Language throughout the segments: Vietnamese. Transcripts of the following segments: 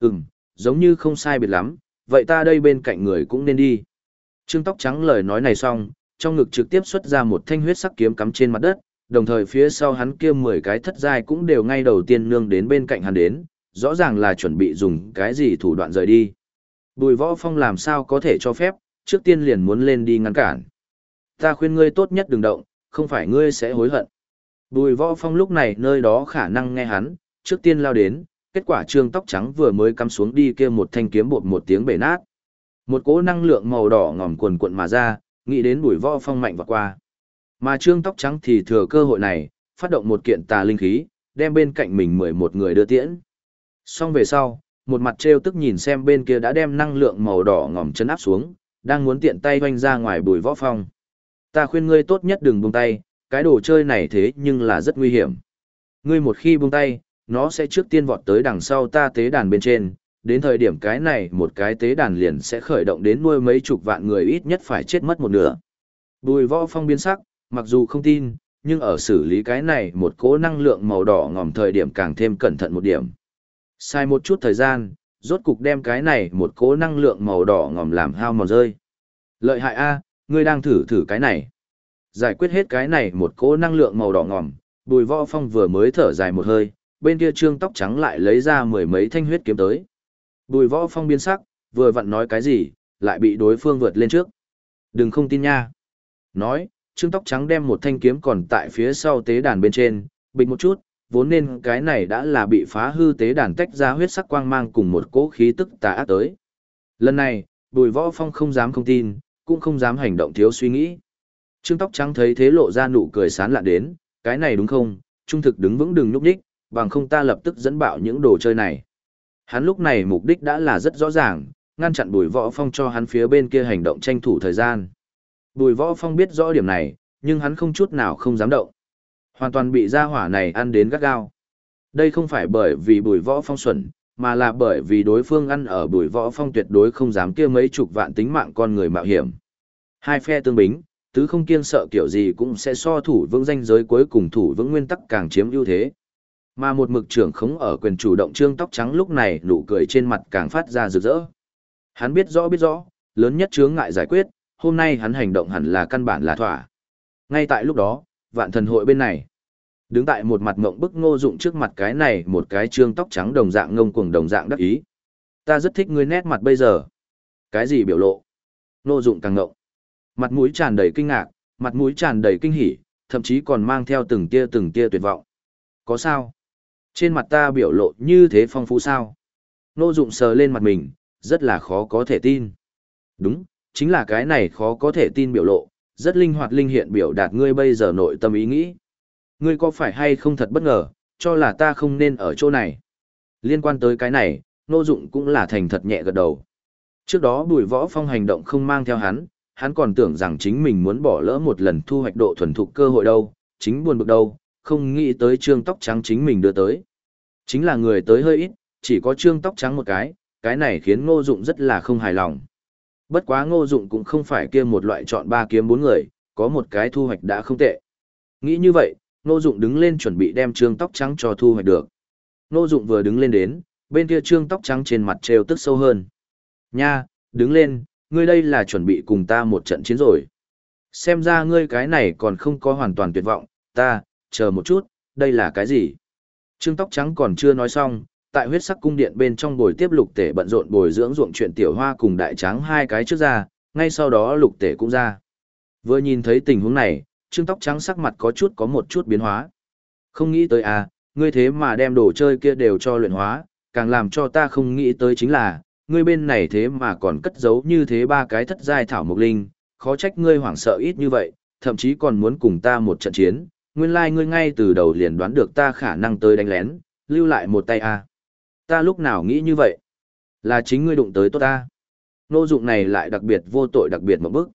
Ừm, giống như không sai biệt lắm, vậy ta đây bên cạnh người cũng nên đi. Trương tóc trắng lời nói này xong, trong ngực trực tiếp xuất ra một thanh huyết sắc kiếm cắm trên mặt đất, đồng thời phía sau hắn kia 10 cái thất giai cũng đều ngay đầu tiên nương đến bên cạnh hắn đến, rõ ràng là chuẩn bị dùng cái gì thủ đoạn rời đi. Bùi võ phong làm sao có thể cho phép, trước tiên liền muốn lên đi ngăn cản. Ta khuyên ngươi tốt nhất đừng động, không phải ngươi sẽ hối hận. Bùi võ phong lúc này nơi đó khả năng nghe hắn, trước tiên lao đến, kết quả trương tóc trắng vừa mới cắm xuống đi kia một thanh kiếm bột một tiếng bể nát. Một cỗ năng lượng màu đỏ ngòm cuồn cuộn mà ra, nghĩ đến bùi võ phong mạnh và qua. Mà trương tóc trắng thì thừa cơ hội này, phát động một kiện tà linh khí, đem bên cạnh mình mười một người đưa tiễn. Xong về sau, một mặt trêu tức nhìn xem bên kia đã đem năng lượng màu đỏ ngòm chân áp xuống, đang muốn tiện tay hoanh ra ngoài bùi võ phong. Ta khuyên ngươi tốt nhất đừng buông tay, cái đồ chơi này thế nhưng là rất nguy hiểm. Ngươi một khi buông tay, nó sẽ trước tiên vọt tới đằng sau ta tế đàn bên trên, đến thời điểm cái này một cái tế đàn liền sẽ khởi động đến nuôi mấy chục vạn người ít nhất phải chết mất một nửa. Bùi võ phong biến sắc, mặc dù không tin, nhưng ở xử lý cái này một cỗ năng lượng màu đỏ ngòm thời điểm càng thêm cẩn thận một điểm. Sai một chút thời gian, rốt cục đem cái này một cỗ năng lượng màu đỏ ngòm làm hao mòn rơi. Lợi hại A, ngươi đang thử thử cái này. Giải quyết hết cái này một cỗ năng lượng màu đỏ ngòm, bùi võ phong vừa mới thở dài một hơi, bên kia trương tóc trắng lại lấy ra mười mấy thanh huyết kiếm tới. Bùi võ phong biến sắc, vừa vặn nói cái gì, lại bị đối phương vượt lên trước. Đừng không tin nha. Nói, trương tóc trắng đem một thanh kiếm còn tại phía sau tế đàn bên trên, bình một chút, vốn nên cái này đã là bị phá hư tế đàn tách ra huyết sắc quang mang cùng một cỗ khí tức tà ác tới. Lần này, bùi võ phong không dám không tin, cũng không dám hành động thiếu suy nghĩ. Trương tóc trắng thấy thế lộ ra nụ cười sán lạ đến, cái này đúng không, trung thực đứng vững đừng nhúc nhích, bằng không ta lập tức dẫn bạo những đồ chơi này. Hắn lúc này mục đích đã là rất rõ ràng, ngăn chặn bùi võ phong cho hắn phía bên kia hành động tranh thủ thời gian. Bùi võ phong biết rõ điểm này, nhưng hắn không chút nào không dám động. Hoàn toàn bị gia hỏa này ăn đến gắt gao. Đây không phải bởi vì bùi võ phong xuẩn, mà là bởi vì đối phương ăn ở bùi võ phong tuyệt đối không dám kia mấy chục vạn tính mạng con người mạo hiểm. Hai phe tương bính, tứ không kiêng sợ kiểu gì cũng sẽ so thủ vững danh giới cuối cùng thủ vững nguyên tắc càng chiếm ưu thế. Mà một mực trưởng khống ở quyền chủ động trương tóc trắng lúc này nụ cười trên mặt càng phát ra rực rỡ. Hắn biết rõ biết rõ, lớn nhất chướng ngại giải quyết, hôm nay hắn hành động hẳn là căn bản là thỏa. Ngay tại lúc đó, vạn thần hội bên này, đứng tại một mặt ngộng bức ngô dụng trước mặt cái này một cái trương tóc trắng đồng dạng ngông cuồng đồng dạng đắc ý. Ta rất thích ngươi nét mặt bây giờ. Cái gì biểu lộ? Ngô dụng càng ngộng. Mặt mũi tràn đầy kinh ngạc, mặt mũi tràn đầy kinh hỉ, thậm chí còn mang theo từng tia từng tia tuyệt vọng. Có sao? Trên mặt ta biểu lộ như thế phong phú sao? Nô dụng sờ lên mặt mình, rất là khó có thể tin. Đúng, chính là cái này khó có thể tin biểu lộ, rất linh hoạt linh hiện biểu đạt ngươi bây giờ nội tâm ý nghĩ. Ngươi có phải hay không thật bất ngờ, cho là ta không nên ở chỗ này. Liên quan tới cái này, nô dụng cũng là thành thật nhẹ gật đầu. Trước đó bùi võ phong hành động không mang theo hắn, hắn còn tưởng rằng chính mình muốn bỏ lỡ một lần thu hoạch độ thuần thục cơ hội đâu, chính buồn bực đâu, không nghĩ tới trương tóc trắng chính mình đưa tới. Chính là người tới hơi ít, chỉ có trương tóc trắng một cái, cái này khiến ngô dụng rất là không hài lòng. Bất quá ngô dụng cũng không phải kia một loại chọn ba kiếm bốn người, có một cái thu hoạch đã không tệ. Nghĩ như vậy, ngô dụng đứng lên chuẩn bị đem trương tóc trắng cho thu hoạch được. Ngô dụng vừa đứng lên đến, bên kia trương tóc trắng trên mặt trêu tức sâu hơn. Nha, đứng lên, ngươi đây là chuẩn bị cùng ta một trận chiến rồi. Xem ra ngươi cái này còn không có hoàn toàn tuyệt vọng, ta, chờ một chút, đây là cái gì? Trương tóc trắng còn chưa nói xong, tại huyết sắc cung điện bên trong bồi tiếp lục tể bận rộn bồi dưỡng ruộng chuyện tiểu hoa cùng đại trắng hai cái trước ra, ngay sau đó lục tể cũng ra. Vừa nhìn thấy tình huống này, trương tóc trắng sắc mặt có chút có một chút biến hóa. Không nghĩ tới à, ngươi thế mà đem đồ chơi kia đều cho luyện hóa, càng làm cho ta không nghĩ tới chính là, ngươi bên này thế mà còn cất giấu như thế ba cái thất giai thảo mộc linh, khó trách ngươi hoảng sợ ít như vậy, thậm chí còn muốn cùng ta một trận chiến, nguyên lai like ngươi ngay từ đầu liền đoán được ta khả năng tới đánh lén, lưu lại một tay a. À. Ta lúc nào nghĩ như vậy? Là chính ngươi đụng tới tốt ta. Nô dụng này lại đặc biệt vô tội đặc biệt một bức.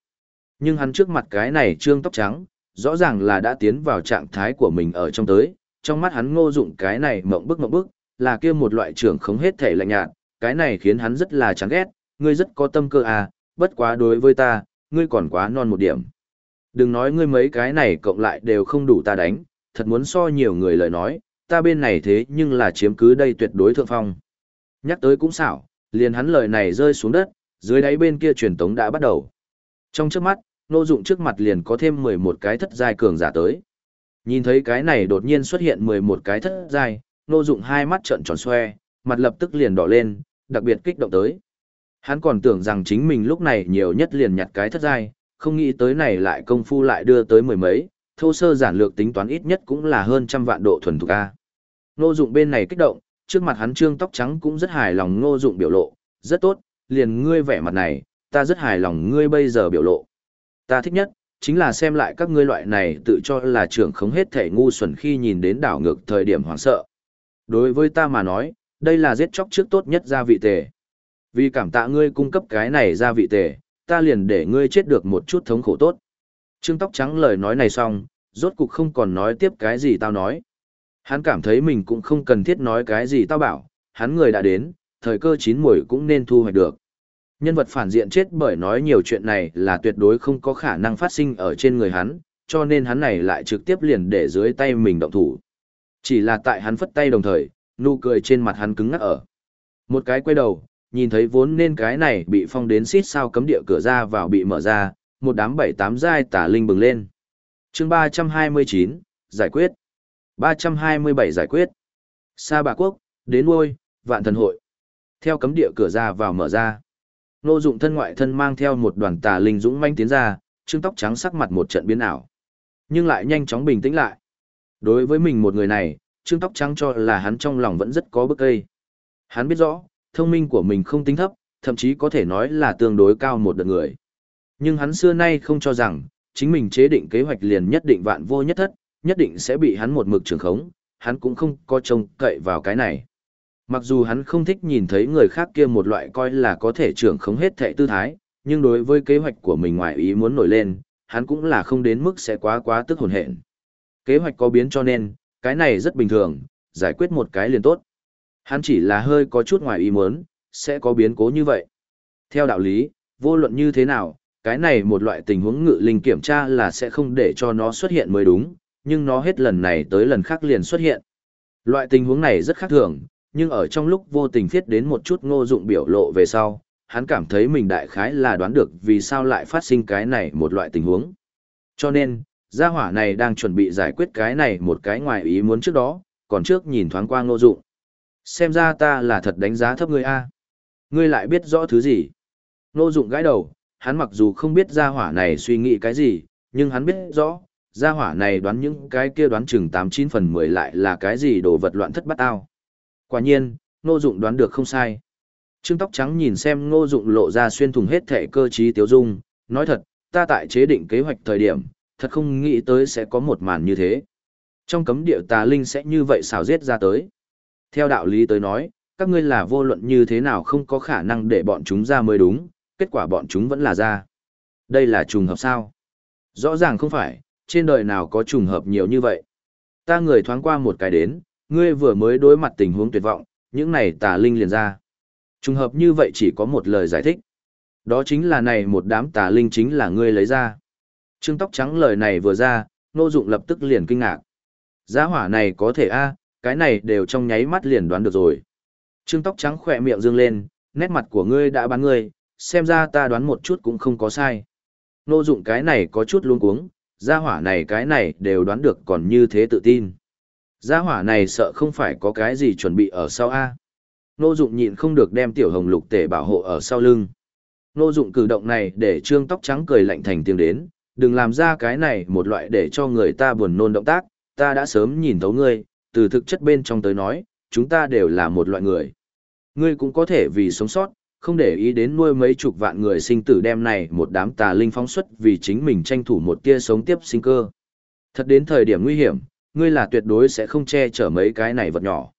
Nhưng hắn trước mặt cái này trương tóc trắng, rõ ràng là đã tiến vào trạng thái của mình ở trong tới, trong mắt hắn ngô dụng cái này mộng bức mộng bức, là kia một loại trưởng không hết thể lạnh nhạt, cái này khiến hắn rất là chán ghét, ngươi rất có tâm cơ à, bất quá đối với ta, ngươi còn quá non một điểm. Đừng nói ngươi mấy cái này cộng lại đều không đủ ta đánh, thật muốn so nhiều người lời nói, ta bên này thế nhưng là chiếm cứ đây tuyệt đối thượng phong. Nhắc tới cũng xảo, liền hắn lời này rơi xuống đất, dưới đáy bên kia truyền tống đã bắt đầu. Trong trước mắt, nô Dụng trước mặt liền có thêm 11 cái thất giai cường giả tới. Nhìn thấy cái này đột nhiên xuất hiện 11 cái thất giai, nô Dụng hai mắt trợn tròn xoe, mặt lập tức liền đỏ lên, đặc biệt kích động tới. Hắn còn tưởng rằng chính mình lúc này nhiều nhất liền nhặt cái thất giai, không nghĩ tới này lại công phu lại đưa tới mười mấy, thô sơ giản lược tính toán ít nhất cũng là hơn trăm vạn độ thuần thục a. Ngô Dụng bên này kích động, trước mặt hắn trương tóc trắng cũng rất hài lòng Ngô Dụng biểu lộ, rất tốt, liền ngươi vẻ mặt này, ta rất hài lòng ngươi bây giờ biểu lộ. Ta thích nhất, chính là xem lại các ngươi loại này tự cho là trưởng không hết thể ngu xuẩn khi nhìn đến đảo ngược thời điểm hoảng sợ. Đối với ta mà nói, đây là giết chóc trước tốt nhất gia vị tề. Vì cảm tạ ngươi cung cấp cái này gia vị tề, ta liền để ngươi chết được một chút thống khổ tốt. Trương tóc trắng lời nói này xong, rốt cục không còn nói tiếp cái gì tao nói. Hắn cảm thấy mình cũng không cần thiết nói cái gì tao bảo, hắn người đã đến, thời cơ chín muồi cũng nên thu hoạch được. Nhân vật phản diện chết bởi nói nhiều chuyện này là tuyệt đối không có khả năng phát sinh ở trên người hắn, cho nên hắn này lại trực tiếp liền để dưới tay mình động thủ. Chỉ là tại hắn phất tay đồng thời, nụ cười trên mặt hắn cứng ngắc ở. Một cái quay đầu, nhìn thấy vốn nên cái này bị phong đến xít sao cấm địa cửa ra vào bị mở ra, một đám bảy tám giai tả linh bừng lên. chương 329, giải quyết. 327 giải quyết. Sa bà quốc, đến nuôi, vạn thần hội. Theo cấm địa cửa ra vào mở ra. Nô dụng thân ngoại thân mang theo một đoàn tà linh dũng manh tiến ra, trương tóc trắng sắc mặt một trận biến ảo. Nhưng lại nhanh chóng bình tĩnh lại. Đối với mình một người này, trương tóc trắng cho là hắn trong lòng vẫn rất có bức cây. Hắn biết rõ, thông minh của mình không tính thấp, thậm chí có thể nói là tương đối cao một đợt người. Nhưng hắn xưa nay không cho rằng, chính mình chế định kế hoạch liền nhất định vạn vô nhất thất, nhất định sẽ bị hắn một mực trường khống, hắn cũng không có trông cậy vào cái này. Mặc dù hắn không thích nhìn thấy người khác kia một loại coi là có thể trưởng khống hết thệ tư thái, nhưng đối với kế hoạch của mình ngoài ý muốn nổi lên, hắn cũng là không đến mức sẽ quá quá tức hồn hện. Kế hoạch có biến cho nên, cái này rất bình thường, giải quyết một cái liền tốt. Hắn chỉ là hơi có chút ngoài ý muốn, sẽ có biến cố như vậy. Theo đạo lý, vô luận như thế nào, cái này một loại tình huống ngự linh kiểm tra là sẽ không để cho nó xuất hiện mới đúng, nhưng nó hết lần này tới lần khác liền xuất hiện. Loại tình huống này rất khác thường, nhưng ở trong lúc vô tình thiết đến một chút ngô dụng biểu lộ về sau, hắn cảm thấy mình đại khái là đoán được vì sao lại phát sinh cái này một loại tình huống. Cho nên, gia hỏa này đang chuẩn bị giải quyết cái này một cái ngoài ý muốn trước đó, còn trước nhìn thoáng qua ngô dụng. Xem ra ta là thật đánh giá thấp ngươi a. Ngươi lại biết rõ thứ gì? nô dụng gãi đầu, hắn mặc dù không biết gia hỏa này suy nghĩ cái gì, nhưng hắn biết rõ, gia hỏa này đoán những cái kia đoán chừng 89 phần 10 lại là cái gì đồ vật loạn thất bắt ao. Quả nhiên, nô Dụng đoán được không sai. Trương tóc trắng nhìn xem Ngô Dụng lộ ra xuyên thủng hết thể cơ trí tiêu dung, nói thật, ta tại chế định kế hoạch thời điểm, thật không nghĩ tới sẽ có một màn như thế. Trong cấm địa tà linh sẽ như vậy xảo giết ra tới. Theo đạo lý tới nói, các ngươi là vô luận như thế nào không có khả năng để bọn chúng ra mới đúng, kết quả bọn chúng vẫn là ra. Đây là trùng hợp sao? Rõ ràng không phải, trên đời nào có trùng hợp nhiều như vậy. Ta người thoáng qua một cái đến, ngươi vừa mới đối mặt tình huống tuyệt vọng, những này tà linh liền ra. Trùng hợp như vậy chỉ có một lời giải thích. Đó chính là này một đám tà linh chính là ngươi lấy ra. Trương tóc trắng lời này vừa ra, nô dụng lập tức liền kinh ngạc. Giá hỏa này có thể a, cái này đều trong nháy mắt liền đoán được rồi. Trương tóc trắng khỏe miệng dương lên, nét mặt của ngươi đã bán ngươi, xem ra ta đoán một chút cũng không có sai. Nô dụng cái này có chút luống cuống, gia hỏa này cái này đều đoán được còn như thế tự tin. Gia hỏa này sợ không phải có cái gì chuẩn bị ở sau A. Nô dụng nhịn không được đem tiểu hồng lục tể bảo hộ ở sau lưng. Nô dụng cử động này để trương tóc trắng cười lạnh thành tiếng đến, đừng làm ra cái này một loại để cho người ta buồn nôn động tác, ta đã sớm nhìn thấu ngươi, từ thực chất bên trong tới nói, chúng ta đều là một loại người. Ngươi cũng có thể vì sống sót, không để ý đến nuôi mấy chục vạn người sinh tử đem này một đám tà linh phóng xuất vì chính mình tranh thủ một tia sống tiếp sinh cơ. Thật đến thời điểm nguy hiểm, ngươi là tuyệt đối sẽ không che chở mấy cái này vật nhỏ.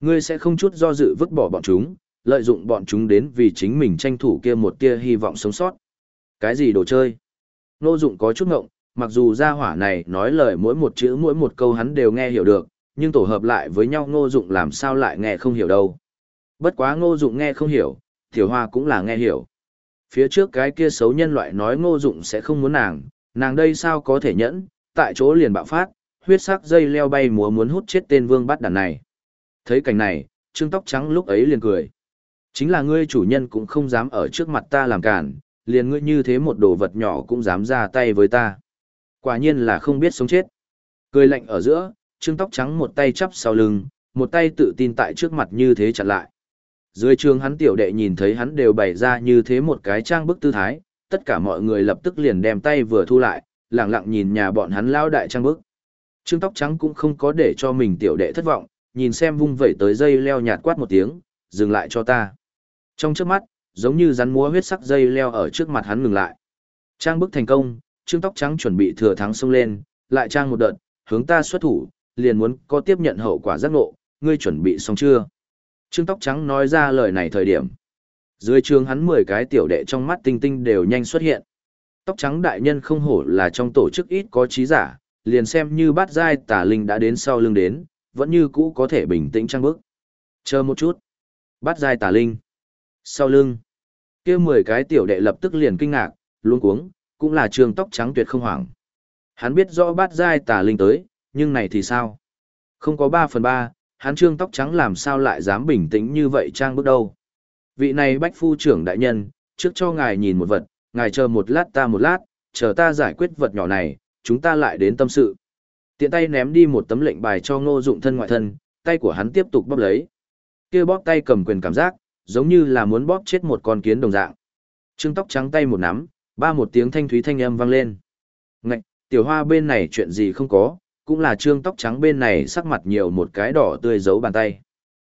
Ngươi sẽ không chút do dự vứt bỏ bọn chúng, lợi dụng bọn chúng đến vì chính mình tranh thủ kia một tia hy vọng sống sót. Cái gì đồ chơi? Nô dụng có chút ngộng, mặc dù gia hỏa này nói lời mỗi một chữ mỗi một câu hắn đều nghe hiểu được, nhưng tổ hợp lại với nhau ngô dụng làm sao lại nghe không hiểu đâu. Bất quá ngô dụng nghe không hiểu, tiểu hoa cũng là nghe hiểu. Phía trước cái kia xấu nhân loại nói ngô dụng sẽ không muốn nàng, nàng đây sao có thể nhẫn, tại chỗ liền bạo phát, huyết sắc dây leo bay múa muốn hút chết tên vương bắt đàn này. Thấy cảnh này, trương tóc trắng lúc ấy liền cười. Chính là ngươi chủ nhân cũng không dám ở trước mặt ta làm cản, liền ngươi như thế một đồ vật nhỏ cũng dám ra tay với ta. Quả nhiên là không biết sống chết. Cười lạnh ở giữa, trương tóc trắng một tay chắp sau lưng, một tay tự tin tại trước mặt như thế chặn lại. Dưới trường hắn tiểu đệ nhìn thấy hắn đều bày ra như thế một cái trang bức tư thái, tất cả mọi người lập tức liền đem tay vừa thu lại, lặng lặng nhìn nhà bọn hắn lao đại trang bức. Trương tóc trắng cũng không có để cho mình tiểu đệ thất vọng, nhìn xem vung vẩy tới dây leo nhạt quát một tiếng, dừng lại cho ta. Trong trước mắt, giống như rắn múa huyết sắc dây leo ở trước mặt hắn ngừng lại. Trang bức thành công, trương tóc trắng chuẩn bị thừa thắng xông lên, lại trang một đợt, hướng ta xuất thủ, liền muốn có tiếp nhận hậu quả giác ngộ, ngươi chuẩn bị xong chưa? Trương tóc trắng nói ra lời này thời điểm. Dưới trường hắn 10 cái tiểu đệ trong mắt tinh tinh đều nhanh xuất hiện. Tóc trắng đại nhân không hổ là trong tổ chức ít có trí giả, liền xem như bát giai tà linh đã đến sau lưng đến, vẫn như cũ có thể bình tĩnh trang bước. Chờ một chút. Bát giai tà linh. Sau lưng. kia 10 cái tiểu đệ lập tức liền kinh ngạc, luống cuống, cũng là trường tóc trắng tuyệt không hoảng. Hắn biết rõ bát giai tà linh tới, nhưng này thì sao? Không có 3 phần 3, hắn trương tóc trắng làm sao lại dám bình tĩnh như vậy trang bước đâu. Vị này bách phu trưởng đại nhân, trước cho ngài nhìn một vật, ngài chờ một lát ta một lát, chờ ta giải quyết vật nhỏ này, chúng ta lại đến tâm sự. Tiện tay ném đi một tấm lệnh bài cho ngô dụng thân ngoại thân, tay của hắn tiếp tục bóp lấy. kia bóp tay cầm quyền cảm giác, giống như là muốn bóp chết một con kiến đồng dạng. Trương tóc trắng tay một nắm, ba một tiếng thanh thúy thanh âm vang lên. Ngạch, tiểu hoa bên này chuyện gì không có, cũng là trương tóc trắng bên này sắc mặt nhiều một cái đỏ tươi giấu bàn tay.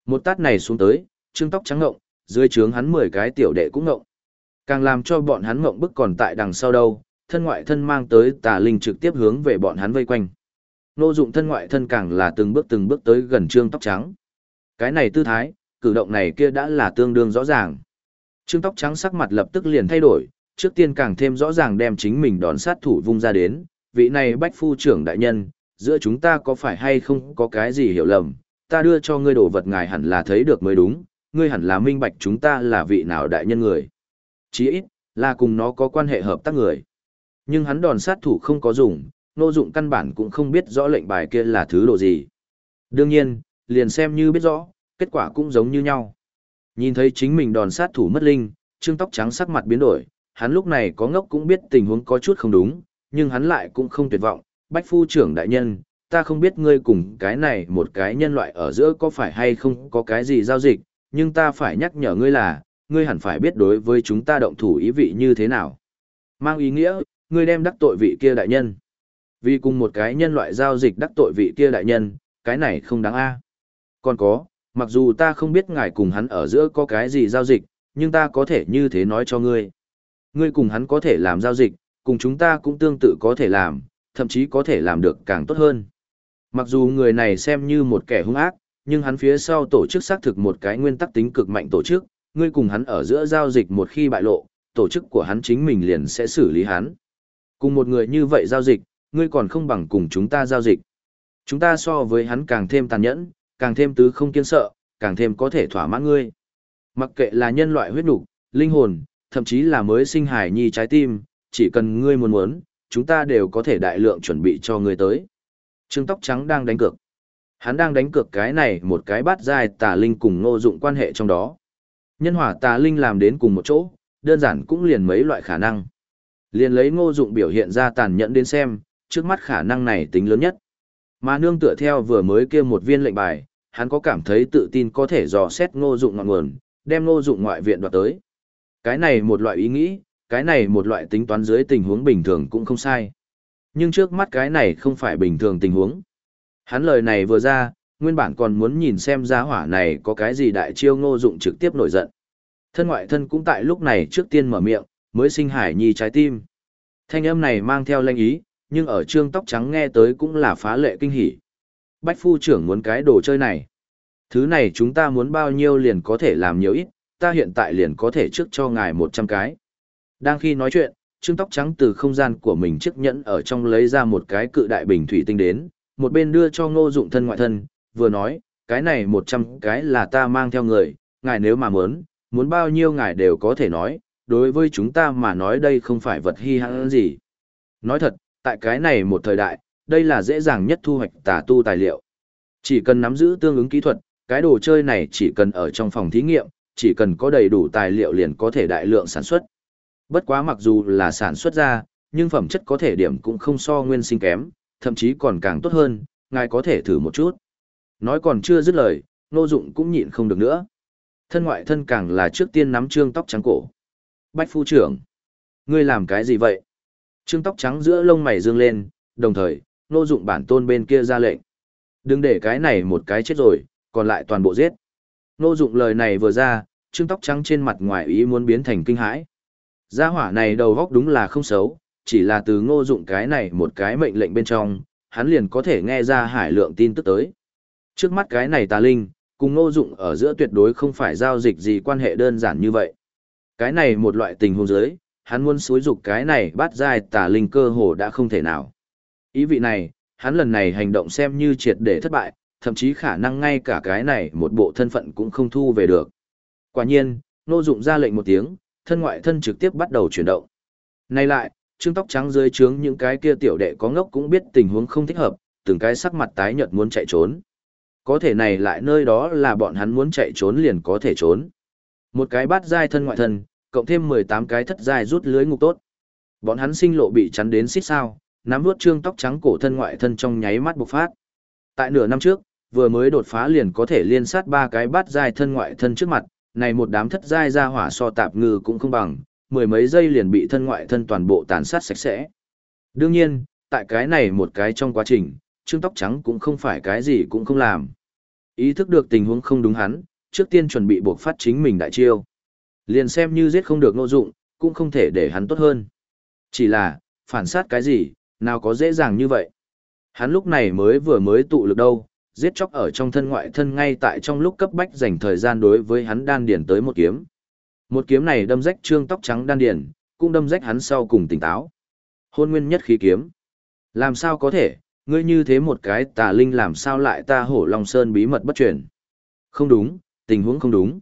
Một tát này xuống tới, trương tóc trắng ngộng, dưới trướng hắn 10 cái tiểu đệ cũng ngộng. Càng làm cho bọn hắn ngộng bức còn tại đằng sau đâu, thân ngoại thân mang tới tà linh trực tiếp hướng về bọn hắn vây quanh. Nô dụng thân ngoại thân càng là từng bước từng bước tới gần trương tóc trắng. Cái này tư thái, cử động này kia đã là tương đương rõ ràng. Trương tóc trắng sắc mặt lập tức liền thay đổi, trước tiên càng thêm rõ ràng đem chính mình đón sát thủ vung ra đến, vị này bách phu trưởng đại nhân, giữa chúng ta có phải hay không có cái gì hiểu lầm, ta đưa cho ngươi đồ vật ngài hẳn là thấy được mới đúng, ngươi hẳn là minh bạch chúng ta là vị nào đại nhân người. Chí ít, là cùng nó có quan hệ hợp tác người. Nhưng hắn đòn sát thủ không có dùng, nô dụng căn bản cũng không biết rõ lệnh bài kia là thứ đồ gì. Đương nhiên, liền xem như biết rõ, kết quả cũng giống như nhau. Nhìn thấy chính mình đòn sát thủ mất linh, trương tóc trắng sắc mặt biến đổi, hắn lúc này có ngốc cũng biết tình huống có chút không đúng, nhưng hắn lại cũng không tuyệt vọng, bách phu trưởng đại nhân, ta không biết ngươi cùng cái này một cái nhân loại ở giữa có phải hay không có cái gì giao dịch, nhưng ta phải nhắc nhở ngươi là, ngươi hẳn phải biết đối với chúng ta động thủ ý vị như thế nào. Mang ý nghĩa, ngươi đem đắc tội vị kia đại nhân. Vì cùng một cái nhân loại giao dịch đắc tội vị kia đại nhân, cái này không đáng a. Còn có, mặc dù ta không biết ngài cùng hắn ở giữa có cái gì giao dịch, nhưng ta có thể như thế nói cho ngươi. Ngươi cùng hắn có thể làm giao dịch, cùng chúng ta cũng tương tự có thể làm, thậm chí có thể làm được càng tốt hơn. Mặc dù người này xem như một kẻ hung ác, nhưng hắn phía sau tổ chức xác thực một cái nguyên tắc tính cực mạnh tổ chức, ngươi cùng hắn ở giữa giao dịch một khi bại lộ, tổ chức của hắn chính mình liền sẽ xử lý hắn. Cùng một người như vậy giao dịch, ngươi còn không bằng cùng chúng ta giao dịch. Chúng ta so với hắn càng thêm tàn nhẫn, càng thêm tứ không kiên sợ, càng thêm có thể thỏa mãn ngươi. Mặc kệ là nhân loại huyết nục, linh hồn, thậm chí là mới sinh hải nhi trái tim, chỉ cần ngươi muốn muốn, chúng ta đều có thể đại lượng chuẩn bị cho ngươi tới. Trương tóc trắng đang đánh cược. Hắn đang đánh cược cái này một cái bát dài tà linh cùng ngô dụng quan hệ trong đó. Nhân hỏa tà linh làm đến cùng một chỗ, đơn giản cũng liền mấy loại khả năng. Liền lấy ngô dụng biểu hiện ra tàn nhẫn đến xem, trước mắt khả năng này tính lớn nhất. Mà nương tựa theo vừa mới kia một viên lệnh bài, hắn có cảm thấy tự tin có thể dò xét ngô dụng ngọn nguồn, đem ngô dụng ngoại viện đoạt tới. Cái này một loại ý nghĩ, cái này một loại tính toán dưới tình huống bình thường cũng không sai. Nhưng trước mắt cái này không phải bình thường tình huống. Hắn lời này vừa ra, nguyên bản còn muốn nhìn xem giá hỏa này có cái gì đại chiêu ngô dụng trực tiếp nổi giận. Thân ngoại thân cũng tại lúc này trước tiên mở miệng, mới sinh hải nhi trái tim. Thanh âm này mang theo lệnh ý, nhưng ở trương tóc trắng nghe tới cũng là phá lệ kinh hỉ. Bách phu trưởng muốn cái đồ chơi này. Thứ này chúng ta muốn bao nhiêu liền có thể làm nhiều ít, ta hiện tại liền có thể trước cho ngài 100 cái. Đang khi nói chuyện, trương tóc trắng từ không gian của mình chiếc nhẫn ở trong lấy ra một cái cự đại bình thủy tinh đến, một bên đưa cho ngô dụng thân ngoại thân, vừa nói, cái này 100 cái là ta mang theo người, ngài nếu mà muốn, muốn bao nhiêu ngài đều có thể nói, đối với chúng ta mà nói đây không phải vật hy hãn gì. Nói thật, tại cái này một thời đại, đây là dễ dàng nhất thu hoạch tà tu tài liệu. Chỉ cần nắm giữ tương ứng kỹ thuật, cái đồ chơi này chỉ cần ở trong phòng thí nghiệm, chỉ cần có đầy đủ tài liệu liền có thể đại lượng sản xuất. Bất quá mặc dù là sản xuất ra, nhưng phẩm chất có thể điểm cũng không so nguyên sinh kém, thậm chí còn càng tốt hơn, ngài có thể thử một chút. Nói còn chưa dứt lời, Ngô Dụng cũng nhịn không được nữa. Thân ngoại thân càng là trước tiên nắm trương tóc trắng cổ. Bách phu trưởng, ngươi làm cái gì vậy? Trương tóc trắng giữa lông mày dương lên, đồng thời, Ngô Dụng bản tôn bên kia ra lệnh. Đừng để cái này một cái chết rồi, còn lại toàn bộ giết. Ngô Dụng lời này vừa ra, trương tóc trắng trên mặt ngoài ý muốn biến thành kinh hãi. Gia hỏa này đầu góc đúng là không xấu, chỉ là từ ngô dụng cái này một cái mệnh lệnh bên trong, hắn liền có thể nghe ra hải lượng tin tức tới. Trước mắt cái này tà linh, cùng ngô dụng ở giữa tuyệt đối không phải giao dịch gì quan hệ đơn giản như vậy. Cái này một loại tình huống giới, hắn muốn xúi dục cái này bắt dai tà linh cơ hồ đã không thể nào. Ý vị này, hắn lần này hành động xem như triệt để thất bại, thậm chí khả năng ngay cả cái này một bộ thân phận cũng không thu về được. Quả nhiên, ngô dụng ra lệnh một tiếng, thân ngoại thân trực tiếp bắt đầu chuyển động. Nay lại, trương tóc trắng dưới trướng những cái kia tiểu đệ có ngốc cũng biết tình huống không thích hợp, từng cái sắc mặt tái nhợt muốn chạy trốn. Có thể này lại nơi đó là bọn hắn muốn chạy trốn liền có thể trốn. Một cái bát giai thân ngoại thân, cộng thêm 18 cái thất giai rút lưới ngục tốt. Bọn hắn sinh lộ bị chắn đến xít sao, nắm nuốt trương tóc trắng cổ thân ngoại thân trong nháy mắt bộc phát. Tại nửa năm trước, vừa mới đột phá liền có thể liên sát ba cái bát giai thân ngoại thân trước mặt, này một đám thất giai ra hỏa so tạp ngư cũng không bằng, mười mấy giây liền bị thân ngoại thân toàn bộ tàn sát sạch sẽ. Đương nhiên, tại cái này một cái trong quá trình, Trương Tóc Trắng cũng không phải cái gì cũng không làm. Ý thức được tình huống không đúng hắn, trước tiên chuẩn bị buộc phát chính mình đại chiêu. Liền xem như giết không được nô dụng, cũng không thể để hắn tốt hơn. Chỉ là, phản sát cái gì, nào có dễ dàng như vậy. Hắn lúc này mới vừa mới tụ lực đâu, giết chóc ở trong thân ngoại thân ngay tại trong lúc cấp bách dành thời gian đối với hắn đan Điền tới một kiếm. Một kiếm này đâm rách trương tóc trắng đan Điền, cũng đâm rách hắn sau cùng tỉnh táo. Hôn nguyên nhất khí kiếm. Làm sao có thể, ngươi như thế một cái tà linh làm sao lại ta hổ long sơn bí mật bất truyền. Không đúng, tình huống không đúng.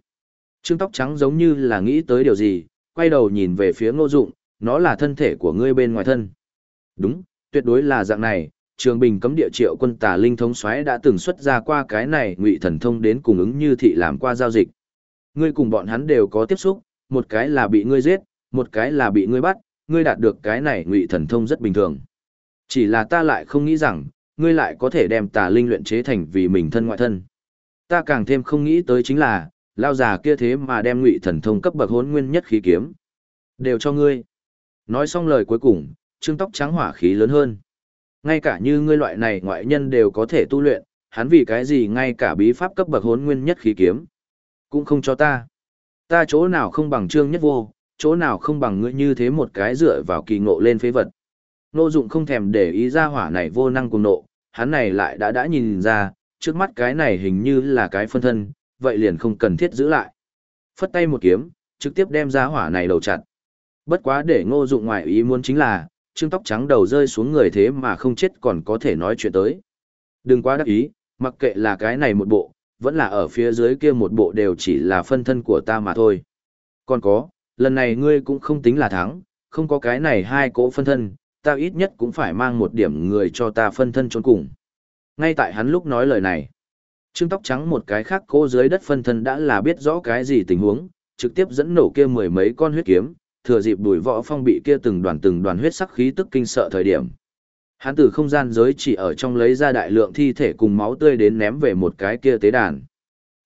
Trương tóc trắng giống như là nghĩ tới điều gì, quay đầu nhìn về phía ngô dụng, nó là thân thể của ngươi bên ngoài thân. Đúng, tuyệt đối là dạng này, trường bình cấm địa triệu quân tà linh thống xoáy đã từng xuất ra qua cái này ngụy thần thông đến cùng ứng như thị làm qua giao dịch. Ngươi cùng bọn hắn đều có tiếp xúc, một cái là bị ngươi giết, một cái là bị ngươi bắt, ngươi đạt được cái này ngụy thần thông rất bình thường. Chỉ là ta lại không nghĩ rằng, ngươi lại có thể đem tà linh luyện chế thành vì mình thân ngoại thân. Ta càng thêm không nghĩ tới chính là, lao già kia thế mà đem ngụy thần thông cấp bậc hốn nguyên nhất khí kiếm. Đều cho ngươi. Nói xong lời cuối cùng, trương tóc trắng hỏa khí lớn hơn ngay cả như ngươi loại này ngoại nhân đều có thể tu luyện, hắn vì cái gì ngay cả bí pháp cấp bậc hốn nguyên nhất khí kiếm. Cũng không cho ta. Ta chỗ nào không bằng trương nhất vô, chỗ nào không bằng ngươi như thế một cái dựa vào kỳ ngộ lên phế vật. Nô dụng không thèm để ý ra hỏa này vô năng cùng nộ, hắn này lại đã đã nhìn ra, trước mắt cái này hình như là cái phân thân, vậy liền không cần thiết giữ lại. Phất tay một kiếm, trực tiếp đem ra hỏa này đầu chặt. Bất quá để ngô dụng ngoại ý muốn chính là, trương tóc trắng đầu rơi xuống người thế mà không chết còn có thể nói chuyện tới. Đừng quá đắc ý, mặc kệ là cái này một bộ, vẫn là ở phía dưới kia một bộ đều chỉ là phân thân của ta mà thôi. Còn có, lần này ngươi cũng không tính là thắng, không có cái này hai cỗ phân thân, ta ít nhất cũng phải mang một điểm người cho ta phân thân trốn cùng. Ngay tại hắn lúc nói lời này, trương tóc trắng một cái khác cố dưới đất phân thân đã là biết rõ cái gì tình huống, trực tiếp dẫn nổ kia mười mấy con huyết kiếm, thừa dịp đuổi võ phong bị kia từng đoàn từng đoàn huyết sắc khí tức kinh sợ thời điểm. Hắn từ không gian giới chỉ ở trong lấy ra đại lượng thi thể cùng máu tươi đến ném về một cái kia tế đàn.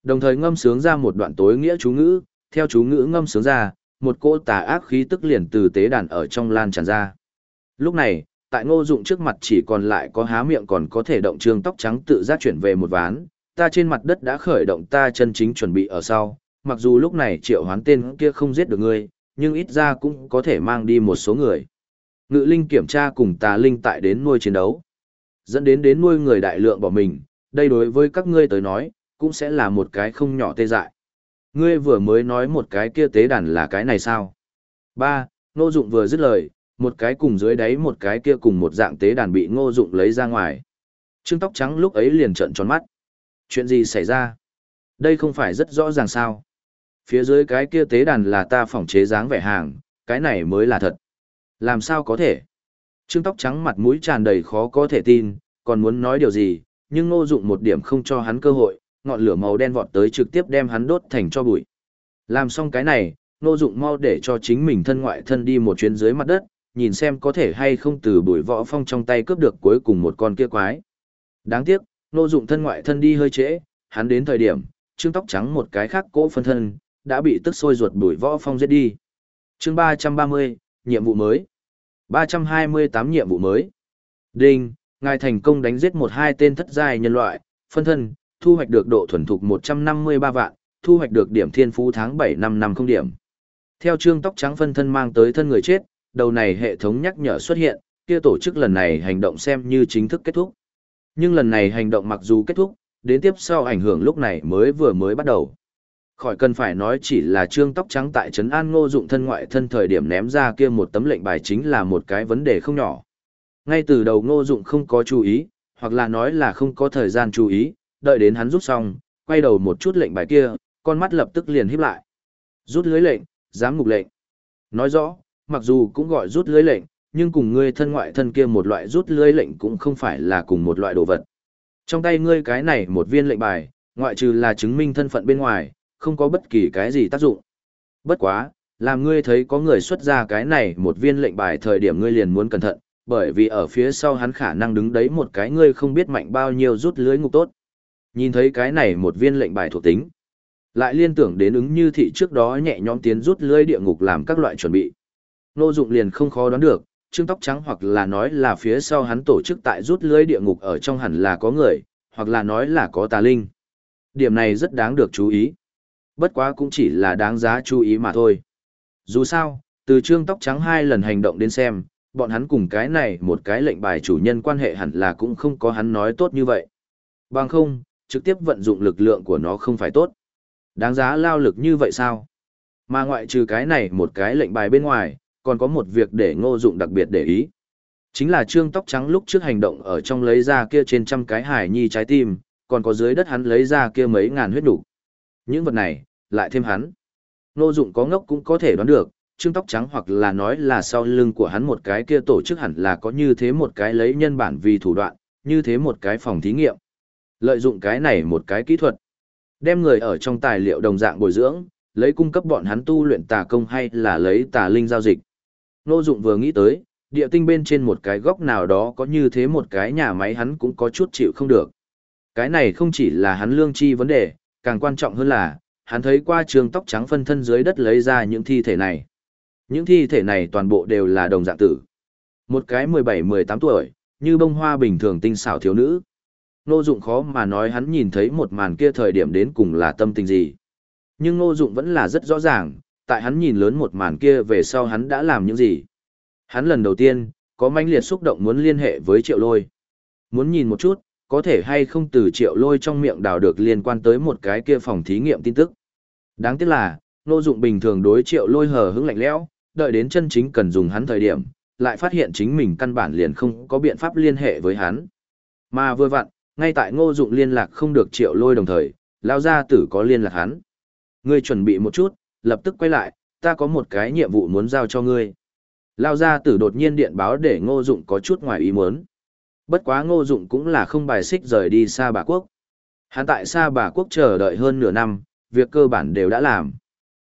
Đồng thời ngâm sướng ra một đoạn tối nghĩa chú ngữ, theo chú ngữ ngâm sướng ra, một cỗ tà ác khí tức liền từ tế đàn ở trong lan tràn ra. Lúc này, tại ngô dụng trước mặt chỉ còn lại có há miệng còn có thể động trương tóc trắng tự giác chuyển về một ván, ta trên mặt đất đã khởi động ta chân chính chuẩn bị ở sau, mặc dù lúc này triệu hoán tên kia không giết được ngươi, nhưng ít ra cũng có thể mang đi một số người. Ngự linh kiểm tra cùng tà linh tại đến nuôi chiến đấu. Dẫn đến đến nuôi người đại lượng bỏ mình, đây đối với các ngươi tới nói, cũng sẽ là một cái không nhỏ tê dại. Ngươi vừa mới nói một cái kia tế đàn là cái này sao? Ba, Ngô Dụng vừa dứt lời, một cái cùng dưới đáy một cái kia cùng một dạng tế đàn bị Ngô Dụng lấy ra ngoài. Trương tóc trắng lúc ấy liền trợn tròn mắt. Chuyện gì xảy ra? Đây không phải rất rõ ràng sao? Phía dưới cái kia tế đàn là ta phỏng chế dáng vẻ hàng, cái này mới là thật. Làm sao có thể? Trương tóc trắng mặt mũi tràn đầy khó có thể tin, còn muốn nói điều gì, nhưng ngô dụng một điểm không cho hắn cơ hội, ngọn lửa màu đen vọt tới trực tiếp đem hắn đốt thành cho bụi. Làm xong cái này, Ngô Dụng mau để cho chính mình thân ngoại thân đi một chuyến dưới mặt đất, nhìn xem có thể hay không từ bụi võ phong trong tay cướp được cuối cùng một con kia quái. Đáng tiếc, Ngô Dụng thân ngoại thân đi hơi trễ, hắn đến thời điểm, trương tóc trắng một cái khác cỗ phân thân, đã bị tức sôi ruột đuổi võ phong giết đi. Chương 330, nhiệm vụ mới. 328 nhiệm vụ mới. Đinh, ngài thành công đánh giết một hai tên thất giai nhân loại, phân thân, thu hoạch được độ thuần thục 153 vạn, thu hoạch được điểm thiên phú tháng 7 năm năm không điểm. Theo trương tóc trắng phân thân mang tới thân người chết, đầu này hệ thống nhắc nhở xuất hiện, kia tổ chức lần này hành động xem như chính thức kết thúc. Nhưng lần này hành động mặc dù kết thúc, đến tiếp sau ảnh hưởng lúc này mới vừa mới bắt đầu. Khỏi cần phải nói chỉ là trương tóc trắng tại trấn an ngô dụng thân ngoại thân thời điểm ném ra kia một tấm lệnh bài chính là một cái vấn đề không nhỏ. Ngay từ đầu ngô dụng không có chú ý, hoặc là nói là không có thời gian chú ý, đợi đến hắn rút xong, quay đầu một chút lệnh bài kia, con mắt lập tức liền híp lại. Rút lưới lệnh, giám ngục lệnh. Nói rõ, mặc dù cũng gọi rút lưới lệnh, nhưng cùng ngươi thân ngoại thân kia một loại rút lưới lệnh cũng không phải là cùng một loại đồ vật. Trong tay ngươi cái này một viên lệnh bài, ngoại trừ là chứng minh thân phận bên ngoài, không có bất kỳ cái gì tác dụng. Bất quá, làm ngươi thấy có người xuất ra cái này một viên lệnh bài thời điểm ngươi liền muốn cẩn thận, bởi vì ở phía sau hắn khả năng đứng đấy một cái ngươi không biết mạnh bao nhiêu rút lưới ngục tốt. Nhìn thấy cái này một viên lệnh bài thuộc tính. Lại liên tưởng đến ứng như thị trước đó nhẹ nhõm tiến rút lưới địa ngục làm các loại chuẩn bị. Nô dụng liền không khó đoán được, trương tóc trắng hoặc là nói là phía sau hắn tổ chức tại rút lưới địa ngục ở trong hẳn là có người, hoặc là nói là có tà linh. Điểm này rất đáng được chú ý. Bất quá cũng chỉ là đáng giá chú ý mà thôi. Dù sao, từ trương tóc trắng hai lần hành động đến xem, bọn hắn cùng cái này một cái lệnh bài chủ nhân quan hệ hẳn là cũng không có hắn nói tốt như vậy. Bằng không, trực tiếp vận dụng lực lượng của nó không phải tốt. Đáng giá lao lực như vậy sao? Mà ngoại trừ cái này một cái lệnh bài bên ngoài, còn có một việc để ngô dụng đặc biệt để ý. Chính là trương tóc trắng lúc trước hành động ở trong lấy ra kia trên trăm cái hải nhi trái tim, còn có dưới đất hắn lấy ra kia mấy ngàn huyết đủ. Những vật này, lại thêm hắn. Ngô dụng có ngốc cũng có thể đoán được, trương tóc trắng hoặc là nói là sau lưng của hắn một cái kia tổ chức hẳn là có như thế một cái lấy nhân bản vì thủ đoạn, như thế một cái phòng thí nghiệm. Lợi dụng cái này một cái kỹ thuật, đem người ở trong tài liệu đồng dạng bồi dưỡng, lấy cung cấp bọn hắn tu luyện tà công hay là lấy tà linh giao dịch. Nô Dụng vừa nghĩ tới, địa tinh bên trên một cái góc nào đó có như thế một cái nhà máy hắn cũng có chút chịu không được. Cái này không chỉ là hắn lương chi vấn đề, càng quan trọng hơn là, hắn thấy qua trường tóc trắng phân thân dưới đất lấy ra những thi thể này. Những thi thể này toàn bộ đều là đồng dạng tử. Một cái 17-18 tuổi, như bông hoa bình thường tinh xảo thiếu nữ. Nô Dụng khó mà nói hắn nhìn thấy một màn kia thời điểm đến cùng là tâm tình gì. Nhưng Nô Dụng vẫn là rất rõ ràng, tại hắn nhìn lớn một màn kia về sau hắn đã làm những gì. Hắn lần đầu tiên, có manh liệt xúc động muốn liên hệ với triệu lôi. Muốn nhìn một chút, có thể hay không từ triệu lôi trong miệng đào được liên quan tới một cái kia phòng thí nghiệm tin tức. Đáng tiếc là, nô dụng bình thường đối triệu lôi hờ hững lạnh lẽo, đợi đến chân chính cần dùng hắn thời điểm, lại phát hiện chính mình căn bản liền không có biện pháp liên hệ với hắn. Mà vừa vặn, ngay tại ngô dụng liên lạc không được triệu lôi đồng thời, lao gia tử có liên lạc hắn. Ngươi chuẩn bị một chút, lập tức quay lại, ta có một cái nhiệm vụ muốn giao cho ngươi. Lao gia tử đột nhiên điện báo để ngô dụng có chút ngoài ý muốn. Bất quá ngô dụng cũng là không bài xích rời đi xa bà quốc. Hắn tại xa bà quốc chờ đợi hơn nửa năm, việc cơ bản đều đã làm.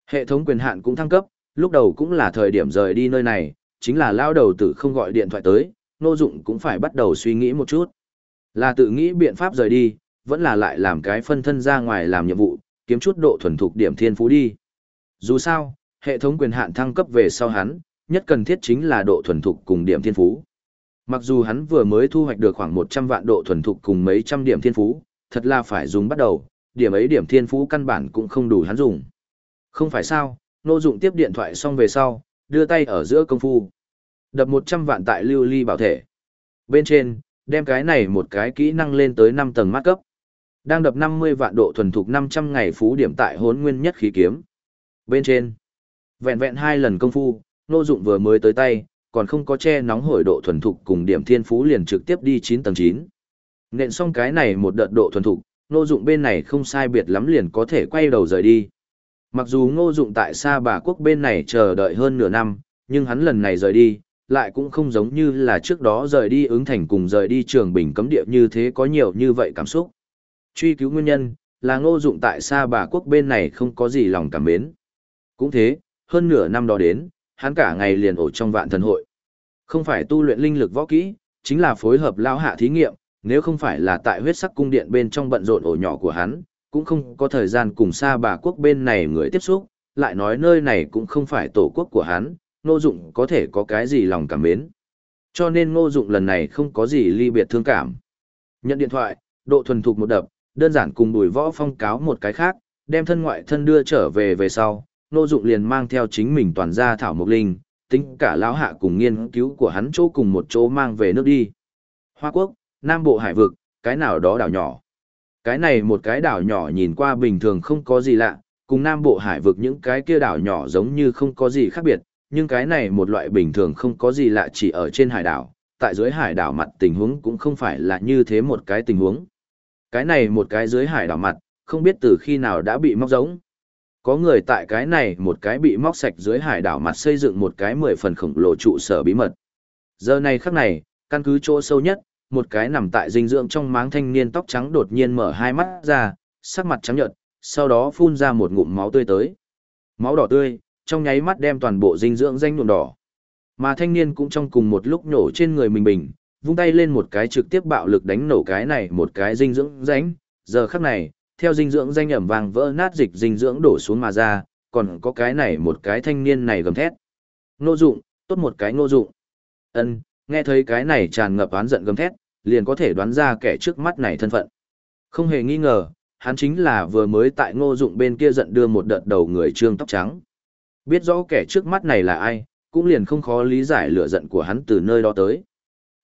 Hệ thống quyền hạn cũng thăng cấp, lúc đầu cũng là thời điểm rời đi nơi này, chính là lao đầu tử không gọi điện thoại tới, ngô dụng cũng phải bắt đầu suy nghĩ một chút. Là tự nghĩ biện pháp rời đi, vẫn là lại làm cái phân thân ra ngoài làm nhiệm vụ, kiếm chút độ thuần thục điểm thiên phú đi. Dù sao, hệ thống quyền hạn thăng cấp về sau hắn, nhất cần thiết chính là độ thuần thục cùng điểm thiên phú. Mặc dù hắn vừa mới thu hoạch được khoảng 100 vạn độ thuần thục cùng mấy trăm điểm thiên phú, thật là phải dùng bắt đầu, điểm ấy điểm thiên phú căn bản cũng không đủ hắn dùng. Không phải sao, nô dụng tiếp điện thoại xong về sau, đưa tay ở giữa công phu. Đập 100 vạn tại lưu ly bảo thể. Bên trên, đem cái này một cái kỹ năng lên tới 5 tầng mát cấp. Đang đập 50 vạn độ thuần thục 500 ngày phú điểm tại hốn nguyên nhất khí kiếm. Bên trên, vẹn vẹn hai lần công phu, nô dụng vừa mới tới tay, còn không có che nóng hổi độ thuần thục cùng điểm thiên phú liền trực tiếp đi 9 tầng 9. Nện xong cái này một đợt độ thuần thục, Ngô dụng bên này không sai biệt lắm liền có thể quay đầu rời đi. Mặc dù ngô dụng tại xa bà quốc bên này chờ đợi hơn nửa năm, nhưng hắn lần này rời đi, lại cũng không giống như là trước đó rời đi ứng thành cùng rời đi trường bình cấm địa như thế có nhiều như vậy cảm xúc. Truy cứu nguyên nhân, là ngô dụng tại xa bà quốc bên này không có gì lòng cảm mến. Cũng thế, hơn nửa năm đó đến, hắn cả ngày liền ổ trong vạn thần hội. Không phải tu luyện linh lực võ kỹ, chính là phối hợp lao hạ thí nghiệm, nếu không phải là tại huyết sắc cung điện bên trong bận rộn ổ nhỏ của hắn, cũng không có thời gian cùng xa bà quốc bên này người tiếp xúc, lại nói nơi này cũng không phải tổ quốc của hắn, ngô dụng có thể có cái gì lòng cảm mến. Cho nên ngô dụng lần này không có gì ly biệt thương cảm. Nhận điện thoại, độ thuần thục một đập, đơn giản cùng bùi võ phong cáo một cái khác, đem thân ngoại thân đưa trở về về sau, Nô dụng liền mang theo chính mình toàn gia thảo mộc linh, tính cả lão hạ cùng nghiên cứu của hắn chỗ cùng một chỗ mang về nước đi. Hoa Quốc, Nam Bộ Hải Vực, cái nào đó đảo nhỏ. Cái này một cái đảo nhỏ nhìn qua bình thường không có gì lạ, cùng Nam Bộ Hải Vực những cái kia đảo nhỏ giống như không có gì khác biệt, nhưng cái này một loại bình thường không có gì lạ chỉ ở trên hải đảo, tại dưới hải đảo mặt tình huống cũng không phải là như thế một cái tình huống. Cái này một cái dưới hải đảo mặt, không biết từ khi nào đã bị móc giống. Có người tại cái này một cái bị móc sạch dưới hải đảo mặt xây dựng một cái mười phần khổng lồ trụ sở bí mật. Giờ này khắc này, căn cứ chỗ sâu nhất, một cái nằm tại dinh dưỡng trong máng thanh niên tóc trắng đột nhiên mở hai mắt ra, sắc mặt trắng nhợt, sau đó phun ra một ngụm máu tươi tới. Máu đỏ tươi, trong nháy mắt đem toàn bộ dinh dưỡng danh nhuộm đỏ. Mà thanh niên cũng trong cùng một lúc nổ trên người mình bình, vung tay lên một cái trực tiếp bạo lực đánh nổ cái này một cái dinh dưỡng ránh. giờ khắc này, theo dinh dưỡng danh ẩm vàng vỡ nát dịch dinh dưỡng đổ xuống mà ra, còn có cái này một cái thanh niên này gầm thét. Nô dụng, tốt một cái nô dụng. Ân, nghe thấy cái này tràn ngập oán giận gầm thét, liền có thể đoán ra kẻ trước mắt này thân phận. Không hề nghi ngờ, hắn chính là vừa mới tại ngô dụng bên kia giận đưa một đợt đầu người trương tóc trắng. Biết rõ kẻ trước mắt này là ai, cũng liền không khó lý giải lửa giận của hắn từ nơi đó tới.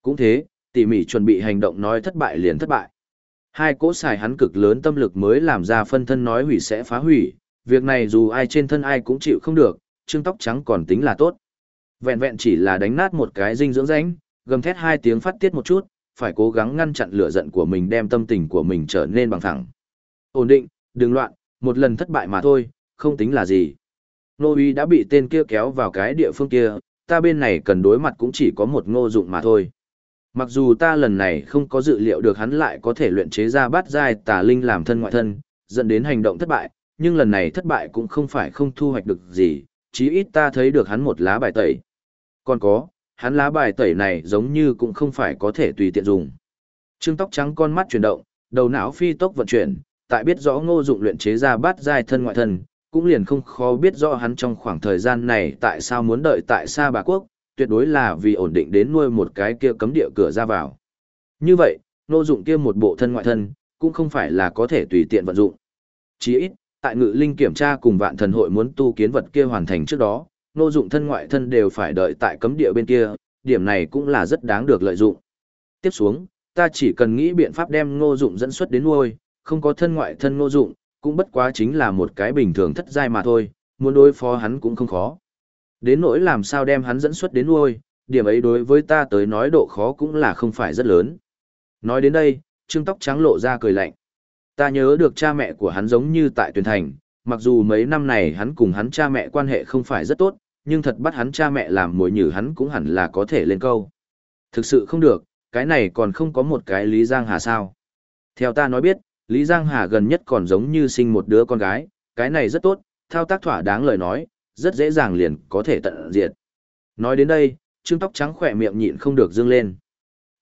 Cũng thế, tỉ mỉ chuẩn bị hành động nói thất bại liền thất bại. Hai cỗ xài hắn cực lớn tâm lực mới làm ra phân thân nói hủy sẽ phá hủy, việc này dù ai trên thân ai cũng chịu không được, trương tóc trắng còn tính là tốt. Vẹn vẹn chỉ là đánh nát một cái dinh dưỡng ránh, gầm thét hai tiếng phát tiết một chút, phải cố gắng ngăn chặn lửa giận của mình đem tâm tình của mình trở nên bằng thẳng. Ổn định, đừng loạn, một lần thất bại mà thôi, không tính là gì. Nô uy đã bị tên kia kéo vào cái địa phương kia, ta bên này cần đối mặt cũng chỉ có một ngô dụng mà thôi. Mặc dù ta lần này không có dự liệu được hắn lại có thể luyện chế ra bát giai tà linh làm thân ngoại thân, dẫn đến hành động thất bại, nhưng lần này thất bại cũng không phải không thu hoạch được gì, chí ít ta thấy được hắn một lá bài tẩy. Còn có, hắn lá bài tẩy này giống như cũng không phải có thể tùy tiện dùng. Trương tóc trắng con mắt chuyển động, đầu não phi tốc vận chuyển, tại biết rõ ngô dụng luyện chế ra bát giai thân ngoại thân, cũng liền không khó biết rõ hắn trong khoảng thời gian này tại sao muốn đợi tại xa bà quốc, tuyệt đối là vì ổn định đến nuôi một cái kia cấm địa cửa ra vào. Như vậy, nô dụng kia một bộ thân ngoại thân, cũng không phải là có thể tùy tiện vận dụng. Chỉ ít, tại ngự linh kiểm tra cùng vạn thần hội muốn tu kiến vật kia hoàn thành trước đó, nô dụng thân ngoại thân đều phải đợi tại cấm địa bên kia, điểm này cũng là rất đáng được lợi dụng. Tiếp xuống, ta chỉ cần nghĩ biện pháp đem nô dụng dẫn xuất đến nuôi, không có thân ngoại thân nô dụng, cũng bất quá chính là một cái bình thường thất giai mà thôi, muốn đối phó hắn cũng không khó. Đến nỗi làm sao đem hắn dẫn xuất đến nuôi, điểm ấy đối với ta tới nói độ khó cũng là không phải rất lớn. Nói đến đây, trương tóc trắng lộ ra cười lạnh. Ta nhớ được cha mẹ của hắn giống như tại tuyển thành, mặc dù mấy năm này hắn cùng hắn cha mẹ quan hệ không phải rất tốt, nhưng thật bắt hắn cha mẹ làm mồi nhử hắn cũng hẳn là có thể lên câu. Thực sự không được, cái này còn không có một cái Lý Giang Hà sao. Theo ta nói biết, Lý Giang Hà gần nhất còn giống như sinh một đứa con gái, cái này rất tốt, thao tác thỏa đáng lời nói, rất dễ dàng liền có thể tận diệt. Nói đến đây, trương tóc trắng khỏe miệng nhịn không được dương lên.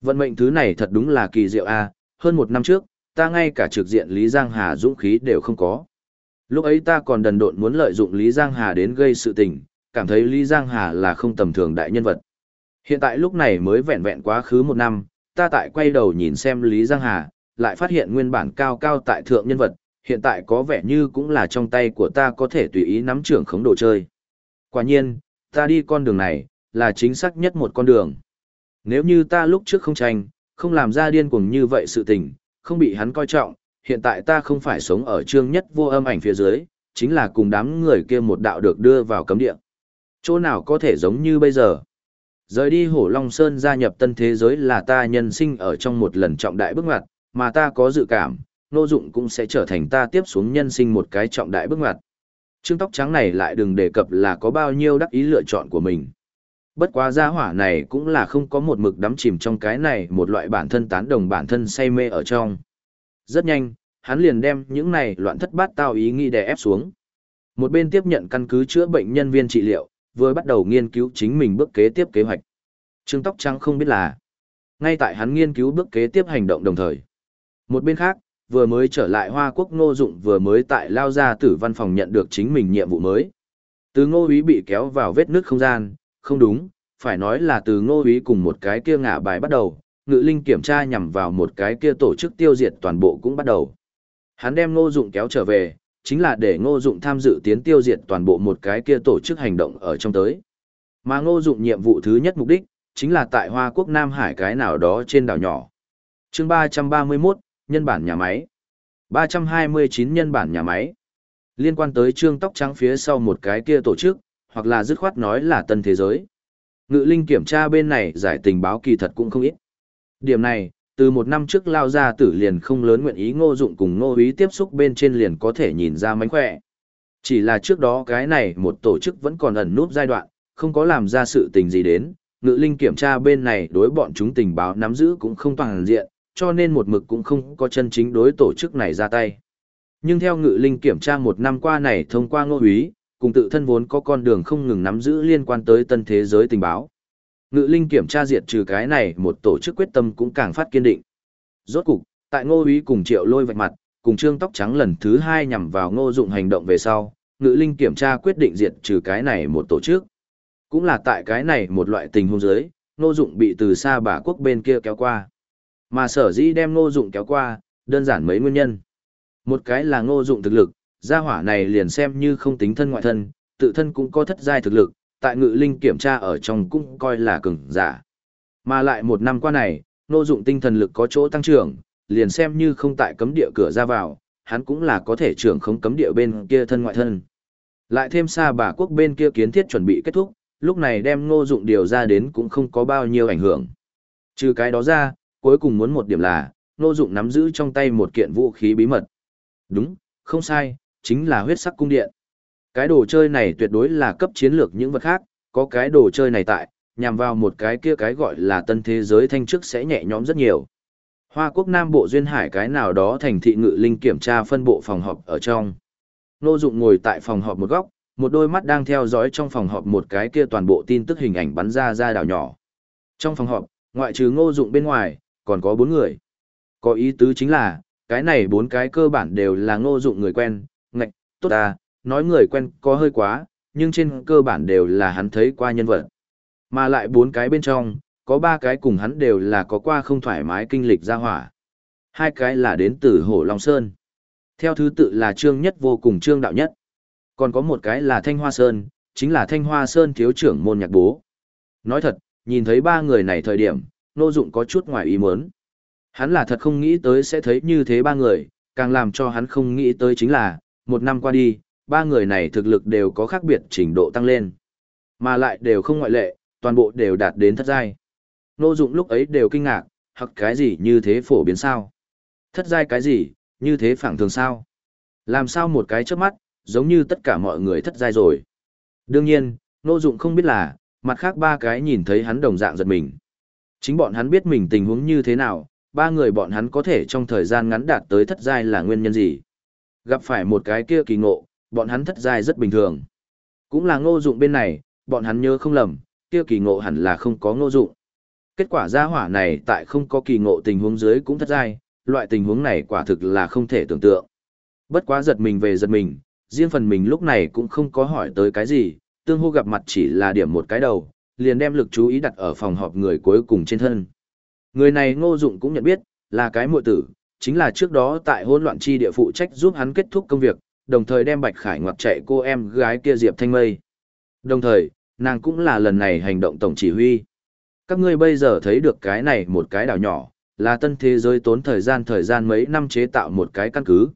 Vận mệnh thứ này thật đúng là kỳ diệu a, hơn một năm trước, ta ngay cả trực diện Lý Giang Hà dũng khí đều không có. Lúc ấy ta còn đần độn muốn lợi dụng Lý Giang Hà đến gây sự tình, cảm thấy Lý Giang Hà là không tầm thường đại nhân vật. Hiện tại lúc này mới vẹn vẹn quá khứ một năm, ta tại quay đầu nhìn xem Lý Giang Hà, lại phát hiện nguyên bản cao cao tại thượng nhân vật, hiện tại có vẻ như cũng là trong tay của ta có thể tùy ý nắm trưởng khống đồ chơi. Quả nhiên, ta đi con đường này, là chính xác nhất một con đường. Nếu như ta lúc trước không tranh, không làm ra điên cuồng như vậy sự tình, không bị hắn coi trọng, hiện tại ta không phải sống ở trương nhất vô âm ảnh phía dưới, chính là cùng đám người kia một đạo được đưa vào cấm địa. Chỗ nào có thể giống như bây giờ? Rời đi Hổ Long Sơn gia nhập tân thế giới là ta nhân sinh ở trong một lần trọng đại bước ngoặt, mà ta có dự cảm, nô dụng cũng sẽ trở thành ta tiếp xuống nhân sinh một cái trọng đại bước ngoặt. Trương tóc trắng này lại đừng đề cập là có bao nhiêu đắc ý lựa chọn của mình. Bất quá gia hỏa này cũng là không có một mực đắm chìm trong cái này một loại bản thân tán đồng bản thân say mê ở trong. Rất nhanh, hắn liền đem những này loạn thất bát tao ý nghĩ đè ép xuống. Một bên tiếp nhận căn cứ chữa bệnh nhân viên trị liệu, vừa bắt đầu nghiên cứu chính mình bước kế tiếp kế hoạch. Trương Tóc Trắng không biết là, ngay tại hắn nghiên cứu bước kế tiếp hành động đồng thời. Một bên khác, vừa mới trở lại Hoa Quốc Ngô Dụng vừa mới tại lao ra tử văn phòng nhận được chính mình nhiệm vụ mới. Từ Ngô Úy bị kéo vào vết nứt không gian, không đúng, phải nói là từ Ngô Úy cùng một cái kia ngả bài bắt đầu, ngự linh kiểm tra nhằm vào một cái kia tổ chức tiêu diệt toàn bộ cũng bắt đầu. Hắn đem Ngô Dụng kéo trở về, chính là để Ngô Dụng tham dự tiến tiêu diệt toàn bộ một cái kia tổ chức hành động ở trong tới. Mà Ngô Dụng nhiệm vụ thứ nhất mục đích, chính là tại Hoa Quốc Nam Hải cái nào đó trên đảo nhỏ. Chương 331, nhân bản nhà máy. 329 nhân bản nhà máy. Liên quan tới trương tóc trắng phía sau một cái kia tổ chức, hoặc là dứt khoát nói là tân thế giới. Ngự linh kiểm tra bên này giải tình báo kỳ thật cũng không ít. Điểm này, từ một năm trước lao ra tử liền không lớn nguyện ý ngô dụng cùng ngô ý tiếp xúc bên trên liền có thể nhìn ra mánh khỏe. Chỉ là trước đó cái này một tổ chức vẫn còn ẩn núp giai đoạn, không có làm ra sự tình gì đến, ngự linh kiểm tra bên này đối bọn chúng tình báo nắm giữ cũng không toàn diện, cho nên một mực cũng không có chân chính đối tổ chức này ra tay. Nhưng theo ngự linh kiểm tra một năm qua này thông qua ngô úy, cùng tự thân vốn có con đường không ngừng nắm giữ liên quan tới tân thế giới tình báo. Ngự linh kiểm tra diệt trừ cái này một tổ chức quyết tâm cũng càng phát kiên định. Rốt cục, tại ngô úy cùng triệu lôi vạch mặt, cùng trương tóc trắng lần thứ hai nhằm vào ngô dụng hành động về sau, ngự linh kiểm tra quyết định diệt trừ cái này một tổ chức. Cũng là tại cái này một loại tình huống giới, ngô dụng bị từ xa bà quốc bên kia kéo qua. Mà sở dĩ đem ngô dụng kéo qua, đơn giản mấy nguyên nhân. Một cái là ngô dụng thực lực, gia hỏa này liền xem như không tính thân ngoại thân, tự thân cũng có thất giai thực lực, tại ngự linh kiểm tra ở trong cũng coi là cường giả. Mà lại một năm qua này, ngô dụng tinh thần lực có chỗ tăng trưởng, liền xem như không tại cấm địa cửa ra vào, hắn cũng là có thể trưởng không cấm địa bên kia thân ngoại thân. Lại thêm xa bà quốc bên kia kiến thiết chuẩn bị kết thúc, lúc này đem ngô dụng điều ra đến cũng không có bao nhiêu ảnh hưởng. Trừ cái đó ra, cuối cùng muốn một điểm là, Ngô Dụng nắm giữ trong tay một kiện vũ khí bí mật. Đúng, không sai, chính là huyết sắc cung điện. Cái đồ chơi này tuyệt đối là cấp chiến lược những vật khác, có cái đồ chơi này tại, nhằm vào một cái kia cái gọi là tân thế giới thanh chức sẽ nhẹ nhõm rất nhiều. Hoa quốc Nam Bộ Duyên Hải cái nào đó thành thị ngự linh kiểm tra phân bộ phòng họp ở trong. Ngô Dụng ngồi tại phòng họp một góc, một đôi mắt đang theo dõi trong phòng họp một cái kia toàn bộ tin tức hình ảnh bắn ra ra đảo nhỏ. Trong phòng họp, ngoại trừ Ngô Dụng bên ngoài, còn có bốn người. Có ý tứ chính là, cái này bốn cái cơ bản đều là ngô dụng người quen, ngạch, tốt à, nói người quen có hơi quá, nhưng trên cơ bản đều là hắn thấy qua nhân vật. Mà lại bốn cái bên trong, có ba cái cùng hắn đều là có qua không thoải mái kinh lịch ra hỏa. Hai cái là đến từ Hổ Long Sơn. Theo thứ tự là Trương Nhất vô cùng Trương Đạo Nhất. Còn có một cái là Thanh Hoa Sơn, chính là Thanh Hoa Sơn thiếu trưởng môn nhạc bố. Nói thật, nhìn thấy ba người này thời điểm, Nô Dụng có chút ngoài ý muốn. Hắn là thật không nghĩ tới sẽ thấy như thế ba người, càng làm cho hắn không nghĩ tới chính là, một năm qua đi, ba người này thực lực đều có khác biệt trình độ tăng lên. Mà lại đều không ngoại lệ, toàn bộ đều đạt đến thất giai. Nô Dụng lúc ấy đều kinh ngạc, hoặc cái gì như thế phổ biến sao? Thất giai cái gì, như thế phẳng thường sao? Làm sao một cái chớp mắt, giống như tất cả mọi người thất giai rồi. Đương nhiên, Nô Dụng không biết là, mặt khác ba cái nhìn thấy hắn đồng dạng giật mình. Chính bọn hắn biết mình tình huống như thế nào, ba người bọn hắn có thể trong thời gian ngắn đạt tới thất giai là nguyên nhân gì. Gặp phải một cái kia kỳ ngộ, bọn hắn thất giai rất bình thường. Cũng là ngô dụng bên này, bọn hắn nhớ không lầm, kia kỳ ngộ hẳn là không có ngô dụng. Kết quả gia hỏa này tại không có kỳ ngộ tình huống dưới cũng thất giai, loại tình huống này quả thực là không thể tưởng tượng. Bất quá giật mình về giật mình, riêng phần mình lúc này cũng không có hỏi tới cái gì, tương hô gặp mặt chỉ là điểm một cái đầu, liền đem lực chú ý đặt ở phòng họp người cuối cùng trên thân. Người này ngô dụng cũng nhận biết, là cái muội tử, chính là trước đó tại hỗn loạn chi địa phụ trách giúp hắn kết thúc công việc, đồng thời đem Bạch Khải ngoặt chạy cô em gái kia Diệp Thanh Mây. Đồng thời, nàng cũng là lần này hành động tổng chỉ huy. Các ngươi bây giờ thấy được cái này một cái đảo nhỏ, là tân thế giới tốn thời gian thời gian mấy năm chế tạo một cái căn cứ.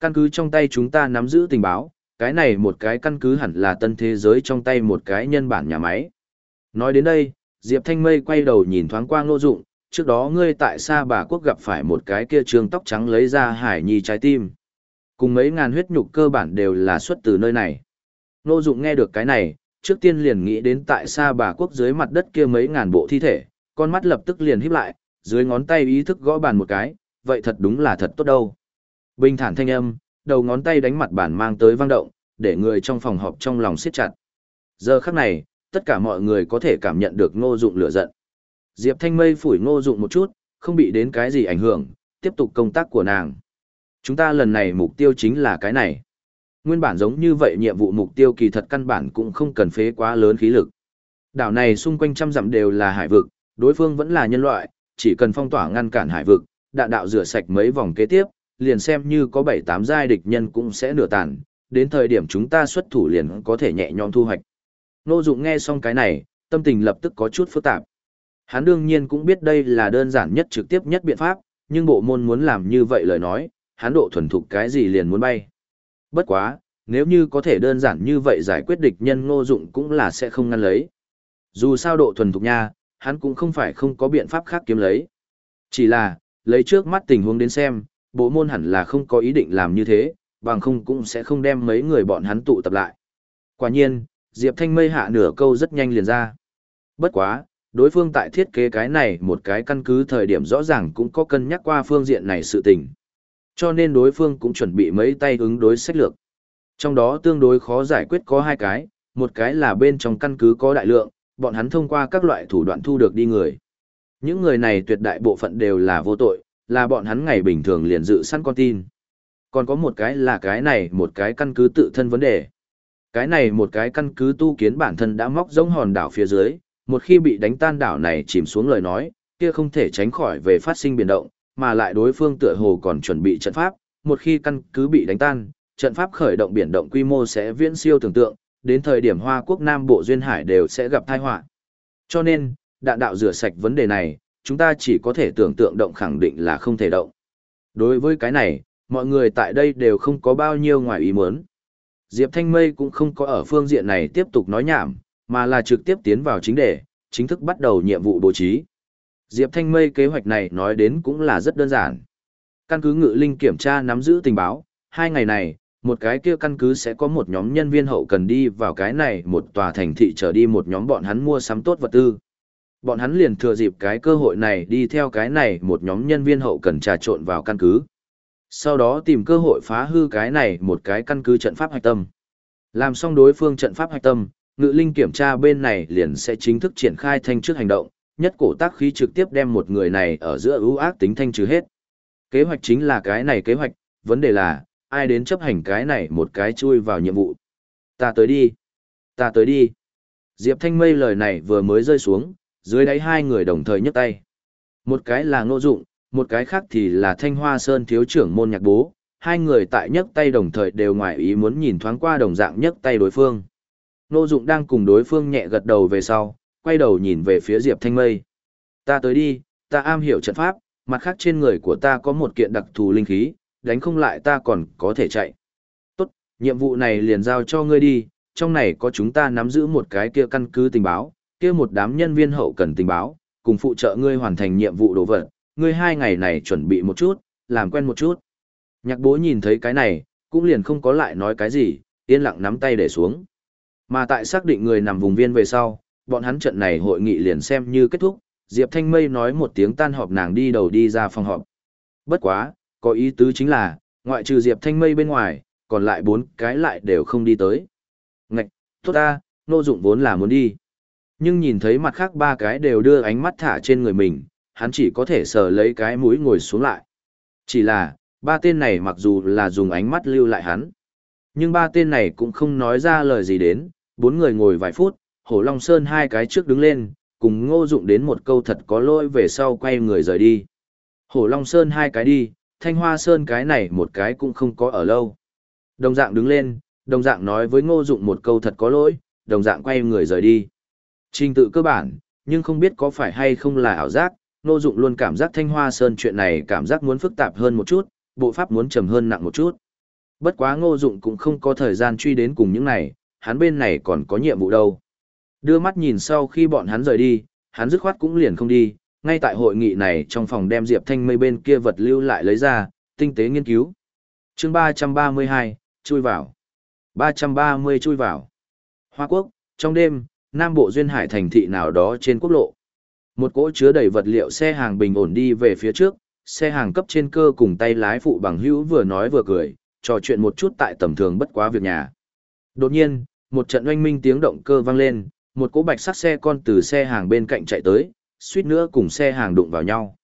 Căn cứ trong tay chúng ta nắm giữ tình báo, cái này một cái căn cứ hẳn là tân thế giới trong tay một cái nhân bản nhà máy. Nói đến đây, Diệp Thanh Mây quay đầu nhìn thoáng qua Ngô Dụng, trước đó ngươi tại Sa Bà Quốc gặp phải một cái kia trường tóc trắng lấy ra hải nhi trái tim. Cùng mấy ngàn huyết nhục cơ bản đều là xuất từ nơi này. Ngô Dụng nghe được cái này, trước tiên liền nghĩ đến tại Sa Bà Quốc dưới mặt đất kia mấy ngàn bộ thi thể, con mắt lập tức liền híp lại, dưới ngón tay ý thức gõ bàn một cái, vậy thật đúng là thật tốt đâu. Bình thản thanh âm, đầu ngón tay đánh mặt bàn mang tới vang động, để người trong phòng họp trong lòng siết chặt. Giờ khắc này, tất cả mọi người có thể cảm nhận được ngô dụng lửa giận. Diệp Thanh Mây phủi ngô dụng một chút, không bị đến cái gì ảnh hưởng, tiếp tục công tác của nàng. Chúng ta lần này mục tiêu chính là cái này. Nguyên bản giống như vậy nhiệm vụ mục tiêu kỳ thật căn bản cũng không cần phế quá lớn khí lực. Đảo này xung quanh trăm dặm đều là hải vực, đối phương vẫn là nhân loại, chỉ cần phong tỏa ngăn cản hải vực, đạn đạo rửa sạch mấy vòng kế tiếp, liền xem như có 7-8 giai địch nhân cũng sẽ nửa tàn, đến thời điểm chúng ta xuất thủ liền có thể nhẹ nhõm thu hoạch. Nô Dụng nghe xong cái này, tâm tình lập tức có chút phức tạp. Hắn đương nhiên cũng biết đây là đơn giản nhất trực tiếp nhất biện pháp, nhưng bộ môn muốn làm như vậy lời nói, hắn độ thuần thục cái gì liền muốn bay. Bất quá, nếu như có thể đơn giản như vậy giải quyết địch nhân ngô dụng cũng là sẽ không ngăn lấy. Dù sao độ thuần thục nha, hắn cũng không phải không có biện pháp khác kiếm lấy. Chỉ là, lấy trước mắt tình huống đến xem, bộ môn hẳn là không có ý định làm như thế, bằng không cũng sẽ không đem mấy người bọn hắn tụ tập lại. Quả nhiên, Diệp Thanh mây hạ nửa câu rất nhanh liền ra. Bất quá, đối phương tại thiết kế cái này một cái căn cứ thời điểm rõ ràng cũng có cân nhắc qua phương diện này sự tình. Cho nên đối phương cũng chuẩn bị mấy tay ứng đối sách lược. Trong đó tương đối khó giải quyết có hai cái, một cái là bên trong căn cứ có đại lượng, bọn hắn thông qua các loại thủ đoạn thu được đi người. Những người này tuyệt đại bộ phận đều là vô tội, là bọn hắn ngày bình thường liền dự săn con tin. Còn có một cái là cái này một cái căn cứ tự thân vấn đề. Cái này một cái căn cứ tu kiến bản thân đã móc giống hòn đảo phía dưới, một khi bị đánh tan đảo này chìm xuống lời nói, kia không thể tránh khỏi về phát sinh biển động, mà lại đối phương tựa hồ còn chuẩn bị trận pháp, một khi căn cứ bị đánh tan, trận pháp khởi động biển động quy mô sẽ viễn siêu tưởng tượng, đến thời điểm Hoa Quốc Nam Bộ Duyên Hải đều sẽ gặp tai họa. Cho nên, đạn đạo rửa sạch vấn đề này, chúng ta chỉ có thể tưởng tượng động khẳng định là không thể động. Đối với cái này, mọi người tại đây đều không có bao nhiêu ngoài ý muốn. Diệp Thanh Mây cũng không có ở phương diện này tiếp tục nói nhảm, mà là trực tiếp tiến vào chính đề, chính thức bắt đầu nhiệm vụ bố trí. Diệp Thanh Mây kế hoạch này nói đến cũng là rất đơn giản. Căn cứ ngự linh kiểm tra nắm giữ tình báo, hai ngày này, một cái kia căn cứ sẽ có một nhóm nhân viên hậu cần đi vào cái này một tòa thành thị trở đi một nhóm bọn hắn mua sắm tốt vật tư. Bọn hắn liền thừa dịp cái cơ hội này đi theo cái này một nhóm nhân viên hậu cần trà trộn vào căn cứ. Sau đó tìm cơ hội phá hư cái này một cái căn cứ trận pháp hạch tâm. Làm xong đối phương trận pháp hạch tâm, ngự linh kiểm tra bên này liền sẽ chính thức triển khai thanh trước hành động, nhất cổ tác khí trực tiếp đem một người này ở giữa ưu ác tính thanh trừ hết. Kế hoạch chính là cái này kế hoạch, vấn đề là, ai đến chấp hành cái này một cái chui vào nhiệm vụ. Ta tới đi. Ta tới đi. Diệp Thanh Mây lời này vừa mới rơi xuống, dưới đáy hai người đồng thời nhấc tay. Một cái là ngô dụng, một cái khác thì là Thanh Hoa Sơn thiếu trưởng môn nhạc bố. Hai người tại nhấc tay đồng thời đều ngoài ý muốn nhìn thoáng qua đồng dạng nhấc tay đối phương. nô dụng đang cùng đối phương nhẹ gật đầu về sau, quay đầu nhìn về phía Diệp Thanh Mây. Ta tới đi, ta am hiểu trận pháp, mặt khác trên người của ta có một kiện đặc thù linh khí, đánh không lại ta còn có thể chạy. Tốt, nhiệm vụ này liền giao cho ngươi đi, trong này có chúng ta nắm giữ một cái kia căn cứ tình báo, kia một đám nhân viên hậu cần tình báo, cùng phụ trợ ngươi hoàn thành nhiệm vụ đồ vật, ngươi hai ngày này chuẩn bị một chút, làm quen một chút. Nhạc bố nhìn thấy cái này, cũng liền không có lại nói cái gì, yên lặng nắm tay để xuống. Mà tại xác định người nằm vùng viên về sau, bọn hắn trận này hội nghị liền xem như kết thúc, Diệp Thanh Mây nói một tiếng tan họp nàng đi đầu đi ra phòng họp. Bất quá, có ý tứ chính là, ngoại trừ Diệp Thanh Mây bên ngoài, còn lại bốn cái lại đều không đi tới. Ngạch, tốt ta, nô dụng vốn là muốn đi. Nhưng nhìn thấy mặt khác ba cái đều đưa ánh mắt thả trên người mình, hắn chỉ có thể sờ lấy cái mũi ngồi xuống lại. Chỉ là, ba tên này mặc dù là dùng ánh mắt lưu lại hắn. Nhưng ba tên này cũng không nói ra lời gì đến, bốn người ngồi vài phút, Hổ Long Sơn hai cái trước đứng lên, cùng ngô dụng đến một câu thật có lỗi về sau quay người rời đi. Hổ Long Sơn hai cái đi, Thanh Hoa Sơn cái này một cái cũng không có ở lâu. Đồng dạng đứng lên, đồng dạng nói với ngô dụng một câu thật có lỗi, đồng dạng quay người rời đi. Trình tự cơ bản, nhưng không biết có phải hay không là ảo giác, ngô dụng luôn cảm giác Thanh Hoa Sơn chuyện này cảm giác muốn phức tạp hơn một chút, bộ pháp muốn trầm hơn nặng một chút. Bất quá ngô dụng cũng không có thời gian truy đến cùng những này, hắn bên này còn có nhiệm vụ đâu. Đưa mắt nhìn sau khi bọn hắn rời đi, hắn dứt khoát cũng liền không đi, ngay tại hội nghị này trong phòng đem Diệp Thanh mây bên kia vật lưu lại lấy ra, tinh tế nghiên cứu. chương 332, chui vào. 330 chui vào. Hoa Quốc, trong đêm, Nam Bộ Duyên Hải thành thị nào đó trên quốc lộ. Một cỗ chứa đầy vật liệu xe hàng bình ổn đi về phía trước, xe hàng cấp trên cơ cùng tay lái phụ bằng hữu vừa nói vừa cười, trò chuyện một chút tại tầm thường bất quá việc nhà. Đột nhiên, một trận oanh minh tiếng động cơ vang lên, một cỗ bạch sắc xe con từ xe hàng bên cạnh chạy tới, suýt nữa cùng xe hàng đụng vào nhau.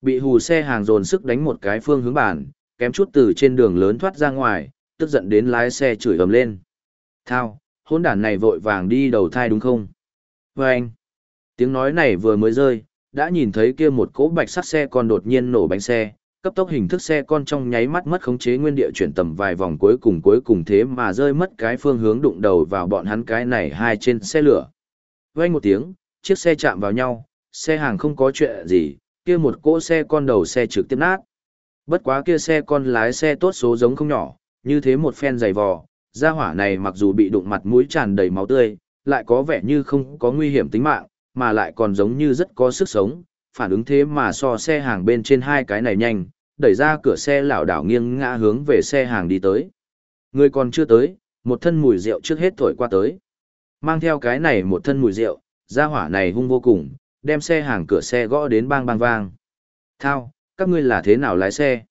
Bị hù xe hàng dồn sức đánh một cái phương hướng bản, kém chút từ trên đường lớn thoát ra ngoài, tức giận đến lái xe chửi ầm lên. Thao, hỗn đản này vội vàng đi đầu thai đúng không? Và anh, tiếng nói này vừa mới rơi, đã nhìn thấy kia một cỗ bạch sắt xe con đột nhiên nổ bánh xe, cấp tốc hình thức xe con trong nháy mắt mất khống chế nguyên địa chuyển tầm vài vòng cuối cùng cuối cùng thế mà rơi mất cái phương hướng đụng đầu vào bọn hắn cái này hai trên xe lửa. Vang một tiếng, chiếc xe chạm vào nhau, xe hàng không có chuyện gì, kia một cỗ xe con đầu xe trực tiếp nát. Bất quá kia xe con lái xe tốt số giống không nhỏ, như thế một phen dày vò, gia hỏa này mặc dù bị đụng mặt mũi tràn đầy máu tươi, lại có vẻ như không có nguy hiểm tính mạng, mà lại còn giống như rất có sức sống, phản ứng thế mà so xe hàng bên trên hai cái này nhanh, đẩy ra cửa xe lảo đảo nghiêng ngã hướng về xe hàng đi tới. Người còn chưa tới, một thân mùi rượu trước hết thổi qua tới. Mang theo cái này một thân mùi rượu, gia hỏa này hung vô cùng, đem xe hàng cửa xe gõ đến bang bang vang. Thao, các ngươi là thế nào lái xe?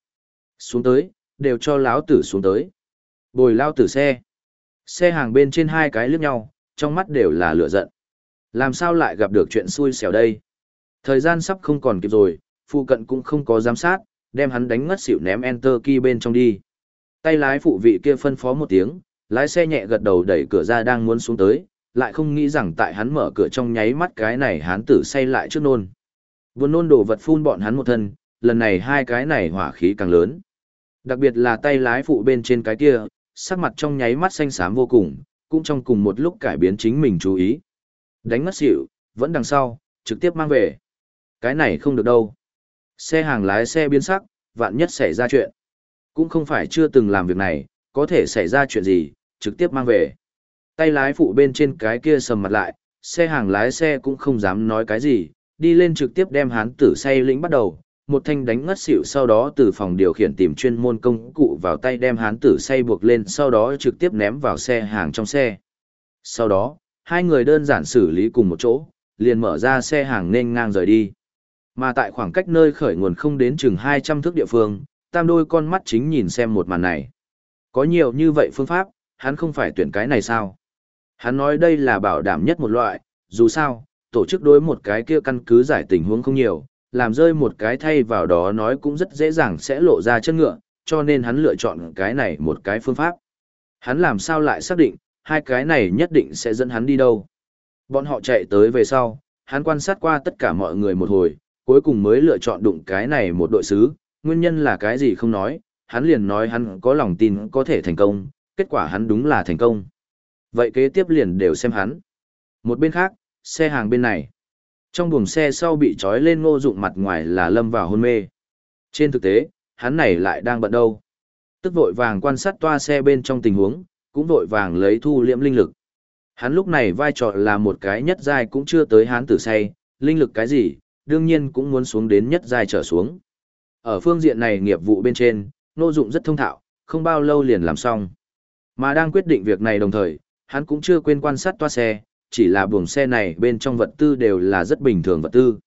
Xuống tới, đều cho lão tử xuống tới. Bồi lao tử xe. Xe hàng bên trên hai cái liếc nhau, trong mắt đều là lửa giận. Làm sao lại gặp được chuyện xui xẻo đây? Thời gian sắp không còn kịp rồi, phụ cận cũng không có giám sát, đem hắn đánh ngất xỉu ném enter key bên trong đi. Tay lái phụ vị kia phân phó một tiếng, lái xe nhẹ gật đầu đẩy cửa ra đang muốn xuống tới, lại không nghĩ rằng tại hắn mở cửa trong nháy mắt cái này hắn tử say lại trước nôn. Buồn nôn đổ vật phun bọn hắn một thân, lần này hai cái này hỏa khí càng lớn. Đặc biệt là tay lái phụ bên trên cái kia, sắc mặt trong nháy mắt xanh xám vô cùng, cũng trong cùng một lúc cải biến chính mình chú ý. Đánh mất xỉu, vẫn đằng sau, trực tiếp mang về. Cái này không được đâu. Xe hàng lái xe biến sắc, vạn nhất xảy ra chuyện. Cũng không phải chưa từng làm việc này, có thể xảy ra chuyện gì, trực tiếp mang về. Tay lái phụ bên trên cái kia sầm mặt lại, xe hàng lái xe cũng không dám nói cái gì, đi lên trực tiếp đem hán tử say lĩnh bắt đầu, một thanh đánh ngất xỉu sau đó từ phòng điều khiển tìm chuyên môn công cụ vào tay đem hán tử say buộc lên sau đó trực tiếp ném vào xe hàng trong xe. Sau đó, hai người đơn giản xử lý cùng một chỗ, liền mở ra xe hàng nên ngang rời đi. Mà tại khoảng cách nơi khởi nguồn không đến chừng 200 thước địa phương, tam đôi con mắt chính nhìn xem một màn này. Có nhiều như vậy phương pháp, hắn không phải tuyển cái này sao? Hắn nói đây là bảo đảm nhất một loại, dù sao, tổ chức đối một cái kia căn cứ giải tình huống không nhiều, làm rơi một cái thay vào đó nói cũng rất dễ dàng sẽ lộ ra chân ngựa, cho nên hắn lựa chọn cái này một cái phương pháp. Hắn làm sao lại xác định, hai cái này nhất định sẽ dẫn hắn đi đâu. Bọn họ chạy tới về sau, hắn quan sát qua tất cả mọi người một hồi, cuối cùng mới lựa chọn đụng cái này một đội sứ, nguyên nhân là cái gì không nói, hắn liền nói hắn có lòng tin có thể thành công, kết quả hắn đúng là thành công. Vậy kế tiếp liền đều xem hắn. Một bên khác, xe hàng bên này. Trong buồng xe sau bị trói lên ngô dụng mặt ngoài là lâm vào hôn mê. Trên thực tế, hắn này lại đang bận đâu. Tức vội vàng quan sát toa xe bên trong tình huống, cũng vội vàng lấy thu liễm linh lực. Hắn lúc này vai trò là một cái nhất giai cũng chưa tới hắn tử say, linh lực cái gì, đương nhiên cũng muốn xuống đến nhất giai trở xuống. Ở phương diện này nghiệp vụ bên trên, nô dụng rất thông thạo, không bao lâu liền làm xong. Mà đang quyết định việc này đồng thời, hắn cũng chưa quên quan sát toa xe, chỉ là buồng xe này bên trong vật tư đều là rất bình thường vật tư.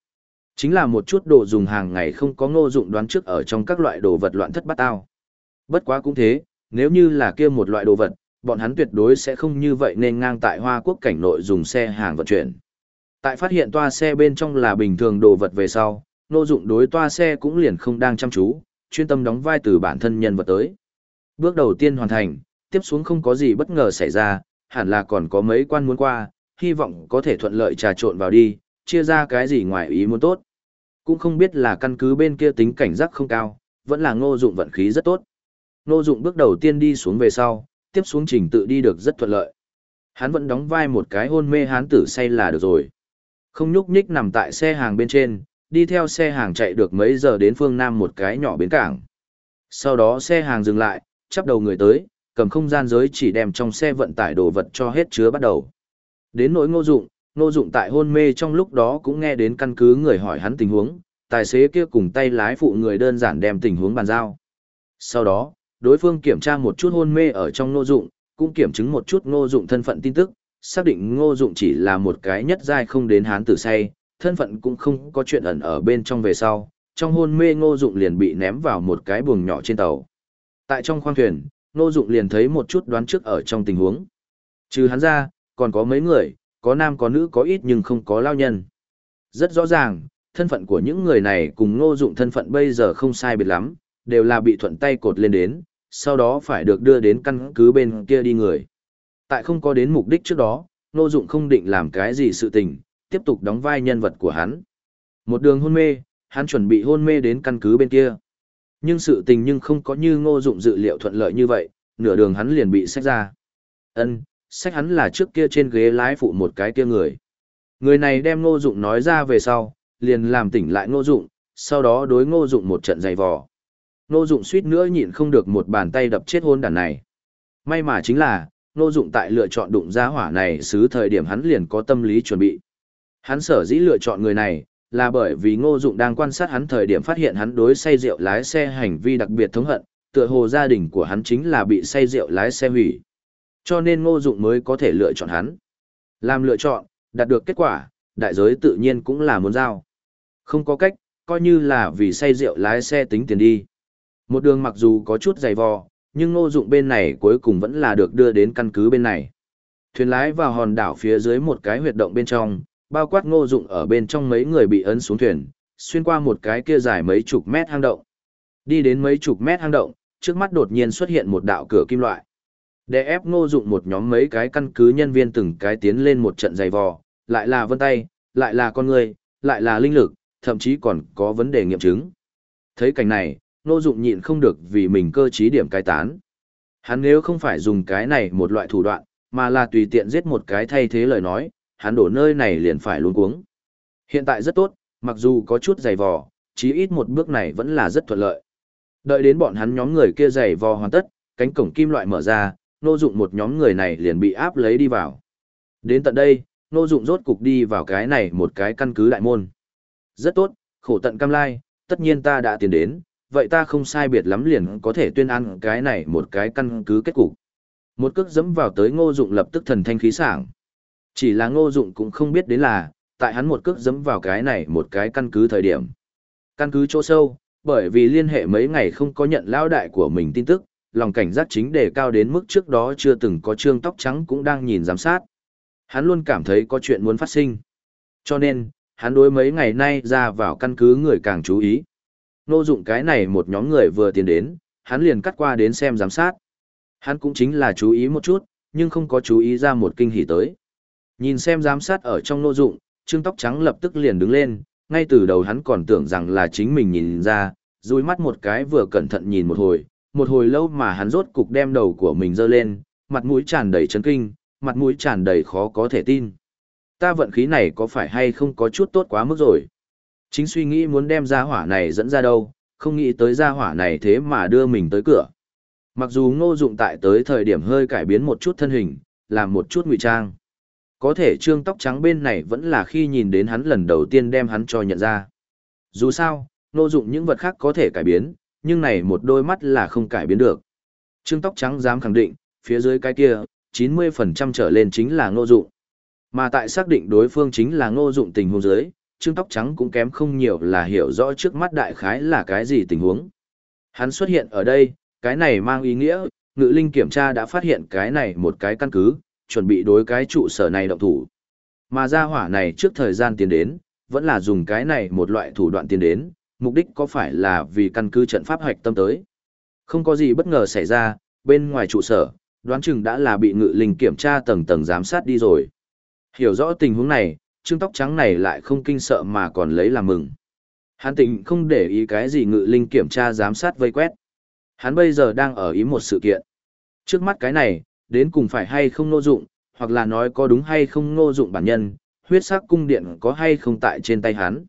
Chính là một chút đồ dùng hàng ngày không có ngô dụng đoán trước ở trong các loại đồ vật loạn thất bát tao. Bất quá cũng thế, nếu như là kia một loại đồ vật, bọn hắn tuyệt đối sẽ không như vậy nên ngang tại Hoa Quốc cảnh nội dùng xe hàng vận chuyển. Tại phát hiện toa xe bên trong là bình thường đồ vật về sau, ngô dụng đối toa xe cũng liền không đang chăm chú, chuyên tâm đóng vai từ bản thân nhân vật tới. Bước đầu tiên hoàn thành, tiếp xuống không có gì bất ngờ xảy ra, hẳn là còn có mấy quan muốn qua, hy vọng có thể thuận lợi trà trộn vào đi, chia ra cái gì ngoài ý muốn tốt. Cũng không biết là căn cứ bên kia tính cảnh giác không cao, vẫn là ngô dụng vận khí rất tốt. Ngô dụng bước đầu tiên đi xuống về sau, tiếp xuống trình tự đi được rất thuận lợi. Hắn vẫn đóng vai một cái hôn mê hán tử say là được rồi. Không nhúc nhích nằm tại xe hàng bên trên, đi theo xe hàng chạy được mấy giờ đến phương Nam một cái nhỏ bến cảng. Sau đó xe hàng dừng lại, chắp đầu người tới, cầm không gian giới chỉ đem trong xe vận tải đồ vật cho hết chứa bắt đầu. Đến nỗi ngô dụng, ngô dụng tại hôn mê trong lúc đó cũng nghe đến căn cứ người hỏi hắn tình huống, tài xế kia cùng tay lái phụ người đơn giản đem tình huống bàn giao. Sau đó, đối phương kiểm tra một chút hôn mê ở trong ngô dụng, cũng kiểm chứng một chút ngô dụng thân phận tin tức, xác định ngô dụng chỉ là một cái nhất giai không đến hán tử say, thân phận cũng không có chuyện ẩn ở bên trong về sau, trong hôn mê ngô dụng liền bị ném vào một cái buồng nhỏ trên tàu. Tại trong khoang thuyền, ngô dụng liền thấy một chút đoán trước ở trong tình huống. Trừ hắn ra, còn có mấy người, có nam có nữ có ít nhưng không có lao nhân. Rất rõ ràng, thân phận của những người này cùng ngô dụng thân phận bây giờ không sai biệt lắm, đều là bị thuận tay cột lên đến, sau đó phải được đưa đến căn cứ bên kia đi người. Tại không có đến mục đích trước đó, ngô dụng không định làm cái gì sự tình, tiếp tục đóng vai nhân vật của hắn. Một đường hôn mê, hắn chuẩn bị hôn mê đến căn cứ bên kia. Nhưng sự tình nhưng không có như ngô dụng dự liệu thuận lợi như vậy, nửa đường hắn liền bị xách ra. Ân, xách hắn là trước kia trên ghế lái phụ một cái kia người. Người này đem ngô dụng nói ra về sau, liền làm tỉnh lại ngô dụng, sau đó đối ngô dụng một trận dày vò. Ngô dụng suýt nữa nhịn không được một bàn tay đập chết hôn đàn này. May mà chính là, ngô dụng tại lựa chọn đụng giá hỏa này xứ thời điểm hắn liền có tâm lý chuẩn bị. Hắn sở dĩ lựa chọn người này, là bởi vì ngô dụng đang quan sát hắn thời điểm phát hiện hắn đối say rượu lái xe hành vi đặc biệt thống hận, tựa hồ gia đình của hắn chính là bị say rượu lái xe hủy. Cho nên ngô dụng mới có thể lựa chọn hắn. Làm lựa chọn, đạt được kết quả, đại giới tự nhiên cũng là muốn giao. Không có cách, coi như là vì say rượu lái xe tính tiền đi. Một đường mặc dù có chút dày vò, nhưng ngô dụng bên này cuối cùng vẫn là được đưa đến căn cứ bên này. Thuyền lái vào hòn đảo phía dưới một cái huyệt động bên trong, bao quát ngô dụng ở bên trong mấy người bị ấn xuống thuyền, xuyên qua một cái kia dài mấy chục mét hang động. Đi đến mấy chục mét hang động, trước mắt đột nhiên xuất hiện một đạo cửa kim loại. Để ép ngô dụng một nhóm mấy cái căn cứ nhân viên từng cái tiến lên một trận dày vò, lại là vân tay, lại là con người, lại là linh lực, thậm chí còn có vấn đề nghiệm chứng. Thấy cảnh này, ngô dụng nhịn không được vì mình cơ trí điểm cai tán. Hắn nếu không phải dùng cái này một loại thủ đoạn, mà là tùy tiện giết một cái thay thế lời nói, hắn đổ nơi này liền phải luống cuống. Hiện tại rất tốt, mặc dù có chút dày vò, chí ít một bước này vẫn là rất thuận lợi. Đợi đến bọn hắn nhóm người kia dày vò hoàn tất, cánh cổng kim loại mở ra, nô dụng một nhóm người này liền bị áp lấy đi vào. Đến tận đây, nô dụng rốt cục đi vào cái này một cái căn cứ đại môn. Rất tốt, khổ tận cam lai, tất nhiên ta đã tiến đến, vậy ta không sai biệt lắm liền có thể tuyên ăn cái này một cái căn cứ kết cục. Một cước dẫm vào tới ngô dụng lập tức thần thanh khí sảng. Chỉ là ngô dụng cũng không biết đến là, tại hắn một cước dẫm vào cái này một cái căn cứ thời điểm. Căn cứ chỗ sâu, bởi vì liên hệ mấy ngày không có nhận lao đại của mình tin tức, lòng cảnh giác chính đề cao đến mức trước đó chưa từng có trương tóc trắng cũng đang nhìn giám sát. Hắn luôn cảm thấy có chuyện muốn phát sinh. Cho nên, hắn đối mấy ngày nay ra vào căn cứ người càng chú ý. Nô dụng cái này một nhóm người vừa tiến đến, hắn liền cắt qua đến xem giám sát. Hắn cũng chính là chú ý một chút, nhưng không có chú ý ra một kinh hỉ tới. Nhìn xem giám sát ở trong nô dụng, trương tóc trắng lập tức liền đứng lên, ngay từ đầu hắn còn tưởng rằng là chính mình nhìn ra, dùi mắt một cái vừa cẩn thận nhìn một hồi, một hồi lâu mà hắn rốt cục đem đầu của mình dơ lên, mặt mũi tràn đầy chấn kinh, mặt mũi tràn đầy khó có thể tin. Ta vận khí này có phải hay không có chút tốt quá mức rồi? Chính suy nghĩ muốn đem ra hỏa này dẫn ra đâu, không nghĩ tới ra hỏa này thế mà đưa mình tới cửa. Mặc dù ngô dụng tại tới thời điểm hơi cải biến một chút thân hình, làm một chút ngụy trang. Có thể trương tóc trắng bên này vẫn là khi nhìn đến hắn lần đầu tiên đem hắn cho nhận ra. Dù sao, ngô dụng những vật khác có thể cải biến, nhưng này một đôi mắt là không cải biến được. Trương tóc trắng dám khẳng định, phía dưới cái kia, 90% trở lên chính là ngô dụng. Mà tại xác định đối phương chính là ngô dụng tình huống dưới, trương tóc trắng cũng kém không nhiều là hiểu rõ trước mắt đại khái là cái gì tình huống. Hắn xuất hiện ở đây, cái này mang ý nghĩa, ngự linh kiểm tra đã phát hiện cái này một cái căn cứ, chuẩn bị đối cái trụ sở này động thủ. Mà ra hỏa này trước thời gian tiến đến, vẫn là dùng cái này một loại thủ đoạn tiến đến, mục đích có phải là vì căn cứ trận pháp hoạch tâm tới. Không có gì bất ngờ xảy ra, bên ngoài trụ sở, đoán chừng đã là bị ngự linh kiểm tra tầng tầng giám sát đi rồi. Hiểu rõ tình huống này, trương tóc trắng này lại không kinh sợ mà còn lấy làm mừng. Hắn tỉnh không để ý cái gì ngự linh kiểm tra giám sát vây quét. Hắn bây giờ đang ở ý một sự kiện. Trước mắt cái này, đến cùng phải hay không nô dụng, hoặc là nói có đúng hay không nô dụng bản nhân, huyết sắc cung điện có hay không tại trên tay hắn.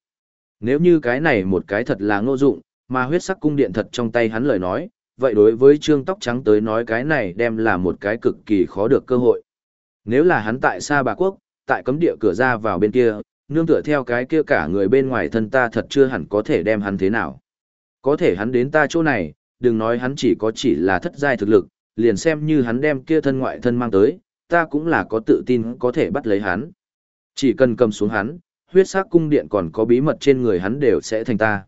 Nếu như cái này một cái thật là nô dụng, mà huyết sắc cung điện thật trong tay hắn lời nói, vậy đối với trương tóc trắng tới nói cái này đem là một cái cực kỳ khó được cơ hội. Nếu là hắn tại Sa Bà Quốc, tại cấm địa cửa ra vào bên kia, nương tựa theo cái kia cả người bên ngoài thân ta thật chưa hẳn có thể đem hắn thế nào. Có thể hắn đến ta chỗ này, đừng nói hắn chỉ có chỉ là thất giai thực lực, liền xem như hắn đem kia thân ngoại thân mang tới, ta cũng là có tự tin có thể bắt lấy hắn. Chỉ cần cầm xuống hắn, huyết sắc cung điện còn có bí mật trên người hắn đều sẽ thành ta.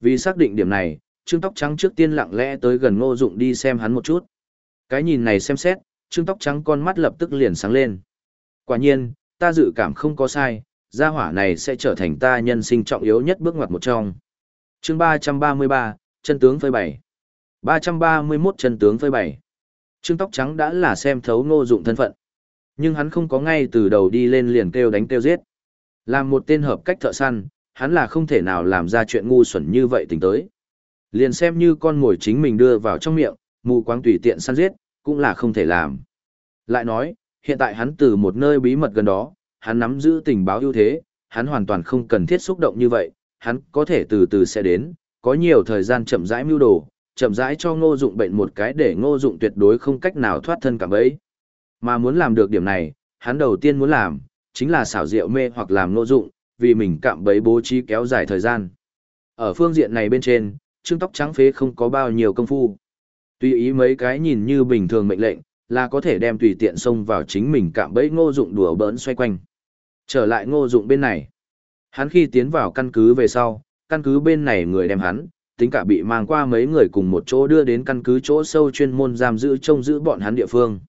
Vì xác định điểm này, Trương Tóc Trắng trước tiên lặng lẽ tới gần Ngô Dụng đi xem hắn một chút. Cái nhìn này xem xét, trương tóc trắng con mắt lập tức liền sáng lên. Quả nhiên, ta dự cảm không có sai, gia hỏa này sẽ trở thành ta nhân sinh trọng yếu nhất bước ngoặt một trong. chương 333, chân tướng phơi bày. 331 chân tướng phơi bày. Trương tóc trắng đã là xem thấu ngô dụng thân phận. Nhưng hắn không có ngay từ đầu đi lên liền kêu đánh kêu giết. Làm một tên hợp cách thợ săn, hắn là không thể nào làm ra chuyện ngu xuẩn như vậy tính tới. Liền xem như con mồi chính mình đưa vào trong miệng, mù quáng tùy tiện săn giết, cũng là không thể làm. Lại nói, hiện tại hắn từ một nơi bí mật gần đó, hắn nắm giữ tình báo ưu thế, hắn hoàn toàn không cần thiết xúc động như vậy, hắn có thể từ từ sẽ đến, có nhiều thời gian chậm rãi mưu đồ, chậm rãi cho ngô dụng bệnh một cái để ngô dụng tuyệt đối không cách nào thoát thân cảm ấy. Mà muốn làm được điểm này, hắn đầu tiên muốn làm, chính là xảo diệu mê hoặc làm ngô dụng, vì mình cạm bẫy bố trí kéo dài thời gian. Ở phương diện này bên trên, trương tóc trắng phế không có bao nhiêu công phu. Tùy ý mấy cái nhìn như bình thường mệnh lệnh, là có thể đem tùy tiện xông vào chính mình cạm bẫy ngô dụng đùa bỡn xoay quanh. Trở lại ngô dụng bên này. Hắn khi tiến vào căn cứ về sau, căn cứ bên này người đem hắn, tính cả bị mang qua mấy người cùng một chỗ đưa đến căn cứ chỗ sâu chuyên môn giam giữ trông giữ bọn hắn địa phương.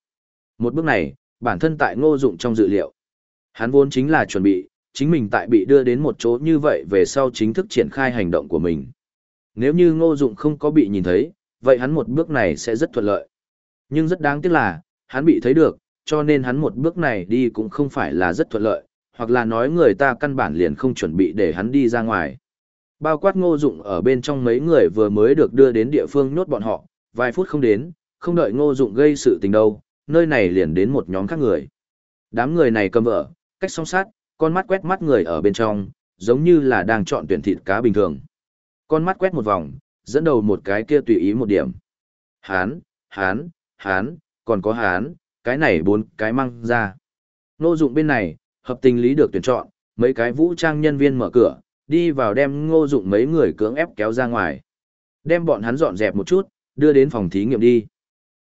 Một bước này, bản thân tại ngô dụng trong dự liệu. Hắn vốn chính là chuẩn bị, chính mình tại bị đưa đến một chỗ như vậy về sau chính thức triển khai hành động của mình. Nếu như ngô dụng không có bị nhìn thấy, vậy hắn một bước này sẽ rất thuận lợi. Nhưng rất đáng tiếc là, hắn bị thấy được, cho nên hắn một bước này đi cũng không phải là rất thuận lợi, hoặc là nói người ta căn bản liền không chuẩn bị để hắn đi ra ngoài. Bao quát ngô dụng ở bên trong mấy người vừa mới được đưa đến địa phương nhốt bọn họ, vài phút không đến, không đợi ngô dụng gây sự tình đâu, nơi này liền đến một nhóm khác người. Đám người này cầm vợ, cách song sát, con mắt quét mắt người ở bên trong, giống như là đang chọn tuyển thịt cá bình thường. Con mắt quét một vòng, dẫn đầu một cái kia tùy ý một điểm. Hán, hán, hán, còn có hán, cái này bốn cái mang ra. Nô dụng bên này, hợp tình lý được tuyển chọn, mấy cái vũ trang nhân viên mở cửa, đi vào đem ngô dụng mấy người cưỡng ép kéo ra ngoài. Đem bọn hắn dọn dẹp một chút, đưa đến phòng thí nghiệm đi.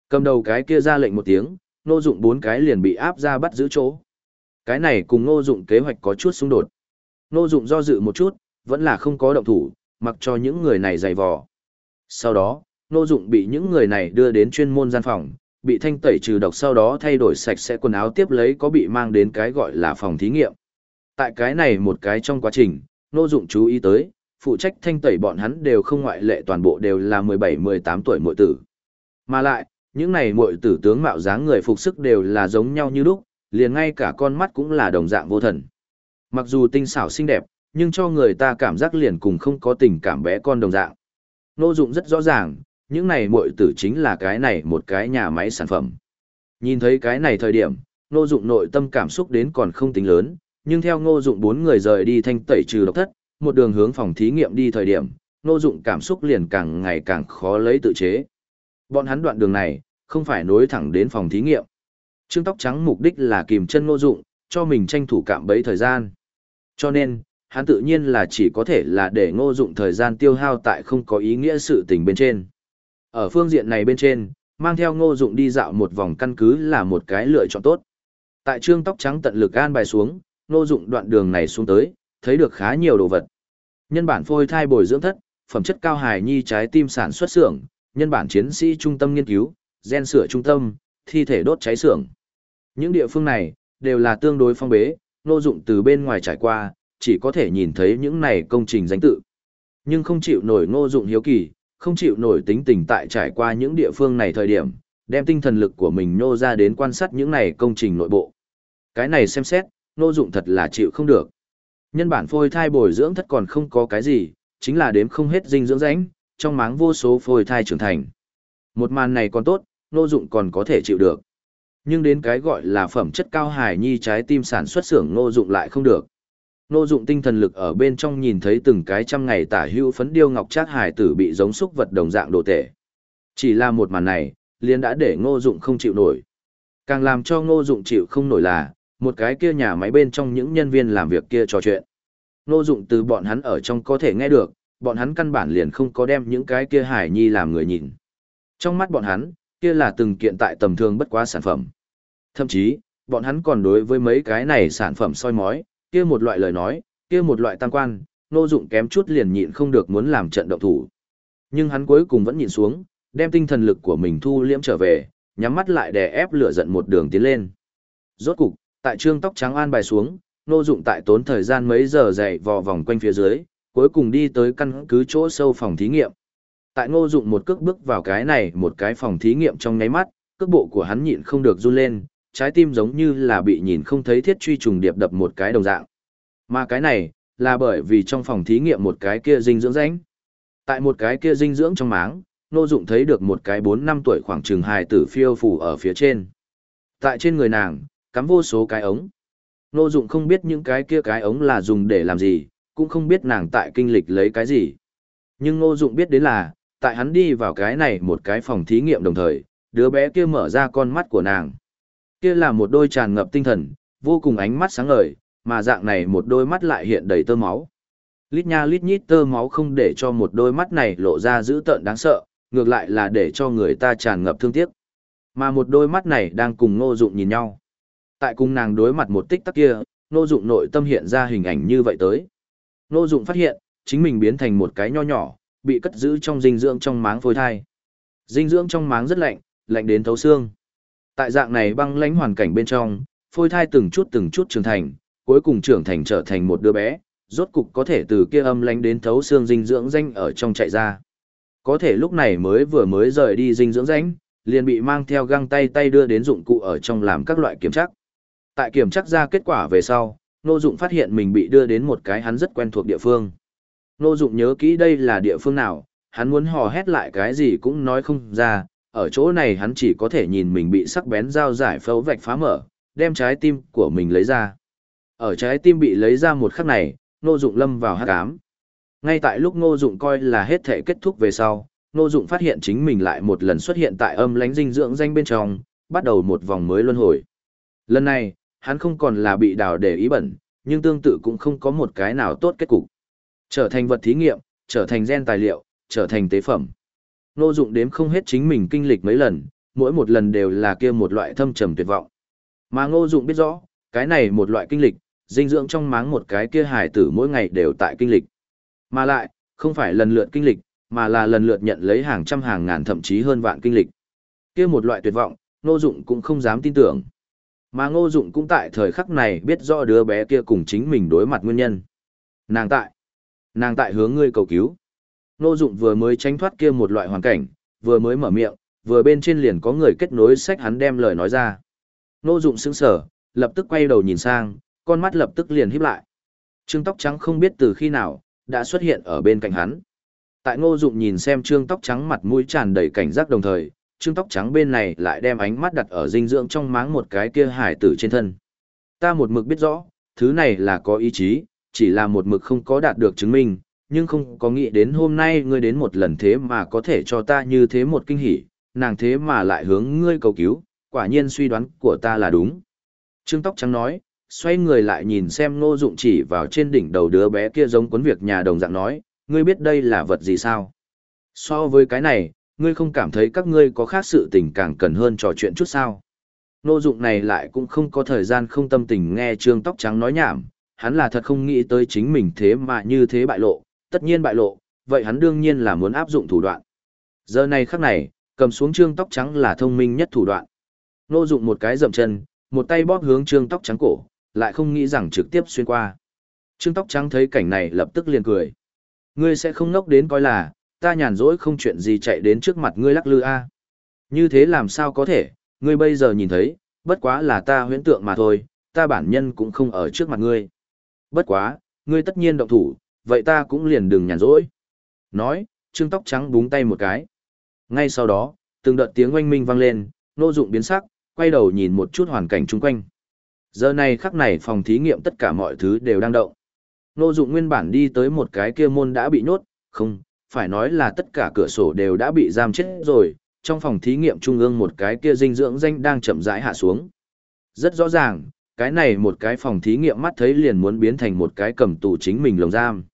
Cầm đầu cái kia ra lệnh một tiếng, ngô dụng bốn cái liền bị áp ra bắt giữ chỗ. Cái này cùng ngô dụng kế hoạch có chút xung đột. Ngô dụng do dự một chút, vẫn là không có động thủ, mặc cho những người này dày vò. Sau đó, Nô Dụng bị những người này đưa đến chuyên môn gian phòng, bị thanh tẩy trừ độc sau đó thay đổi sạch sẽ quần áo tiếp lấy có bị mang đến cái gọi là phòng thí nghiệm. Tại cái này một cái trong quá trình, nô Dụng chú ý tới, phụ trách thanh tẩy bọn hắn đều không ngoại lệ toàn bộ đều là 17-18 tuổi muội tử. Mà lại, những này muội tử tướng mạo dáng người phục sức đều là giống nhau như lúc, liền ngay cả con mắt cũng là đồng dạng vô thần. Mặc dù tinh xảo xinh đẹp, nhưng cho người ta cảm giác liền cùng không có tình cảm bé con đồng dạng. Nô dụng rất rõ ràng, những này muội tử chính là cái này một cái nhà máy sản phẩm. Nhìn thấy cái này thời điểm, Ngô dụng nội tâm cảm xúc đến còn không tính lớn, nhưng theo Ngô dụng bốn người rời đi thanh tẩy trừ độc thất, một đường hướng phòng thí nghiệm đi thời điểm, Ngô dụng cảm xúc liền càng ngày càng khó lấy tự chế. Bọn hắn đoạn đường này, không phải nối thẳng đến phòng thí nghiệm. Trương tóc trắng mục đích là kìm chân Ngô dụng, cho mình tranh thủ cạm bấy thời gian. Cho nên, hắn tự nhiên là chỉ có thể là để ngô dụng thời gian tiêu hao tại không có ý nghĩa sự tình bên trên. Ở phương diện này bên trên, mang theo ngô dụng đi dạo một vòng căn cứ là một cái lựa chọn tốt. Tại trương tóc trắng tận lực an bài xuống, ngô dụng đoạn đường này xuống tới, thấy được khá nhiều đồ vật. Nhân bản phôi thai bồi dưỡng thất, phẩm chất cao hài nhi trái tim sản xuất xưởng, nhân bản chiến sĩ trung tâm nghiên cứu, gen sửa trung tâm, thi thể đốt cháy xưởng. Những địa phương này, đều là tương đối phong bế, ngô dụng từ bên ngoài trải qua, chỉ có thể nhìn thấy những này công trình danh tự. Nhưng không chịu nổi ngô dụng hiếu kỳ, không chịu nổi tính tình tại trải qua những địa phương này thời điểm, đem tinh thần lực của mình nô ra đến quan sát những này công trình nội bộ. Cái này xem xét, nô dụng thật là chịu không được. Nhân bản phôi thai bồi dưỡng thất còn không có cái gì, chính là đếm không hết dinh dưỡng rãnh, trong máng vô số phôi thai trưởng thành. Một màn này còn tốt, nô dụng còn có thể chịu được. Nhưng đến cái gọi là phẩm chất cao hài nhi trái tim sản xuất xưởng nô dụng lại không được. Nô dụng tinh thần lực ở bên trong nhìn thấy từng cái trăm ngày tả hưu phấn điêu ngọc trác hải tử bị giống xúc vật đồng dạng đồ tể. Chỉ là một màn này, liền đã để ngô dụng không chịu nổi. Càng làm cho ngô dụng chịu không nổi là, một cái kia nhà máy bên trong những nhân viên làm việc kia trò chuyện. Ngô dụng từ bọn hắn ở trong có thể nghe được, bọn hắn căn bản liền không có đem những cái kia hải nhi làm người nhìn. Trong mắt bọn hắn, kia là từng kiện tại tầm thường bất quá sản phẩm. Thậm chí, bọn hắn còn đối với mấy cái này sản phẩm soi mói, kia một loại lời nói, kia một loại tăng quan, nô dụng kém chút liền nhịn không được muốn làm trận động thủ. Nhưng hắn cuối cùng vẫn nhịn xuống, đem tinh thần lực của mình thu liễm trở về, nhắm mắt lại đè ép lửa giận một đường tiến lên. Rốt cục, tại trương tóc trắng an bài xuống, Ngô Dụng tại tốn thời gian mấy giờ dày vò vòng quanh phía dưới, cuối cùng đi tới căn cứ chỗ sâu phòng thí nghiệm. Tại Ngô Dụng một cước bước vào cái này, một cái phòng thí nghiệm trong nháy mắt, cước bộ của hắn nhịn không được run lên, trái tim giống như là bị nhìn không thấy thiết truy trùng điệp đập một cái đồng dạng. Mà cái này, là bởi vì trong phòng thí nghiệm một cái kia dinh dưỡng rãnh. Tại một cái kia dinh dưỡng trong máng, Nô Dụng thấy được một cái 4 năm tuổi khoảng chừng hài tử phiêu phù ở phía trên. Tại trên người nàng, cắm vô số cái ống. Nô Dụng không biết những cái kia cái ống là dùng để làm gì, cũng không biết nàng tại kinh lịch lấy cái gì. Nhưng Nô Dụng biết đến là, tại hắn đi vào cái này một cái phòng thí nghiệm đồng thời, đứa bé kia mở ra con mắt của nàng. Kia là một đôi tràn ngập tinh thần, vô cùng ánh mắt sáng ngời, mà dạng này một đôi mắt lại hiện đầy tơ máu. Lít nha lít nhít tơ máu không để cho một đôi mắt này lộ ra dữ tợn đáng sợ, ngược lại là để cho người ta tràn ngập thương tiếc. Mà một đôi mắt này đang cùng Ngô Dụng nhìn nhau. Tại cùng nàng đối mặt một tích tắc kia, Ngô Dụng nội tâm hiện ra hình ảnh như vậy tới. Ngô Dụng phát hiện, chính mình biến thành một cái nho nhỏ, bị cất giữ trong dinh dưỡng trong máng phôi thai. Dinh dưỡng trong máng rất lạnh, lạnh đến thấu xương. Tại dạng này băng lãnh hoàn cảnh bên trong, phôi thai từng chút từng chút trưởng thành, cuối cùng trưởng thành trở thành một đứa bé, rốt cục có thể từ kia âm lãnh đến thấu xương dinh dưỡng danh ở trong chạy ra. Có thể lúc này mới vừa mới rời đi dinh dưỡng danh, liền bị mang theo găng tay tay đưa đến dụng cụ ở trong làm các loại kiểm tra. Tại kiểm tra ra kết quả về sau, Nô Dụng phát hiện mình bị đưa đến một cái hắn rất quen thuộc địa phương. Nô Dụng nhớ kỹ đây là địa phương nào, hắn muốn hò hét lại cái gì cũng nói không ra, ở chỗ này hắn chỉ có thể nhìn mình bị sắc bén dao giải phẫu vạch phá mở, đem trái tim của mình lấy ra. Ở trái tim bị lấy ra một khắc này, Ngô Dụng lâm vào hắc ám. Ngay tại lúc Ngô Dụng coi là hết thể kết thúc về sau, Ngô Dụng phát hiện chính mình lại một lần xuất hiện tại âm lãnh dinh dưỡng danh bên trong, bắt đầu một vòng mới luân hồi. Lần này, hắn không còn là bị đào để ý bẩn, nhưng tương tự cũng không có một cái nào tốt kết cục. Trở thành vật thí nghiệm, trở thành gen tài liệu, trở thành tế phẩm. Ngô Dụng đếm không hết chính mình kinh lịch mấy lần, mỗi một lần đều là kia một loại thâm trầm tuyệt vọng. Mà Ngô Dụng biết rõ, cái này một loại kinh lịch, dinh dưỡng trong máng một cái kia hải tử mỗi ngày đều tại kinh lịch. Mà lại, không phải lần lượt kinh lịch, mà là lần lượt nhận lấy hàng trăm hàng ngàn thậm chí hơn vạn kinh lịch. kia một loại tuyệt vọng, Ngô Dụng cũng không dám tin tưởng. Mà Ngô Dụng cũng tại thời khắc này biết rõ đứa bé kia cùng chính mình đối mặt nguyên nhân. Nàng tại, nàng tại hướng ngươi cầu cứu. Ngô Dụng vừa mới tránh thoát kia một loại hoàn cảnh, vừa mới mở miệng, vừa bên trên liền có người kết nối sách hắn đem lời nói ra. Ngô Dụng sững sờ, lập tức quay đầu nhìn sang, con mắt lập tức liền híp lại. Trương tóc trắng không biết từ khi nào, đã xuất hiện ở bên cạnh hắn. Tại ngô dụng nhìn xem trương tóc trắng mặt mũi tràn đầy cảnh giác đồng thời, trương tóc trắng bên này lại đem ánh mắt đặt ở dinh dưỡng trong máng một cái kia hải tử trên thân. Ta một mực biết rõ, thứ này là có ý chí, chỉ là một mực không có đạt được chứng minh, nhưng không có nghĩ đến hôm nay ngươi đến một lần thế mà có thể cho ta như thế một kinh hỉ, nàng thế mà lại hướng ngươi cầu cứu, quả nhiên suy đoán của ta là đúng. Trương tóc trắng nói, xoay người lại nhìn xem ngô dụng chỉ vào trên đỉnh đầu đứa bé kia giống cuốn việc nhà đồng dạng nói, ngươi biết đây là vật gì sao? So với cái này, ngươi không cảm thấy các ngươi có khác sự tình càng cần hơn trò chuyện chút sao? Ngô dụng này lại cũng không có thời gian không tâm tình nghe trương tóc trắng nói nhảm, hắn là thật không nghĩ tới chính mình thế mà như thế bại lộ, tất nhiên bại lộ, vậy hắn đương nhiên là muốn áp dụng thủ đoạn. Giờ này khắc này, cầm xuống trương tóc trắng là thông minh nhất thủ đoạn. nô dụng một cái dậm chân, một tay bóp hướng trương tóc trắng cổ, lại không nghĩ rằng trực tiếp xuyên qua. Trương tóc trắng thấy cảnh này lập tức liền cười. Ngươi sẽ không nốc đến coi là, ta nhàn rỗi không chuyện gì chạy đến trước mặt ngươi lắc lư a. Như thế làm sao có thể, ngươi bây giờ nhìn thấy, bất quá là ta huyễn tượng mà thôi, ta bản nhân cũng không ở trước mặt ngươi. Bất quá, ngươi tất nhiên động thủ, vậy ta cũng liền đừng nhàn rỗi. Nói, trương tóc trắng búng tay một cái. Ngay sau đó, từng đợt tiếng oanh minh vang lên, nô dụng biến sắc, quay đầu nhìn một chút hoàn cảnh chung quanh. Giờ này khắc này phòng thí nghiệm tất cả mọi thứ đều đang động. Nô dụng nguyên bản đi tới một cái kia môn đã bị nhốt, không, phải nói là tất cả cửa sổ đều đã bị giam chết rồi, trong phòng thí nghiệm trung ương một cái kia dinh dưỡng danh đang chậm rãi hạ xuống. Rất rõ ràng, cái này một cái phòng thí nghiệm mắt thấy liền muốn biến thành một cái cầm tù chính mình lồng giam.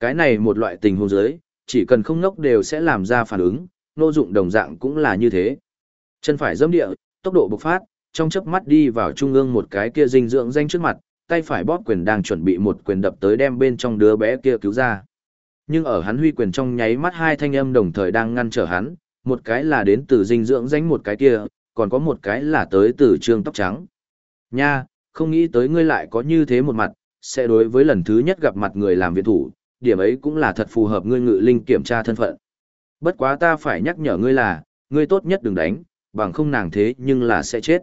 Cái này một loại tình huống giới, chỉ cần không nốc đều sẽ làm ra phản ứng, nô dụng đồng dạng cũng là như thế. Chân phải dâm địa, tốc độ bộc phát, trong chớp mắt đi vào trung ương một cái kia dinh dưỡng danh trước mặt, tay phải bóp quyền đang chuẩn bị một quyền đập tới đem bên trong đứa bé kia cứu ra. Nhưng ở hắn huy quyền trong nháy mắt hai thanh âm đồng thời đang ngăn trở hắn, một cái là đến từ dinh dưỡng danh một cái kia, còn có một cái là tới từ trương tóc trắng. Nha, không nghĩ tới ngươi lại có như thế một mặt, sẽ đối với lần thứ nhất gặp mặt người làm viện thủ, điểm ấy cũng là thật phù hợp ngươi ngự linh kiểm tra thân phận. Bất quá ta phải nhắc nhở ngươi là, ngươi tốt nhất đừng đánh, bằng không nàng thế nhưng là sẽ chết.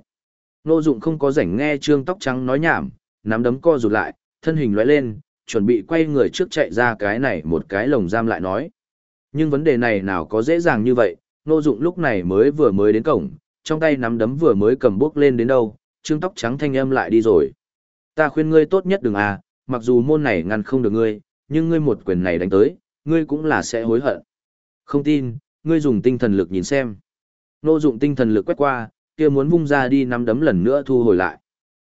Nô dụng không có rảnh nghe trương tóc trắng nói nhảm, nắm đấm co rụt lại, thân hình lóe lên, chuẩn bị quay người trước chạy ra cái này một cái lồng giam lại nói. Nhưng vấn đề này nào có dễ dàng như vậy, nô dụng lúc này mới vừa mới đến cổng, trong tay nắm đấm vừa mới cầm bước lên đến đâu, trương tóc trắng thanh âm lại đi rồi. Ta khuyên ngươi tốt nhất đừng à, mặc dù môn này ngăn không được ngươi, nhưng ngươi một quyền này đánh tới, ngươi cũng là sẽ hối hận. Không tin, ngươi dùng tinh thần lực nhìn xem. Ngô dụng tinh thần lực quét qua, kia muốn vung ra đi nắm đấm lần nữa thu hồi lại.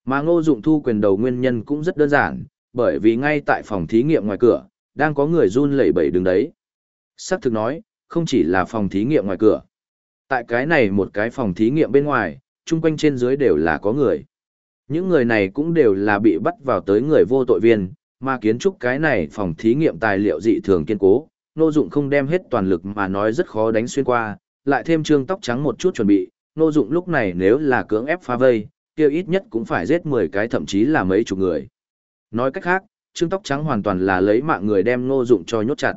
Mà ngô dụng thu quyền đầu nguyên nhân cũng rất đơn giản, bởi vì ngay tại phòng thí nghiệm ngoài cửa, đang có người run lẩy bẩy đứng đấy. Sắc thực nói, không chỉ là phòng thí nghiệm ngoài cửa. Tại cái này một cái phòng thí nghiệm bên ngoài, chung quanh trên dưới đều là có người. Những người này cũng đều là bị bắt vào tới người vô tội viên, mà kiến trúc cái này phòng thí nghiệm tài liệu dị thường kiên cố, Ngô Dụng không đem hết toàn lực mà nói rất khó đánh xuyên qua, lại thêm trương tóc trắng một chút chuẩn bị, Ngô Dụng lúc này nếu là cưỡng ép phá vây, kia ít nhất cũng phải giết 10 cái thậm chí là mấy chục người. Nói cách khác, trương tóc trắng hoàn toàn là lấy mạng người đem Ngô Dụng cho nhốt chặt.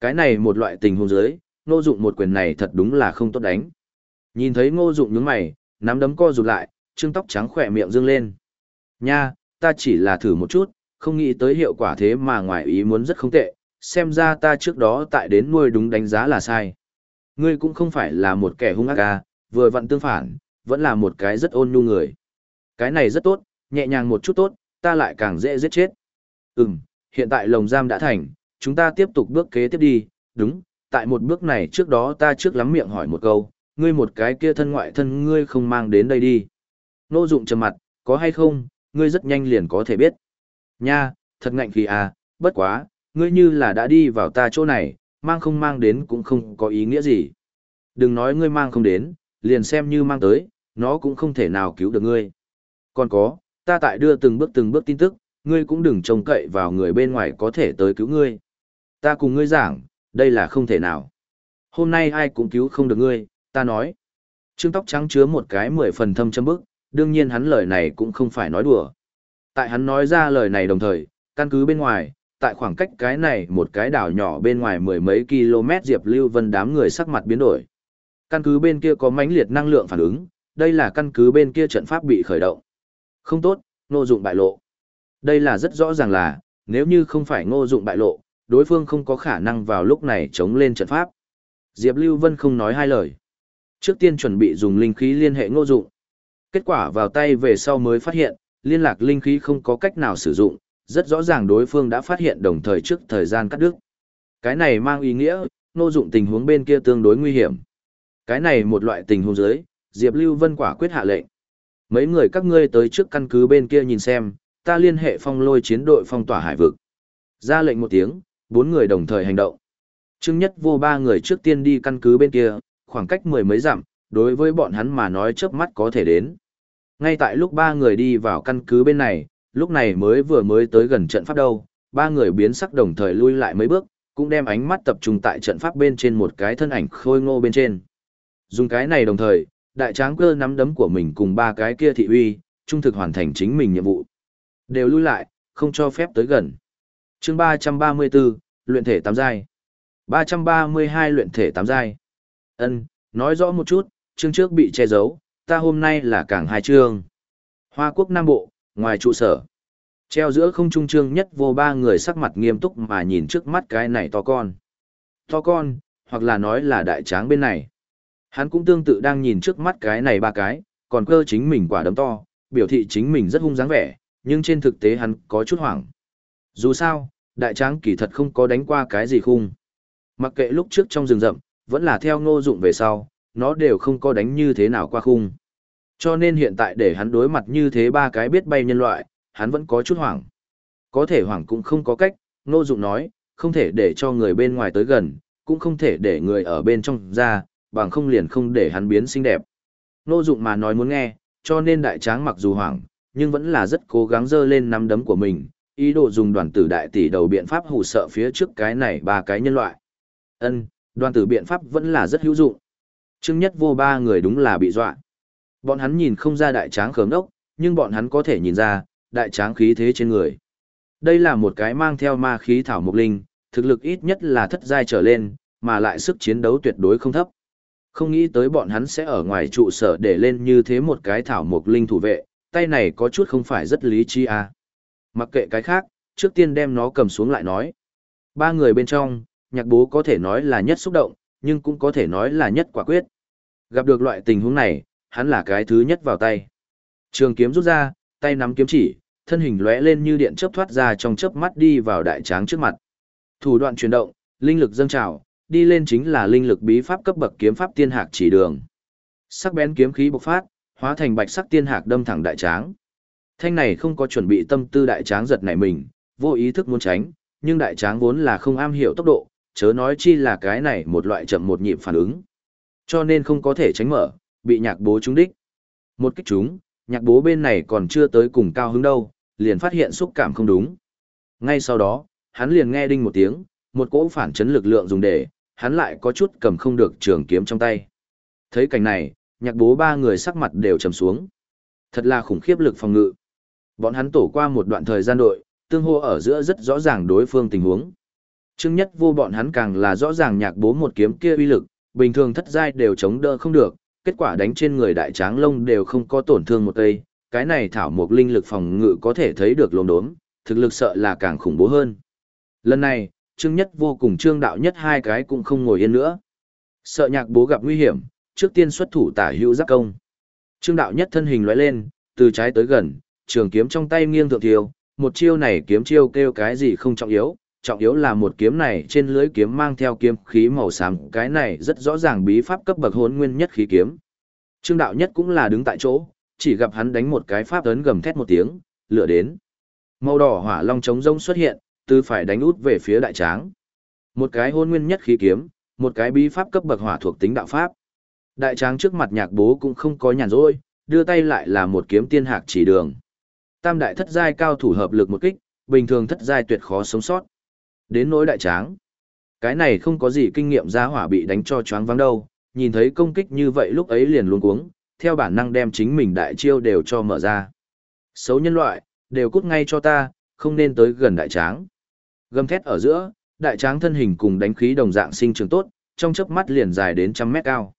Cái này một loại tình huống dưới, Ngô Dụng một quyền này thật đúng là không tốt đánh. Nhìn thấy Ngô Dụng nhướng mày, nắm đấm co rụt lại, trương tóc trắng khẽ miệng dương lên. Nha, ta chỉ là thử một chút, không nghĩ tới hiệu quả thế mà ngoài ý muốn rất không tệ, xem ra ta trước đó tại đến nuôi đúng đánh giá là sai. Ngươi cũng không phải là một kẻ hung ác ca, à, vừa vặn tương phản, vẫn là một cái rất ôn nhu người. Cái này rất tốt, nhẹ nhàng một chút tốt, ta lại càng dễ giết chết. Ừm, hiện tại lồng giam đã thành, chúng ta tiếp tục bước kế tiếp đi, đúng, tại một bước này trước đó ta trước lắm miệng hỏi một câu, ngươi một cái kia thân ngoại thân ngươi không mang đến đây đi. Nô dụng trầm mặt, có hay không, ngươi rất nhanh liền có thể biết. Nha, thật ngạnh khí à, bất quá, ngươi như là đã đi vào ta chỗ này, mang không mang đến cũng không có ý nghĩa gì. Đừng nói ngươi mang không đến, liền xem như mang tới, nó cũng không thể nào cứu được ngươi. Còn có, ta tại đưa từng bước từng bước tin tức, ngươi cũng đừng trông cậy vào người bên ngoài có thể tới cứu ngươi. Ta cùng ngươi giảng, đây là không thể nào. Hôm nay ai cũng cứu không được ngươi, ta nói. Trương tóc trắng chứa một cái mười phần thâm châm bức, đương nhiên hắn lời này cũng không phải nói đùa. Tại hắn nói ra lời này đồng thời, căn cứ bên ngoài, tại khoảng cách cái này một cái đảo nhỏ bên ngoài mười mấy km Diệp Lưu Vân đám người sắc mặt biến đổi. Căn cứ bên kia có mãnh liệt năng lượng phản ứng, đây là căn cứ bên kia trận pháp bị khởi động. Không tốt, ngô dụng bại lộ. Đây là rất rõ ràng là, nếu như không phải ngô dụng bại lộ, đối phương không có khả năng vào lúc này chống lên trận pháp. Diệp Lưu Vân không nói hai lời. Trước tiên chuẩn bị dùng linh khí liên hệ ngô dụng. Kết quả vào tay về sau mới phát hiện, liên lạc linh khí không có cách nào sử dụng, rất rõ ràng đối phương đã phát hiện đồng thời trước thời gian cắt đứt. Cái này mang ý nghĩa, nô dụng tình huống bên kia tương đối nguy hiểm. Cái này một loại tình huống dưới, Diệp Lưu Vân quả quyết hạ lệnh. Mấy người các ngươi tới trước căn cứ bên kia nhìn xem, ta liên hệ phong lôi chiến đội phong tỏa hải vực. Ra lệnh một tiếng, bốn người đồng thời hành động. Trương Nhất vô ba người trước tiên đi căn cứ bên kia, khoảng cách mười mấy dặm, đối với bọn hắn mà nói chớp mắt có thể đến. Ngay tại lúc ba người đi vào căn cứ bên này, lúc này mới vừa mới tới gần trận pháp đâu, ba người biến sắc đồng thời lui lại mấy bước, cũng đem ánh mắt tập trung tại trận pháp bên trên một cái thân ảnh khôi ngô bên trên. Dùng cái này đồng thời, đại tráng cơ nắm đấm của mình cùng ba cái kia thị uy, trung thực hoàn thành chính mình nhiệm vụ. Đều lui lại, không cho phép tới gần. chương 334, luyện thể tám giai. 332 luyện thể tám giai. Ân, nói rõ một chút, chương trước bị che giấu, ta hôm nay là cảng hai chương. Hoa quốc Nam Bộ, ngoài trụ sở. Treo giữa không trung trương nhất vô ba người sắc mặt nghiêm túc mà nhìn trước mắt cái này to con. To con, hoặc là nói là đại tráng bên này. Hắn cũng tương tự đang nhìn trước mắt cái này ba cái, còn cơ chính mình quả đấm to, biểu thị chính mình rất hung dáng vẻ, nhưng trên thực tế hắn có chút hoảng. Dù sao, đại tráng kỳ thật không có đánh qua cái gì khung. Mặc kệ lúc trước trong rừng rậm, vẫn là theo ngô dụng về sau, nó đều không có đánh như thế nào qua khung. Cho nên hiện tại để hắn đối mặt như thế ba cái biết bay nhân loại, hắn vẫn có chút hoảng. Có thể hoảng cũng không có cách, ngô dụng nói, không thể để cho người bên ngoài tới gần, cũng không thể để người ở bên trong ra, bằng không liền không để hắn biến xinh đẹp. Ngô dụng mà nói muốn nghe, cho nên đại tráng mặc dù hoảng, nhưng vẫn là rất cố gắng dơ lên nắm đấm của mình, ý đồ dùng đoàn tử đại tỷ đầu biện pháp hù sợ phía trước cái này ba cái nhân loại. Ân, đoàn tử biện pháp vẫn là rất hữu dụng. Trương nhất vô ba người đúng là bị dọa. Bọn hắn nhìn không ra đại tráng khớm đốc, nhưng bọn hắn có thể nhìn ra, đại tráng khí thế trên người. Đây là một cái mang theo ma khí thảo mục linh, thực lực ít nhất là thất giai trở lên, mà lại sức chiến đấu tuyệt đối không thấp. Không nghĩ tới bọn hắn sẽ ở ngoài trụ sở để lên như thế một cái thảo mục linh thủ vệ, tay này có chút không phải rất lý trí à. Mặc kệ cái khác, trước tiên đem nó cầm xuống lại nói. Ba người bên trong, nhạc bố có thể nói là nhất xúc động, nhưng cũng có thể nói là nhất quả quyết. Gặp được loại tình huống này, hắn là cái thứ nhất vào tay. Trường kiếm rút ra, tay nắm kiếm chỉ, thân hình lóe lên như điện chớp thoát ra trong chớp mắt đi vào đại tráng trước mặt. Thủ đoạn chuyển động, linh lực dâng trào, đi lên chính là linh lực bí pháp cấp bậc kiếm pháp tiên hạc chỉ đường. Sắc bén kiếm khí bộc phát, hóa thành bạch sắc tiên hạc đâm thẳng đại tráng. Thanh này không có chuẩn bị tâm tư đại tráng giật nảy mình, vô ý thức muốn tránh, nhưng đại tráng vốn là không am hiểu tốc độ, chớ nói chi là cái này một loại chậm một nhịp phản ứng. Cho nên không có thể tránh mở, bị nhạc bố trúng đích. Một kích trúng, nhạc bố bên này còn chưa tới cùng cao hứng đâu, liền phát hiện xúc cảm không đúng. Ngay sau đó, hắn liền nghe đinh một tiếng, một cỗ phản chấn lực lượng dùng để, hắn lại có chút cầm không được trường kiếm trong tay. Thấy cảnh này, nhạc bố ba người sắc mặt đều trầm xuống. Thật là khủng khiếp lực phòng ngự. Bọn hắn tổ qua một đoạn thời gian đội, tương hô ở giữa rất rõ ràng đối phương tình huống. Trương nhất vô bọn hắn càng là rõ ràng nhạc bố một kiếm kia uy lực, bình thường thất giai đều chống đỡ không được, kết quả đánh trên người đại tráng lông đều không có tổn thương một cây, cái này thảo mục linh lực phòng ngự có thể thấy được lồn đốm, thực lực sợ là càng khủng bố hơn. Lần này, Trương Nhất vô cùng Trương Đạo Nhất hai cái cũng không ngồi yên nữa. Sợ nhạc bố gặp nguy hiểm, trước tiên xuất thủ tả hữu giác công. Trương Đạo Nhất thân hình lóe lên, từ trái tới gần, trường kiếm trong tay nghiêng thượng thiêu, một chiêu này kiếm chiêu kêu cái gì không trọng yếu, trọng yếu là một kiếm này trên lưới kiếm mang theo kiếm khí màu xám, cái này rất rõ ràng bí pháp cấp bậc hỗn nguyên nhất khí kiếm. Trương đạo nhất cũng là đứng tại chỗ, chỉ gặp hắn đánh một cái pháp ấn gầm thét một tiếng, lửa đến. Màu đỏ hỏa long trống rông xuất hiện, từ phải đánh út về phía đại tráng. Một cái hôn nguyên nhất khí kiếm, một cái bí pháp cấp bậc hỏa thuộc tính đạo pháp. Đại tráng trước mặt nhạc bố cũng không có nhàn rỗi, đưa tay lại là một kiếm tiên hạc chỉ đường. Tam đại thất giai cao thủ hợp lực một kích, bình thường thất giai tuyệt khó sống sót. Đến nỗi đại tráng. Cái này không có gì kinh nghiệm ra hỏa bị đánh cho choáng vắng đâu, nhìn thấy công kích như vậy lúc ấy liền luôn cuống, theo bản năng đem chính mình đại chiêu đều cho mở ra. Xấu nhân loại, đều cút ngay cho ta, không nên tới gần đại tráng. Gầm thét ở giữa, đại tráng thân hình cùng đánh khí đồng dạng sinh trường tốt, trong chớp mắt liền dài đến trăm mét cao.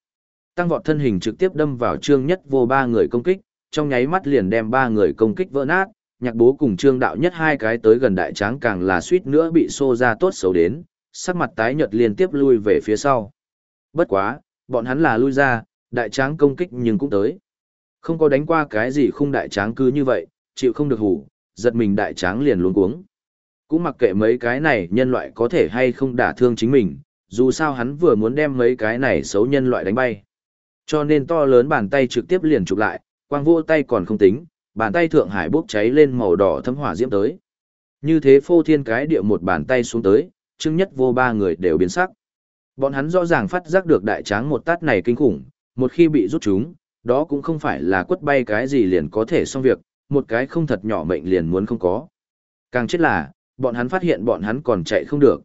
Tăng vọt thân hình trực tiếp đâm vào trương nhất vô ba người công kích, trong nháy mắt liền đem ba người công kích vỡ nát, nhạc bố cùng trương đạo nhất hai cái tới gần đại tráng càng là suýt nữa bị xô ra tốt xấu đến, sắc mặt tái nhợt liên tiếp lui về phía sau. Bất quá, bọn hắn là lui ra, đại tráng công kích nhưng cũng tới. Không có đánh qua cái gì khung đại tráng cứ như vậy, chịu không được hủ, giật mình đại tráng liền luống cuống. Cũng mặc kệ mấy cái này nhân loại có thể hay không đả thương chính mình, dù sao hắn vừa muốn đem mấy cái này xấu nhân loại đánh bay. Cho nên to lớn bàn tay trực tiếp liền chụp lại, quang vô tay còn không tính, bàn tay Thượng Hải bốc cháy lên màu đỏ thấm hỏa diễm tới. Như thế phô thiên cái địa một bàn tay xuống tới, chứng nhất vô ba người đều biến sắc. Bọn hắn rõ ràng phát giác được đại tráng một tát này kinh khủng, một khi bị rút chúng, đó cũng không phải là quất bay cái gì liền có thể xong việc, một cái không thật nhỏ mệnh liền muốn không có. Càng chết là, bọn hắn phát hiện bọn hắn còn chạy không được.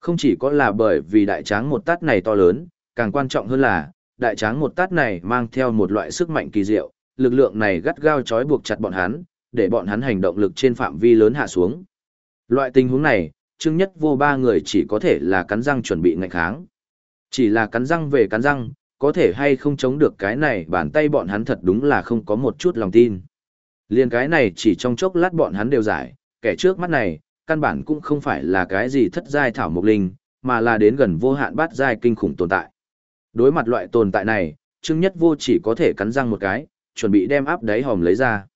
Không chỉ có là bởi vì đại tráng một tát này to lớn, càng quan trọng hơn là, đại tráng một tát này mang theo một loại sức mạnh kỳ diệu, lực lượng này gắt gao trói buộc chặt bọn hắn, để bọn hắn hành động lực trên phạm vi lớn hạ xuống. Loại tình huống này, Trương Nhất vô ba người chỉ có thể là cắn răng chuẩn bị ngạnh kháng. Chỉ là cắn răng về cắn răng, có thể hay không chống được cái này bàn tay bọn hắn thật đúng là không có một chút lòng tin. Liên cái này chỉ trong chốc lát bọn hắn đều giải, kẻ trước mắt này, căn bản cũng không phải là cái gì thất giai thảo mục linh, mà là đến gần vô hạn bát giai kinh khủng tồn tại. Đối mặt loại tồn tại này, Trương Nhất vô chỉ có thể cắn răng một cái, chuẩn bị đem áp đáy hòm lấy ra.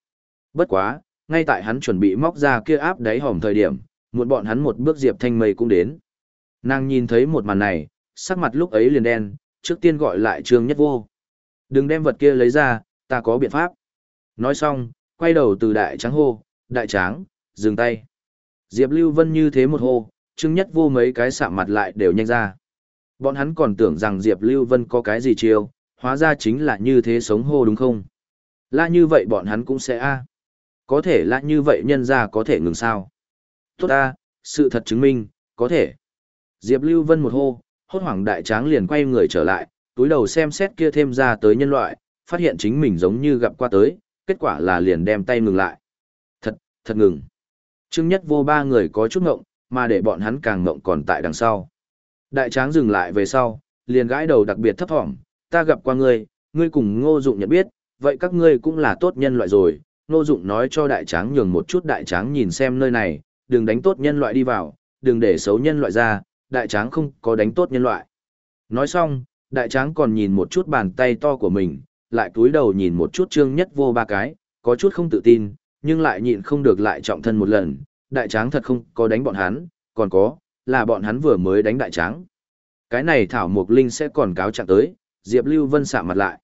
Bất quá, ngay tại hắn chuẩn bị móc ra kia áp đáy hòm thời điểm, một bọn hắn một bước Diệp Thanh Mây cũng đến. Nàng nhìn thấy một màn này, sắc mặt lúc ấy liền đen, trước tiên gọi lại Trương Nhất Vô. Đừng đem vật kia lấy ra, ta có biện pháp. Nói xong, quay đầu từ đại tráng hô, đại tráng, dừng tay. Diệp Lưu Vân như thế một hô, Trương Nhất Vô mấy cái sạm mặt lại đều nhanh ra. Bọn hắn còn tưởng rằng Diệp Lưu Vân có cái gì chiêu, hóa ra chính là như thế sống hô đúng không? La như vậy bọn hắn cũng sẽ a. Có thể là như vậy nhân ra có thể ngừng sao. Tốt a, sự thật chứng minh, có thể. Diệp Lưu Vân một hô, hốt hoảng đại tráng liền quay người trở lại, túi đầu xem xét kia thêm ra tới nhân loại, phát hiện chính mình giống như gặp qua tới, kết quả là liền đem tay ngừng lại. Thật, thật ngừng. Trương Nhất vô ba người có chút ngộng, mà để bọn hắn càng ngộng còn tại đằng sau. Đại tráng dừng lại về sau, liền gãi đầu đặc biệt thấp thỏm, ta gặp qua ngươi, ngươi cùng ngô dụng nhận biết, vậy các ngươi cũng là tốt nhân loại rồi. Ngô dụng nói cho đại tráng nhường một chút đại tráng nhìn xem nơi này, đừng đánh tốt nhân loại đi vào, đừng để xấu nhân loại ra, đại tráng không có đánh tốt nhân loại. Nói xong, đại tráng còn nhìn một chút bàn tay to của mình, lại cúi đầu nhìn một chút trương nhất vô ba cái, có chút không tự tin, nhưng lại nhịn không được lại trọng thân một lần, đại tráng thật không có đánh bọn hắn, còn có, là bọn hắn vừa mới đánh đại tráng. Cái này Thảo Mộc Linh sẽ còn cáo trạng tới, Diệp Lưu Vân sạm mặt lại.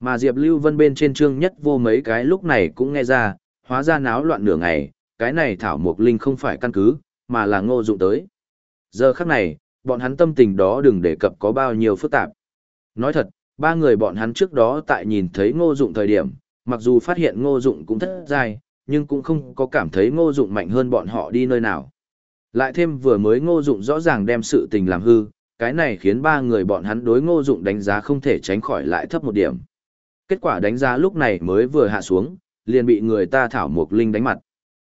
Mà Diệp Lưu Vân bên trên trương nhất vô mấy cái lúc này cũng nghe ra, hóa ra náo loạn nửa ngày, cái này Thảo Mộc Linh không phải căn cứ, mà là ngô dụng tới. Giờ khắc này, bọn hắn tâm tình đó đừng đề cập có bao nhiêu phức tạp. Nói thật, ba người bọn hắn trước đó tại nhìn thấy ngô dụng thời điểm, mặc dù phát hiện ngô dụng cũng thất giai, nhưng cũng không có cảm thấy ngô dụng mạnh hơn bọn họ đi nơi nào. Lại thêm vừa mới ngô dụng rõ ràng đem sự tình làm hư, cái này khiến ba người bọn hắn đối ngô dụng đánh giá không thể tránh khỏi lại thấp một điểm. Kết quả đánh giá lúc này mới vừa hạ xuống, liền bị người ta thảo mục linh đánh mặt.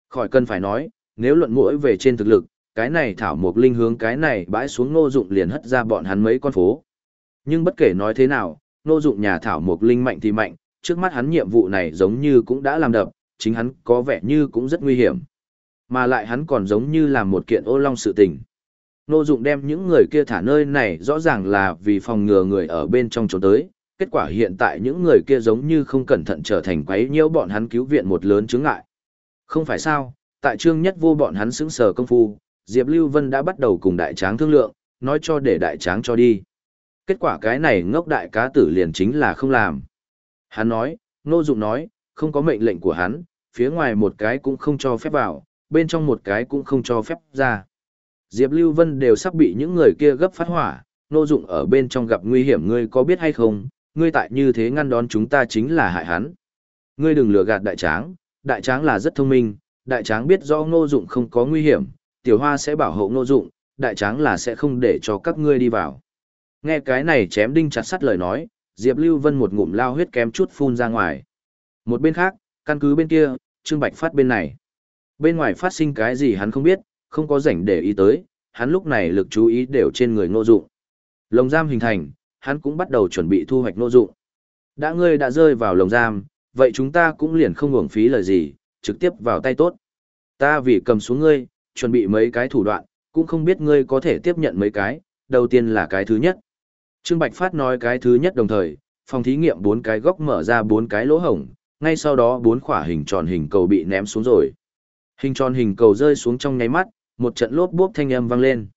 Khỏi cần phải nói, nếu luận mũi về trên thực lực, cái này thảo mục linh hướng cái này bãi xuống ngô dụng liền hất ra bọn hắn mấy con phố. Nhưng bất kể nói thế nào, ngô dụng nhà thảo mục linh mạnh thì mạnh, trước mắt hắn nhiệm vụ này giống như cũng đã làm đập, chính hắn có vẻ như cũng rất nguy hiểm. Mà lại hắn còn giống như làm một kiện ô long sự tình. Ngô dụng đem những người kia thả nơi này rõ ràng là vì phòng ngừa người ở bên trong trốn tới, kết quả hiện tại những người kia giống như không cẩn thận trở thành quấy nhiễu bọn hắn cứu viện một lớn chướng ngại. Không phải sao, tại trương nhất vô bọn hắn xứng sở công phu, Diệp Lưu Vân đã bắt đầu cùng đại tráng thương lượng, nói cho để đại tráng cho đi. Kết quả cái này ngốc đại cá tử liền chính là không làm. Hắn nói, Nô Dụng nói, không có mệnh lệnh của hắn, phía ngoài một cái cũng không cho phép vào, bên trong một cái cũng không cho phép ra. Diệp Lưu Vân đều sắp bị những người kia gấp phát hỏa, Nô Dụng ở bên trong gặp nguy hiểm ngươi có biết hay không, ngươi tại như thế ngăn đón chúng ta chính là hại hắn. Ngươi đừng lừa gạt đại tráng, đại tráng là rất thông minh, đại tráng biết rõ ngô dụng không có nguy hiểm, tiểu hoa sẽ bảo hộ ngô dụng, đại tráng là sẽ không để cho các ngươi đi vào. Nghe cái này chém đinh chặt sắt lời nói, Diệp Lưu Vân một ngụm lao huyết kém chút phun ra ngoài. Một bên khác, căn cứ bên kia, Trương Bạch phát bên này. Bên ngoài phát sinh cái gì hắn không biết, không có rảnh để ý tới, hắn lúc này lực chú ý đều trên người ngô dụng. Lồng giam hình thành, hắn cũng bắt đầu chuẩn bị thu hoạch nô dụng. Đã ngươi đã rơi vào lồng giam, vậy chúng ta cũng liền không uổng phí lời gì, trực tiếp vào tay tốt. Ta vì cầm xuống ngươi, chuẩn bị mấy cái thủ đoạn, cũng không biết ngươi có thể tiếp nhận mấy cái, đầu tiên là cái thứ nhất. Trương Bạch Phát nói cái thứ nhất đồng thời, phòng thí nghiệm bốn cái góc mở ra bốn cái lỗ hổng, ngay sau đó bốn quả hình tròn hình cầu bị ném xuống rồi. Hình tròn hình cầu rơi xuống trong nháy mắt, một trận lốp bốp thanh âm vang lên.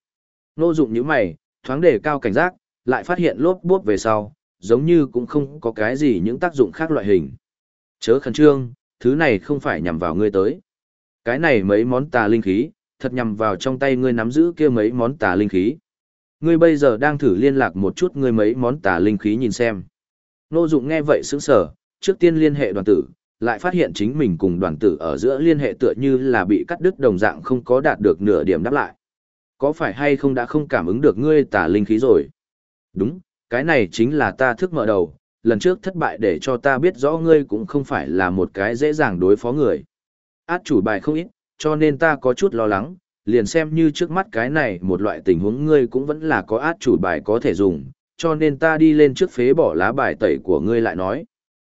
Nô dụng nhíu mày, thoáng để cao cảnh giác, lại phát hiện lốp bốp về sau, giống như cũng không có cái gì những tác dụng khác loại hình. Chớ khẩn trương, thứ này không phải nhằm vào ngươi tới. Cái này mấy món tà linh khí, thật nhằm vào trong tay ngươi nắm giữ kia mấy món tà linh khí. Ngươi bây giờ đang thử liên lạc một chút ngươi mấy món tà linh khí nhìn xem. Nô dụng nghe vậy sững sờ, trước tiên liên hệ đoàn tử, lại phát hiện chính mình cùng đoàn tử ở giữa liên hệ tựa như là bị cắt đứt đồng dạng không có đạt được nửa điểm đáp lại. Có phải hay không đã không cảm ứng được ngươi tà linh khí rồi? Đúng, cái này chính là ta thức mở đầu, lần trước thất bại để cho ta biết rõ ngươi cũng không phải là một cái dễ dàng đối phó người. Át chủ bài không ít, cho nên ta có chút lo lắng, liền xem như trước mắt cái này một loại tình huống ngươi cũng vẫn là có át chủ bài có thể dùng, cho nên ta đi lên trước phế bỏ lá bài tẩy của ngươi lại nói.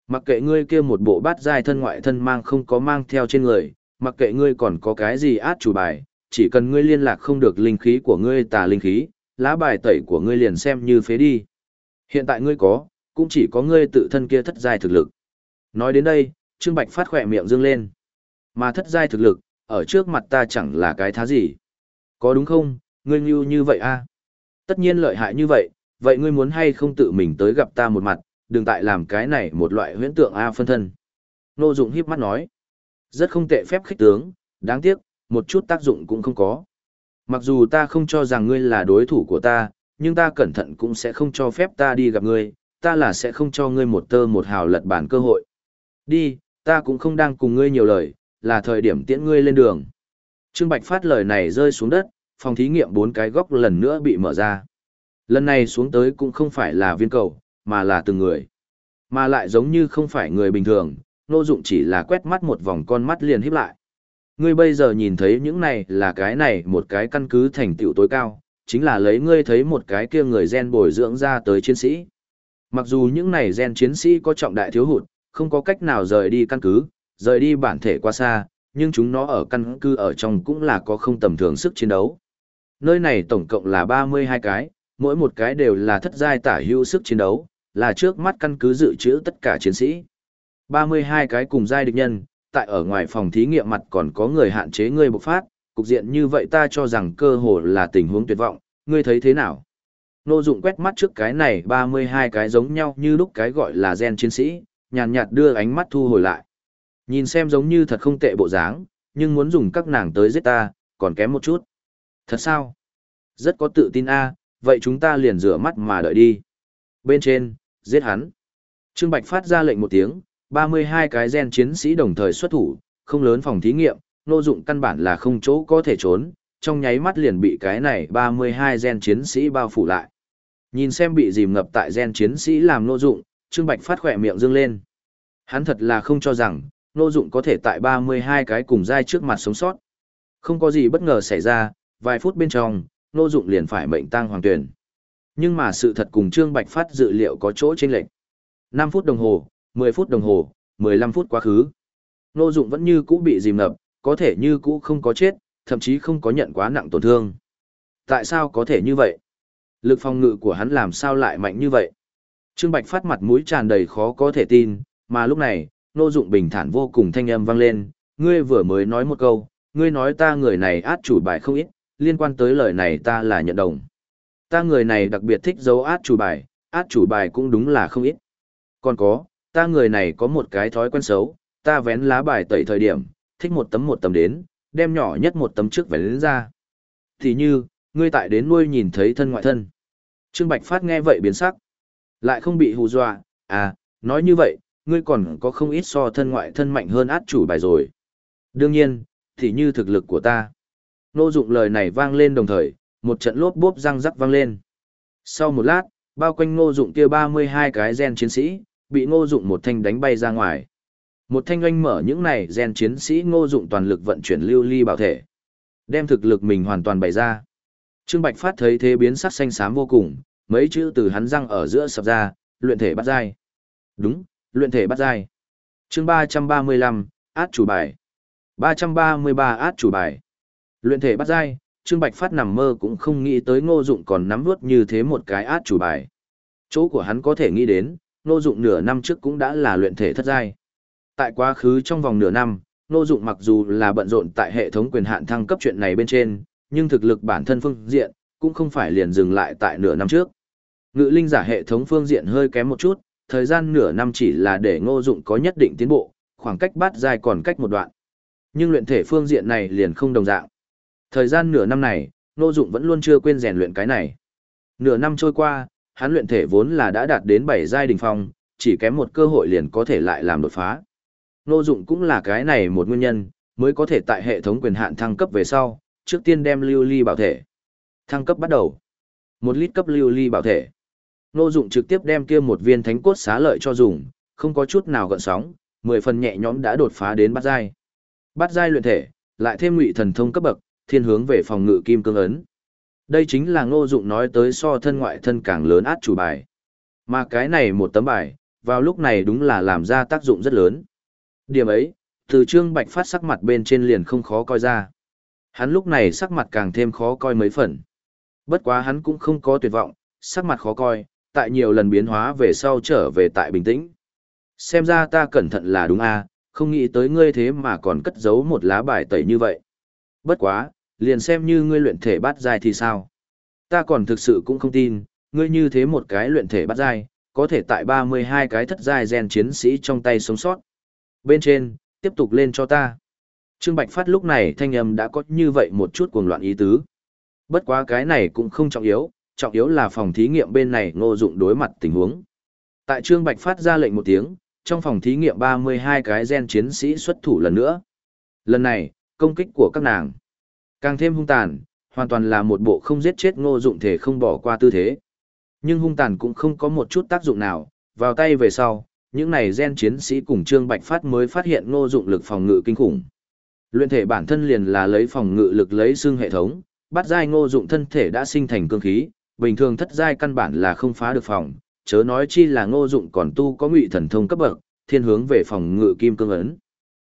Mặc kệ ngươi kia một bộ bát giai thân ngoại thân mang không có mang theo trên người, mặc kệ ngươi còn có cái gì át chủ bài, chỉ cần ngươi liên lạc không được linh khí của ngươi tà linh khí, lá bài tẩy của ngươi liền xem như phế đi. Hiện tại ngươi có, cũng chỉ có ngươi tự thân kia thất giai thực lực. Nói đến đây, Trương Bạch phát khỏe miệng dương lên. Mà thất giai thực lực, ở trước mặt ta chẳng là cái thá gì. Có đúng không, ngươi như như vậy a? Tất nhiên lợi hại như vậy, vậy ngươi muốn hay không tự mình tới gặp ta một mặt, đừng tại làm cái này một loại huyễn tượng a phân thân. Nô Dụng híp mắt nói, rất không tệ phép khích tướng, đáng tiếc, một chút tác dụng cũng không có. Mặc dù ta không cho rằng ngươi là đối thủ của ta, nhưng ta cẩn thận cũng sẽ không cho phép ta đi gặp ngươi, ta là sẽ không cho ngươi một tơ một hào lật bản cơ hội. Đi, ta cũng không đang cùng ngươi nhiều lời, là thời điểm tiễn ngươi lên đường. Trương Bạch phát lời này rơi xuống đất, phòng thí nghiệm bốn cái góc lần nữa bị mở ra. Lần này xuống tới cũng không phải là viên cầu, mà là từng người. Mà lại giống như không phải người bình thường, nô Dụng chỉ là quét mắt một vòng con mắt liền híp lại. Ngươi bây giờ nhìn thấy những này là cái này một cái căn cứ thành tựu tối cao, chính là lấy ngươi thấy một cái kia người gen bồi dưỡng ra tới chiến sĩ. Mặc dù những này gen chiến sĩ có trọng đại thiếu hụt, không có cách nào rời đi căn cứ, rời đi bản thể quá xa, nhưng chúng nó ở căn cứ ở trong cũng là có không tầm thường sức chiến đấu. Nơi này tổng cộng là 32 cái, mỗi một cái đều là thất giai tả hữu sức chiến đấu, là trước mắt căn cứ dự trữ tất cả chiến sĩ. 32 cái cùng giai địch nhân, tại ở ngoài phòng thí nghiệm mặt còn có người hạn chế ngươi bộc phát, cục diện như vậy ta cho rằng cơ hồ là tình huống tuyệt vọng, ngươi thấy thế nào? Nô dụng quét mắt trước cái này 32 cái giống nhau như lúc cái gọi là gen chiến sĩ, nhàn nhạt đưa ánh mắt thu hồi lại. Nhìn xem giống như thật không tệ bộ dáng, nhưng muốn dùng các nàng tới giết ta, còn kém một chút. Thật sao? Rất có tự tin a, vậy chúng ta liền rửa mắt mà đợi đi. Bên trên, giết hắn. Trương Bạch phát ra lệnh một tiếng, 32 cái gen chiến sĩ đồng thời xuất thủ, không lớn phòng thí nghiệm, nô dụng căn bản là không chỗ có thể trốn, trong nháy mắt liền bị cái này 32 gen chiến sĩ bao phủ lại. Nhìn xem bị dìm ngập tại gen chiến sĩ làm nô dụng, Trương Bạch phát khỏe miệng dương lên. Hắn thật là không cho rằng, nô dụng có thể tại 32 cái cùng dai trước mặt sống sót. Không có gì bất ngờ xảy ra, vài phút bên trong, nô dụng liền phải mệnh tang hoàng tuyển. Nhưng mà sự thật cùng Trương Bạch phát dự liệu có chỗ chênh lệch. 5 phút đồng hồ, 10 phút đồng hồ, 15 phút quá khứ. Nô dụng vẫn như cũ bị dìm ngập, có thể như cũ không có chết, thậm chí không có nhận quá nặng tổn thương. Tại sao có thể như vậy? Lực phòng ngự của hắn làm sao lại mạnh như vậy? Trương Bạch phát mặt mũi tràn đầy khó có thể tin, mà lúc này, nô dụng bình thản vô cùng thanh âm vang lên, ngươi vừa mới nói một câu, ngươi nói ta người này át chủ bài không ít, liên quan tới lời này ta là nhận đồng. Ta người này đặc biệt thích dấu át chủ bài, át chủ bài cũng đúng là không ít. Còn có, ta người này có một cái thói quen xấu, ta vén lá bài tẩy thời điểm, thích một tấm một tấm đến, đem nhỏ nhất một tấm trước vén lên ra. Thì như, ngươi tại đến nuôi nhìn thấy thân ngoại thân. Trương Bạch Phát nghe vậy biến sắc. Lại không bị hù dọa, à, nói như vậy, ngươi còn có không ít so thân ngoại thân mạnh hơn át chủ bài rồi. Đương nhiên, thì như thực lực của ta. Nô dụng lời này vang lên đồng thời, một trận lốp bốp răng rắc vang lên. Sau một lát, bao quanh ngô dụng kia 32 cái gen chiến sĩ, bị ngô dụng một thanh đánh bay ra ngoài. Một thanh oanh mở những này gen chiến sĩ ngô dụng toàn lực vận chuyển lưu ly bảo thể. Đem thực lực mình hoàn toàn bày ra. Trương Bạch Phát thấy thế biến sắc xanh xám vô cùng, mấy chữ từ hắn răng ở giữa sập ra, luyện thể bắt dai. Đúng, luyện thể bắt dai. Chương 335, át chủ bài. 333 át chủ bài. Luyện thể bắt dai, Trương Bạch Phát nằm mơ cũng không nghĩ tới Ngô Dụng còn nắm vút như thế một cái át chủ bài. Chỗ của hắn có thể nghĩ đến, Ngô Dụng nửa năm trước cũng đã là luyện thể thất giai. Tại quá khứ trong vòng nửa năm, Ngô Dụng mặc dù là bận rộn tại hệ thống quyền hạn thăng cấp chuyện này bên trên, nhưng thực lực bản thân phương diện cũng không phải liền dừng lại tại nửa năm trước. Ngự linh giả hệ thống phương diện hơi kém một chút, thời gian nửa năm chỉ là để Ngô Dụng có nhất định tiến bộ, khoảng cách bát giai còn cách một đoạn. Nhưng luyện thể phương diện này liền không đồng dạng. Thời gian nửa năm này, Ngô Dụng vẫn luôn chưa quên rèn luyện cái này. Nửa năm trôi qua, hắn luyện thể vốn là đã đạt đến bảy giai đỉnh phong, chỉ kém một cơ hội liền có thể lại làm đột phá. Nô Dụng cũng là cái này một nguyên nhân, mới có thể tại hệ thống quyền hạn thăng cấp về sau, trước tiên đem lưu ly bảo thể. Thăng cấp bắt đầu. Một lít cấp lưu ly bảo thể. Nô Dụng trực tiếp đem kia một viên thánh cốt xá lợi cho dùng, không có chút nào gợn sóng, mười phần nhẹ nhõm đã đột phá đến bát giai. Bát giai luyện thể, lại thêm ngụy thần thông cấp bậc, thiên hướng về phòng ngự kim cương ấn. Đây chính là ngô dụng nói tới so thân ngoại thân càng lớn át chủ bài. Mà cái này một tấm bài, vào lúc này đúng là làm ra tác dụng rất lớn. Điểm ấy, từ trương bạch phát sắc mặt bên trên liền không khó coi ra. Hắn lúc này sắc mặt càng thêm khó coi mấy phần. Bất quá hắn cũng không có tuyệt vọng, sắc mặt khó coi, tại nhiều lần biến hóa về sau trở về tại bình tĩnh. Xem ra ta cẩn thận là đúng a, không nghĩ tới ngươi thế mà còn cất giấu một lá bài tẩy như vậy. Bất quá, liền xem như ngươi luyện thể bắt giai thì sao? Ta còn thực sự cũng không tin, ngươi như thế một cái luyện thể bắt giai, có thể tại 32 cái thất giai gen chiến sĩ trong tay sống sót. Bên trên, tiếp tục lên cho ta. Trương Bạch Phát lúc này thanh âm đã có như vậy một chút cuồng loạn ý tứ. Bất quá cái này cũng không trọng yếu, trọng yếu là phòng thí nghiệm bên này ngô dụng đối mặt tình huống. Tại Trương Bạch Phát ra lệnh một tiếng, trong phòng thí nghiệm 32 cái gen chiến sĩ xuất thủ lần nữa. Lần này, công kích của các nàng Càng thêm hung tàn, hoàn toàn là một bộ không giết chết ngô dụng thể không bỏ qua tư thế. Nhưng hung tàn cũng không có một chút tác dụng nào, vào tay về sau, những này gen chiến sĩ cùng Trương Bạch Phát mới phát hiện ngô dụng lực phòng ngự kinh khủng. Luyện thể bản thân liền là lấy phòng ngự lực lấy xương hệ thống, bắt giai ngô dụng thân thể đã sinh thành cương khí, bình thường thất giai căn bản là không phá được phòng, chớ nói chi là ngô dụng còn tu có ngụy thần thông cấp bậc, thiên hướng về phòng ngự kim cương ấn.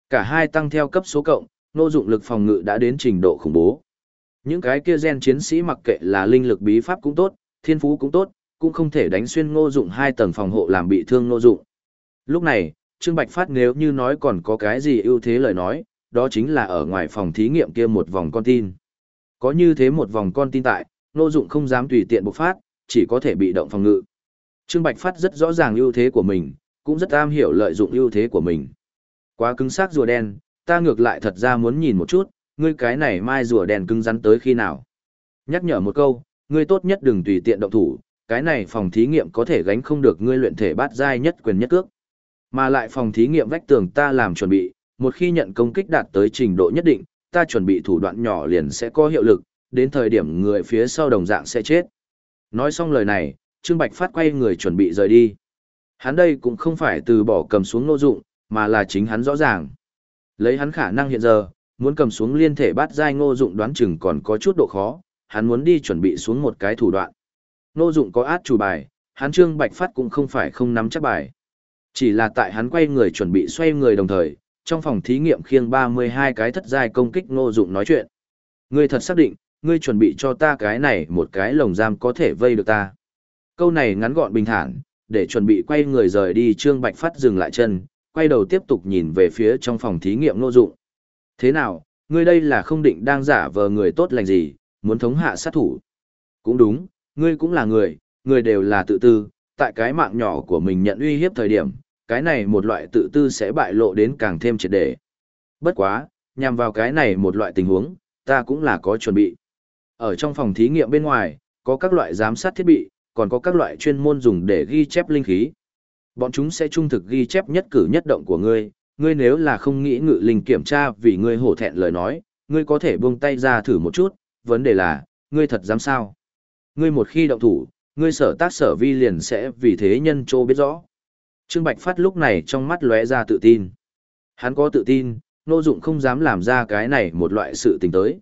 Cả hai tăng theo cấp số cộng, Nô dụng lực phòng ngự đã đến trình độ khủng bố. Những cái kia gen chiến sĩ mặc kệ là linh lực bí pháp cũng tốt, thiên phú cũng tốt, cũng không thể đánh xuyên ngô dụng hai tầng phòng hộ làm bị thương ngô dụng. Lúc này, Trương Bạch Phát nếu như nói còn có cái gì ưu thế lời nói, đó chính là ở ngoài phòng thí nghiệm kia một vòng con tin. Có như thế một vòng con tin tại, ngô dụng không dám tùy tiện bộc phát, chỉ có thể bị động phòng ngự. Trương Bạch Phát rất rõ ràng ưu thế của mình, cũng rất am hiểu lợi dụng ưu thế của mình. Quá cứng xác rùa đen, ta ngược lại thật ra muốn nhìn một chút, ngươi cái này mai rùa đèn cứng rắn tới khi nào. Nhắc nhở một câu, ngươi tốt nhất đừng tùy tiện động thủ, cái này phòng thí nghiệm có thể gánh không được ngươi luyện thể bát giai nhất quyền nhất cước. Mà lại phòng thí nghiệm vách tường ta làm chuẩn bị, một khi nhận công kích đạt tới trình độ nhất định, ta chuẩn bị thủ đoạn nhỏ liền sẽ có hiệu lực, đến thời điểm người phía sau đồng dạng sẽ chết. Nói xong lời này, Trương Bạch Phát quay người chuẩn bị rời đi. Hắn đây cũng không phải từ bỏ cầm xuống nô dụng, mà là chính hắn rõ ràng. Lấy hắn khả năng hiện giờ, muốn cầm xuống liên thể bát giai ngô dụng đoán chừng còn có chút độ khó, hắn muốn đi chuẩn bị xuống một cái thủ đoạn. Ngô dụng có át chủ bài, hắn Trương Bạch Phát cũng không phải không nắm chắc bài. Chỉ là tại hắn quay người chuẩn bị xoay người đồng thời, trong phòng thí nghiệm khiêng 32 cái thất giai công kích ngô dụng nói chuyện. Ngươi thật xác định, ngươi chuẩn bị cho ta cái này một cái lồng giam có thể vây được ta. Câu này ngắn gọn bình thản, để chuẩn bị quay người rời đi Trương Bạch Phát dừng lại chân, quay đầu tiếp tục nhìn về phía trong phòng thí nghiệm nô dụng. Thế nào, ngươi đây là không định đang giả vờ người tốt lành gì, muốn thống hạ sát thủ. Cũng đúng, ngươi cũng là người, người đều là tự tư, tại cái mạng nhỏ của mình nhận uy hiếp thời điểm, cái này một loại tự tư sẽ bại lộ đến càng thêm triệt để. Bất quá, nhằm vào cái này một loại tình huống, ta cũng là có chuẩn bị. Ở trong phòng thí nghiệm bên ngoài, có các loại giám sát thiết bị, còn có các loại chuyên môn dùng để ghi chép linh khí. Bọn chúng sẽ trung thực ghi chép nhất cử nhất động của ngươi, ngươi nếu là không nghĩ ngự linh kiểm tra vì ngươi hổ thẹn lời nói, ngươi có thể buông tay ra thử một chút, vấn đề là, ngươi thật dám sao? Ngươi một khi động thủ, ngươi sở tác sở vi liền sẽ vì thế nhân trô biết rõ. Trương Bạch Phát lúc này trong mắt lóe ra tự tin. Hắn có tự tin, nô dụng không dám làm ra cái này một loại sự tình tới.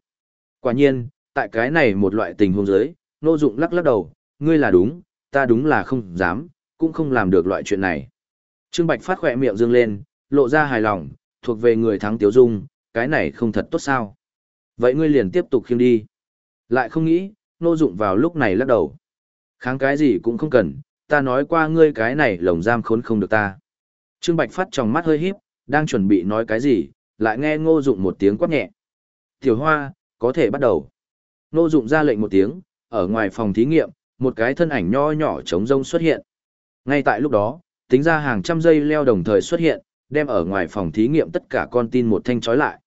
Quả nhiên, tại cái này một loại tình huống giới, nô dụng lắc lắc đầu, ngươi là đúng, ta đúng là không dám, cũng không làm được loại chuyện này. Trương Bạch Phát khỏe miệng dương lên, lộ ra hài lòng, thuộc về người thắng Tiếu Dung, cái này không thật tốt sao. Vậy ngươi liền tiếp tục khiêng đi. Lại không nghĩ, nô dụng vào lúc này lắc đầu. Kháng cái gì cũng không cần, ta nói qua ngươi cái này lồng giam khốn không được ta. Trương Bạch phát trong mắt hơi híp, đang chuẩn bị nói cái gì, lại nghe ngô dụng một tiếng quát nhẹ. Tiểu hoa, có thể bắt đầu. Ngô dụng ra lệnh một tiếng, ở ngoài phòng thí nghiệm, một cái thân ảnh nho nhỏ trống rông xuất hiện. Ngay tại lúc đó, tính ra hàng trăm dây leo đồng thời xuất hiện, đem ở ngoài phòng thí nghiệm tất cả con tin một thanh trói lại.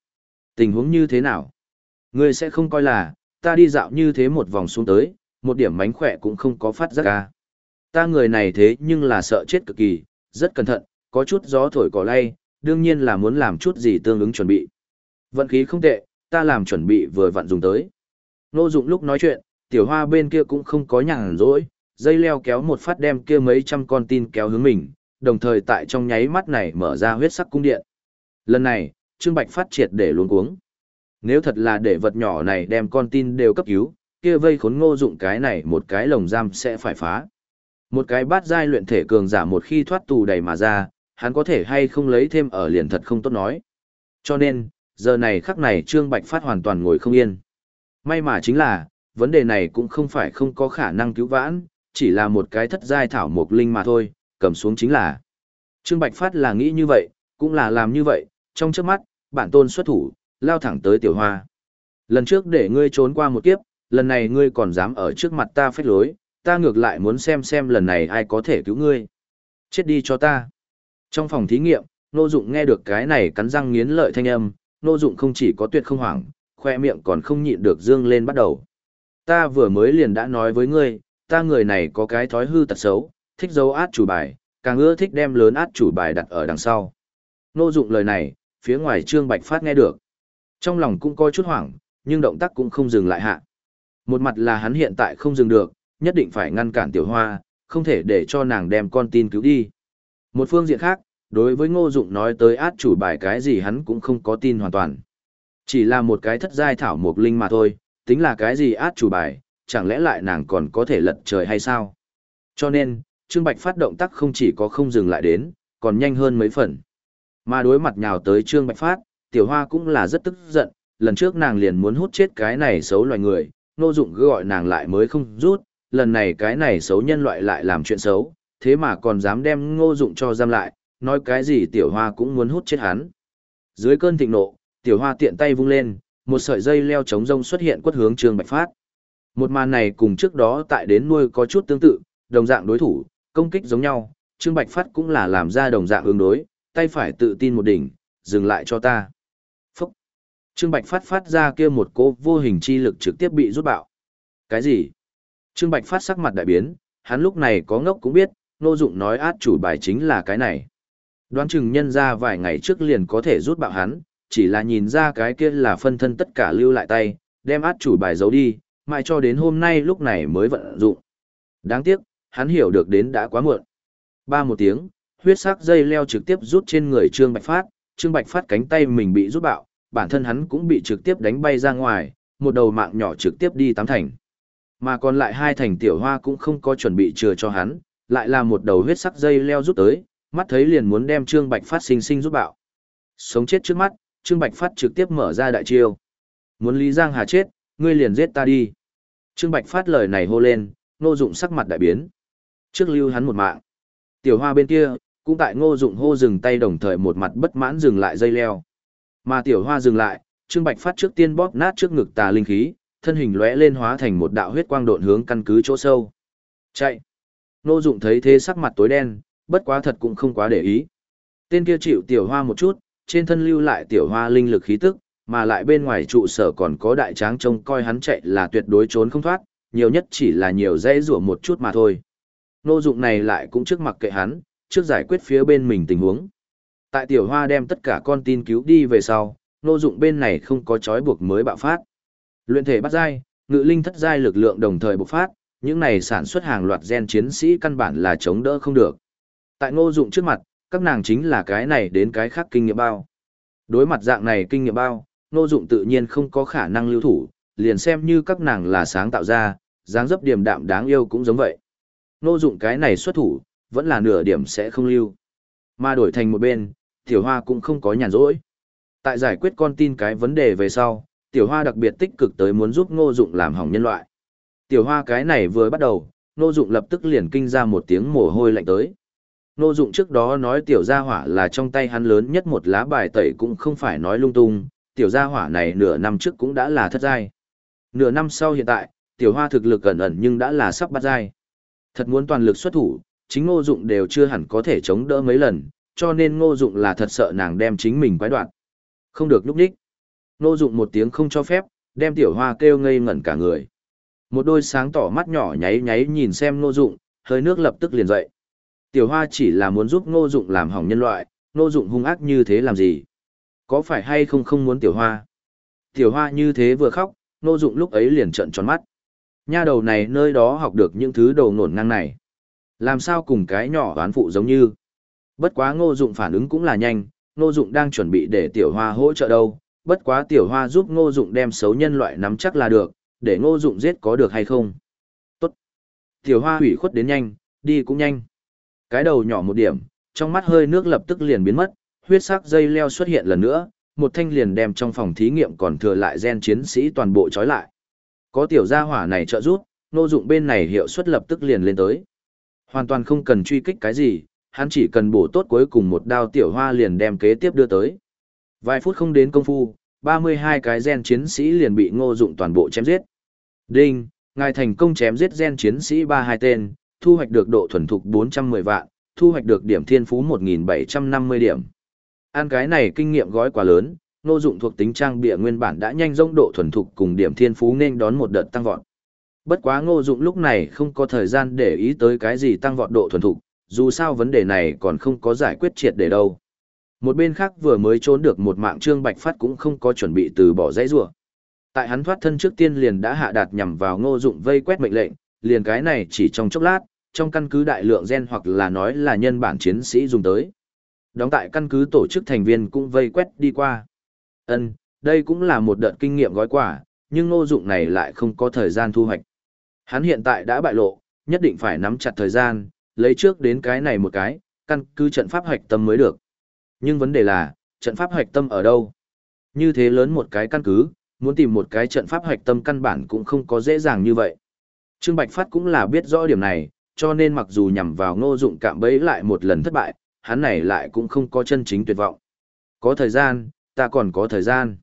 Tình huống như thế nào? Ngươi sẽ không coi là, ta đi dạo như thế một vòng xuống tới, một điểm mánh khỏe cũng không có phát giác ca. Ta người này thế nhưng là sợ chết cực kỳ, rất cẩn thận, có chút gió thổi cỏ lay, đương nhiên là muốn làm chút gì tương ứng chuẩn bị. Vận khí không tệ, ta làm chuẩn bị vừa vặn dùng tới. Nô dụng lúc nói chuyện, tiểu hoa bên kia cũng không có nhàn rỗi, dây leo kéo một phát đem kia mấy trăm con tin kéo hướng mình, đồng thời tại trong nháy mắt này mở ra huyết sắc cung điện. Lần này, Trương Bạch phát triệt để luống cuống. Nếu thật là để vật nhỏ này đem con tin đều cấp cứu, kia vây khốn ngô dụng cái này một cái lồng giam sẽ phải phá. Một cái bát giai luyện thể cường giả một khi thoát tù đầy mà ra, hắn có thể hay không lấy thêm ở liền thật không tốt nói. Cho nên, giờ này khắc này Trương Bạch Phát hoàn toàn ngồi không yên. May mà chính là, vấn đề này cũng không phải không có khả năng cứu vãn, chỉ là một cái thất giai thảo mộc linh mà thôi, cầm xuống chính là. Trương Bạch Phát là nghĩ như vậy, cũng là làm như vậy, trong trước mắt, bản tôn xuất thủ, lao thẳng tới tiểu hoa. Lần trước để ngươi trốn qua một kiếp, lần này ngươi còn dám ở trước mặt ta phách lối, ta ngược lại muốn xem xem lần này ai có thể cứu ngươi. Chết đi cho ta. Trong phòng thí nghiệm, Nô Dụng nghe được cái này cắn răng nghiến lợi thanh âm, Nô Dụng không chỉ có tuyệt không hoảng, khoe miệng còn không nhịn được dương lên bắt đầu. Ta vừa mới liền đã nói với ngươi, ta người này có cái thói hư tật xấu, thích giấu át chủ bài, càng ưa thích đem lớn át chủ bài đặt ở đằng sau. Nô Dụng lời này, phía ngoài Trương Bạch Phát nghe được. Trong lòng cũng coi chút hoảng, nhưng động tác cũng không dừng lại hạ. Một mặt là hắn hiện tại không dừng được, nhất định phải ngăn cản tiểu hoa, không thể để cho nàng đem con tin cứu đi. Một phương diện khác, đối với ngô dụng nói tới át chủ bài cái gì hắn cũng không có tin hoàn toàn. Chỉ là một cái thất giai thảo mục linh mà thôi, tính là cái gì át chủ bài, chẳng lẽ lại nàng còn có thể lật trời hay sao? Cho nên, Trương Bạch phát động tác không chỉ có không dừng lại đến, còn nhanh hơn mấy phần. Mà đối mặt nhào tới Trương Bạch phát, Tiểu Hoa cũng là rất tức giận, lần trước nàng liền muốn hút chết cái này xấu loài người, Ngô Dụng cứ gọi nàng lại mới không rút, lần này cái này xấu nhân loại lại làm chuyện xấu, thế mà còn dám đem Ngô Dụng cho giam lại, nói cái gì Tiểu Hoa cũng muốn hút chết hắn. Dưới cơn thịnh nộ, Tiểu Hoa tiện tay vung lên, một sợi dây leo chống rông xuất hiện quất hướng Trương Bạch Phát. Một màn này cùng trước đó tại đến nuôi có chút tương tự, đồng dạng đối thủ, công kích giống nhau, Trương Bạch Phát cũng là làm ra đồng dạng ứng đối, tay phải tự tin một đỉnh, dừng lại cho ta. Phúc! Trương Bạch Phát phát ra kia một cô vô hình chi lực trực tiếp bị rút bạo. Cái gì? Trương Bạch Phát sắc mặt đại biến, hắn lúc này có ngốc cũng biết, Nô Dụng nói át chủ bài chính là cái này. Đoán chừng nhân ra vài ngày trước liền có thể rút bạo hắn, chỉ là nhìn ra cái kia là phân thân tất cả lưu lại tay, đem át chủ bài giấu đi, mãi cho đến hôm nay lúc này mới vận dụng. Đáng tiếc, hắn hiểu được đến đã quá muộn. Ba một tiếng, huyết sắc dây leo trực tiếp rút trên người Trương Bạch Phát, Trương Bạch Phát cánh tay mình bị rút bạo, bản thân hắn cũng bị trực tiếp đánh bay ra ngoài, một đầu mạng nhỏ trực tiếp đi tám thành. Mà còn lại hai thành tiểu hoa cũng không có chuẩn bị chừa cho hắn, lại là một đầu huyết sắc dây leo rút tới, mắt thấy liền muốn đem Trương Bạch Phát sinh sinh rút bạo. Sống chết trước mắt, Trương Bạch Phát trực tiếp mở ra đại chiêu. Muốn Lý Giang Hà chết, ngươi liền giết ta đi. Trương Bạch Phát lời này hô lên, Ngô Dụng sắc mặt đại biến. Trước lưu hắn một mạng. Tiểu Hoa bên kia, cũng tại Ngô Dụng hô dừng tay đồng thời một mặt bất mãn dừng lại dây leo. Mà Tiểu Hoa dừng lại, Trương Bạch Phát trước tiên bóp nát trước ngực tà linh khí, thân hình lóe lên hóa thành một đạo huyết quang độn hướng căn cứ chỗ sâu. Chạy. Ngô Dụng thấy thế sắc mặt tối đen, bất quá thật cũng không quá để ý. Tên kia chịu Tiểu Hoa một chút, trên thân lưu lại Tiểu Hoa linh lực khí tức, mà lại bên ngoài trụ sở còn có đại tráng trông coi hắn chạy là tuyệt đối trốn không thoát, nhiều nhất chỉ là nhiều dễ rủa một chút mà thôi. Nô dụng này lại cũng trước mặc kệ hắn, trước giải quyết phía bên mình tình huống. Tại tiểu hoa đem tất cả con tin cứu đi về sau, nô dụng bên này không có chói buộc mới bạo phát. Luyện thể bắt dai, ngự linh thất giai lực lượng đồng thời bộc phát, những này sản xuất hàng loạt gen chiến sĩ căn bản là chống đỡ không được. Tại ngô dụng trước mặt, các nàng chính là cái này đến cái khác kinh nghiệm bao. Đối mặt dạng này kinh nghiệm bao, Ngô Dụng tự nhiên không có khả năng lưu thủ, liền xem như các nàng là sáng tạo ra, dáng dấp điềm đạm đáng yêu cũng giống vậy. Ngô Dụng cái này xuất thủ, vẫn là nửa điểm sẽ không lưu. Mà đổi thành một bên, Tiểu Hoa cũng không có nhàn rỗi. Tại giải quyết con tin cái vấn đề về sau, Tiểu Hoa đặc biệt tích cực tới muốn giúp Ngô Dụng làm hỏng nhân loại. Tiểu Hoa cái này vừa bắt đầu, Ngô Dụng lập tức liền kinh ra một tiếng mồ hôi lạnh tới. Ngô Dụng trước đó nói tiểu gia hỏa là trong tay hắn lớn nhất một lá bài tẩy cũng không phải nói lung tung, tiểu gia hỏa này nửa năm trước cũng đã là thất giai. Nửa năm sau hiện tại, tiểu hoa thực lực ẩn ẩn nhưng đã là sắp bắt giai. Thật muốn toàn lực xuất thủ, chính ngô dụng đều chưa hẳn có thể chống đỡ mấy lần, cho nên ngô dụng là thật sợ nàng đem chính mình quái đoạn. Không được lúc đích. Ngô dụng một tiếng không cho phép, đem tiểu hoa kêu ngây ngẩn cả người. Một đôi sáng tỏ mắt nhỏ nháy nháy nhìn xem ngô dụng, hơi nước lập tức liền dậy. Tiểu hoa chỉ là muốn giúp ngô dụng làm hỏng nhân loại, ngô dụng hung ác như thế làm gì? Có phải hay không không muốn tiểu hoa? Tiểu hoa như thế vừa khóc, nô dụng lúc ấy liền trợn tròn mắt. Nha đầu này nơi đó học được những thứ đầu nổn ngang này. Làm sao cùng cái nhỏ đoán phụ giống như. Bất quá ngô dụng phản ứng cũng là nhanh, ngô dụng đang chuẩn bị để tiểu hoa hỗ trợ đâu. Bất quá tiểu hoa giúp ngô dụng đem xấu nhân loại nắm chắc là được, để ngô dụng giết có được hay không. Tốt. Tiểu hoa hủy khuất đến nhanh, đi cũng nhanh. Cái đầu nhỏ một điểm, trong mắt hơi nước lập tức liền biến mất, huyết sắc dây leo xuất hiện lần nữa, một thanh liền đem trong phòng thí nghiệm còn thừa lại gen chiến sĩ toàn bộ trói lại. Có tiểu gia hỏa này trợ giúp, nô dụng bên này hiệu suất lập tức liền lên tới. Hoàn toàn không cần truy kích cái gì, hắn chỉ cần bổ tốt cuối cùng một đao tiểu hoa liền đem kế tiếp đưa tới. Vài phút không đến công phu, 32 cái gen chiến sĩ liền bị ngô dụng toàn bộ chém giết. Đinh, ngài thành công chém giết gen chiến sĩ 32 tên, thu hoạch được độ thuần thục 410 vạn, thu hoạch được điểm thiên phú 1750 điểm. Ăn cái này kinh nghiệm gói quá lớn, nô dụng thuộc tính trang bịa nguyên bản đã nhanh rông độ thuần thục cùng điểm thiên phú nên đón một đợt tăng vọt. Bất quá ngô dụng lúc này không có thời gian để ý tới cái gì tăng vọt độ thuần thục, dù sao vấn đề này còn không có giải quyết triệt để đâu. Một bên khác vừa mới trốn được một mạng trương bạch phát cũng không có chuẩn bị từ bỏ dãy rùa. Tại hắn thoát thân trước tiên liền đã hạ đạt nhằm vào ngô dụng vây quét mệnh lệnh, liền cái này chỉ trong chốc lát, trong căn cứ đại lượng gen hoặc là nói là nhân bản chiến sĩ dùng tới. Đóng tại căn cứ tổ chức thành viên cũng vây quét đi qua. Ân, đây cũng là một đợt kinh nghiệm gói quả, nhưng ngô dụng này lại không có thời gian thu hoạch. Hắn hiện tại đã bại lộ, nhất định phải nắm chặt thời gian, lấy trước đến cái này một cái, căn cứ trận pháp hoạch tâm mới được. Nhưng vấn đề là, trận pháp hoạch tâm ở đâu? Như thế lớn một cái căn cứ, muốn tìm một cái trận pháp hoạch tâm căn bản cũng không có dễ dàng như vậy. Trương Bạch Phát cũng là biết rõ điểm này, cho nên mặc dù nhằm vào ngô dụng cạm bẫy lại một lần thất bại, hắn này lại cũng không có chân chính tuyệt vọng. Có thời gian, ta còn có thời gian.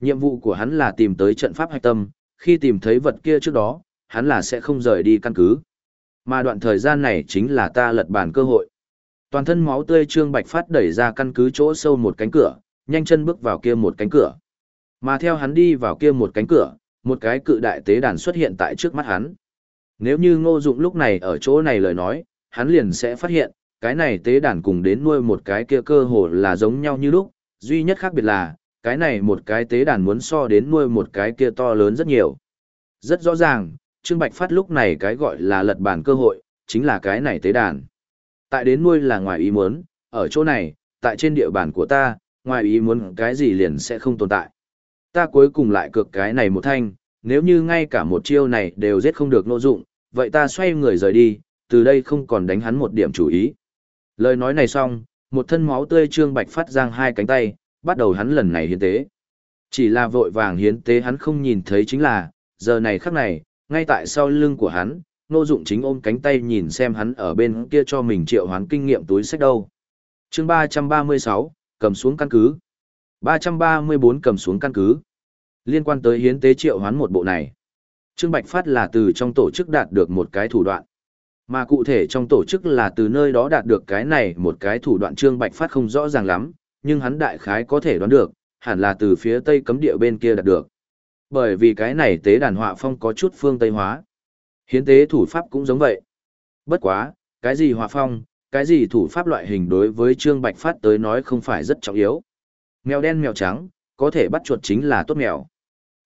Nhiệm vụ của hắn là tìm tới trận pháp hạch tâm, khi tìm thấy vật kia trước đó, hắn là sẽ không rời đi căn cứ. Mà đoạn thời gian này chính là ta lật bàn cơ hội. Toàn thân máu tươi Trương Bạch Phát đẩy ra căn cứ chỗ sâu một cánh cửa, nhanh chân bước vào kia một cánh cửa. Mà theo hắn đi vào kia một cánh cửa, một cái cự đại tế đàn xuất hiện tại trước mắt hắn. Nếu như ngô dụng lúc này ở chỗ này lời nói, hắn liền sẽ phát hiện, cái này tế đàn cùng đến nuôi một cái kia cơ hồ là giống nhau như lúc, duy nhất khác biệt là, cái này một cái tế đàn muốn so đến nuôi một cái kia to lớn rất nhiều. Rất rõ ràng, Trương Bạch Phát lúc này cái gọi là lật bản cơ hội, chính là cái này tế đàn. Tại đến nuôi là ngoài ý muốn, ở chỗ này, tại trên địa bàn của ta, ngoài ý muốn cái gì liền sẽ không tồn tại. Ta cuối cùng lại cược cái này một thanh, nếu như ngay cả một chiêu này đều giết không được nô dụng, vậy ta xoay người rời đi, từ đây không còn đánh hắn một điểm chủ ý. Lời nói này xong, một thân máu tươi trương bạch phát giang hai cánh tay, bắt đầu hắn lần này hiến tế. Chỉ là vội vàng hiến tế hắn không nhìn thấy chính là, giờ này khắc này, ngay tại sau lưng của hắn, nô dụng chính ôm cánh tay nhìn xem hắn ở bên kia cho mình triệu hoán kinh nghiệm túi sách đâu. chương 336, cầm xuống căn cứ. 334 cầm xuống căn cứ. Liên quan tới hiến tế triệu hoán một bộ này. Trương Bạch Phát là từ trong tổ chức đạt được một cái thủ đoạn. Mà cụ thể trong tổ chức là từ nơi đó đạt được cái này một cái thủ đoạn Trương Bạch Phát không rõ ràng lắm, nhưng hắn đại khái có thể đoán được, hẳn là từ phía tây cấm địa bên kia đạt được. Bởi vì cái này tế đàn họa phong có chút phương tây hóa. Hiến tế thủ pháp cũng giống vậy. Bất quá, cái gì họa phong, cái gì thủ pháp loại hình đối với Trương Bạch Phát tới nói không phải rất trọng yếu. Mèo đen mèo trắng, có thể bắt chuột chính là tốt mèo.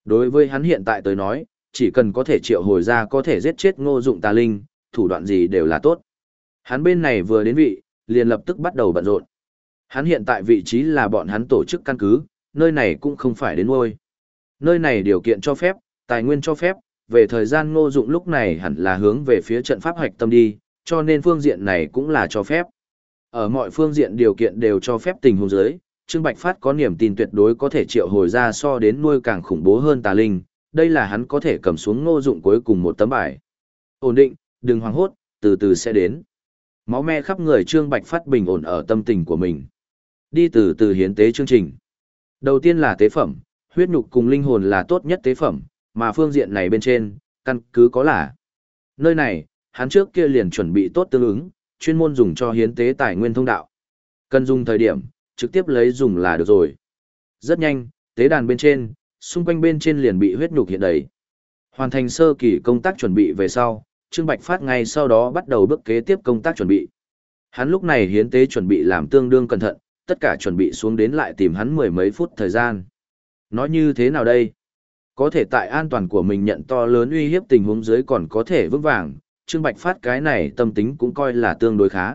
Đối với hắn hiện tại tới nói, chỉ cần có thể triệu hồi ra có thể giết chết ngô dụng tà linh, thủ đoạn gì đều là tốt. Hắn bên này vừa đến vị, liền lập tức bắt đầu bận rộn. Hắn hiện tại vị trí là bọn hắn tổ chức căn cứ, nơi này cũng không phải đến nuôi. Nơi này điều kiện cho phép, tài nguyên cho phép, về thời gian ngô dụng lúc này hẳn là hướng về phía trận pháp hoạch tâm đi, cho nên phương diện này cũng là cho phép. Ở mọi phương diện điều kiện đều cho phép tình huống giới, Trương Bạch Phát có niềm tin tuyệt đối có thể triệu hồi ra so đến nuôi càng khủng bố hơn tà linh, đây là hắn có thể cầm xuống ngô dụng cuối cùng một tấm bài. Ổn định, đừng hoảng hốt, từ từ sẽ đến. Máu me khắp người Trương Bạch Phát bình ổn ở tâm tình của mình. Đi từ từ hiến tế chương trình. Đầu tiên là tế phẩm, huyết nhục cùng linh hồn là tốt nhất tế phẩm, mà phương diện này bên trên, căn cứ có là. Nơi này, hắn trước kia liền chuẩn bị tốt tương ứng, chuyên môn dùng cho hiến tế tài nguyên thông đạo. Cần dùng thời điểm, trực tiếp lấy dùng là được rồi. Rất nhanh, tế đàn bên trên, xung quanh bên trên liền bị huyết nhục hiện đầy. Hoàn thành sơ kỳ công tác chuẩn bị về sau, Trương Bạch Phát ngay sau đó bắt đầu bước kế tiếp công tác chuẩn bị. Hắn lúc này hiến tế chuẩn bị làm tương đương cẩn thận, tất cả chuẩn bị xuống đến lại tìm hắn mười mấy phút thời gian. Nói như thế nào đây? Có thể tại an toàn của mình nhận to lớn uy hiếp tình huống dưới còn có thể vững vàng, Trương Bạch Phát cái này tâm tính cũng coi là tương đối khá.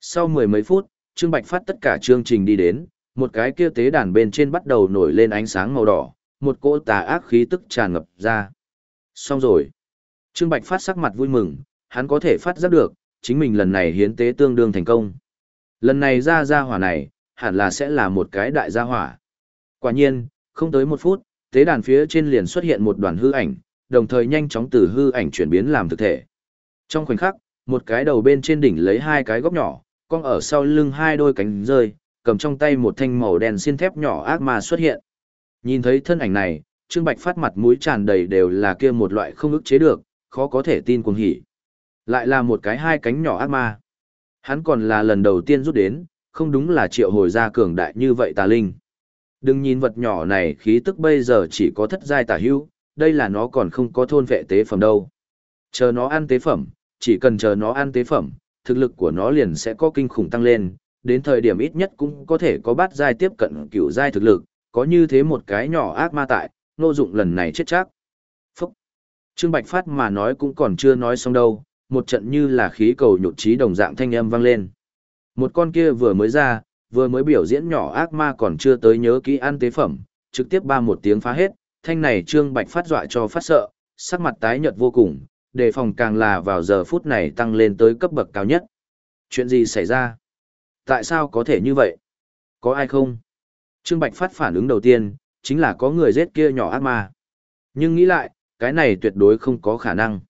Sau mười mấy phút, Trương Bạch Phát tất cả chương trình đi đến, một cái kia tế đàn bên trên bắt đầu nổi lên ánh sáng màu đỏ, một cỗ tà ác khí tức tràn ngập ra. Xong rồi. Trương Bạch Phát sắc mặt vui mừng, hắn có thể phát giác được, chính mình lần này hiến tế tương đương thành công. Lần này ra gia hỏa này, hẳn là sẽ là một cái đại gia hỏa. Quả nhiên, không tới một phút, tế đàn phía trên liền xuất hiện một đoàn hư ảnh, đồng thời nhanh chóng từ hư ảnh chuyển biến làm thực thể. Trong khoảnh khắc, một cái đầu bên trên đỉnh lấy hai cái góc nhỏ, con ở sau lưng hai đôi cánh rơi, cầm trong tay một thanh màu đen xiên thép nhỏ ác ma xuất hiện. Nhìn thấy thân ảnh này, Trương Bạch phát mặt mũi tràn đầy đều là kia một loại không ức chế được, khó có thể tin cuồng hỉ. Lại là một cái hai cánh nhỏ ác ma. Hắn còn là lần đầu tiên rút đến, không đúng là triệu hồi ra cường đại như vậy tà linh. Đừng nhìn vật nhỏ này khí tức bây giờ chỉ có thất giai tà hưu, đây là nó còn không có thôn vệ tế phẩm đâu. Chờ nó ăn tế phẩm, chỉ cần chờ nó ăn tế phẩm, thực lực của nó liền sẽ có kinh khủng tăng lên, đến thời điểm ít nhất cũng có thể có bát giai tiếp cận cửu giai thực lực, có như thế một cái nhỏ ác ma tại, nô dụng lần này chết chắc. Trương Bạch Phát mà nói cũng còn chưa nói xong đâu, một trận như là khí cầu nhụt chí đồng dạng thanh âm vang lên. Một con kia vừa mới ra, vừa mới biểu diễn nhỏ ác ma còn chưa tới nhớ kỹ ăn tế phẩm, trực tiếp ba một tiếng phá hết, thanh này Trương Bạch phát dọa cho phát sợ, sắc mặt tái nhợt vô cùng, đề phòng càng là vào giờ phút này tăng lên tới cấp bậc cao nhất. Chuyện gì xảy ra? Tại sao có thể như vậy? Có ai không? Trương Bạch phát phản ứng đầu tiên, chính là có người giết kia nhỏ ác ma. Nhưng nghĩ lại, cái này tuyệt đối không có khả năng.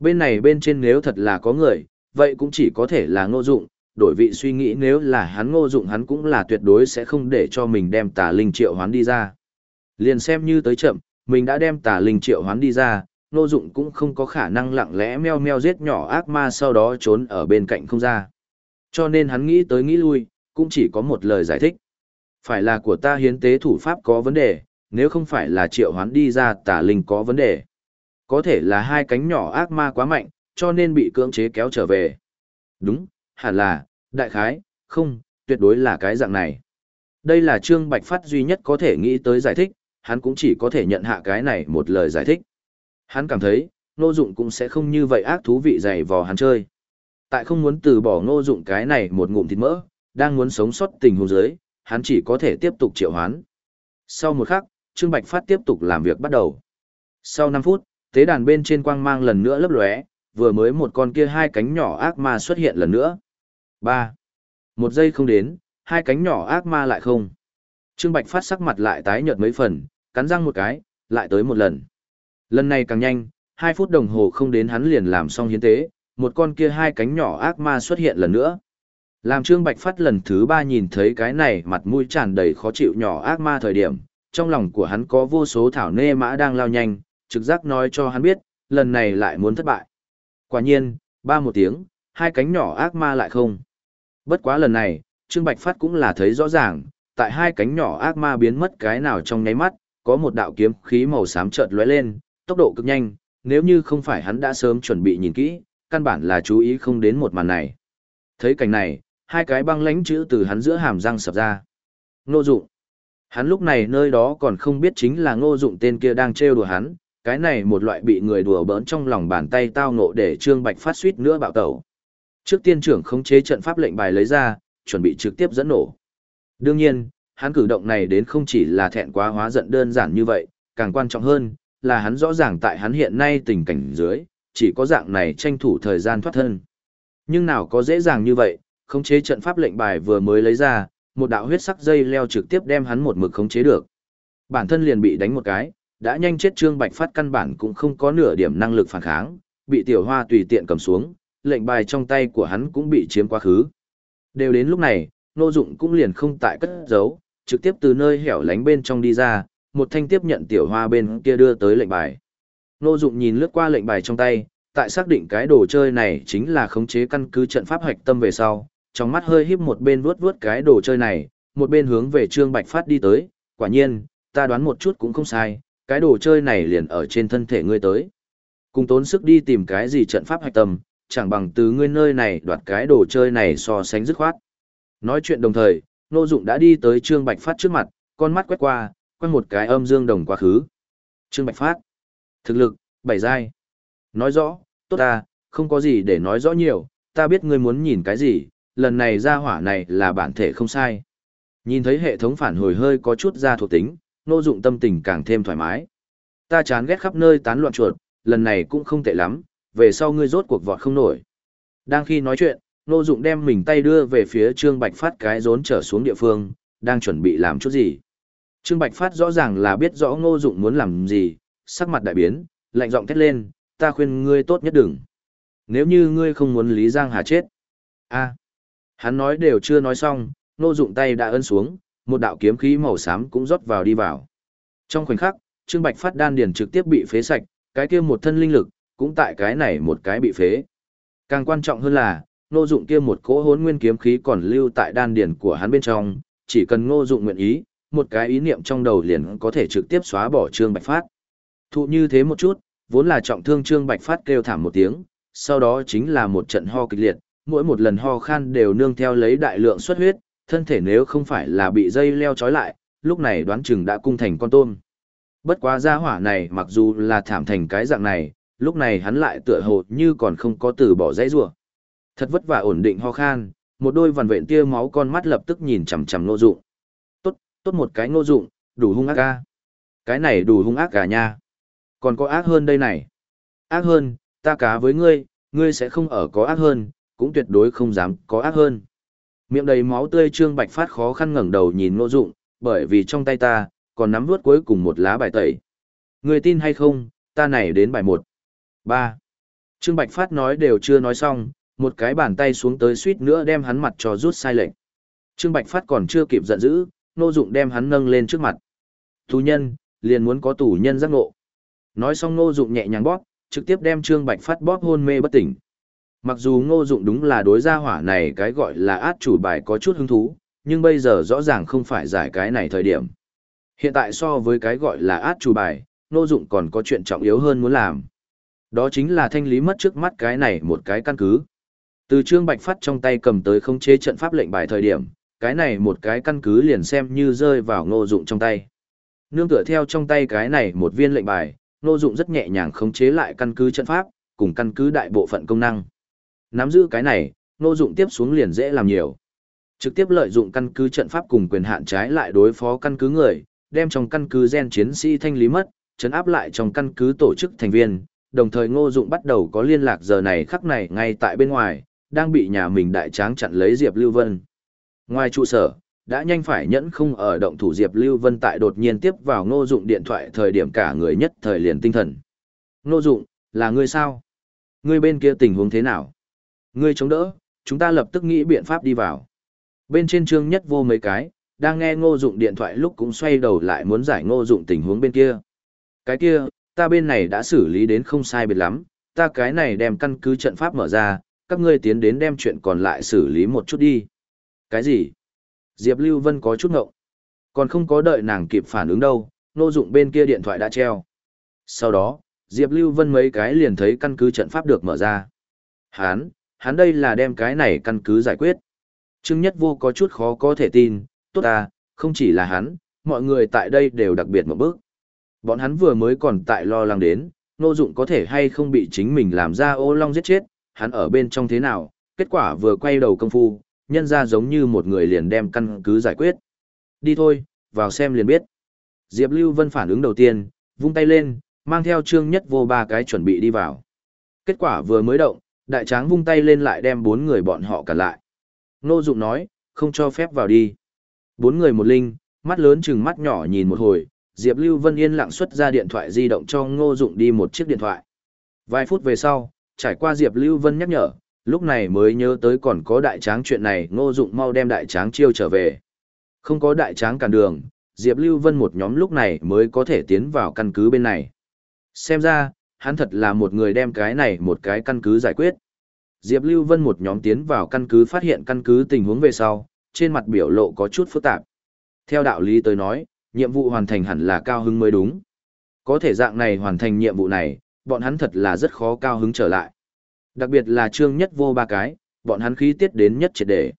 Bên này bên trên nếu thật là có người, vậy cũng chỉ có thể là ngô dụng, đổi vị suy nghĩ nếu là hắn ngô dụng hắn cũng là tuyệt đối sẽ không để cho mình đem tà linh triệu hoán đi ra. Liền xem như tới chậm, mình đã đem tà linh triệu hoán đi ra, ngô dụng cũng không có khả năng lặng lẽ meo meo giết nhỏ ác ma sau đó trốn ở bên cạnh không ra. Cho nên hắn nghĩ tới nghĩ lui, cũng chỉ có một lời giải thích. Phải là của ta hiến tế thủ pháp có vấn đề, nếu không phải là triệu hoán đi ra tà linh có vấn đề. Có thể là hai cánh nhỏ ác ma quá mạnh, cho nên bị cưỡng chế kéo trở về. Đúng, hẳn là, đại khái, không, tuyệt đối là cái dạng này. Đây là Trương Bạch Phát duy nhất có thể nghĩ tới giải thích, hắn cũng chỉ có thể nhận hạ cái này một lời giải thích. Hắn cảm thấy, Ngô Dụng cũng sẽ không như vậy ác thú vị dày vò hắn chơi. Tại không muốn từ bỏ Ngô Dụng cái này một ngụm thịt mỡ, đang muốn sống sót tình huống dưới, hắn chỉ có thể tiếp tục triệu hoán. Sau một khắc, Trương Bạch Phát tiếp tục làm việc bắt đầu. Sau 5 phút, tế đàn bên trên quang mang lần nữa lấp lóe, vừa mới một con kia hai cánh nhỏ ác ma xuất hiện lần nữa. 3. Một giây không đến, hai cánh nhỏ ác ma lại không. Trương Bạch Phát sắc mặt lại tái nhợt mấy phần, cắn răng một cái, lại tới một lần. Lần này càng nhanh, 2 phút đồng hồ không đến hắn liền làm xong hiến tế, một con kia hai cánh nhỏ ác ma xuất hiện lần nữa. Làm Trương Bạch Phát lần thứ ba nhìn thấy cái này mặt mũi tràn đầy khó chịu nhỏ ác ma thời điểm, trong lòng của hắn có vô số thảo nê mã đang lao nhanh, trực giác nói cho hắn biết, lần này lại muốn thất bại. Quả nhiên, ba một tiếng, hai cánh nhỏ ác ma lại không. Bất quá lần này, Trương Bạch Phát cũng là thấy rõ ràng, tại hai cánh nhỏ ác ma biến mất cái nào trong nháy mắt, có một đạo kiếm khí màu xám chợt lóe lên, tốc độ cực nhanh, nếu như không phải hắn đã sớm chuẩn bị nhìn kỹ, căn bản là chú ý không đến một màn này. Thấy cảnh này, hai cái băng lãnh chữ từ hắn giữa hàm răng sập ra. Nô dụng. Hắn lúc này nơi đó còn không biết chính là ngô dụng tên kia đang trêu đùa hắn, cái này một loại bị người đùa bỡn trong lòng bàn tay tao ngộ để Trương Bạch phát suýt nữa bạo tẩu. Trước tiên trưởng khống chế trận pháp lệnh bài lấy ra, chuẩn bị trực tiếp dẫn nổ. Đương nhiên, hắn cử động này đến không chỉ là thẹn quá hóa giận đơn giản như vậy, càng quan trọng hơn là hắn rõ ràng tại hắn hiện nay tình cảnh dưới, chỉ có dạng này tranh thủ thời gian thoát thân. Nhưng nào có dễ dàng như vậy, khống chế trận pháp lệnh bài vừa mới lấy ra, một đạo huyết sắc dây leo trực tiếp đem hắn một mực khống chế được. Bản thân liền bị đánh một cái, đã nhanh chết Trương Bạch Phát căn bản cũng không có nửa điểm năng lực phản kháng, bị tiểu hoa tùy tiện cầm xuống, lệnh bài trong tay của hắn cũng bị chiếm quá khứ. Đều đến lúc này, Nô Dụng cũng liền không tại cất giấu, trực tiếp từ nơi hẻo lánh bên trong đi ra, một thanh tiếp nhận tiểu hoa bên kia đưa tới lệnh bài. Nô Dụng nhìn lướt qua lệnh bài trong tay, tại xác định cái đồ chơi này chính là khống chế căn cứ trận pháp hoạch tâm về sau, trong mắt hơi híp một bên vuốt vuốt cái đồ chơi này, một bên hướng về Trương Bạch Phát đi tới, quả nhiên, ta đoán một chút cũng không sai, cái đồ chơi này liền ở trên thân thể ngươi tới. Cùng tốn sức đi tìm cái gì trận pháp hạch tâm, chẳng bằng từ ngươi nơi này đoạt cái đồ chơi này so sánh dứt khoát. Nói chuyện đồng thời, Nô Dụng đã đi tới Trương Bạch Phát trước mặt, con mắt quét qua, quét một cái âm dương đồng quá khứ. Trương Bạch Phát. Thực lực, bảy giai. Nói rõ, tốt ta, không có gì để nói rõ nhiều, ta biết ngươi muốn nhìn cái gì, lần này ra hỏa này là bản thể không sai. Nhìn thấy hệ thống phản hồi hơi có chút ra thuộc tính, nô dụng tâm tình càng thêm thoải mái. Ta chán ghét khắp nơi tán loạn chuột, lần này cũng không tệ lắm, về sau ngươi rốt cuộc vọt không nổi. Đang khi nói chuyện, nô dụng đem mình tay đưa về phía Trương Bạch Phát cái rốn trở xuống địa phương, đang chuẩn bị làm chút gì. Trương Bạch Phát rõ ràng là biết rõ ngô dụng muốn làm gì, sắc mặt đại biến, lạnh giọng thét lên, ta khuyên ngươi tốt nhất đừng. Nếu như ngươi không muốn Lý Giang Hà chết. a Hắn nói đều chưa nói xong, nô dụng tay đã ấn xuống, một đạo kiếm khí màu xám cũng rót vào đi vào. Trong khoảnh khắc, Trương Bạch Phát đan điền trực tiếp bị phế sạch, cái kia một thân linh lực, cũng tại cái này một cái bị phế. Càng quan trọng hơn là, nô dụng kia một cỗ hốn nguyên kiếm khí còn lưu tại đan điền của hắn bên trong, chỉ cần ngô dụng nguyện ý, một cái ý niệm trong đầu liền có thể trực tiếp xóa bỏ Trương Bạch Phát. Thụ như thế một chút, vốn là trọng thương Trương Bạch Phát kêu thảm một tiếng, sau đó chính là một trận ho kịch liệt, mỗi một lần ho khan đều nương theo lấy đại lượng xuất huyết, thân thể nếu không phải là bị dây leo trói lại, lúc này đoán chừng đã cung thành con tôm. Bất quá gia hỏa này mặc dù là thảm thành cái dạng này, lúc này hắn lại tựa hồ như còn không có từ bỏ dãy rủa. Thật vất vả ổn định ho khan, một đôi vằn vện tia máu con mắt lập tức nhìn chằm chằm Ngô Dụng. Tốt, tốt một cái Ngô Dụng, đủ hung ác a." Cái này đủ hung ác cả nha. Còn có ác hơn đây này. Ác hơn, ta cá với ngươi, ngươi sẽ không ở có ác hơn, cũng tuyệt đối không dám có ác hơn. Miệng đầy máu tươi Trương Bạch Phát khó khăn ngẩng đầu nhìn Ngô Dụng, bởi vì trong tay ta còn nắm vuốt cuối cùng một lá bài tẩy. người tin hay không, ta này đến bài một. ba. Trương Bạch Phát nói đều chưa nói xong, một cái bàn tay xuống tới suýt nữa đem hắn mặt cho rút sai lệnh. Trương Bạch Phát còn chưa kịp giận dữ, Ngô Dụng đem hắn nâng lên trước mặt. Tù nhân, liền muốn có tù nhân giác ngộ. Nói xong Ngô Dụng nhẹ nhàng bóp, trực tiếp đem Trương Bạch Phát bóp hôn mê bất tỉnh. Mặc dù Ngô Dụng đúng là đối gia hỏa này cái gọi là át chủ bài có chút hứng thú, nhưng bây giờ rõ ràng không phải giải cái này thời điểm. Hiện tại so với cái gọi là át chủ bài, Ngô Dụng còn có chuyện trọng yếu hơn muốn làm. Đó chính là thanh lý mất trước mắt cái này một cái căn cứ. Từ Trương Bạch Phát trong tay cầm tới không chế trận pháp lệnh bài thời điểm, cái này một cái căn cứ liền xem như rơi vào Ngô Dụng trong tay. Nương tựa theo trong tay cái này một viên lệnh bài, Ngô Dụng rất nhẹ nhàng khống chế lại căn cứ trận pháp, cùng căn cứ đại bộ phận công năng. Nắm giữ cái này, Ngô Dụng tiếp xuống liền dễ làm nhiều. Trực tiếp lợi dụng căn cứ trận pháp cùng quyền hạn trái lại đối phó căn cứ người, đem trong căn cứ gen chiến sĩ thanh lý mất, trấn áp lại trong căn cứ tổ chức thành viên, đồng thời Ngô Dụng bắt đầu có liên lạc giờ này khắc này ngay tại bên ngoài, đang bị nhà mình đại tráng chặn lấy Diệp Lưu Vân. Ngoài trụ sở, đã nhanh phải nhẫn không ở động thủ Diệp Lưu Vân tại đột nhiên tiếp vào Ngô Dụng điện thoại thời điểm cả người nhất thời liền tinh thần. Ngô Dụng, là ngươi sao? Ngươi bên kia tình huống thế nào? Ngươi chống đỡ, chúng ta lập tức nghĩ biện pháp đi vào. Bên trên trương nhất vô mấy cái, đang nghe Ngô Dụng điện thoại lúc cũng xoay đầu lại muốn giải Ngô Dụng tình huống bên kia. Cái kia, ta bên này đã xử lý đến không sai biệt lắm, ta cái này đem căn cứ trận pháp mở ra, các ngươi tiến đến đem chuyện còn lại xử lý một chút đi. Cái gì? Diệp Lưu Vân có chút ngộng. Còn không có đợi nàng kịp phản ứng đâu, Ngô dụng bên kia điện thoại đã treo. Sau đó, Diệp Lưu Vân mấy cái liền thấy căn cứ trận pháp được mở ra. Hán, hắn đây là đem cái này căn cứ giải quyết. Trương Nhất Vô có chút khó có thể tin, tốt à, không chỉ là hắn, mọi người tại đây đều đặc biệt một bước. Bọn hắn vừa mới còn tại lo lắng đến, nô dụng có thể hay không bị chính mình làm ra ô long giết chết, hắn ở bên trong thế nào, kết quả vừa quay đầu công phu, nhân ra giống như một người liền đem căn cứ giải quyết. Đi thôi, vào xem liền biết. Diệp Lưu Vân phản ứng đầu tiên, vung tay lên, mang theo trương nhất vô ba cái chuẩn bị đi vào. Kết quả vừa mới động, đại tráng vung tay lên lại đem bốn người bọn họ cả lại. Nô Dụng nói, không cho phép vào đi. Bốn người một linh, mắt lớn chừng mắt nhỏ nhìn một hồi, Diệp Lưu Vân yên lặng xuất ra điện thoại di động cho Ngô Dụng đi một chiếc điện thoại. Vài phút về sau, trải qua Diệp Lưu Vân nhắc nhở, lúc này mới nhớ tới còn có đại tráng chuyện này ngô dụng mau đem đại tráng chiêu trở về. Không có đại tráng cản đường, Diệp Lưu Vân một nhóm lúc này mới có thể tiến vào căn cứ bên này. Xem ra, hắn thật là một người đem cái này một cái căn cứ giải quyết. Diệp Lưu Vân một nhóm tiến vào căn cứ phát hiện căn cứ tình huống về sau, trên mặt biểu lộ có chút phức tạp. Theo đạo lý tới nói, nhiệm vụ hoàn thành hẳn là cao hứng mới đúng. Có thể dạng này hoàn thành nhiệm vụ này, bọn hắn thật là rất khó cao hứng trở lại. Đặc biệt là trương nhất vô ba cái, bọn hắn khí tiết đến nhất triệt để.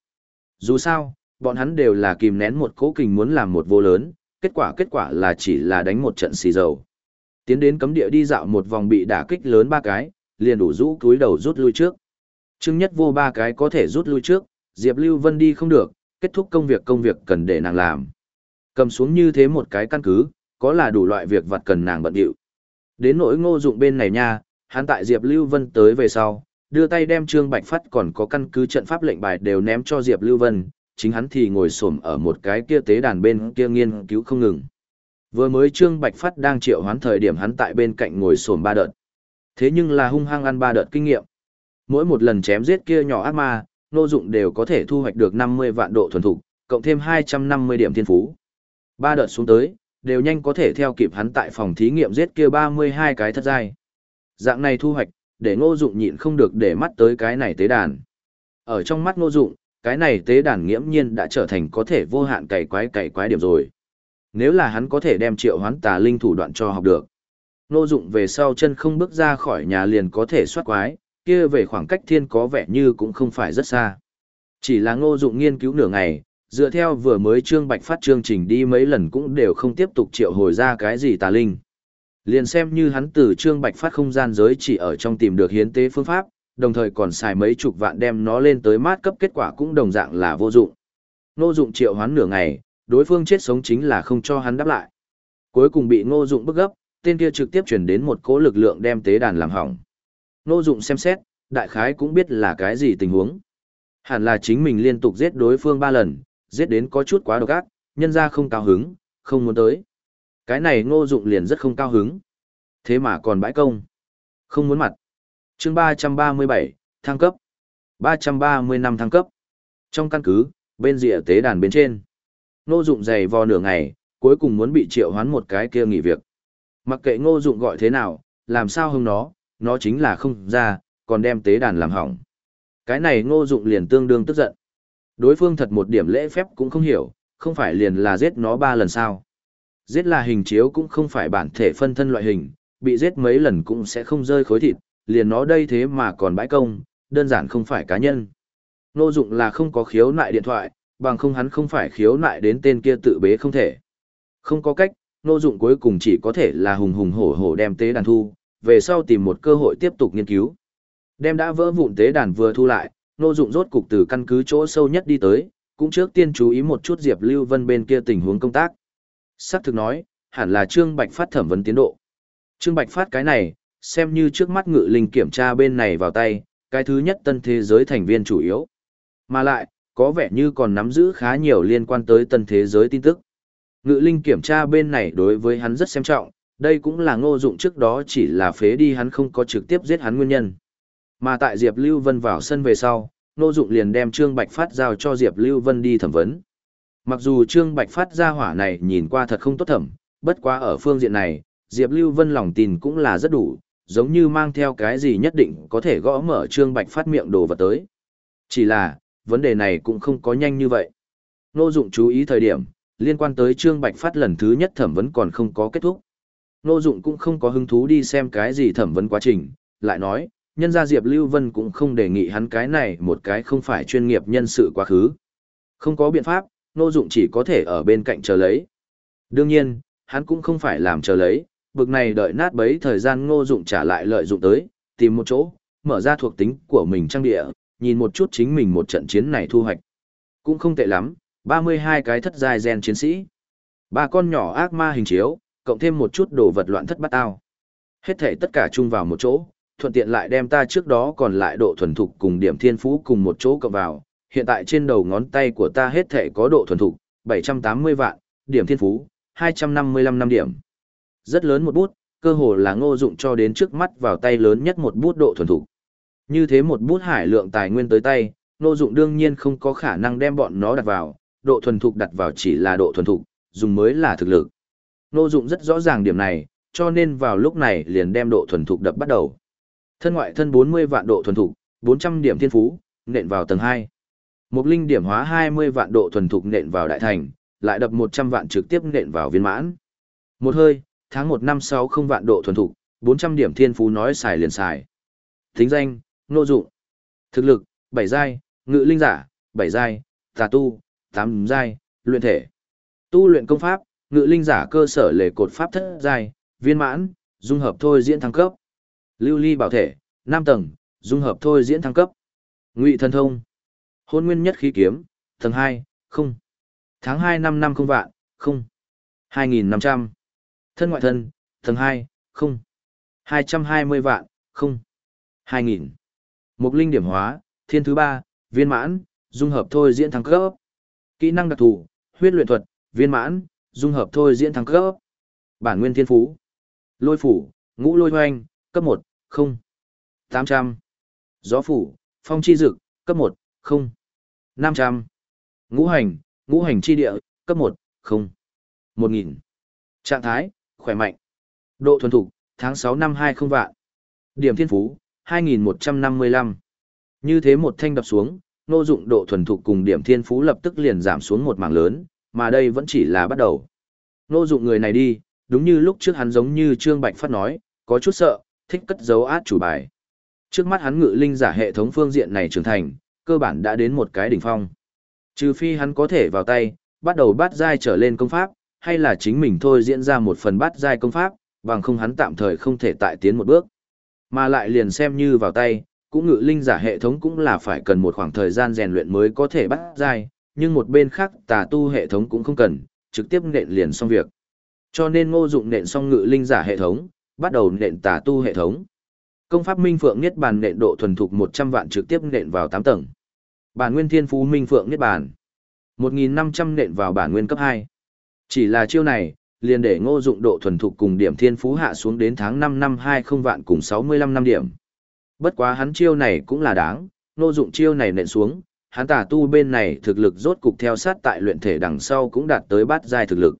Dù sao, bọn hắn đều là kìm nén một cố kình muốn làm một vô lớn, kết quả kết quả là chỉ là đánh một trận xì dầu. Tiến đến cấm địa đi dạo một vòng bị đả kích lớn ba cái, liền đủ rũ cúi đầu rút lui trước. Trương nhất vô ba cái có thể rút lui trước, Diệp Lưu Vân đi không được, kết thúc công việc công việc cần để nàng làm. Cầm xuống như thế một cái căn cứ, có là đủ loại việc vặt cần nàng bận điệu. Đến nỗi ngô dụng bên này nha, hắn tại Diệp Lưu Vân tới về sau, đưa tay đem Trương Bạch Phát còn có căn cứ trận pháp lệnh bài đều ném cho Diệp Lưu Vân, chính hắn thì ngồi xổm ở một cái kia tế đàn bên kia nghiên cứu không ngừng. Vừa mới Trương Bạch Phát đang triệu hoán thời điểm hắn tại bên cạnh ngồi xổm ba đợt. Thế nhưng là hung hăng ăn ba đợt kinh nghiệm. Mỗi một lần chém giết kia nhỏ ác ma, nô dụng đều có thể thu hoạch được 50 vạn độ thuần thục, cộng thêm 250 điểm thiên phú. Ba đợt xuống tới, đều nhanh có thể theo kịp hắn tại phòng thí nghiệm giết kia 32 cái thất giai. Dạng này thu hoạch, để ngô dụng nhịn không được để mắt tới cái này tế đàn. Ở trong mắt ngô dụng, cái này tế đàn nghiễm nhiên đã trở thành có thể vô hạn cày quái cày quái điểm rồi. Nếu là hắn có thể đem triệu hoán tà linh thủ đoạn cho học được. Ngô dụng về sau chân không bước ra khỏi nhà liền có thể soát quái, kia về khoảng cách thiên có vẻ như cũng không phải rất xa. Chỉ là ngô dụng nghiên cứu nửa ngày, dựa theo vừa mới trương bạch phát chương trình đi mấy lần cũng đều không tiếp tục triệu hồi ra cái gì tà linh. Liền xem như hắn từ Trương Bạch Phát không gian giới chỉ ở trong tìm được hiến tế phương pháp, đồng thời còn xài mấy chục vạn đem nó lên tới mát cấp kết quả cũng đồng dạng là vô dụng. Ngô Dụng triệu hoán nửa ngày, đối phương chết sống chính là không cho hắn đáp lại. Cuối cùng bị Ngô Dụng bức gấp, tên kia trực tiếp chuyển đến một cỗ lực lượng đem tế đàn làm hỏng. Ngô Dụng xem xét, đại khái cũng biết là cái gì tình huống. Hẳn là chính mình liên tục giết đối phương ba lần, giết đến có chút quá độc ác, nhân ra không cao hứng, không muốn tới. Cái này Ngô Dụng liền rất không cao hứng. Thế mà còn bãi công. Không muốn mặt. Chương ba ba mươi bảy thăng cấp. ba trăm ba mươi năm thăng cấp. Trong căn cứ, bên rìa tế đàn bên trên. Ngô Dụng dày vò nửa ngày, cuối cùng muốn bị triệu hoán một cái kia nghỉ việc. Mặc kệ Ngô Dụng gọi thế nào, làm sao hưng nó, nó chính là không ra, còn đem tế đàn làm hỏng. Cái này Ngô Dụng liền tương đương tức giận. Đối phương thật một điểm lễ phép cũng không hiểu, không phải liền là giết nó ba lần sao? Giết là hình chiếu cũng không phải bản thể phân thân loại hình, bị giết mấy lần cũng sẽ không rơi khối thịt, liền nó đây thế mà còn bãi công, đơn giản không phải cá nhân. Ngô Dụng là không có khiếu nại điện thoại, bằng không hắn không phải khiếu nại đến tên kia tự bế không thể. Không có cách, nô Dụng cuối cùng chỉ có thể là hùng hùng hổ hổ đem tế đàn thu, về sau tìm một cơ hội tiếp tục nghiên cứu. Đem đã vỡ vụn tế đàn vừa thu lại, nô Dụng rốt cục từ căn cứ chỗ sâu nhất đi tới, cũng trước tiên chú ý một chút Diệp Lưu Vân bên kia tình huống công tác. Sắc thực nói, hẳn là Trương Bạch Phát thẩm vấn tiến độ. Trương Bạch Phát cái này, xem như trước mắt ngự linh kiểm tra bên này vào tay, cái thứ nhất tân thế giới thành viên chủ yếu. Mà lại, có vẻ như còn nắm giữ khá nhiều liên quan tới tân thế giới tin tức. Ngự linh kiểm tra bên này đối với hắn rất xem trọng, đây cũng là ngô dụng trước đó chỉ là phế đi hắn không có trực tiếp giết hắn nguyên nhân. Mà tại Diệp Lưu Vân vào sân về sau, ngô dụng liền đem Trương Bạch Phát giao cho Diệp Lưu Vân đi thẩm vấn. Mặc dù Trương Bạch Phát ra hỏa này nhìn qua thật không tốt thẩm, bất quá ở phương diện này, Diệp Lưu Vân lòng tin cũng là rất đủ, giống như mang theo cái gì nhất định có thể gõ mở Trương Bạch Phát miệng đồ vật tới. Chỉ là, vấn đề này cũng không có nhanh như vậy. Nô Dụng chú ý thời điểm, liên quan tới Trương Bạch Phát lần thứ nhất thẩm vấn còn không có kết thúc. Nô Dụng cũng không có hứng thú đi xem cái gì thẩm vấn quá trình, lại nói, nhân gia Diệp Lưu Vân cũng không đề nghị hắn cái này một cái không phải chuyên nghiệp nhân sự quá khứ. Không có biện pháp, Nô Dụng chỉ có thể ở bên cạnh chờ lấy. Đương nhiên, hắn cũng không phải làm chờ lấy, bực này đợi nát bấy thời gian Ngô Dụng trả lại lợi dụng tới, tìm một chỗ, mở ra thuộc tính của mình trang địa, nhìn một chút chính mình một trận chiến này thu hoạch. Cũng không tệ lắm, 32 cái thất giai gen chiến sĩ. Ba con nhỏ ác ma hình chiếu, cộng thêm một chút đồ vật loạn thất bắt ao. Hết thể tất cả chung vào một chỗ, thuận tiện lại đem ta trước đó còn lại độ thuần thục cùng điểm thiên phú cùng một chỗ cộng vào. Hiện tại trên đầu ngón tay của ta hết thể có độ thuần thục, 780 vạn, điểm thiên phú, 255 năm điểm. Rất lớn một bút, cơ hồ là ngô dụng cho đến trước mắt vào tay lớn nhất một bút độ thuần thục. Như thế một bút hải lượng tài nguyên tới tay, Ngô Dụng đương nhiên không có khả năng đem bọn nó đặt vào, độ thuần thục đặt vào chỉ là độ thuần thục, dùng mới là thực lực. Ngô Dụng rất rõ ràng điểm này, cho nên vào lúc này liền đem độ thuần thục đập bắt đầu. Thân ngoại thân 40 vạn độ thuần thục, 400 điểm thiên phú, nện vào tầng 2. Một linh điểm hóa 20 vạn độ thuần thục nện vào đại thành, lại đập 100 vạn trực tiếp nện vào viên mãn. Một hơi, tháng 1 năm 60 vạn độ thuần thục, 400 điểm thiên phú nói xài liền xài. Tính danh, nô dụng. Thực lực, bảy giai, ngự linh giả, bảy giai, tà tu, tám giai, luyện thể. Tu luyện công pháp, ngự linh giả cơ sở lề cột pháp thất giai, viên mãn, dung hợp thôi diễn thăng cấp. Lưu ly bảo thể, năm tầng, dung hợp thôi diễn thăng cấp. Ngụy thần thông. Hôn nguyên nhất khí kiếm, tầng 2, không. Tháng 2 năm năm không vạn, không. 2.500. Thân ngoại thân, tầng 2, không. 220 vạn, không. 2.000. Mục linh điểm hóa, thiên thứ ba, viên mãn, dung hợp thôi diễn thăng cấp. Kỹ năng đặc thù, huyết luyện thuật, viên mãn, dung hợp thôi diễn thăng cấp. Bản nguyên thiên phú. Lôi phủ, ngũ lôi hoanh, cấp 1, không. 800. Gió phủ, phong chi dực, cấp 1, không. 500. Ngũ hành, ngũ hành chi địa, cấp 1, không. 1000. Trạng thái, khỏe mạnh. Độ thuần thục, tháng 6 năm 20 vạn. Điểm thiên phú, 2155. Như thế một thanh đập xuống, nô dụng độ thuần thục cùng điểm thiên phú lập tức liền giảm xuống một mảng lớn, mà đây vẫn chỉ là bắt đầu. Nô dụng người này đi, đúng như lúc trước hắn giống như Trương Bạch Phát nói, có chút sợ, thích cất giấu át chủ bài. Trước mắt hắn ngự linh giả hệ thống phương diện này trưởng thành, cơ bản đã đến một cái đỉnh phong. Trừ phi hắn có thể vào tay, bắt đầu bắt dai trở lên công pháp, hay là chính mình thôi diễn ra một phần bắt dai công pháp, bằng không hắn tạm thời không thể tại tiến một bước. Mà lại liền xem như vào tay, cũng ngự linh giả hệ thống cũng là phải cần một khoảng thời gian rèn luyện mới có thể bắt dai, nhưng một bên khác tà tu hệ thống cũng không cần, trực tiếp nện liền xong việc. Cho nên ngô dụng nện xong ngự linh giả hệ thống, bắt đầu nện tà tu hệ thống. Công pháp Minh Phượng Niết Bàn nện độ thuần thục 100 vạn trực tiếp nện vào 8 tầng. Bản nguyên thiên phú Minh Phượng Niết Bàn. 1.500 nện vào bản nguyên cấp 2. Chỉ là chiêu này, liền để ngô dụng độ thuần thục cùng điểm thiên phú hạ xuống đến tháng 5 năm 20 vạn cùng 65 năm điểm. Bất quá hắn chiêu này cũng là đáng, ngô dụng chiêu này nện xuống, hắn tà tu bên này thực lực rốt cục theo sát tại luyện thể đằng sau cũng đạt tới bát giai thực lực.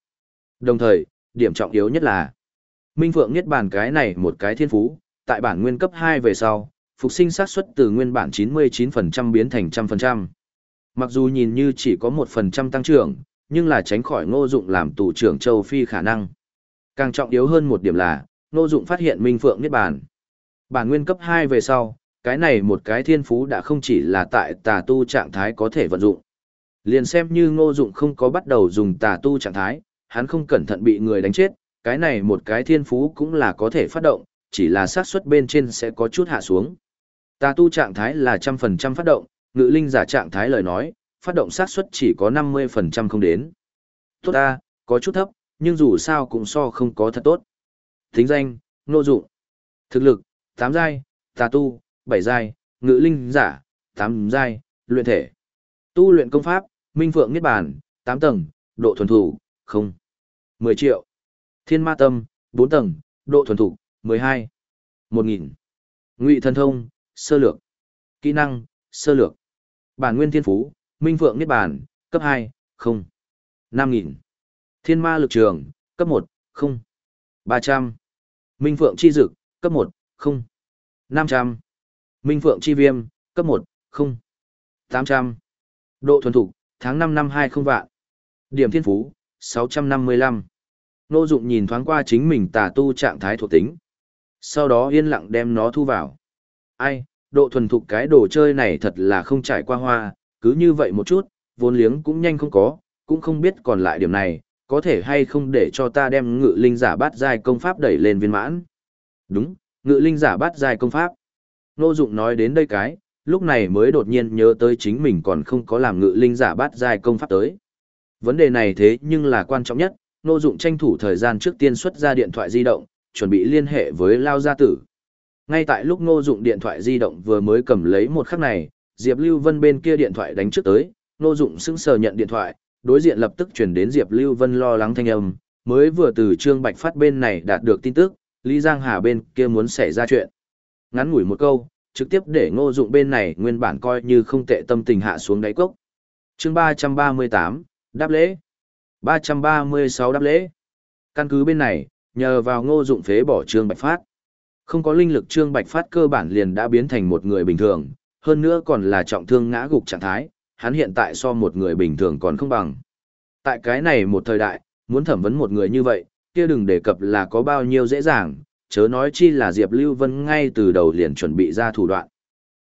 Đồng thời, điểm trọng yếu nhất là Minh Phượng Niết Bàn cái này một cái thiên phú, tại bản nguyên cấp 2 về sau, phục sinh xác suất từ nguyên bản 99% biến thành 100%. Mặc dù nhìn như chỉ có 1% tăng trưởng, nhưng là tránh khỏi ngô dụng làm tù trưởng châu Phi khả năng. Càng trọng yếu hơn một điểm là, ngô dụng phát hiện Minh Phượng Niết Bàn. Bản nguyên cấp 2 về sau, cái này một cái thiên phú đã không chỉ là tại tà tu trạng thái có thể vận dụng. Liền xem như ngô dụng không có bắt đầu dùng tà tu trạng thái, hắn không cẩn thận bị người đánh chết, cái này một cái thiên phú cũng là có thể phát động, chỉ là xác suất bên trên sẽ có chút hạ xuống. Tà tu trạng thái là trăm phần trăm phát động, ngự linh giả trạng thái lời nói, phát động xác suất chỉ có 50% không đến. Tốt ta, có chút thấp, nhưng dù sao cũng so không có thật tốt. Tính danh, nô dụng. Thực lực, 8 giai, tà tu, 7 giai, ngự linh giả, 8 giai, luyện thể. Tu luyện công pháp, minh phượng niết bàn, 8 tầng, độ thuần thủ, không. 10 triệu. Thiên ma tâm, 4 tầng, độ thuần thủ, 12. 1000. Ngụy thần thông, sơ lược. Kỹ năng, sơ lược. Bản nguyên thiên phú, minh phượng niết bàn, cấp 2, không. 5000. Thiên ma lực trường, cấp 1, không. 300. Minh phượng chi dực, cấp 1, không. 500. Minh Phượng Chi Viêm, cấp 1, không. 800. Độ thuần thục, tháng 5 năm 20 vạn. Điểm thiên phú, 655. Nô dụng nhìn thoáng qua chính mình tà tu trạng thái thuộc tính. Sau đó yên lặng đem nó thu vào. Ai, độ thuần thục cái đồ chơi này thật là không trải qua hoa, cứ như vậy một chút, vốn liếng cũng nhanh không có, cũng không biết còn lại điểm này, có thể hay không để cho ta đem ngự linh giả bát giai công pháp đẩy lên viên mãn. Đúng, ngự linh giả bát giai công pháp. Nô Dụng nói đến đây cái, lúc này mới đột nhiên nhớ tới chính mình còn không có làm ngự linh giả bát giai công pháp tới. Vấn đề này thế nhưng là quan trọng nhất, Nô Dụng tranh thủ thời gian trước tiên xuất ra điện thoại di động, chuẩn bị liên hệ với Lao gia tử. Ngay tại lúc Ngô Dụng điện thoại di động vừa mới cầm lấy một khắc này, Diệp Lưu Vân bên kia điện thoại đánh trước tới, Ngô Dụng sững sờ nhận điện thoại, đối diện lập tức truyền đến Diệp Lưu Vân lo lắng thanh âm, mới vừa từ Trương Bạch Phát bên này đạt được tin tức, Lý Giang Hà bên kia muốn xảy ra chuyện. Ngắn ngủi một câu, trực tiếp để ngô dụng bên này nguyên bản coi như không tệ tâm tình hạ xuống đáy cốc. chương ba trăm ba mươi tám đáp lễ. ba trăm ba mươi sáu đáp lễ. Căn cứ bên này, nhờ vào ngô dụng phế bỏ trương bạch phát. Không có linh lực trương bạch phát cơ bản liền đã biến thành một người bình thường, hơn nữa còn là trọng thương ngã gục trạng thái, hắn hiện tại so một người bình thường còn không bằng. Tại cái này một thời đại, muốn thẩm vấn một người như vậy, kia đừng đề cập là có bao nhiêu dễ dàng, chớ nói chi là Diệp Lưu Vân ngay từ đầu liền chuẩn bị ra thủ đoạn.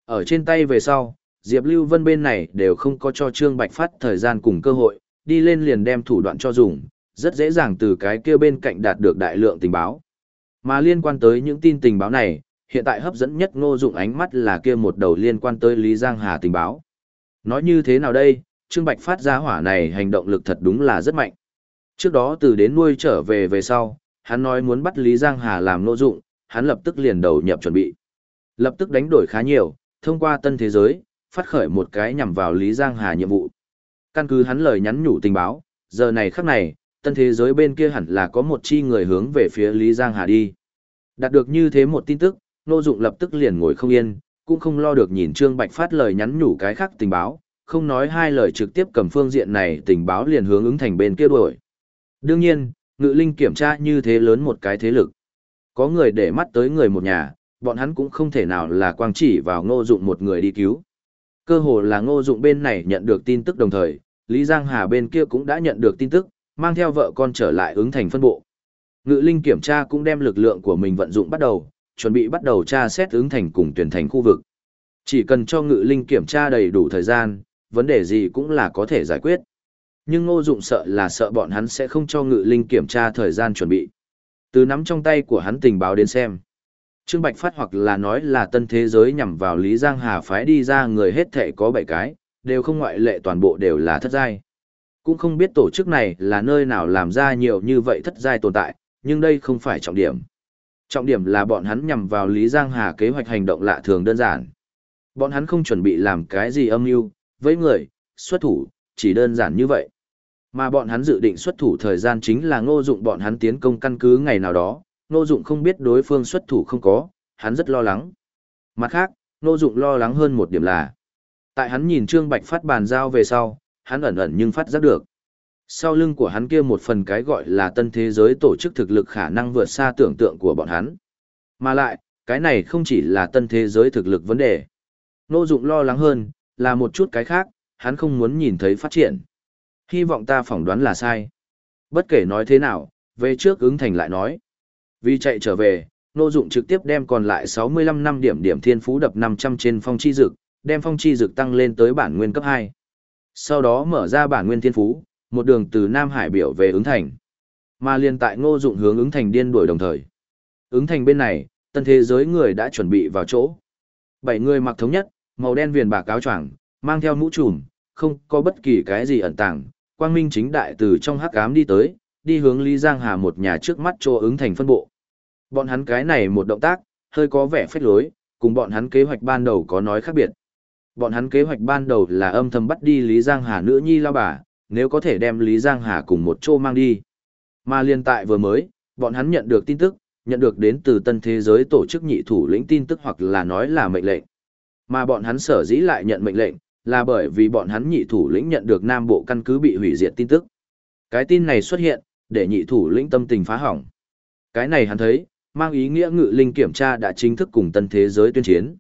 Ở trên tay về sau, Diệp Lưu Vân bên này đều không có cho Trương Bạch Phát thời gian cùng cơ hội, đi lên liền đem thủ đoạn cho dùng, rất dễ dàng từ cái kia bên cạnh đạt được đại lượng tình báo. Mà liên quan tới những tin tình báo này, hiện tại hấp dẫn nhất ngô dụng ánh mắt là kia một đầu liên quan tới Lý Giang Hà tình báo. Nói như thế nào đây, Trương Bạch Phát ra hỏa này hành động lực thật đúng là rất mạnh. Trước đó từ đến nuôi trở về về sau, hắn nói muốn bắt Lý Giang Hà làm nô dụng, hắn lập tức liền đầu nhập chuẩn bị. Lập tức đánh đổi khá nhiều, thông qua tân thế giới, phát khởi một cái nhằm vào Lý Giang Hà nhiệm vụ. Căn cứ hắn lời nhắn nhủ tình báo, giờ này khắc này, tân thế giới bên kia hẳn là có một chi người hướng về phía Lý Giang Hà đi. Đạt được như thế một tin tức, nô dụng lập tức liền ngồi không yên, cũng không lo được nhìn Trương Bạch phát lời nhắn nhủ cái khác tình báo, không nói hai lời trực tiếp cầm phương diện này tình báo liền hướng ứng thành bên kia đuổi. Đương nhiên, ngự linh kiểm tra như thế lớn một cái thế lực. Có người để mắt tới người một nhà, bọn hắn cũng không thể nào là quang chỉ vào ngô dụng một người đi cứu. Cơ hồ là ngô dụng bên này nhận được tin tức đồng thời, Lý Giang Hà bên kia cũng đã nhận được tin tức, mang theo vợ con trở lại ứng thành phân bộ. Ngự linh kiểm tra cũng đem lực lượng của mình vận dụng bắt đầu, chuẩn bị bắt đầu tra xét ứng thành cùng tuyển thành khu vực. Chỉ cần cho ngự linh kiểm tra đầy đủ thời gian, vấn đề gì cũng là có thể giải quyết. Nhưng ngô dụng sợ là sợ bọn hắn sẽ không cho ngự linh kiểm tra thời gian chuẩn bị. Từ nắm trong tay của hắn tình báo đến xem. Trương Bạch Phát hoặc là nói là tân thế giới nhằm vào Lý Giang Hà phái đi ra người hết thể có 7 cái, đều không ngoại lệ toàn bộ đều là thất giai. Cũng không biết tổ chức này là nơi nào làm ra nhiều như vậy thất giai tồn tại, nhưng đây không phải trọng điểm. Trọng điểm là bọn hắn nhằm vào Lý Giang Hà kế hoạch hành động lạ thường đơn giản. Bọn hắn không chuẩn bị làm cái gì âm mưu, với người, xuất thủ, chỉ đơn giản như vậy. Mà bọn hắn dự định xuất thủ thời gian chính là ngô dụng bọn hắn tiến công căn cứ ngày nào đó, ngô dụng không biết đối phương xuất thủ không có, hắn rất lo lắng. Mặt khác, ngô dụng lo lắng hơn một điểm là, tại hắn nhìn Trương Bạch phát bàn giao về sau, hắn ẩn ẩn nhưng phát giác được. Sau lưng của hắn kia một phần cái gọi là tân thế giới tổ chức thực lực khả năng vượt xa tưởng tượng của bọn hắn. Mà lại, cái này không chỉ là tân thế giới thực lực vấn đề. Nô dụng lo lắng hơn, là một chút cái khác, hắn không muốn nhìn thấy phát triển. Hy vọng ta phỏng đoán là sai. Bất kể nói thế nào, về trước ứng thành lại nói. Vì chạy trở về, Nô Dụng trực tiếp đem còn lại 65 năm điểm điểm thiên phú đập 500 trên phong chi dực, đem phong chi dực tăng lên tới bản nguyên cấp 2. Sau đó mở ra bản nguyên thiên phú, một đường từ Nam Hải biểu về ứng thành. Mà liên tại Ngô Dụng hướng ứng thành điên đuổi đồng thời. Ứng thành bên này, tân thế giới người đã chuẩn bị vào chỗ. Bảy người mặc thống nhất, màu đen viền bạc áo choàng, mang theo mũ trùm, không có bất kỳ cái gì ẩn tàng, quang minh chính đại từ trong hắc ám đi tới, đi hướng Lý Giang Hà một nhà trước mắt cho ứng thành phân bộ. Bọn hắn cái này một động tác, hơi có vẻ phách lối, cùng bọn hắn kế hoạch ban đầu có nói khác biệt. Bọn hắn kế hoạch ban đầu là âm thầm bắt đi Lý Giang Hà nữ nhi lao bà, nếu có thể đem Lý Giang Hà cùng một chỗ mang đi. Mà liên tại vừa mới, bọn hắn nhận được tin tức, nhận được đến từ tân thế giới tổ chức nhị thủ lĩnh tin tức hoặc là nói là mệnh lệnh. Mà bọn hắn sở dĩ lại nhận mệnh lệnh, là bởi vì bọn hắn nhị thủ lĩnh nhận được Nam Bộ căn cứ bị hủy diệt tin tức. Cái tin này xuất hiện, để nhị thủ lĩnh tâm tình phá hỏng. Cái này hắn thấy, mang ý nghĩa ngự linh kiểm tra đã chính thức cùng tân thế giới tuyên chiến.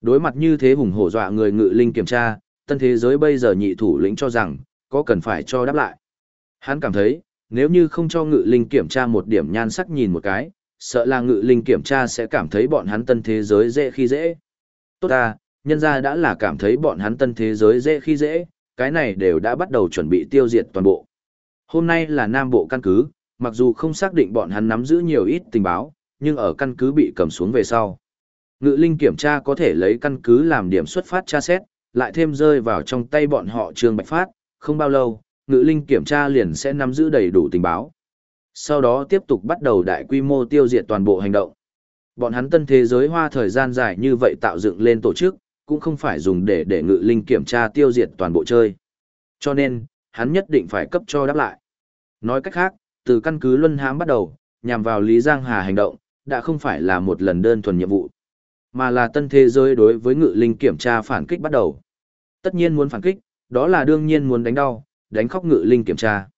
Đối mặt như thế hùng hổ dọa người ngự linh kiểm tra, tân thế giới bây giờ nhị thủ lĩnh cho rằng, có cần phải cho đáp lại. Hắn cảm thấy, nếu như không cho ngự linh kiểm tra một điểm nhan sắc nhìn một cái, sợ là ngự linh kiểm tra sẽ cảm thấy bọn hắn tân thế giới dễ khi dễ. Tốt ta, nhân ra đã là cảm thấy bọn hắn tân thế giới dễ khi dễ, cái này đều đã bắt đầu chuẩn bị tiêu diệt toàn bộ. Hôm nay là Nam Bộ căn cứ, mặc dù không xác định bọn hắn nắm giữ nhiều ít tình báo, nhưng ở căn cứ bị cầm xuống về sau. Ngự linh kiểm tra có thể lấy căn cứ làm điểm xuất phát tra xét, lại thêm rơi vào trong tay bọn họ Trương Bạch Phát, không bao lâu, ngự linh kiểm tra liền sẽ nắm giữ đầy đủ tình báo. Sau đó tiếp tục bắt đầu đại quy mô tiêu diệt toàn bộ hành động. Bọn hắn tân thế giới hoa thời gian dài như vậy tạo dựng lên tổ chức, cũng không phải dùng để để ngự linh kiểm tra tiêu diệt toàn bộ chơi. Cho nên, hắn nhất định phải cấp cho đáp lại. Nói cách khác, từ căn cứ Luân Hãm bắt đầu, nhằm vào Lý Giang Hà hành động, đã không phải là một lần đơn thuần nhiệm vụ, mà là tân thế giới đối với ngự linh kiểm tra phản kích bắt đầu. Tất nhiên muốn phản kích, đó là đương nhiên muốn đánh đau, đánh khóc ngự linh kiểm tra.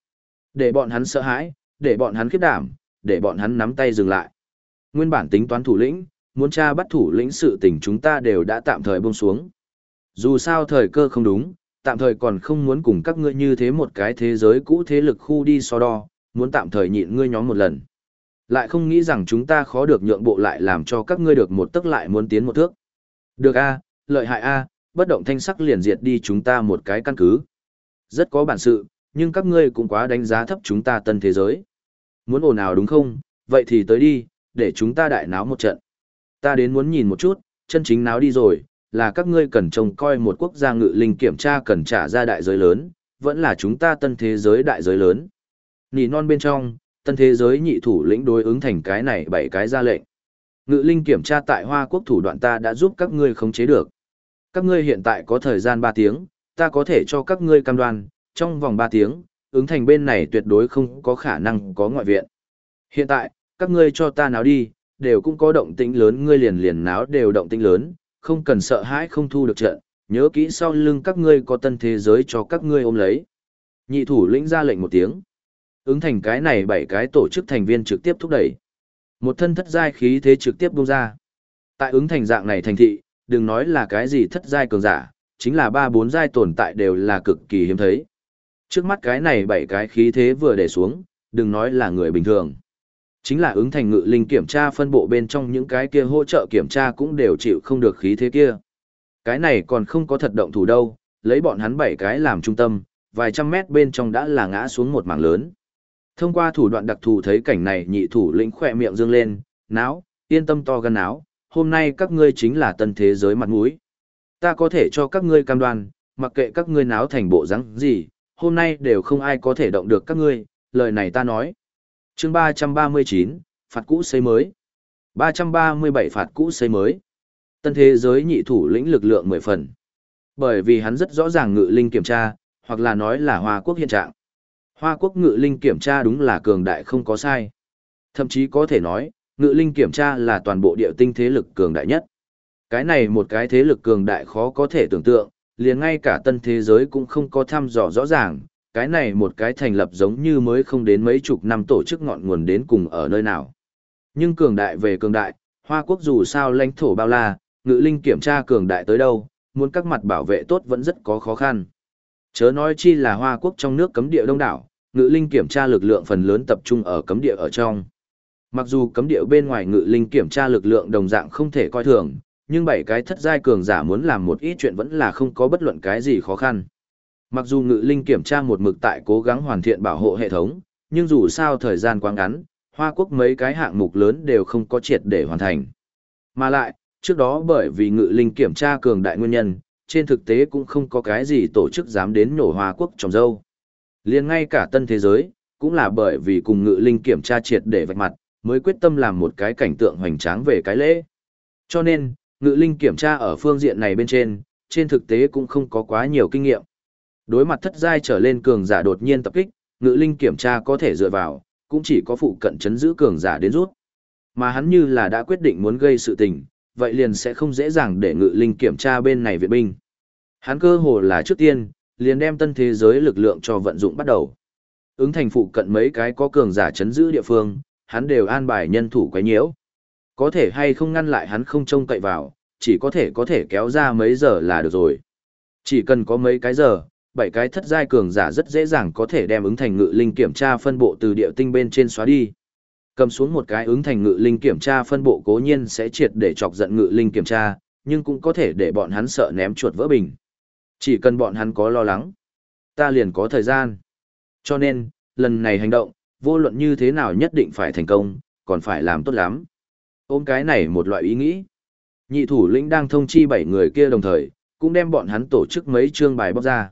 Để bọn hắn sợ hãi, để bọn hắn khiếp đảm, để bọn hắn nắm tay dừng lại. Nguyên bản tính toán thủ lĩnh, muốn tra bắt thủ lĩnh sự tình chúng ta đều đã tạm thời buông xuống. Dù sao thời cơ không đúng, tạm thời còn không muốn cùng các ngươi như thế một cái thế giới cũ thế lực khu đi so đo, muốn tạm thời nhịn ngươi nhóm một lần. Lại không nghĩ rằng chúng ta khó được nhượng bộ lại làm cho các ngươi được một tức lại muốn tiến một thước. Được a, lợi hại a, bất động thanh sắc liền diệt đi chúng ta một cái căn cứ. Rất có bản sự, nhưng các ngươi cũng quá đánh giá thấp chúng ta tân thế giới. Muốn ồn ào đúng không? Vậy thì tới đi, để chúng ta đại náo một trận. Ta đến muốn nhìn một chút, chân chính náo đi rồi, là các ngươi cần trông coi một quốc gia ngự linh kiểm tra cần trả ra đại giới lớn, vẫn là chúng ta tân thế giới đại giới lớn. Nỉ non bên trong, tân thế giới nhị thủ lĩnh đối ứng thành cái này bảy cái ra lệnh. Ngự linh kiểm tra tại Hoa Quốc thủ đoạn ta đã giúp các ngươi khống chế được. Các ngươi hiện tại có thời gian 3 tiếng, ta có thể cho các ngươi cam đoan, trong vòng 3 tiếng, ứng thành bên này tuyệt đối không có khả năng có ngoại viện. Hiện tại, các ngươi cho ta náo đi, đều cũng có động tĩnh lớn ngươi liền liền náo đều động tĩnh lớn, không cần sợ hãi không thu được trận, nhớ kỹ sau lưng các ngươi có tân thế giới cho các ngươi ôm lấy. Nhị thủ lĩnh ra lệnh một tiếng. Ứng thành cái này bảy cái tổ chức thành viên trực tiếp thúc đẩy. Một thân thất giai khí thế trực tiếp bung ra. Tại ứng thành dạng này thành thị, đừng nói là cái gì thất giai cường giả, chính là ba bốn giai tồn tại đều là cực kỳ hiếm thấy. Trước mắt cái này bảy cái khí thế vừa để xuống, đừng nói là người bình thường. Chính là ứng thành ngự linh kiểm tra phân bộ bên trong những cái kia hỗ trợ kiểm tra cũng đều chịu không được khí thế kia. Cái này còn không có thật động thủ đâu, lấy bọn hắn bảy cái làm trung tâm, vài trăm mét bên trong đã là ngã xuống một mảng lớn. Thông qua thủ đoạn đặc thù thấy cảnh này nhị thủ lĩnh khỏe miệng dương lên, náo, yên tâm to gan náo, hôm nay các ngươi chính là tân thế giới mặt mũi. Ta có thể cho các ngươi cam đoan, mặc kệ các ngươi náo thành bộ rắn gì, hôm nay đều không ai có thể động được các ngươi, lời này ta nói. chương 339, phạt cũ xây mới. 337 phạt cũ xây mới. Tân thế giới nhị thủ lĩnh lực lượng 10 phần. Bởi vì hắn rất rõ ràng ngự linh kiểm tra, hoặc là nói là Hoa Quốc hiện trạng. Hoa Quốc ngự linh kiểm tra đúng là cường đại không có sai. Thậm chí có thể nói, ngự linh kiểm tra là toàn bộ địa tinh thế lực cường đại nhất. Cái này một cái thế lực cường đại khó có thể tưởng tượng, liền ngay cả tân thế giới cũng không có thăm dò rõ ràng, cái này một cái thành lập giống như mới không đến mấy chục năm tổ chức ngọn nguồn đến cùng ở nơi nào. Nhưng cường đại về cường đại, Hoa Quốc dù sao lãnh thổ bao la, ngự linh kiểm tra cường đại tới đâu, muốn các mặt bảo vệ tốt vẫn rất có khó khăn. Chớ nói chi là Hoa Quốc trong nước cấm địa đông đảo, ngự linh kiểm tra lực lượng phần lớn tập trung ở cấm địa ở trong. Mặc dù cấm địa bên ngoài ngự linh kiểm tra lực lượng đồng dạng không thể coi thường, nhưng bảy cái thất giai cường giả muốn làm một ít chuyện vẫn là không có bất luận cái gì khó khăn. Mặc dù ngự linh kiểm tra một mực tại cố gắng hoàn thiện bảo hộ hệ thống, nhưng dù sao thời gian quá ngắn, Hoa Quốc mấy cái hạng mục lớn đều không có triệt để hoàn thành. Mà lại, trước đó bởi vì ngự linh kiểm tra cường đại nguyên nhân, trên thực tế cũng không có cái gì tổ chức dám đến nổ Hoa Quốc trồng dâu. liền ngay cả tân thế giới, cũng là bởi vì cùng ngự linh kiểm tra triệt để vạch mặt, mới quyết tâm làm một cái cảnh tượng hoành tráng về cái lễ. Cho nên, ngự linh kiểm tra ở phương diện này bên trên, trên thực tế cũng không có quá nhiều kinh nghiệm. Đối mặt thất giai trở lên cường giả đột nhiên tập kích, ngự linh kiểm tra có thể dựa vào, cũng chỉ có phụ cận chấn giữ cường giả đến rút. Mà hắn như là đã quyết định muốn gây sự tình, vậy liền sẽ không dễ dàng để ngự linh kiểm tra bên này viện binh. Hắn cơ hồ là trước tiên, liền đem tân thế giới lực lượng cho vận dụng bắt đầu. Ứng thành phụ cận mấy cái có cường giả chấn giữ địa phương, hắn đều an bài nhân thủ quấy nhiễu. Có thể hay không ngăn lại hắn không trông cậy vào, chỉ có thể có thể kéo ra mấy giờ là được rồi. Chỉ cần có mấy cái giờ, bảy cái thất giai cường giả rất dễ dàng có thể đem ứng thành ngự linh kiểm tra phân bộ từ địa tinh bên trên xóa đi. Cầm xuống một cái ứng thành ngự linh kiểm tra phân bộ cố nhiên sẽ triệt để chọc giận ngự linh kiểm tra, nhưng cũng có thể để bọn hắn sợ ném chuột vỡ bình. Chỉ cần bọn hắn có lo lắng, ta liền có thời gian. Cho nên, lần này hành động, vô luận như thế nào nhất định phải thành công, còn phải làm tốt lắm. Ôm cái này một loại ý nghĩ. Nhị thủ lĩnh đang thông chi bảy người kia đồng thời, cũng đem bọn hắn tổ chức mấy chương bài bóc ra.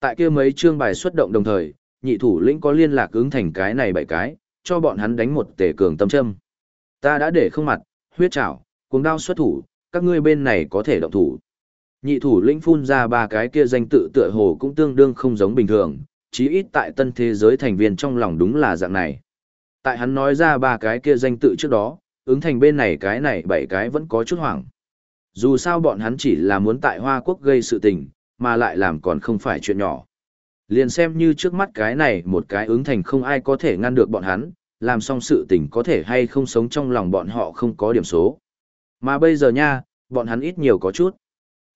Tại kia mấy chương bài xuất động đồng thời, nhị thủ lĩnh có liên lạc ứng thành cái này bảy cái, cho bọn hắn đánh một tể cường tâm châm. Ta đã để không mặt, huyết trảo, cuồng đao xuất thủ, các ngươi bên này có thể động thủ. Nhị thủ lĩnh phun ra ba cái kia danh tự tựa hồ cũng tương đương không giống bình thường, chí ít tại tân thế giới thành viên trong lòng đúng là dạng này. Tại hắn nói ra ba cái kia danh tự trước đó, ứng thành bên này cái này bảy cái vẫn có chút hoảng. Dù sao bọn hắn chỉ là muốn tại Hoa Quốc gây sự tình, mà lại làm còn không phải chuyện nhỏ. Liền xem như trước mắt cái này một cái ứng thành không ai có thể ngăn được bọn hắn, làm xong sự tình có thể hay không sống trong lòng bọn họ không có điểm số. Mà bây giờ nha, bọn hắn ít nhiều có chút.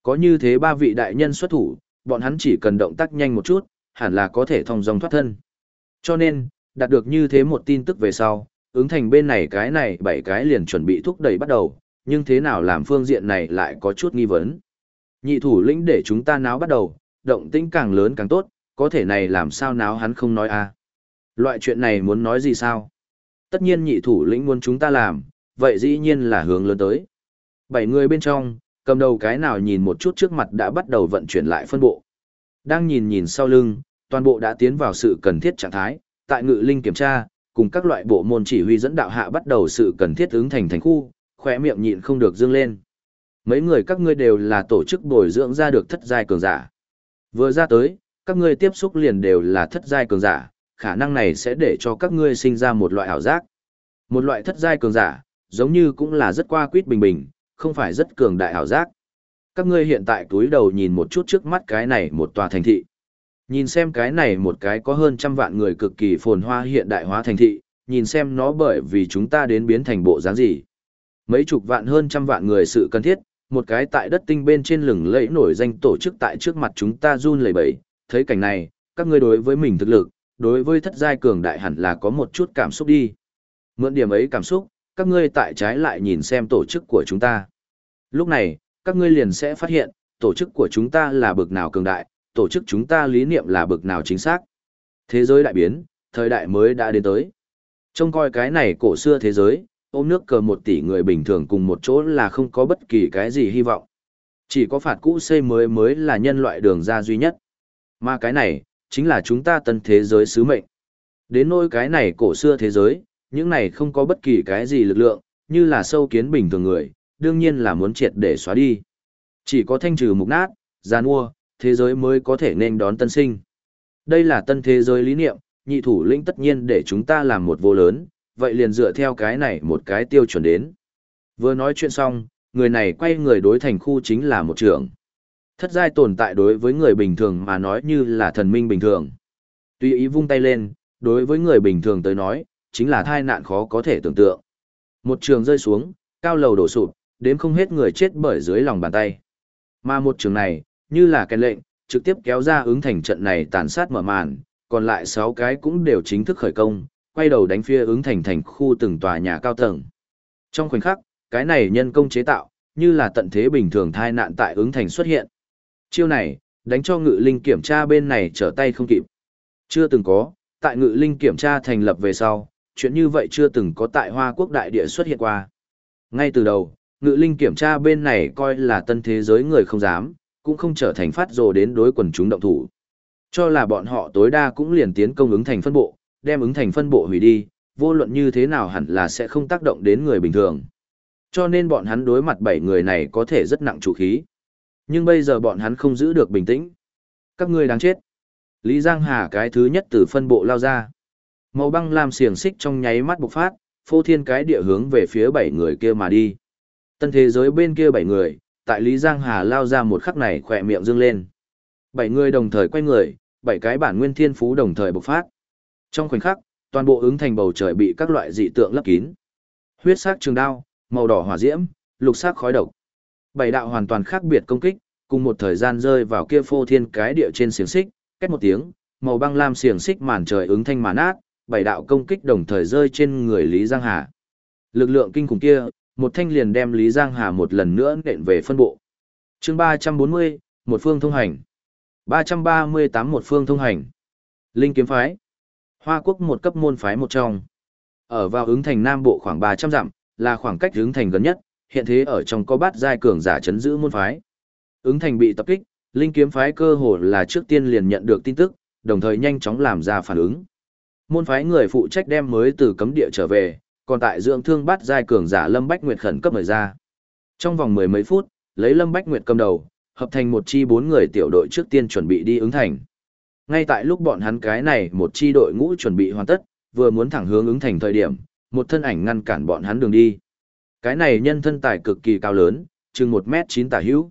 Có như thế ba vị đại nhân xuất thủ, bọn hắn chỉ cần động tác nhanh một chút, hẳn là có thể thông dòng thoát thân. Cho nên, đạt được như thế một tin tức về sau, ứng thành bên này cái này bảy cái liền chuẩn bị thúc đẩy bắt đầu, nhưng thế nào làm phương diện này lại có chút nghi vấn. Nhị thủ lĩnh để chúng ta náo bắt đầu, động tĩnh càng lớn càng tốt, có thể này làm sao náo hắn không nói a à? Loại chuyện này muốn nói gì sao? Tất nhiên nhị thủ lĩnh muốn chúng ta làm, vậy dĩ nhiên là hướng lớn tới. Bảy người bên trong, cầm đầu cái nào nhìn một chút trước mặt đã bắt đầu vận chuyển lại phân bộ. Đang nhìn nhìn sau lưng, toàn bộ đã tiến vào sự cần thiết trạng thái, tại ngự linh kiểm tra, cùng các loại bộ môn chỉ huy dẫn đạo hạ bắt đầu sự cần thiết ứng thành thành khu, khỏe miệng nhịn không được dương lên. Mấy người các ngươi đều là tổ chức bồi dưỡng ra được thất giai cường giả. Vừa ra tới, các ngươi tiếp xúc liền đều là thất giai cường giả, khả năng này sẽ để cho các ngươi sinh ra một loại ảo giác. Một loại thất giai cường giả, giống như cũng là rất qua quýt bình bình, không phải rất cường đại ảo giác. Các ngươi hiện tại túi đầu nhìn một chút trước mắt cái này một tòa thành thị. Nhìn xem cái này một cái có hơn trăm vạn người cực kỳ phồn hoa hiện đại hóa thành thị, nhìn xem nó bởi vì chúng ta đến biến thành bộ dáng gì. Mấy chục vạn hơn trăm vạn người sự cần thiết, một cái tại đất tinh bên trên lừng lẫy nổi danh tổ chức tại trước mặt chúng ta run lẩy bẩy, thấy cảnh này, các ngươi đối với mình thực lực, đối với thất giai cường đại hẳn là có một chút cảm xúc đi. Mượn điểm ấy cảm xúc, các ngươi tại trái lại nhìn xem tổ chức của chúng ta. Lúc này, các ngươi liền sẽ phát hiện, tổ chức của chúng ta là bực nào cường đại, tổ chức chúng ta lý niệm là bực nào chính xác. Thế giới đại biến, thời đại mới đã đến tới. Trông coi cái này cổ xưa thế giới, ôm nước cờ một tỷ người bình thường cùng một chỗ là không có bất kỳ cái gì hy vọng. Chỉ có phạt cũ xây mới mới là nhân loại đường ra duy nhất. Mà cái này, chính là chúng ta tân thế giới sứ mệnh. Đến nỗi cái này cổ xưa thế giới, những này không có bất kỳ cái gì lực lượng, như là sâu kiến bình thường người, đương nhiên là muốn triệt để xóa đi. Chỉ có thanh trừ mục nát, gian mua, thế giới mới có thể nên đón tân sinh. Đây là tân thế giới lý niệm, nhị thủ lĩnh tất nhiên để chúng ta làm một vô lớn, vậy liền dựa theo cái này một cái tiêu chuẩn đến. Vừa nói chuyện xong, người này quay người đối thành khu chính là một trưởng. Thất giai tồn tại đối với người bình thường mà nói như là thần minh bình thường. Tuy ý vung tay lên, đối với người bình thường tới nói, chính là thai nạn khó có thể tưởng tượng. Một trường rơi xuống, cao lầu đổ sụp, đếm không hết người chết bởi dưới lòng bàn tay. Mà một trường này, như là cái lệnh, trực tiếp kéo ra ứng thành trận này tàn sát mở màn, còn lại 6 cái cũng đều chính thức khởi công, quay đầu đánh phía ứng thành thành khu từng tòa nhà cao tầng. Trong khoảnh khắc, cái này nhân công chế tạo, như là tận thế bình thường thai nạn tại ứng thành xuất hiện. Chiêu này, đánh cho ngự linh kiểm tra bên này trở tay không kịp. Chưa từng có, tại ngự linh kiểm tra thành lập về sau, chuyện như vậy chưa từng có tại Hoa Quốc đại địa xuất hiện qua. Ngay từ đầu, ngự linh kiểm tra bên này coi là tân thế giới người không dám, cũng không trở thành phát rồ đến đối quần chúng động thủ. Cho là bọn họ tối đa cũng liền tiến công ứng thành phân bộ, đem ứng thành phân bộ hủy đi, vô luận như thế nào hẳn là sẽ không tác động đến người bình thường. Cho nên bọn hắn đối mặt bảy người này có thể rất nặng chủ khí. Nhưng bây giờ bọn hắn không giữ được bình tĩnh. Các ngươi đáng chết. Lý Giang Hà cái thứ nhất từ phân bộ lao ra. Màu băng làm xiềng xích trong nháy mắt bộc phát, phô thiên cái địa hướng về phía bảy người kia mà đi. Tân thế giới bên kia bảy người, tại Lý Giang Hà lao ra một khắc này khỏe miệng dương lên. Bảy người đồng thời quay người, bảy cái bản nguyên thiên phú đồng thời bộc phát. Trong khoảnh khắc, toàn bộ ứng thành bầu trời bị các loại dị tượng lấp kín. Huyết sắc trường đao, màu đỏ hỏa diễm, lục sắc khói độc. Bảy đạo hoàn toàn khác biệt công kích, cùng một thời gian rơi vào kia phô thiên cái địa trên xiềng xích, cách một tiếng, màu băng lam xiềng xích màn trời ứng thanh màn át, bảy đạo công kích đồng thời rơi trên người Lý Giang Hà. Lực lượng kinh khủng kia, một thanh liền đem Lý Giang Hà một lần nữa nện về phân bộ. chương 340, một phương thông hành. 338 một phương thông hành. Linh kiếm phái. Hoa quốc một cấp môn phái một trong. Ở vào ứng thành Nam Bộ khoảng 300 dặm, là khoảng cách ứng thành gần nhất, hiện thế ở trong có bát giai cường giả chấn giữ môn phái. Ứng thành bị tập kích, Linh kiếm phái cơ hồ là trước tiên liền nhận được tin tức, đồng thời nhanh chóng làm ra phản ứng. Môn phái người phụ trách đem mới từ cấm địa trở về, còn tại dưỡng thương bắt giai cường giả Lâm Bách Nguyệt khẩn cấp mời ra. Trong vòng mười mấy phút, lấy Lâm Bách Nguyệt cầm đầu, hợp thành một chi bốn người tiểu đội trước tiên chuẩn bị đi ứng thành. Ngay tại lúc bọn hắn cái này một chi đội ngũ chuẩn bị hoàn tất, vừa muốn thẳng hướng ứng thành thời điểm, một thân ảnh ngăn cản bọn hắn đường đi. Cái này nhân thân tài cực kỳ cao lớn, chừng một mét chín tả hữu.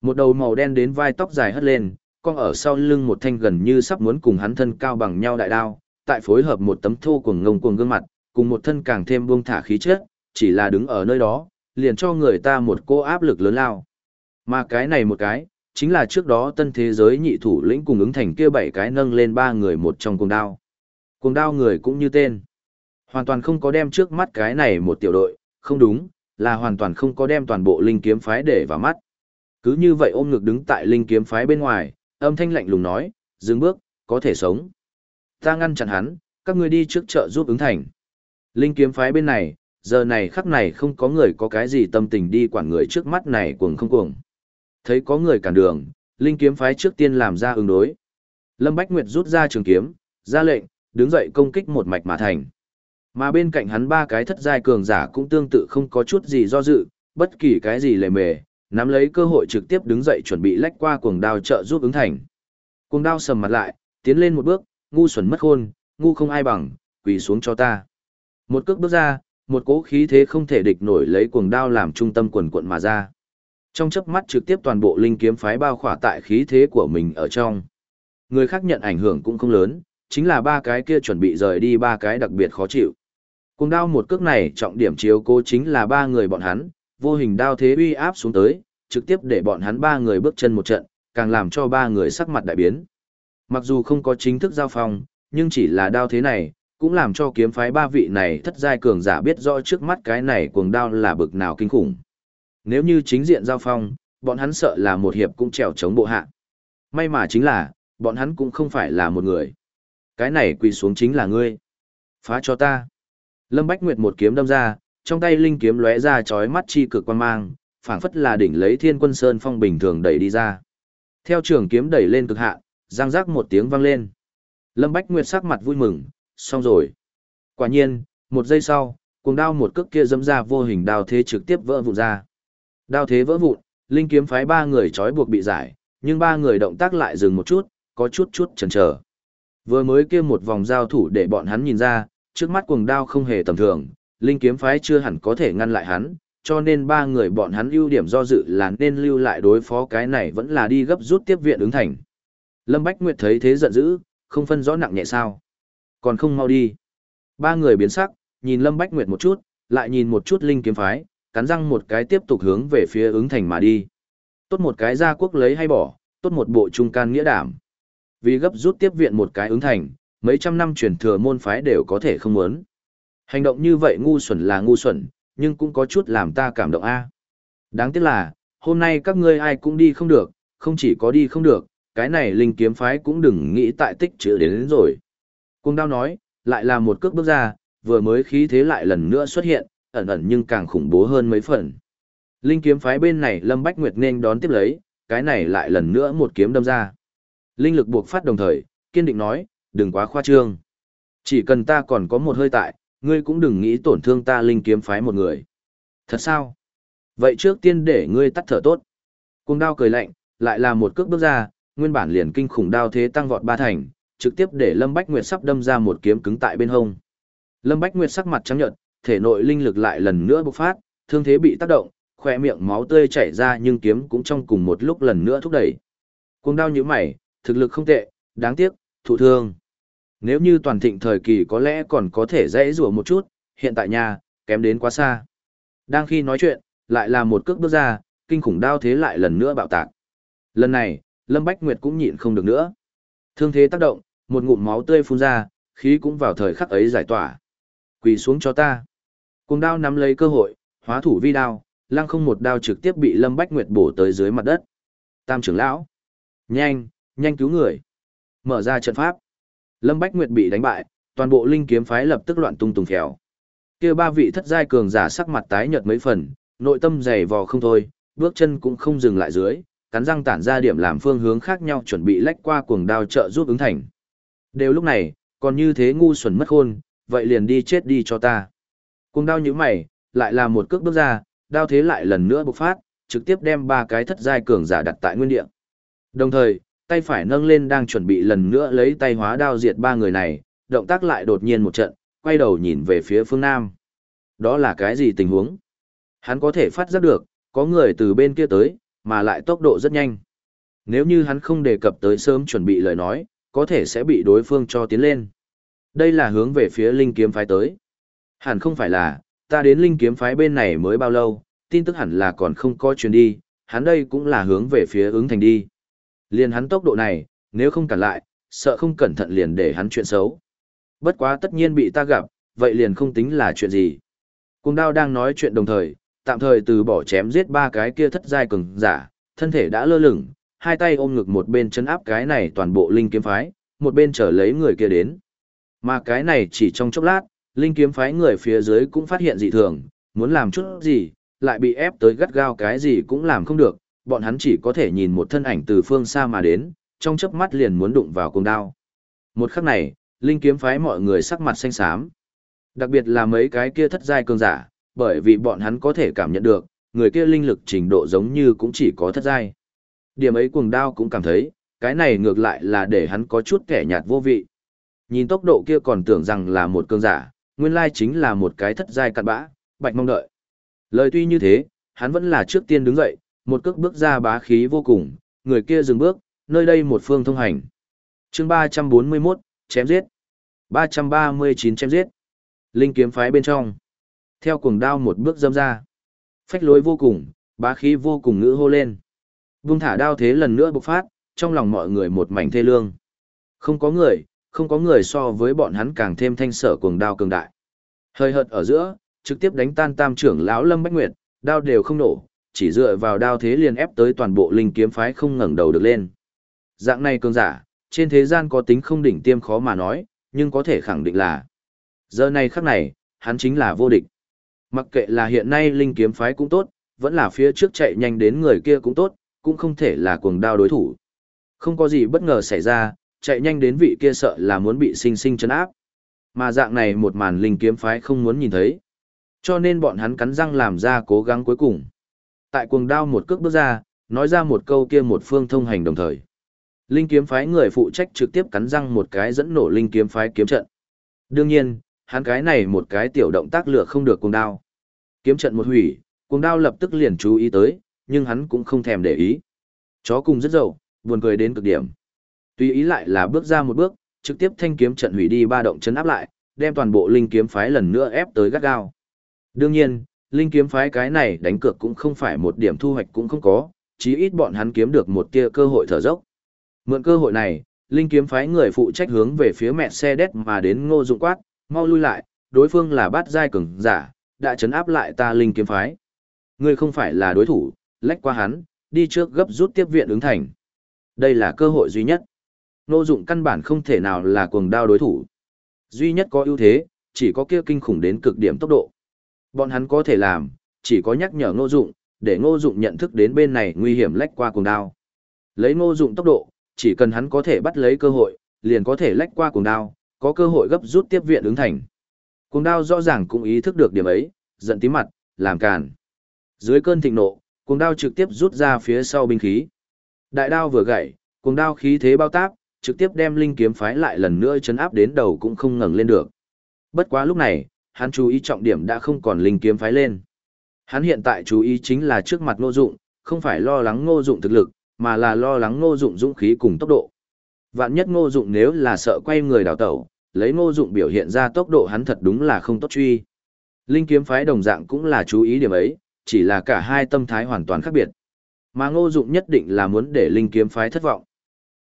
Một đầu màu đen đến vai tóc dài hất lên, con ở sau lưng một thanh gần như sắp muốn cùng hắn thân cao bằng nhau đại đao, tại phối hợp một tấm thô cuồng ngông cuồng gương mặt, cùng một thân càng thêm buông thả khí chất, chỉ là đứng ở nơi đó, liền cho người ta một cô áp lực lớn lao. Mà cái này một cái, chính là trước đó tân thế giới nhị thủ lĩnh cùng ứng thành kia bảy cái nâng lên ba người một trong cuồng đao. Cuồng đao người cũng như tên. Hoàn toàn không có đem trước mắt cái này một tiểu đội, không đúng, là hoàn toàn không có đem toàn bộ linh kiếm phái để vào mắt. Cứ như vậy ôm ngực đứng tại linh kiếm phái bên ngoài, âm thanh lạnh lùng nói, dừng bước, có thể sống. Ta ngăn chặn hắn, các ngươi đi trước chợ giúp ứng thành. Linh kiếm phái bên này, giờ này khắc này không có người có cái gì tâm tình đi quản người trước mắt này cuồng không cuồng. Thấy có người cản đường, Linh kiếm phái trước tiên làm ra ứng đối. Lâm Bách Nguyệt rút ra trường kiếm, ra lệnh, đứng dậy công kích một mạch mà thành. Mà bên cạnh hắn ba cái thất giai cường giả cũng tương tự không có chút gì do dự, bất kỳ cái gì lề mề, nắm lấy cơ hội trực tiếp đứng dậy chuẩn bị lách qua cuồng đao trợ giúp ứng thành. Cuồng đao sầm mặt lại, tiến lên một bước, ngu xuẩn mất khôn, ngu không ai bằng, quỳ xuống cho ta. Một cước bước ra, một cỗ khí thế không thể địch nổi lấy cuồng đao làm trung tâm quần quận mà ra. Trong chớp mắt trực tiếp toàn bộ linh kiếm phái bao khỏa tại khí thế của mình ở trong. Người khác nhận ảnh hưởng cũng không lớn, chính là ba cái kia chuẩn bị rời đi ba cái đặc biệt khó chịu. Cuồng đao một cước này trọng điểm chiếu cố chính là ba người bọn hắn, vô hình đao thế uy áp xuống tới, trực tiếp để bọn hắn ba người bước chân một trận, càng làm cho ba người sắc mặt đại biến. Mặc dù không có chính thức giao phong, nhưng chỉ là đao thế này, cũng làm cho kiếm phái ba vị này thất giai cường giả biết rõ trước mắt cái này cuồng đao là bực nào kinh khủng. Nếu như chính diện giao phong, bọn hắn sợ là một hiệp cũng trèo chống bộ hạ. May mà chính là, bọn hắn cũng không phải là một người. Cái này quỳ xuống chính là ngươi. Phá cho ta. Lâm Bách Nguyệt một kiếm đâm ra, trong tay linh kiếm lóe ra chói mắt chi cực quan mang, phảng phất là đỉnh lấy Thiên Quân Sơn phong bình thường đẩy đi ra. Theo trường kiếm đẩy lên cực hạ giang giác một tiếng vang lên. Lâm Bách Nguyệt sắc mặt vui mừng, xong rồi. Quả nhiên, một giây sau, cuồng đao một cước kia dẫm ra vô hình đao thế trực tiếp vỡ vụn ra. Đao thế vỡ vụn, linh kiếm phái ba người trói buộc bị giải, nhưng ba người động tác lại dừng một chút, có chút chút chần chờ. Vừa mới kia một vòng giao thủ để bọn hắn nhìn ra, trước mắt cuồng đao không hề tầm thường, linh kiếm phái chưa hẳn có thể ngăn lại hắn, cho nên ba người bọn hắn ưu điểm do dự là nên lưu lại đối phó cái này vẫn là đi gấp rút tiếp viện ứng thành. Lâm Bách Nguyệt thấy thế giận dữ, không phân rõ nặng nhẹ sao. Còn không mau đi. Ba người biến sắc, nhìn Lâm Bách Nguyệt một chút, lại nhìn một chút linh kiếm phái, cắn răng một cái tiếp tục hướng về phía ứng thành mà đi. Tốt một cái ra quốc lấy hay bỏ, tốt một bộ trung can nghĩa đảm. Vì gấp rút tiếp viện một cái ứng thành, mấy trăm năm truyền thừa môn phái đều có thể không muốn. Hành động như vậy ngu xuẩn là ngu xuẩn, nhưng cũng có chút làm ta cảm động a. Đáng tiếc là, hôm nay các ngươi ai cũng đi không được, không chỉ có đi không được, cái này linh kiếm phái cũng đừng nghĩ tại tích chữ đến, đến rồi. Cung đao nói, lại là một cước bước ra, vừa mới khí thế lại lần nữa xuất hiện, ẩn ẩn nhưng càng khủng bố hơn mấy phần. Linh kiếm phái bên này Lâm Bách Nguyệt nên đón tiếp lấy, cái này lại lần nữa một kiếm đâm ra. Linh lực buộc phát đồng thời, kiên định nói, đừng quá khoa trương. Chỉ cần ta còn có một hơi tại, ngươi cũng đừng nghĩ tổn thương ta linh kiếm phái một người. Thật sao? Vậy trước tiên để ngươi tắt thở tốt. Cung đao cười lạnh, lại là một cước bước ra, nguyên bản liền kinh khủng đao thế tăng vọt ba thành, trực tiếp để Lâm Bách Nguyệt sắp đâm ra một kiếm cứng tại bên hông. Lâm Bách Nguyệt sắc mặt trắng nhợt, thể nội linh lực lại lần nữa bộc phát, thương thế bị tác động, khỏe miệng máu tươi chảy ra nhưng kiếm cũng trong cùng một lúc lần nữa thúc đẩy. Cuồng đao như mày, thực lực không tệ, đáng tiếc, thụ thương. Nếu như toàn thịnh thời kỳ có lẽ còn có thể dễ rủa một chút, hiện tại nhà, kém đến quá xa. Đang khi nói chuyện, lại là một cước bước ra, kinh khủng đao thế lại lần nữa bạo tạc. Lần này, Lâm Bách Nguyệt cũng nhịn không được nữa. Thương thế tác động, một ngụm máu tươi phun ra, khí cũng vào thời khắc ấy giải tỏa. Quỳ xuống cho ta. Cùng đao nắm lấy cơ hội, hóa thủ vi đao, lăng không một đao trực tiếp bị Lâm Bách Nguyệt bổ tới dưới mặt đất. Tam trưởng lão. Nhanh, nhanh cứu người. Mở ra trận pháp. Lâm Bách Nguyệt bị đánh bại, toàn bộ linh kiếm phái lập tức loạn tung tùng phèo. Kia ba vị thất giai cường giả sắc mặt tái nhợt mấy phần, nội tâm dày vò không thôi, bước chân cũng không dừng lại dưới, cắn răng tản ra điểm làm phương hướng khác nhau chuẩn bị lách qua cuồng đao trợ giúp ứng thành. Đều lúc này, còn như thế ngu xuẩn mất khôn, vậy liền đi chết đi cho ta. cùng đao như mày, lại là một cước bước ra, đao thế lại lần nữa bộc phát, trực tiếp đem ba cái thất giai cường giả đặt tại nguyên địa. Đồng thời, tay phải nâng lên đang chuẩn bị lần nữa lấy tay hóa đao diệt ba người này, động tác lại đột nhiên một trận, quay đầu nhìn về phía phương Nam. Đó là cái gì tình huống? Hắn có thể phát giác được, có người từ bên kia tới, mà lại tốc độ rất nhanh. Nếu như hắn không đề cập tới sớm chuẩn bị lời nói, có thể sẽ bị đối phương cho tiến lên. Đây là hướng về phía linh kiếm phái tới. Hẳn không phải là, ta đến linh kiếm phái bên này mới bao lâu, tin tức hẳn là còn không có chuyến đi, hắn đây cũng là hướng về phía ứng thành đi. Liền hắn tốc độ này, nếu không cản lại, sợ không cẩn thận liền để hắn chuyện xấu. Bất quá tất nhiên bị ta gặp, vậy liền không tính là chuyện gì. Cùng đao đang nói chuyện đồng thời, tạm thời từ bỏ chém giết ba cái kia thất giai cường giả, thân thể đã lơ lửng, hai tay ôm ngực một bên chấn áp cái này toàn bộ linh kiếm phái, một bên trở lấy người kia đến. Mà cái này chỉ trong chốc lát, linh kiếm phái người phía dưới cũng phát hiện dị thường, muốn làm chút gì, lại bị ép tới gắt gao cái gì cũng làm không được, bọn hắn chỉ có thể nhìn một thân ảnh từ phương xa mà đến, trong chớp mắt liền muốn đụng vào cung đao. Một khắc này, linh kiếm phái mọi người sắc mặt xanh xám. Đặc biệt là mấy cái kia thất giai cường giả, bởi vì bọn hắn có thể cảm nhận được, người kia linh lực trình độ giống như cũng chỉ có thất giai. Điểm ấy cuồng đao cũng cảm thấy, cái này ngược lại là để hắn có chút kẻ nhạt vô vị. Nhìn tốc độ kia còn tưởng rằng là một cương giả, nguyên lai chính là một cái thất giai cặn bã, bạch mong đợi. Lời tuy như thế, hắn vẫn là trước tiên đứng dậy, một cước bước ra bá khí vô cùng, người kia dừng bước, nơi đây một phương thông hành. chương 341, chém giết. 339 chém giết. Linh kiếm phái bên trong. Theo cuồng đao một bước dâm ra. Phách lối vô cùng, bá khí vô cùng ngữ hô lên. Vung thả đao thế lần nữa bộc phát, trong lòng mọi người một mảnh thê lương. Không có người, không có người so với bọn hắn càng thêm thanh sở cuồng đao cường đại. Hơi hợt ở giữa, trực tiếp đánh tan tam trưởng lão Lâm Bách Nguyệt, đao đều không nổ, chỉ dựa vào đao thế liền ép tới toàn bộ linh kiếm phái không ngẩng đầu được lên. Dạng này cường giả, trên thế gian có tính không đỉnh tiêm khó mà nói, nhưng có thể khẳng định là giờ này khắc này, hắn chính là vô địch. Mặc kệ là hiện nay linh kiếm phái cũng tốt, vẫn là phía trước chạy nhanh đến người kia cũng tốt, cũng không thể là cuồng đao đối thủ. Không có gì bất ngờ xảy ra, chạy nhanh đến vị kia sợ là muốn bị sinh sinh chấn áp. Mà dạng này một màn linh kiếm phái không muốn nhìn thấy. Cho nên bọn hắn cắn răng làm ra cố gắng cuối cùng. Tại cuồng đao một cước bước ra, nói ra một câu kia một phương thông hành đồng thời. Linh kiếm phái người phụ trách trực tiếp cắn răng một cái dẫn nổ linh kiếm phái kiếm trận. Đương nhiên, hắn cái này một cái tiểu động tác lửa không được cuồng đao. Kiếm trận một hủy, cuồng đao lập tức liền chú ý tới, nhưng hắn cũng không thèm để ý. Chó cùng rất dậu, buồn cười đến cực điểm. Tuy ý lại là bước ra một bước, trực tiếp thanh kiếm trận hủy đi ba động chấn áp lại, đem toàn bộ linh kiếm phái lần nữa ép tới gắt gao. Đương nhiên, linh kiếm phái cái này đánh cược cũng không phải một điểm thu hoạch cũng không có, chí ít bọn hắn kiếm được một tia cơ hội thở dốc. Mượn cơ hội này, linh kiếm phái người phụ trách hướng về phía mẹ xe đét mà đến ngô dụng quát, mau lui lại, đối phương là bát giai cường giả, đã chấn áp lại ta linh kiếm phái. Ngươi không phải là đối thủ, lách qua hắn, đi trước gấp rút tiếp viện ứng thành. Đây là cơ hội duy nhất. Ngô dụng căn bản không thể nào là cuồng đao đối thủ. Duy nhất có ưu thế, chỉ có kia kinh khủng đến cực điểm tốc độ. Bọn hắn có thể làm, chỉ có nhắc nhở ngô dụng, để ngô dụng nhận thức đến bên này nguy hiểm lách qua cuồng đao. Lấy ngô dụng tốc độ, chỉ cần hắn có thể bắt lấy cơ hội, liền có thể lách qua cuồng đao, có cơ hội gấp rút tiếp viện ứng thành. Cuồng đao rõ ràng cũng ý thức được điểm ấy, giận tím mặt, làm càn. Dưới cơn thịnh nộ, cuồng đao trực tiếp rút ra phía sau binh khí. Đại đao vừa gãy, cuồng đao khí thế bao tác, trực tiếp đem linh kiếm phái lại lần nữa chấn áp đến đầu cũng không ngẩng lên được. Bất quá lúc này, hắn chú ý trọng điểm đã không còn linh kiếm phái lên. Hắn hiện tại chú ý chính là trước mặt ngô dụng, không phải lo lắng ngô dụng thực lực, mà là lo lắng ngô dụng dũng khí cùng tốc độ. Vạn nhất ngô dụng nếu là sợ quay người đào tẩu, lấy ngô dụng biểu hiện ra tốc độ hắn thật đúng là không tốt truy. Linh kiếm phái đồng dạng cũng là chú ý điểm ấy, chỉ là cả hai tâm thái hoàn toàn khác biệt. Mà ngô dụng nhất định là muốn để linh kiếm phái thất vọng.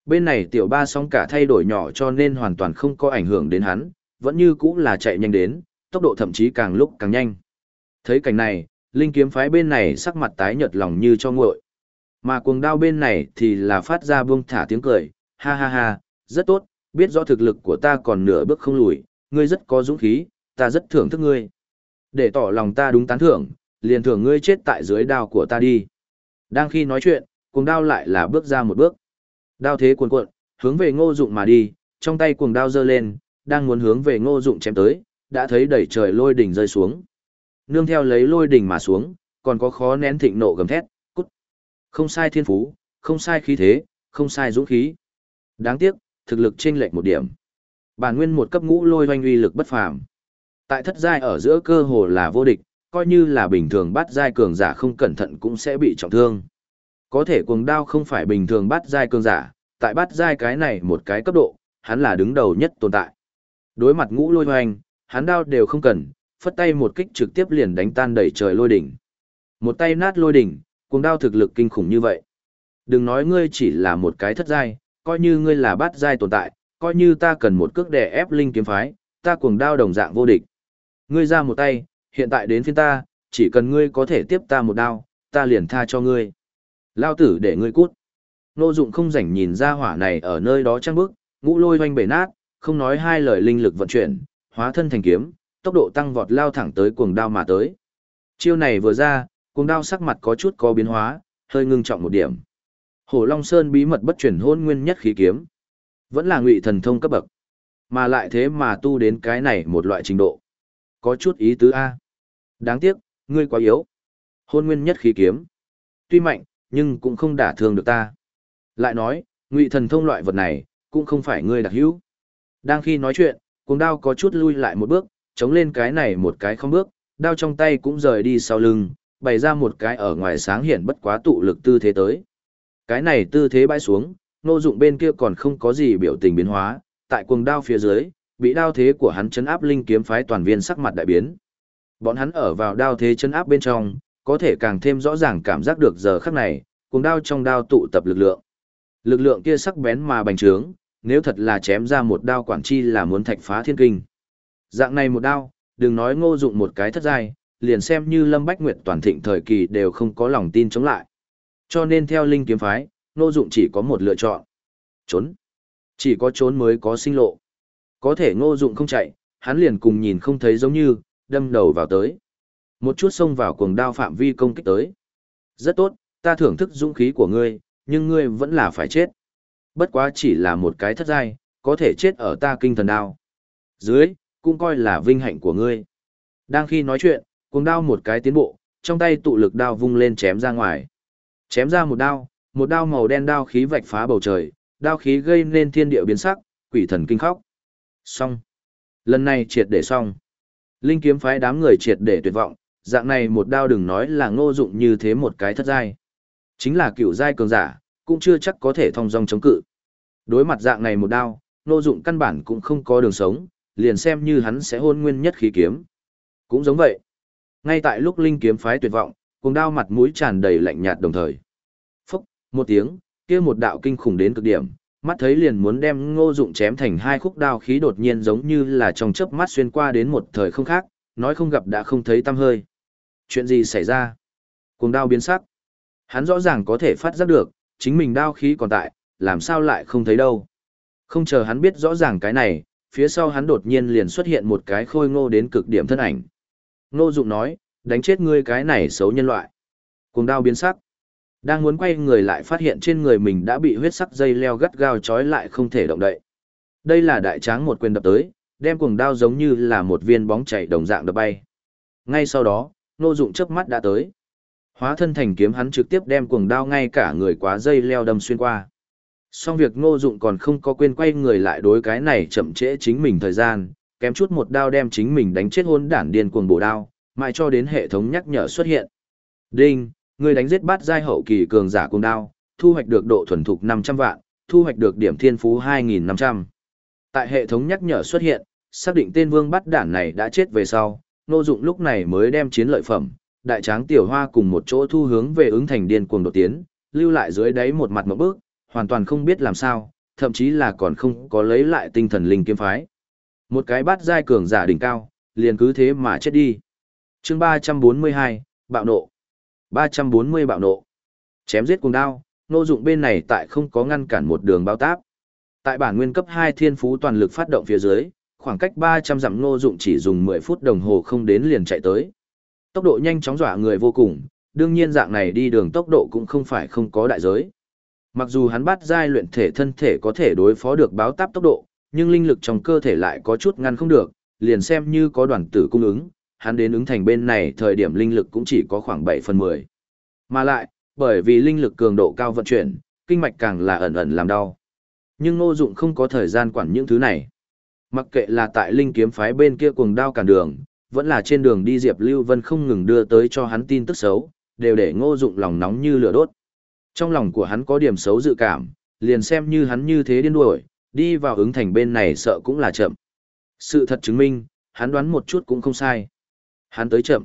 Bên này tiểu ba sóng cả thay đổi nhỏ cho nên hoàn toàn không có ảnh hưởng đến hắn, vẫn như cũng là chạy nhanh đến, tốc độ thậm chí càng lúc càng nhanh. Thấy cảnh này, linh kiếm phái bên này sắc mặt tái nhợt lòng như cho nguội. Mà cuồng đao bên này thì là phát ra buông thả tiếng cười, ha ha ha, rất tốt, biết rõ thực lực của ta còn nửa bước không lùi, ngươi rất có dũng khí, ta rất thưởng thức ngươi. Để tỏ lòng ta đúng tán thưởng, liền thưởng ngươi chết tại dưới đao của ta đi. Đang khi nói chuyện, cuồng đao lại là bước ra một bước. Đao thế cuồn cuộn, hướng về ngô dụng mà đi, trong tay cuồng đao giơ lên, đang muốn hướng về ngô dụng chém tới, đã thấy đẩy trời lôi đỉnh rơi xuống. Nương theo lấy lôi đỉnh mà xuống, còn có khó nén thịnh nộ gầm thét, cút. Không sai thiên phú, không sai khí thế, không sai dũng khí. Đáng tiếc, thực lực chênh lệch một điểm. Bản nguyên một cấp ngũ lôi hoanh uy lực bất phàm. Tại thất giai ở giữa cơ hồ là vô địch, coi như là bình thường bắt giai cường giả không cẩn thận cũng sẽ bị trọng thương. Có thể cuồng đao không phải bình thường bắt giai cường giả, tại bắt giai cái này một cái cấp độ, hắn là đứng đầu nhất tồn tại. Đối mặt ngũ lôi hoành, hắn đao đều không cần, phất tay một kích trực tiếp liền đánh tan đẩy trời lôi đỉnh. Một tay nát lôi đỉnh, cuồng đao thực lực kinh khủng như vậy. Đừng nói ngươi chỉ là một cái thất giai, coi như ngươi là bát giai tồn tại, coi như ta cần một cước đè ép linh kiếm phái, ta cuồng đao đồng dạng vô địch. Ngươi ra một tay, hiện tại đến phiên ta, chỉ cần ngươi có thể tiếp ta một đao, ta liền tha cho ngươi. Lao tử để ngươi cút. Nô dụng không rảnh nhìn ra hỏa này ở nơi đó trăng bước, ngũ lôi hoanh bể nát, không nói hai lời linh lực vận chuyển, hóa thân thành kiếm, tốc độ tăng vọt lao thẳng tới cuồng đao mà tới. Chiêu này vừa ra, cuồng đao sắc mặt có chút có biến hóa, hơi ngưng trọng một điểm. Hổ Long Sơn bí mật bất chuyển hôn nguyên nhất khí kiếm, vẫn là ngụy thần thông cấp bậc, mà lại thế mà tu đến cái này một loại trình độ. Có chút ý tứ a. Đáng tiếc, ngươi quá yếu. Hôn nguyên nhất khí kiếm, tuy mạnh, nhưng cũng không đả thương được ta. Lại nói, ngụy thần thông loại vật này, cũng không phải ngươi đặc hữu. Đang khi nói chuyện, cuồng đao có chút lui lại một bước, chống lên cái này một cái không bước, đao trong tay cũng rời đi sau lưng, bày ra một cái ở ngoài sáng hiện bất quá tụ lực tư thế tới. Cái này tư thế bãi xuống, nô dụng bên kia còn không có gì biểu tình biến hóa, tại cuồng đao phía dưới, bị đao thế của hắn chấn áp linh kiếm phái toàn viên sắc mặt đại biến. Bọn hắn ở vào đao thế chấn áp bên trong, có thể càng thêm rõ ràng cảm giác được giờ khắc này, cuồng đao trong đao tụ tập lực lượng. Lực lượng kia sắc bén mà bành trướng, nếu thật là chém ra một đao quản chi là muốn thạch phá thiên kinh. Dạng này một đao, đừng nói ngô dụng một cái thất giai, liền xem như Lâm Bách Nguyệt toàn thịnh thời kỳ đều không có lòng tin chống lại. Cho nên theo linh kiếm phái, ngô dụng chỉ có một lựa chọn. Trốn. Chỉ có trốn mới có sinh lộ. Có thể ngô dụng không chạy, hắn liền cùng nhìn không thấy giống như, đâm đầu vào tới. Một chút xông vào cuồng đao phạm vi công kích tới. Rất tốt, ta thưởng thức dũng khí của ngươi, nhưng ngươi vẫn là phải chết. Bất quá chỉ là một cái thất giai, có thể chết ở ta kinh thần đao. Dưới, cũng coi là vinh hạnh của ngươi. Đang khi nói chuyện, cuồng đao một cái tiến bộ, trong tay tụ lực đao vung lên chém ra ngoài. Chém ra một đao, một đao màu đen đao khí vạch phá bầu trời, đao khí gây nên thiên địa biến sắc, quỷ thần kinh khóc. Xong. Lần này triệt để xong. Linh kiếm phái đám người triệt để tuyệt vọng, dạng này một đao đừng nói là ngô dụng như thế một cái thất giai. Chính là cựu giai cường giả, cũng chưa chắc có thể thông dong chống cự. Đối mặt dạng này một đao, ngô dụng căn bản cũng không có đường sống, liền xem như hắn sẽ hôn nguyên nhất khí kiếm. Cũng giống vậy. Ngay tại lúc linh kiếm phái tuyệt vọng, cùng đao mặt mũi tràn đầy lạnh nhạt đồng thời. Phốc, một tiếng, kia một đạo kinh khủng đến cực điểm, mắt thấy liền muốn đem ngô dụng chém thành hai khúc đao khí đột nhiên giống như là trong chớp mắt xuyên qua đến một thời không khác, nói không gặp đã không thấy tăm hơi. Chuyện gì xảy ra? Cuồng đao biến sắc. Hắn rõ ràng có thể phát giác được, chính mình đao khí còn tại, làm sao lại không thấy đâu. Không chờ hắn biết rõ ràng cái này, phía sau hắn đột nhiên liền xuất hiện một cái khôi ngô đến cực điểm thân ảnh. Ngô Dụng nói, đánh chết ngươi cái này xấu nhân loại. Cuồng đao biến sắc. Đang muốn quay người lại phát hiện trên người mình đã bị huyết sắc dây leo gắt gao trói lại không thể động đậy. Đây là đại tráng một quyền đập tới, đem cuồng đao giống như là một viên bóng chảy đồng dạng đập bay. Ngay sau đó, Ngô Dụng chớp mắt đã tới. Hóa thân thành kiếm hắn trực tiếp đem cuồng đao ngay cả người quá dây leo đâm xuyên qua. Song việc Ngô Dụng còn không có quên quay người lại đối cái này chậm trễ chính mình thời gian, kém chút một đao đem chính mình đánh chết hôn đản điên cuồng bổ đao, mãi cho đến hệ thống nhắc nhở xuất hiện. Đinh, người đánh giết bát giai hậu kỳ cường giả cung đao, thu hoạch được độ thuần thục 500 vạn, thu hoạch được điểm thiên phú 2500. Tại hệ thống nhắc nhở xuất hiện, xác định tên vương bắt đản này đã chết về sau, Ngô Dụng lúc này mới đem chiến lợi phẩm, đại tráng tiểu hoa cùng một chỗ thu hướng về ứng thành điên cuồng đột tiến, lưu lại dưới đáy một mặt một bước, hoàn toàn không biết làm sao, thậm chí là còn không có lấy lại tinh thần linh kiếm phái. Một cái bát giai cường giả đỉnh cao, liền cứ thế mà chết đi. Chương 342, bạo nộ. 340 bạo nộ. Chém giết cùng đao, nô dụng bên này tại không có ngăn cản một đường bao táp. Tại bản nguyên cấp 2 thiên phú toàn lực phát động phía dưới, khoảng cách 300 dặm nô dụng chỉ dùng 10 phút đồng hồ không đến liền chạy tới. Tốc độ nhanh chóng dọa người vô cùng, đương nhiên dạng này đi đường tốc độ cũng không phải không có đại giới. Mặc dù hắn bắt giai luyện thể thân thể có thể đối phó được báo táp tốc độ, nhưng linh lực trong cơ thể lại có chút ngăn không được, liền xem như có đoàn tử cung ứng, hắn đến ứng thành bên này thời điểm linh lực cũng chỉ có khoảng 7 phần 10. Mà lại, bởi vì linh lực cường độ cao vận chuyển, kinh mạch càng là ẩn ẩn làm đau. Nhưng Ngô Dụng không có thời gian quản những thứ này. Mặc kệ là tại linh kiếm phái bên kia cuồng đao cản đường, vẫn là trên đường đi Diệp Lưu Vân không ngừng đưa tới cho hắn tin tức xấu, đều để Ngô Dụng lòng nóng như lửa đốt. Trong lòng của hắn có điểm xấu dự cảm, liền xem như hắn như thế điên đuổi, đi vào ứng thành bên này sợ cũng là chậm. Sự thật chứng minh, hắn đoán một chút cũng không sai. Hắn tới chậm.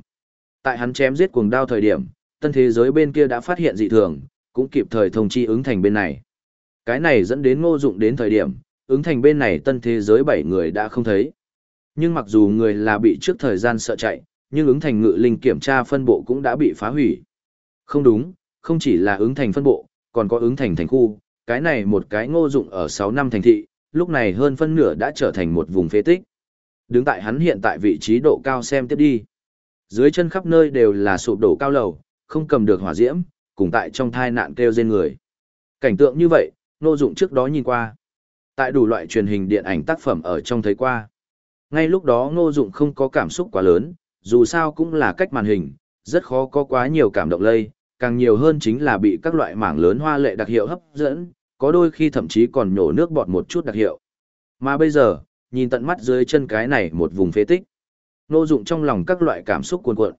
Tại hắn chém giết cuồng đao thời điểm, tân thế giới bên kia đã phát hiện dị thường, cũng kịp thời thông chi ứng thành bên này. Cái này dẫn đến ngô dụng đến thời điểm, ứng thành bên này tân thế giới bảy người đã không thấy. Nhưng mặc dù người là bị trước thời gian sợ chạy, nhưng ứng thành ngự linh kiểm tra phân bộ cũng đã bị phá hủy. Không đúng, không chỉ là ứng thành phân bộ, còn có ứng thành thành khu, cái này một cái ngô dụng ở 6 năm thành thị, lúc này hơn phân nửa đã trở thành một vùng phế tích. Đứng tại hắn hiện tại vị trí độ cao xem tiếp đi. Dưới chân khắp nơi đều là sụp đổ cao lầu, không cầm được hỏa diễm, cùng tại trong thai nạn kêu rên người. Cảnh tượng như vậy, ngô dụng trước đó nhìn qua. Tại đủ loại truyền hình điện ảnh tác phẩm ở trong thấy qua. Ngay lúc đó ngô dụng không có cảm xúc quá lớn, dù sao cũng là cách màn hình, rất khó có quá nhiều cảm động lây, càng nhiều hơn chính là bị các loại mảng lớn hoa lệ đặc hiệu hấp dẫn, có đôi khi thậm chí còn nhổ nước bọt một chút đặc hiệu. Mà bây giờ, nhìn tận mắt dưới chân cái này một vùng phế tích. Nô dụng trong lòng các loại cảm xúc cuồn cuộn.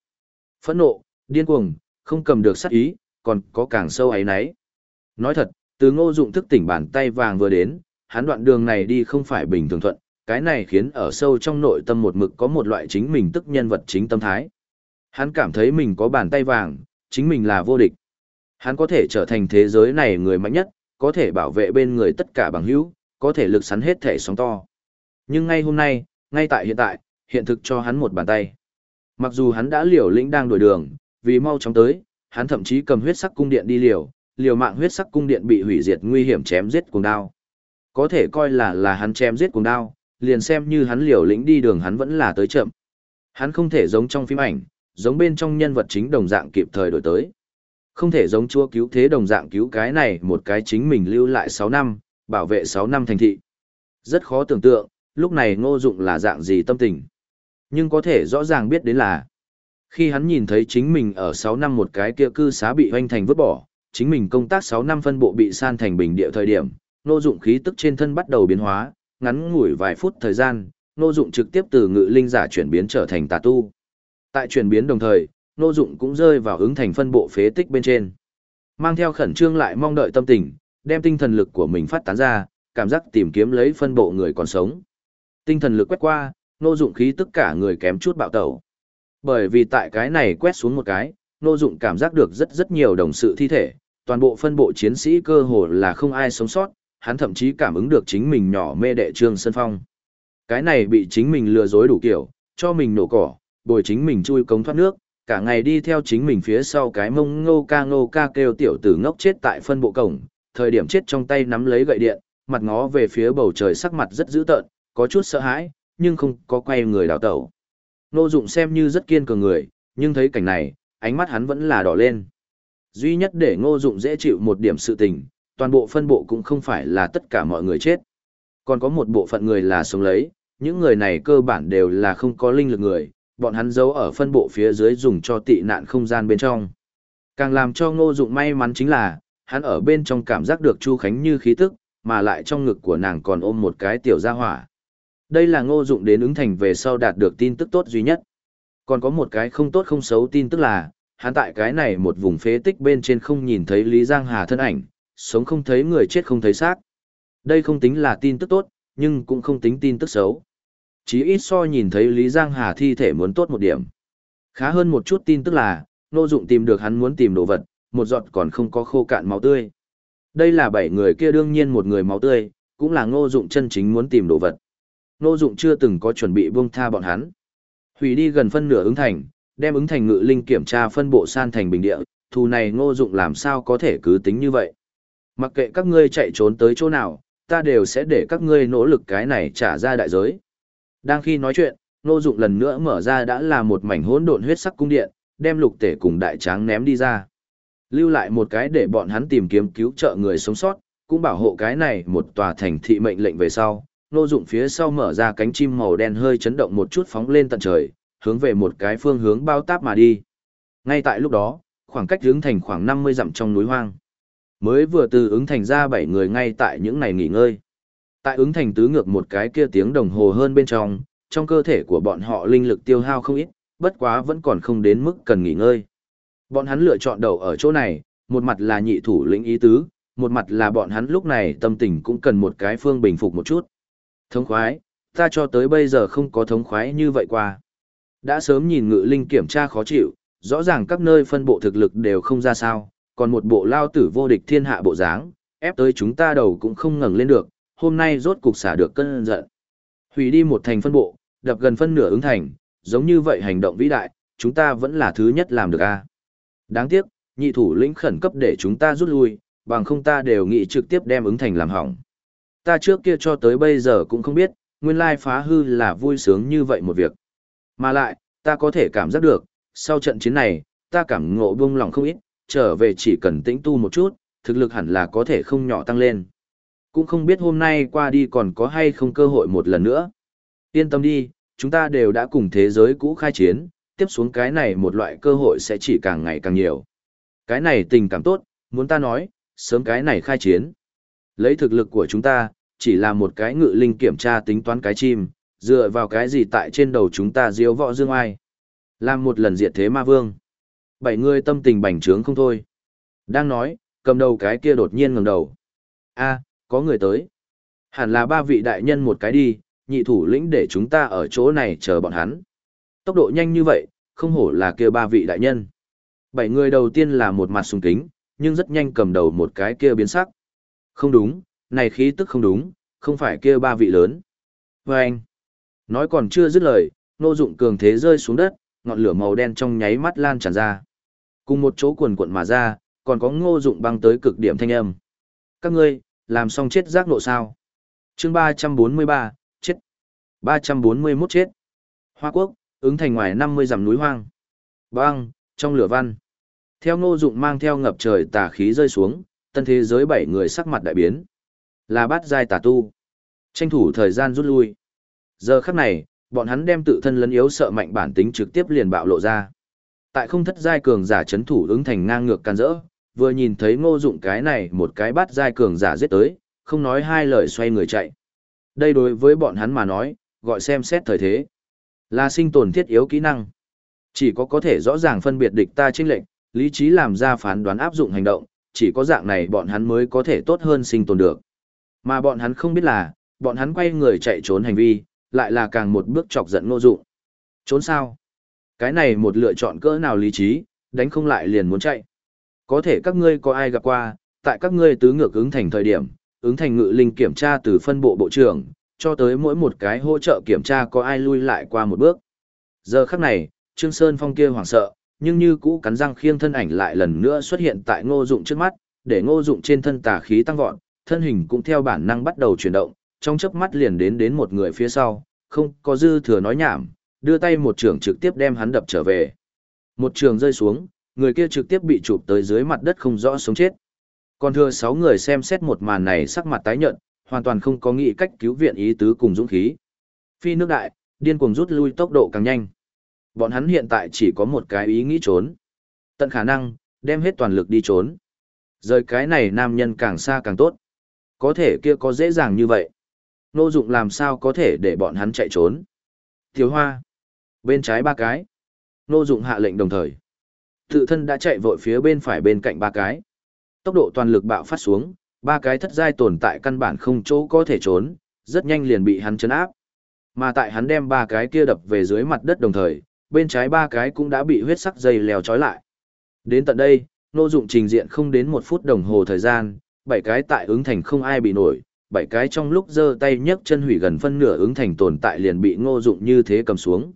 Phẫn nộ, điên cuồng, không cầm được sát ý, còn có càng sâu ấy nấy. Nói thật, từ ngô dụng thức tỉnh bàn tay vàng vừa đến, hắn đoạn đường này đi không phải bình thường thuận, cái này khiến ở sâu trong nội tâm một mực có một loại chính mình tức nhân vật chính tâm thái. Hắn cảm thấy mình có bàn tay vàng, chính mình là vô địch. Hắn có thể trở thành thế giới này người mạnh nhất, có thể bảo vệ bên người tất cả bằng hữu, có thể lực sắn hết thể sóng to. Nhưng ngay hôm nay, ngay tại hiện tại, hiện thực cho hắn một bàn tay. Mặc dù hắn đã liều lĩnh đang đổi đường, vì mau chóng tới, hắn thậm chí cầm huyết sắc cung điện đi liều, liều mạng huyết sắc cung điện bị hủy diệt nguy hiểm chém giết cùng đao. Có thể coi là là hắn chém giết cùng đao, liền xem như hắn liều lĩnh đi đường hắn vẫn là tới chậm. Hắn không thể giống trong phim ảnh, giống bên trong nhân vật chính đồng dạng kịp thời đổi tới. Không thể giống chúa cứu thế đồng dạng cứu cái này một cái chính mình lưu lại 6 năm, bảo vệ 6 năm thành thị. Rất khó tưởng tượng, lúc này ngô dụng là dạng gì tâm tình. Nhưng có thể rõ ràng biết đến là, khi hắn nhìn thấy chính mình ở 6 năm một cái kia cư xá bị hoanh thành vứt bỏ, chính mình công tác 6 năm phân bộ bị san thành bình địa thời điểm, nô dụng khí tức trên thân bắt đầu biến hóa, ngắn ngủi vài phút thời gian, nô dụng trực tiếp từ ngự linh giả chuyển biến trở thành tà tu. Tại chuyển biến đồng thời, nô dụng cũng rơi vào ứng thành phân bộ phế tích bên trên. Mang theo khẩn trương lại mong đợi tâm tình, đem tinh thần lực của mình phát tán ra, cảm giác tìm kiếm lấy phân bộ người còn sống. Tinh thần lực quét qua, nô dụng khí tất cả người kém chút bạo tẩu. Bởi vì tại cái này quét xuống một cái, nô dụng cảm giác được rất rất nhiều đồng sự thi thể, toàn bộ phân bộ chiến sĩ cơ hồ là không ai sống sót, hắn thậm chí cảm ứng được chính mình nhỏ mê đệ trương sân phong. Cái này bị chính mình lừa dối đủ kiểu, cho mình nổ cỏ, bồi chính mình chui cống thoát nước, cả ngày đi theo chính mình phía sau cái mông ngô ca ngô ca kêu tiểu tử ngốc chết tại phân bộ cổng, thời điểm chết trong tay nắm lấy gậy điện, mặt ngó về phía bầu trời sắc mặt rất dữ tợn, có chút sợ hãi, nhưng không có quay người đào tẩu. Nô Dụng xem như rất kiên cường người, nhưng thấy cảnh này, ánh mắt hắn vẫn là đỏ lên. Duy nhất để Ngô Dụng dễ chịu một điểm sự tình, toàn bộ phân bộ cũng không phải là tất cả mọi người chết. Còn có một bộ phận người là sống lấy, những người này cơ bản đều là không có linh lực người, bọn hắn giấu ở phân bộ phía dưới dùng cho tị nạn không gian bên trong. Càng làm cho Ngô Dụng may mắn chính là, hắn ở bên trong cảm giác được Chu Khánh Như khí tức, mà lại trong ngực của nàng còn ôm một cái tiểu gia hỏa. Đây là ngô dụng đến ứng thành về sau đạt được tin tức tốt duy nhất. Còn có một cái không tốt không xấu tin tức là, hắn tại cái này một vùng phế tích bên trên không nhìn thấy Lý Giang Hà thân ảnh, sống không thấy người chết không thấy xác. Đây không tính là tin tức tốt, nhưng cũng không tính tin tức xấu. Chí ít so nhìn thấy Lý Giang Hà thi thể muốn tốt một điểm. Khá hơn một chút tin tức là, Ngô Dụng tìm được hắn muốn tìm đồ vật, một giọt còn không có khô cạn máu tươi. Đây là bảy người kia đương nhiên một người máu tươi, cũng là Ngô Dụng chân chính muốn tìm đồ vật. Nô Dụng chưa từng có chuẩn bị buông tha bọn hắn. Hủy đi gần phân nửa ứng thành, đem ứng thành ngự linh kiểm tra phân bộ san thành bình địa, thù này Ngô Dụng làm sao có thể cứ tính như vậy. Mặc kệ các ngươi chạy trốn tới chỗ nào, ta đều sẽ để các ngươi nỗ lực cái này trả ra đại giới. Đang khi nói chuyện, Ngô Dụng lần nữa mở ra đã là một mảnh hỗn độn huyết sắc cung điện, đem lục tể cùng đại tráng ném đi ra. Lưu lại một cái để bọn hắn tìm kiếm cứu trợ người sống sót, cũng bảo hộ cái này một tòa thành thị mệnh lệnh về sau. Nô dụng phía sau mở ra cánh chim màu đen hơi chấn động một chút phóng lên tận trời, hướng về một cái phương hướng bao táp mà đi. Ngay tại lúc đó, khoảng cách hướng thành khoảng 50 dặm trong núi hoang. Mới vừa từ ứng thành ra bảy người ngay tại những này nghỉ ngơi. Tại ứng thành tứ ngược một cái kia tiếng đồng hồ hơn bên trong, trong cơ thể của bọn họ linh lực tiêu hao không ít, bất quá vẫn còn không đến mức cần nghỉ ngơi. Bọn hắn lựa chọn đầu ở chỗ này, một mặt là nhị thủ lĩnh ý tứ, một mặt là bọn hắn lúc này tâm tình cũng cần một cái phương bình phục một chút. Thống khoái, ta cho tới bây giờ không có thống khoái như vậy qua. Đã sớm nhìn ngự linh kiểm tra khó chịu, rõ ràng các nơi phân bộ thực lực đều không ra sao, còn một bộ lao tử vô địch thiên hạ bộ dáng, ép tới chúng ta đầu cũng không ngẩng lên được, hôm nay rốt cục xả được cơn giận. Hủy đi một thành phân bộ, đập gần phân nửa ứng thành, giống như vậy hành động vĩ đại, chúng ta vẫn là thứ nhất làm được a. Đáng tiếc, nhị thủ lĩnh khẩn cấp để chúng ta rút lui, bằng không ta đều nghĩ trực tiếp đem ứng thành làm hỏng. Ta trước kia cho tới bây giờ cũng không biết, nguyên lai phá hư là vui sướng như vậy một việc. Mà lại, ta có thể cảm giác được, sau trận chiến này, ta cảm ngộ buông lòng không ít, trở về chỉ cần tĩnh tu một chút, thực lực hẳn là có thể không nhỏ tăng lên. Cũng không biết hôm nay qua đi còn có hay không cơ hội một lần nữa. Yên tâm đi, chúng ta đều đã cùng thế giới cũ khai chiến, tiếp xuống cái này một loại cơ hội sẽ chỉ càng ngày càng nhiều. Cái này tình cảm tốt, muốn ta nói, sớm cái này khai chiến. Lấy thực lực của chúng ta, chỉ là một cái ngự linh kiểm tra tính toán cái chim, dựa vào cái gì tại trên đầu chúng ta diếu võ dương ai. Làm một lần diệt thế ma vương. Bảy người tâm tình bành trướng không thôi. Đang nói, cầm đầu cái kia đột nhiên ngẩng đầu. a có người tới. Hẳn là ba vị đại nhân một cái đi, nhị thủ lĩnh để chúng ta ở chỗ này chờ bọn hắn. Tốc độ nhanh như vậy, không hổ là kia ba vị đại nhân. Bảy người đầu tiên là một mặt sùng kính, nhưng rất nhanh cầm đầu một cái kia biến sắc. Không đúng, này khí tức không đúng, không phải kia ba vị lớn. Và anh, nói còn chưa dứt lời, nô dụng cường thế rơi xuống đất, ngọn lửa màu đen trong nháy mắt lan tràn ra. Cùng một chỗ quần cuộn mà ra, còn có ngô dụng băng tới cực điểm thanh âm. Các ngươi, làm xong chết giác nộ sao? chương 343, chết. 341 chết. Hoa quốc, ứng thành ngoài 50 dặm núi hoang. Băng, trong lửa văn. Theo ngô dụng mang theo ngập trời tà khí rơi xuống, tân thế giới bảy người sắc mặt đại biến. Là bát giai tà tu. Tranh thủ thời gian rút lui. Giờ khắc này, bọn hắn đem tự thân lấn yếu sợ mạnh bản tính trực tiếp liền bạo lộ ra. Tại không thất giai cường giả chấn thủ ứng thành ngang ngược can rỡ, vừa nhìn thấy ngô dụng cái này một cái bát giai cường giả giết tới, không nói hai lời xoay người chạy. Đây đối với bọn hắn mà nói, gọi xem xét thời thế. Là sinh tồn thiết yếu kỹ năng. Chỉ có có thể rõ ràng phân biệt địch ta chênh lệnh, lý trí làm ra phán đoán áp dụng hành động, chỉ có dạng này bọn hắn mới có thể tốt hơn sinh tồn được. Mà bọn hắn không biết là, bọn hắn quay người chạy trốn hành vi, lại là càng một bước chọc giận ngô dụng. Trốn sao? Cái này một lựa chọn cỡ nào lý trí, đánh không lại liền muốn chạy. Có thể các ngươi có ai gặp qua, tại các ngươi tứ ngược ứng thành thời điểm, ứng thành ngự linh kiểm tra từ phân bộ bộ trưởng, cho tới mỗi một cái hỗ trợ kiểm tra có ai lui lại qua một bước. Giờ khắc này, Trương Sơn Phong kia hoảng sợ, nhưng như cũ cắn răng khiêng thân ảnh lại lần nữa xuất hiện tại ngô dụng trước mắt, để ngô dụng trên thân tà khí tăng vọt, thân hình cũng theo bản năng bắt đầu chuyển động, trong chớp mắt liền đến đến một người phía sau, không có dư thừa nói nhảm, đưa tay một trường trực tiếp đem hắn đập trở về. Một trường rơi xuống, người kia trực tiếp bị chụp tới dưới mặt đất không rõ sống chết. Còn thừa sáu người xem xét một màn này sắc mặt tái nhợt, hoàn toàn không có nghĩ cách cứu viện ý tứ cùng dũng khí. Phi nước đại, điên cuồng rút lui tốc độ càng nhanh. Bọn hắn hiện tại chỉ có một cái ý nghĩ trốn. Tận khả năng, đem hết toàn lực đi trốn. Rời cái này nam nhân càng xa càng tốt. Có thể kia có dễ dàng như vậy. Nô dụng làm sao có thể để bọn hắn chạy trốn. Thiếu hoa. Bên trái ba cái. Nô dụng hạ lệnh đồng thời. Tự thân đã chạy vội phía bên phải bên cạnh ba cái. Tốc độ toàn lực bạo phát xuống, ba cái thất giai tồn tại căn bản không chỗ có thể trốn, rất nhanh liền bị hắn chấn áp. Mà tại hắn đem ba cái kia đập về dưới mặt đất đồng thời, bên trái ba cái cũng đã bị huyết sắc dây leo trói lại. Đến tận đây, nô dụng trình diện không đến một phút đồng hồ thời gian, bảy cái tại ứng thành không ai bị nổi, bảy cái trong lúc giơ tay nhấc chân hủy gần phân nửa ứng thành tồn tại liền bị ngô dụng như thế cầm xuống.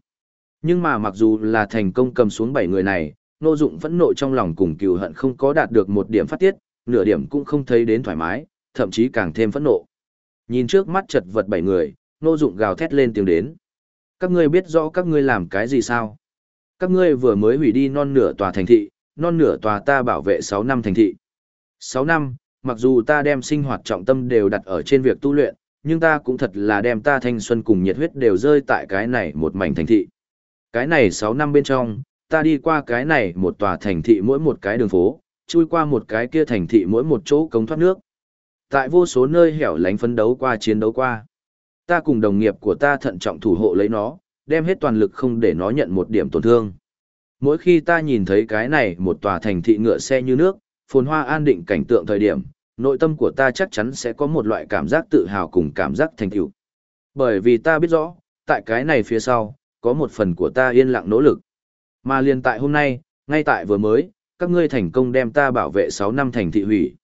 Nhưng mà mặc dù là thành công cầm xuống bảy người này, ngô dụng vẫn nộ trong lòng cùng cừu hận không có đạt được một điểm phát tiết, nửa điểm cũng không thấy đến thoải mái, thậm chí càng thêm phẫn nộ. Nhìn trước mắt chật vật bảy người, ngô dụng gào thét lên tiếng đến. Các ngươi biết rõ các ngươi làm cái gì sao? Các ngươi vừa mới hủy đi non nửa tòa thành thị, non nửa tòa ta bảo vệ 6 năm thành thị. 6 năm, mặc dù ta đem sinh hoạt trọng tâm đều đặt ở trên việc tu luyện, nhưng ta cũng thật là đem ta thanh xuân cùng nhiệt huyết đều rơi tại cái này một mảnh thành thị. Cái này 6 năm bên trong, ta đi qua cái này một tòa thành thị mỗi một cái đường phố, chui qua một cái kia thành thị mỗi một chỗ cống thoát nước. Tại vô số nơi hẻo lánh phấn đấu qua chiến đấu qua. Ta cùng đồng nghiệp của ta thận trọng thủ hộ lấy nó, đem hết toàn lực không để nó nhận một điểm tổn thương. Mỗi khi ta nhìn thấy cái này một tòa thành thị ngựa xe như nước, phồn hoa an định cảnh tượng thời điểm, nội tâm của ta chắc chắn sẽ có một loại cảm giác tự hào cùng cảm giác thành tựu. Bởi vì ta biết rõ, tại cái này phía sau, có một phần của ta yên lặng nỗ lực. Mà liền tại hôm nay, ngay tại vừa mới, các ngươi thành công đem ta bảo vệ 6 năm thành thị hủy.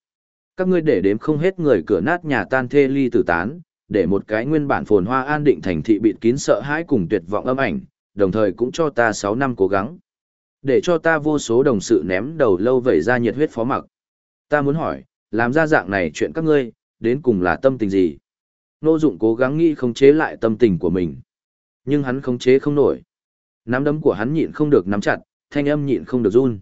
Các ngươi để đếm không hết người cửa nát nhà tan thê ly tử tán, để một cái nguyên bản phồn hoa an định thành thị bịt kín sợ hãi cùng tuyệt vọng âm ảnh, đồng thời cũng cho ta 6 năm cố gắng. Để cho ta vô số đồng sự ném đầu lâu vẩy ra nhiệt huyết phó mặc. Ta muốn hỏi, làm ra dạng này chuyện các ngươi, đến cùng là tâm tình gì? Nô dụng cố gắng nghĩ khống chế lại tâm tình của mình. Nhưng hắn khống chế không nổi. Nắm đấm của hắn nhịn không được nắm chặt, thanh âm nhịn không được run.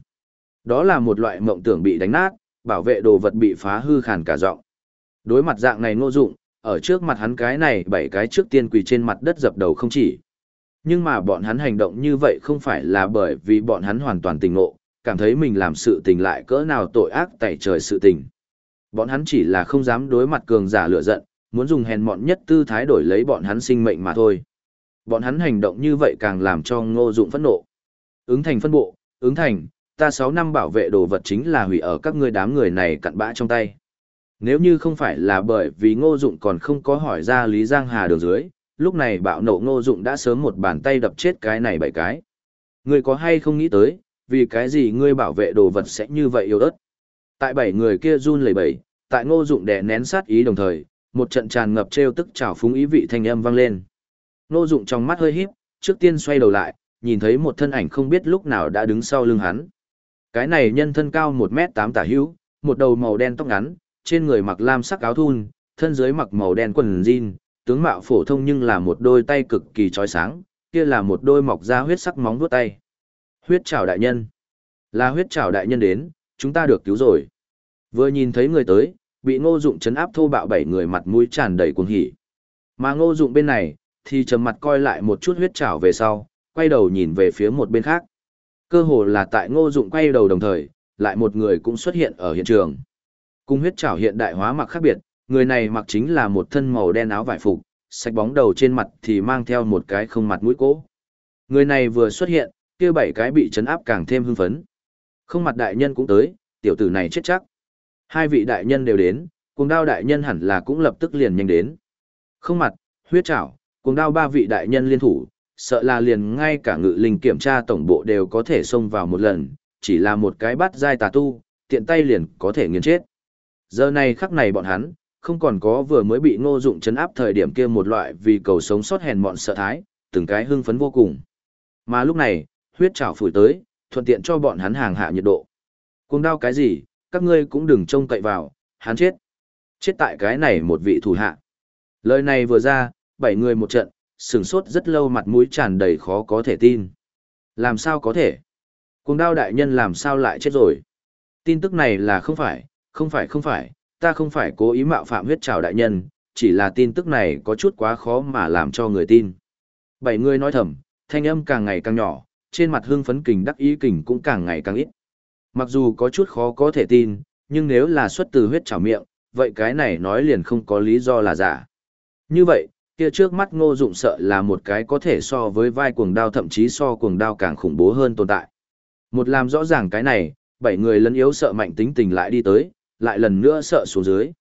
Đó là một loại mộng tưởng bị đánh nát, bảo vệ đồ vật bị phá hư khàn cả giọng. Đối mặt dạng này nô dụng, ở trước mặt hắn cái này bảy cái trước tiên quỳ trên mặt đất dập đầu không chỉ. Nhưng mà bọn hắn hành động như vậy không phải là bởi vì bọn hắn hoàn toàn tình ngộ, cảm thấy mình làm sự tình lại cỡ nào tội ác tẩy trời sự tình. Bọn hắn chỉ là không dám đối mặt cường giả lửa giận, muốn dùng hèn mọn nhất tư thái đổi lấy bọn hắn sinh mệnh mà thôi. Bọn hắn hành động như vậy càng làm cho ngô dụng phẫn nộ. Ứng thành phân bộ, ứng thành, ta 6 năm bảo vệ đồ vật chính là hủy ở các ngươi đám người này cặn bã trong tay. Nếu như không phải là bởi vì ngô dụng còn không có hỏi ra Lý Giang Hà đường dưới, lúc này bạo nộ ngô dụng đã sớm một bàn tay đập chết cái này bảy cái. người có hay không nghĩ tới, vì cái gì ngươi bảo vệ đồ vật sẽ như vậy yếu ớt? Tại bảy người kia run lẩy bẩy, tại ngô dụng đè nén sát ý đồng thời, một trận tràn ngập trêu tức trào phúng ý vị thanh âm vang lên. Ngô dụng trong mắt hơi híp, trước tiên xoay đầu lại, nhìn thấy một thân ảnh không biết lúc nào đã đứng sau lưng hắn. Cái này nhân thân cao một mét tám tả hữu, một đầu màu đen tóc ngắn, trên người mặc lam sắc áo thun, thân dưới mặc màu đen quần jean, tướng mạo phổ thông nhưng là một đôi tay cực kỳ chói sáng, kia là một đôi mọc ra huyết sắc móng vuốt tay. Huyết trảo đại nhân. Là huyết trảo đại nhân đến, chúng ta được cứu rồi. Vừa nhìn thấy người tới, bị ngô dụng chấn áp thô bạo bảy người mặt mũi tràn đầy cuồng hỉ. Mà ngô dụng bên này, thì trầm mặt coi lại một chút huyết trảo về sau, quay đầu nhìn về phía một bên khác. Cơ hồ là tại ngô dụng quay đầu đồng thời, lại một người cũng xuất hiện ở hiện trường. Cùng huyết trảo hiện đại hóa mặc khác biệt, người này mặc chính là một thân màu đen áo vải phục, sạch bóng đầu trên mặt thì mang theo một cái không mặt mũi cố. Người này vừa xuất hiện, kia bảy cái bị chấn áp càng thêm hưng phấn. Không mặt đại nhân cũng tới, tiểu tử này chết chắc. Hai vị đại nhân đều đến, cùng đao đại nhân hẳn là cũng lập tức liền nhanh đến. Không mặt, huyết trảo, cùng đao ba vị đại nhân liên thủ, sợ là liền ngay cả ngự linh kiểm tra tổng bộ đều có thể xông vào một lần, chỉ là một cái bắt dai tà tu, tiện tay liền có thể nghiền chết. Giờ này khắc này bọn hắn, không còn có vừa mới bị ngô dụng chấn áp thời điểm kia một loại vì cầu sống sót hèn mọn sợ thái, từng cái hưng phấn vô cùng. Mà lúc này, huyết trảo phủi tới, thuận tiện cho bọn hắn hàng hạ nhiệt độ. Cuồng đao cái gì, các ngươi cũng đừng trông cậy vào, hắn chết. Chết tại cái này một vị thủ hạ. Lời này vừa ra, bảy người một trận, sửng sốt rất lâu mặt mũi tràn đầy khó có thể tin. Làm sao có thể? Cuồng đao đại nhân làm sao lại chết rồi? Tin tức này là không phải, không phải không phải, ta không phải cố ý mạo phạm huyết trào đại nhân, chỉ là tin tức này có chút quá khó mà làm cho người tin. Bảy người nói thầm, thanh âm càng ngày càng nhỏ, trên mặt hưng phấn kình đắc ý kình cũng càng ngày càng ít. Mặc dù có chút khó có thể tin, nhưng nếu là xuất từ huyết trào miệng, vậy cái này nói liền không có lý do là giả. Như vậy, kia trước mắt ngô dụng sợ là một cái có thể so với vai cuồng đao thậm chí so cuồng đao càng khủng bố hơn tồn tại. Một làm rõ ràng cái này, bảy người lấn yếu sợ mạnh tính tình lại đi tới, lại lần nữa sợ xuống dưới.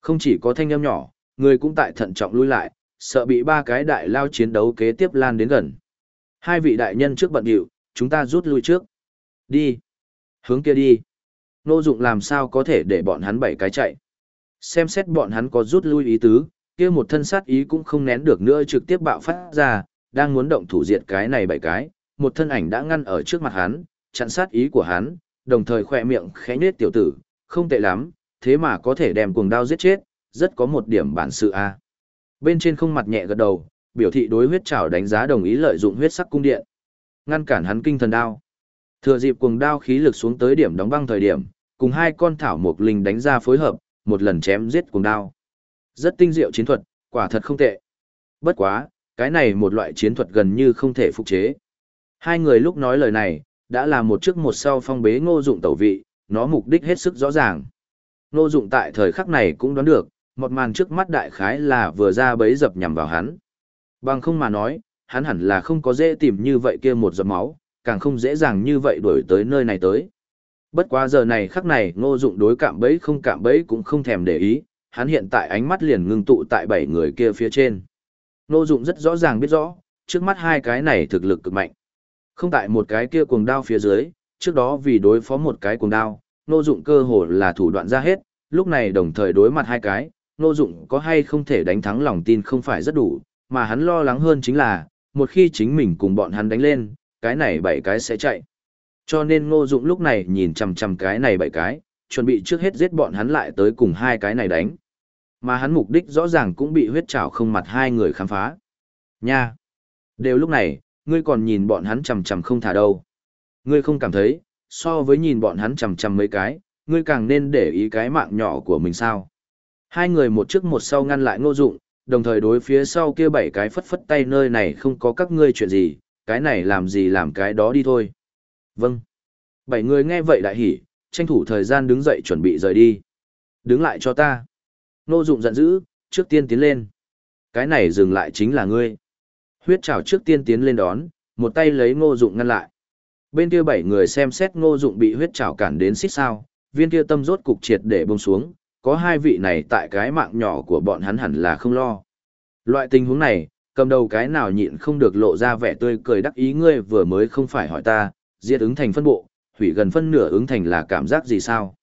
Không chỉ có thanh âm nhỏ, người cũng tại thận trọng lui lại, sợ bị ba cái đại lao chiến đấu kế tiếp lan đến gần. Hai vị đại nhân trước bận điệu, chúng ta rút lui trước. Đi. Hướng kia đi. Nô dụng làm sao có thể để bọn hắn bảy cái chạy. Xem xét bọn hắn có rút lui ý tứ, kia một thân sát ý cũng không nén được nữa trực tiếp bạo phát ra, đang muốn động thủ diệt cái này bảy cái, một thân ảnh đã ngăn ở trước mặt hắn, chặn sát ý của hắn, đồng thời khỏe miệng khẽ nết tiểu tử, không tệ lắm, thế mà có thể đem cuồng đao giết chết, rất có một điểm bản sự a. Bên trên không mặt nhẹ gật đầu, biểu thị đối huyết trảo đánh giá đồng ý lợi dụng huyết sắc cung điện, ngăn cản hắn kinh thần đao. Thừa dịp cuồng đao khí lực xuống tới điểm đóng băng thời điểm, cùng hai con thảo mộc linh đánh ra phối hợp, một lần chém giết cuồng đao. Rất tinh diệu chiến thuật, quả thật không tệ. Bất quá, cái này một loại chiến thuật gần như không thể phục chế. Hai người lúc nói lời này, đã là một trước một sau phong bế ngô dụng tẩu vị, nó mục đích hết sức rõ ràng. Ngô dụng tại thời khắc này cũng đoán được, một màn trước mắt đại khái là vừa ra bấy dập nhằm vào hắn. Bằng không mà nói, hắn hẳn là không có dễ tìm như vậy kia một giọt máu, càng không dễ dàng như vậy đuổi tới nơi này tới. Bất quá giờ này khắc này ngô dụng đối cạm bẫy không cạm bẫy cũng không thèm để ý, hắn hiện tại ánh mắt liền ngưng tụ tại bảy người kia phía trên. Ngô dụng rất rõ ràng biết rõ, trước mắt hai cái này thực lực cực mạnh. Không tại một cái kia cuồng đao phía dưới, trước đó vì đối phó một cái cuồng đao, ngô dụng cơ hồ là thủ đoạn ra hết, lúc này đồng thời đối mặt hai cái, ngô dụng có hay không thể đánh thắng lòng tin không phải rất đủ, mà hắn lo lắng hơn chính là, một khi chính mình cùng bọn hắn đánh lên, cái này bảy cái sẽ chạy. Cho nên ngô dụng lúc này nhìn chằm chằm cái này bảy cái, chuẩn bị trước hết giết bọn hắn lại tới cùng hai cái này đánh. Mà hắn mục đích rõ ràng cũng bị huyết trảo không mặt hai người khám phá. Nha! Đều lúc này, ngươi còn nhìn bọn hắn chằm chằm không thả đâu. Ngươi không cảm thấy, so với nhìn bọn hắn chằm chằm mấy cái, ngươi càng nên để ý cái mạng nhỏ của mình sao. Hai người một trước một sau ngăn lại ngô dụng, đồng thời đối phía sau kia bảy cái phất phất tay nơi này không có các ngươi chuyện gì, cái này làm gì làm cái đó đi thôi. Vâng. Bảy người nghe vậy đại hỉ, tranh thủ thời gian đứng dậy chuẩn bị rời đi. Đứng lại cho ta. Ngô dụng giận dữ, trước tiên tiến lên. Cái này dừng lại chính là ngươi. Huyết trào trước tiên tiến lên đón, một tay lấy ngô dụng ngăn lại. Bên kia bảy người xem xét ngô dụng bị huyết trào cản đến xích sao, viên kia tâm rốt cục triệt để bông xuống, có hai vị này tại cái mạng nhỏ của bọn hắn hẳn là không lo. Loại tình huống này, cầm đầu cái nào nhịn không được lộ ra vẻ tươi cười đắc ý ngươi vừa mới không phải hỏi ta, diệt ứng thành phân bộ, hủy gần phân nửa ứng thành là cảm giác gì sao?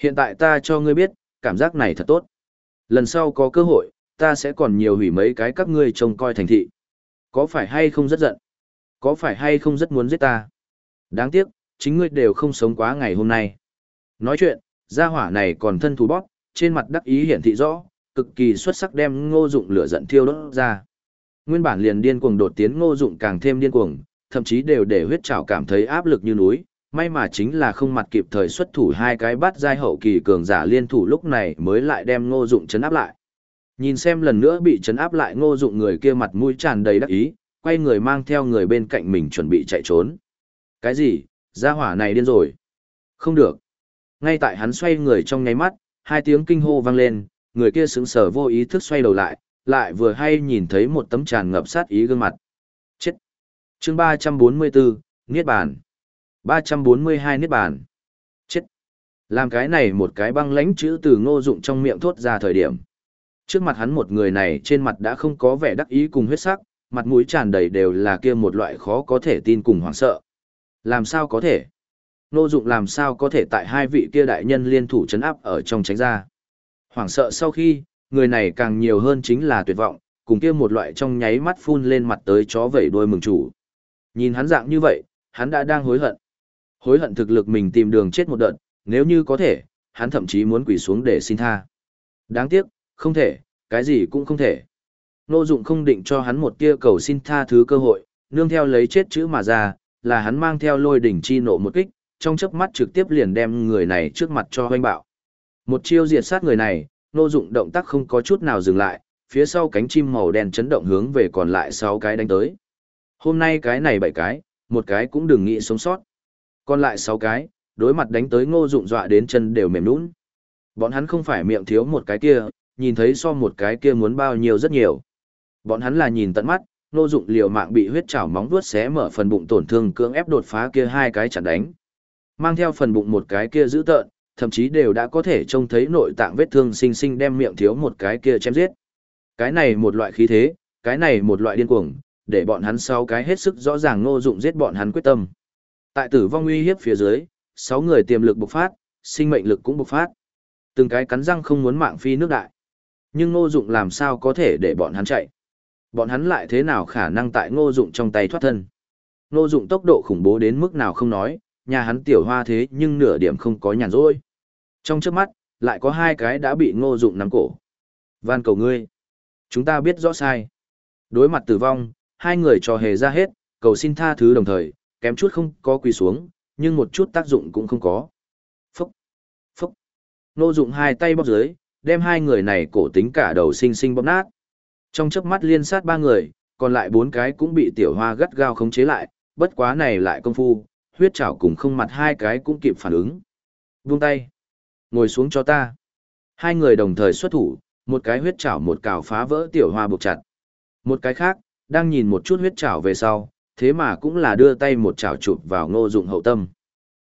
Hiện tại ta cho ngươi biết, cảm giác này thật tốt. Lần sau có cơ hội, ta sẽ còn nhiều hủy mấy cái các ngươi trông coi thành thị. Có phải hay không rất giận? Có phải hay không rất muốn giết ta? Đáng tiếc, chính ngươi đều không sống quá ngày hôm nay. Nói chuyện, gia hỏa này còn thân thú bóp, trên mặt đắc ý hiển thị rõ, cực kỳ xuất sắc đem ngô dụng lửa giận thiêu đốt ra. Nguyên bản liền điên cuồng đột tiến ngô dụng càng thêm điên cuồng, thậm chí đều để huyết trảo cảm thấy áp lực như núi, may mà chính là không mặt kịp thời xuất thủ hai cái bắt giai hậu kỳ cường giả liên thủ lúc này mới lại đem ngô dụng chấn áp lại. Nhìn xem lần nữa bị chấn áp lại ngô dụng người kia mặt mũi tràn đầy đắc ý, quay người mang theo người bên cạnh mình chuẩn bị chạy trốn. Cái gì, gia hỏa này điên rồi. Không được. Ngay tại hắn xoay người trong nháy mắt, hai tiếng kinh hô vang lên, người kia sững sờ vô ý thức xoay đầu lại, lại vừa hay nhìn thấy một tấm tràn ngập sát ý gương mặt. Chết. Chương 344, Niết bàn. 342 Niết bàn. Chết. Làm cái này một cái băng lãnh chữ từ ngô dụng trong miệng thốt ra thời điểm. Trước mặt hắn một người này trên mặt đã không có vẻ đắc ý cùng huyết sắc, mặt mũi tràn đầy đều là kia một loại khó có thể tin cùng hoảng sợ. Làm sao có thể? Nô dụng làm sao có thể tại hai vị kia đại nhân liên thủ chấn áp ở trong tránh ra? Hoảng sợ sau khi, người này càng nhiều hơn chính là tuyệt vọng, cùng kia một loại trong nháy mắt phun lên mặt tới chó vẩy đuôi mừng chủ. Nhìn hắn dạng như vậy, hắn đã đang hối hận. Hối hận thực lực mình tìm đường chết một đợt, nếu như có thể, hắn thậm chí muốn quỳ xuống để xin tha. Đáng tiếc, không thể, cái gì cũng không thể. Nô dụng không định cho hắn một tia cầu xin tha thứ cơ hội, nương theo lấy chết chữ mà ra, là hắn mang theo lôi đỉnh chi nộ một kích, trong chớp mắt trực tiếp liền đem người này trước mặt cho hoanh bạo. Một chiêu diệt sát người này, nô dụng động tác không có chút nào dừng lại, phía sau cánh chim màu đen chấn động hướng về còn lại 6 cái đánh tới. Hôm nay cái này 7 cái, một cái cũng đừng nghĩ sống sót. Còn lại 6 cái, đối mặt đánh tới ngô dụng dọa đến chân đều mềm nũng. Bọn hắn không phải miệng thiếu một cái kia, nhìn thấy so một cái kia muốn bao nhiêu rất nhiều. Bọn hắn là nhìn tận mắt, Nô dụng liều mạng bị huyết chảo móng vuốt xé mở phần bụng tổn thương cưỡng ép đột phá kia hai cái chặn đánh. Mang theo phần bụng một cái kia giữ tợn, thậm chí đều đã có thể trông thấy nội tạng vết thương sinh sinh đem miệng thiếu một cái kia chém giết. Cái này một loại khí thế, cái này một loại điên cuồng, để bọn hắn sau cái hết sức rõ ràng ngô dụng giết bọn hắn quyết tâm. Tại tử vong uy hiếp phía dưới, sáu người tiềm lực bộc phát, sinh mệnh lực cũng bộc phát. Từng cái cắn răng không muốn mạng phi nước đại. Nhưng ngô dụng làm sao có thể để bọn hắn chạy. Bọn hắn lại thế nào khả năng tại ngô dụng trong tay thoát thân. Ngô dụng tốc độ khủng bố đến mức nào không nói, nhà hắn tiểu hoa thế nhưng nửa điểm không có nhàn rỗi. Trong trước mắt, lại có hai cái đã bị ngô dụng nắm cổ. Van cầu ngươi. Chúng ta biết rõ sai. Đối mặt tử vong, hai người trò hề ra hết, cầu xin tha thứ đồng thời, kém chút không có quỳ xuống, nhưng một chút tác dụng cũng không có. Phúc! Phúc! Ngô dụng hai tay bóp dưới, đem hai người này cổ tính cả đầu sinh sinh bóp nát. Trong chớp mắt liên sát ba người, còn lại bốn cái cũng bị tiểu hoa gắt gao khống chế lại, bất quá này lại công phu, huyết chảo cùng không mặt hai cái cũng kịp phản ứng. Buông tay. Ngồi xuống cho ta. Hai người đồng thời xuất thủ, một cái huyết chảo một cào phá vỡ tiểu hoa buộc chặt. Một cái khác, đang nhìn một chút huyết chảo về sau, thế mà cũng là đưa tay một chảo chụp vào ngô dụng hậu tâm.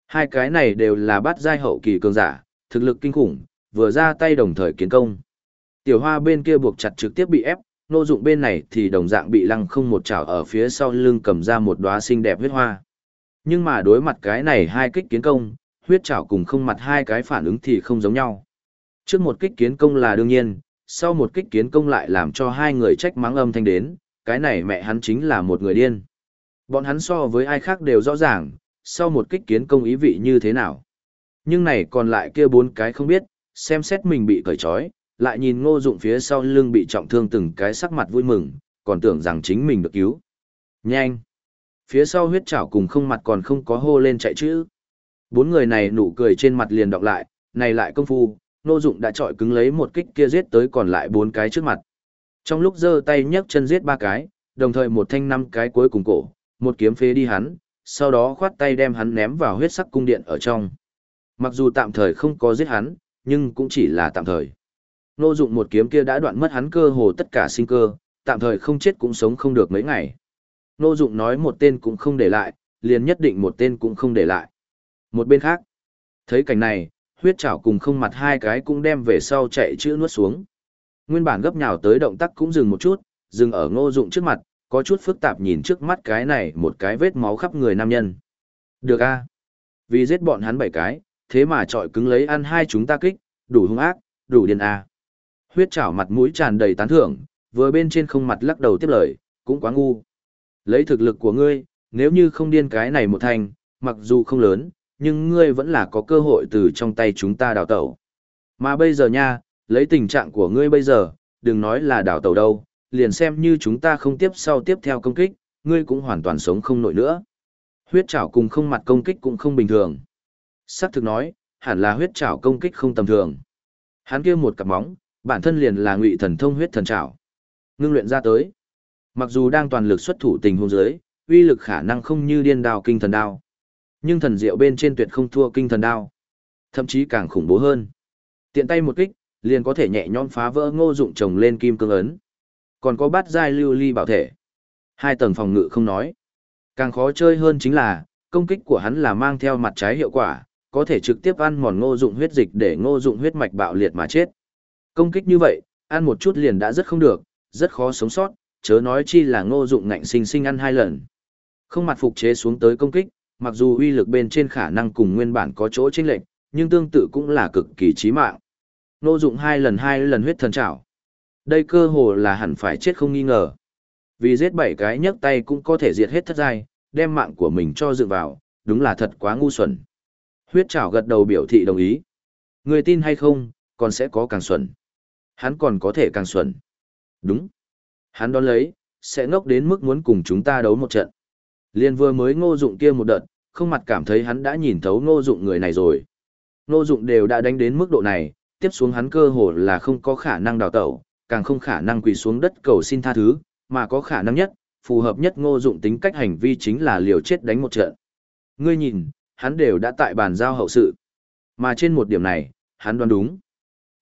Hai cái này đều là bắt giai hậu kỳ cường giả, thực lực kinh khủng, vừa ra tay đồng thời kiến công. Tiểu hoa bên kia buộc chặt trực tiếp bị ép, nô dụng bên này thì đồng dạng bị lăng không một chảo ở phía sau lưng cầm ra một đóa xinh đẹp huyết hoa. Nhưng mà đối mặt cái này hai kích kiến công, huyết chảo cùng không mặt hai cái phản ứng thì không giống nhau. Trước một kích kiến công là đương nhiên, sau một kích kiến công lại làm cho hai người trách mắng âm thanh đến, cái này mẹ hắn chính là một người điên. Bọn hắn so với ai khác đều rõ ràng, sau một kích kiến công ý vị như thế nào. Nhưng này còn lại kia bốn cái không biết, xem xét mình bị cởi trói, lại nhìn ngô dụng phía sau lưng bị trọng thương từng cái sắc mặt vui mừng, còn tưởng rằng chính mình được cứu. Nhanh! Phía sau huyết chảo cùng không mặt còn không có hô lên chạy chữ. Bốn người này nụ cười trên mặt liền đọc lại, này lại công phu, Ngô Dụng đã trọi cứng lấy một kích kia giết tới còn lại bốn cái trước mặt. Trong lúc giơ tay nhấc chân giết ba cái, đồng thời một thanh năm cái cuối cùng cổ, một kiếm phế đi hắn, sau đó khoát tay đem hắn ném vào huyết sắc cung điện ở trong. Mặc dù tạm thời không có giết hắn, nhưng cũng chỉ là tạm thời. Ngô Dụng một kiếm kia đã đoạn mất hắn cơ hồ tất cả sinh cơ, tạm thời không chết cũng sống không được mấy ngày. Ngô Dụng nói một tên cũng không để lại, liền nhất định một tên cũng không để lại. Một bên khác, thấy cảnh này, huyết chảo cùng không mặt hai cái cũng đem về sau chạy chữ nuốt xuống. Nguyên bản gấp nhào tới động tác cũng dừng một chút, dừng ở ngô dụng trước mặt, có chút phức tạp nhìn trước mắt cái này một cái vết máu khắp người nam nhân. Được a Vì giết bọn hắn bảy cái, thế mà trọi cứng lấy ăn hai chúng ta kích, đủ hung ác, đủ điên a Huyết chảo mặt mũi tràn đầy tán thưởng, vừa bên trên không mặt lắc đầu tiếp lời, cũng quá ngu. Lấy thực lực của ngươi, nếu như không điên cái này một thành, mặc dù không lớn, nhưng ngươi vẫn là có cơ hội từ trong tay chúng ta đào tẩu. Mà bây giờ nha, Lấy tình trạng của ngươi bây giờ, đừng nói là đào tẩu đâu, liền xem như chúng ta không tiếp sau tiếp theo công kích, ngươi cũng hoàn toàn sống không nổi nữa. Huyết trảo cùng không mặt công kích cũng không bình thường. Sắc thực nói, hẳn là huyết trảo công kích không tầm thường. Hắn kia một cặp móng, bản thân liền là ngụy thần thông huyết thần trảo. Ngưng luyện ra tới. Mặc dù đang toàn lực xuất thủ tình huống dưới, uy lực khả năng không như điên đao kinh thần đao. Nhưng thần diệu bên trên tuyệt không thua kinh thần đao. Thậm chí càng khủng bố hơn. Tiện tay một kích, liền có thể nhẹ nhõm phá vỡ ngô dụng trồng lên kim cương ấn. Còn có bát giai lưu ly bảo thể. Hai tầng phòng ngự không nói. Càng khó chơi hơn chính là, công kích của hắn là mang theo mặt trái hiệu quả, có thể trực tiếp ăn mòn ngô dụng huyết dịch để ngô dụng huyết mạch bạo liệt mà chết. Công kích như vậy, ăn một chút liền đã rất không được, rất khó sống sót, chớ nói chi là ngô dụng ngạnh sinh sinh ăn hai lần. Không mặt phục chế xuống tới công kích, mặc dù uy lực bên trên khả năng cùng nguyên bản có chỗ chênh lệch, nhưng tương tự cũng là cực kỳ chí mạng. Ngô dụng hai lần hai lần huyết thần trảo. Đây cơ hồ là hẳn phải chết không nghi ngờ. Vì giết bảy cái nhấc tay cũng có thể diệt hết thất giai, đem mạng của mình cho dựng vào, đúng là thật quá ngu xuẩn. Huyết trảo gật đầu biểu thị đồng ý. Người tin hay không, còn sẽ có càng xuẩn. Hắn còn có thể càng xuẩn. Đúng. Hắn đón lấy, sẽ ngốc đến mức muốn cùng chúng ta đấu một trận. Liên vừa mới ngô dụng kia một đợt, không mặt cảm thấy hắn đã nhìn thấu ngô dụng người này rồi. Ngô dụng đều đã đánh đến mức độ này, tiếp xuống hắn cơ hồ là không có khả năng đào tẩu, càng không khả năng quỳ xuống đất cầu xin tha thứ, mà có khả năng nhất, phù hợp nhất ngô dụng tính cách hành vi chính là liều chết đánh một trận. Ngươi nhìn, hắn đều đã tại bàn giao hậu sự. Mà trên một điểm này, hắn đoán đúng.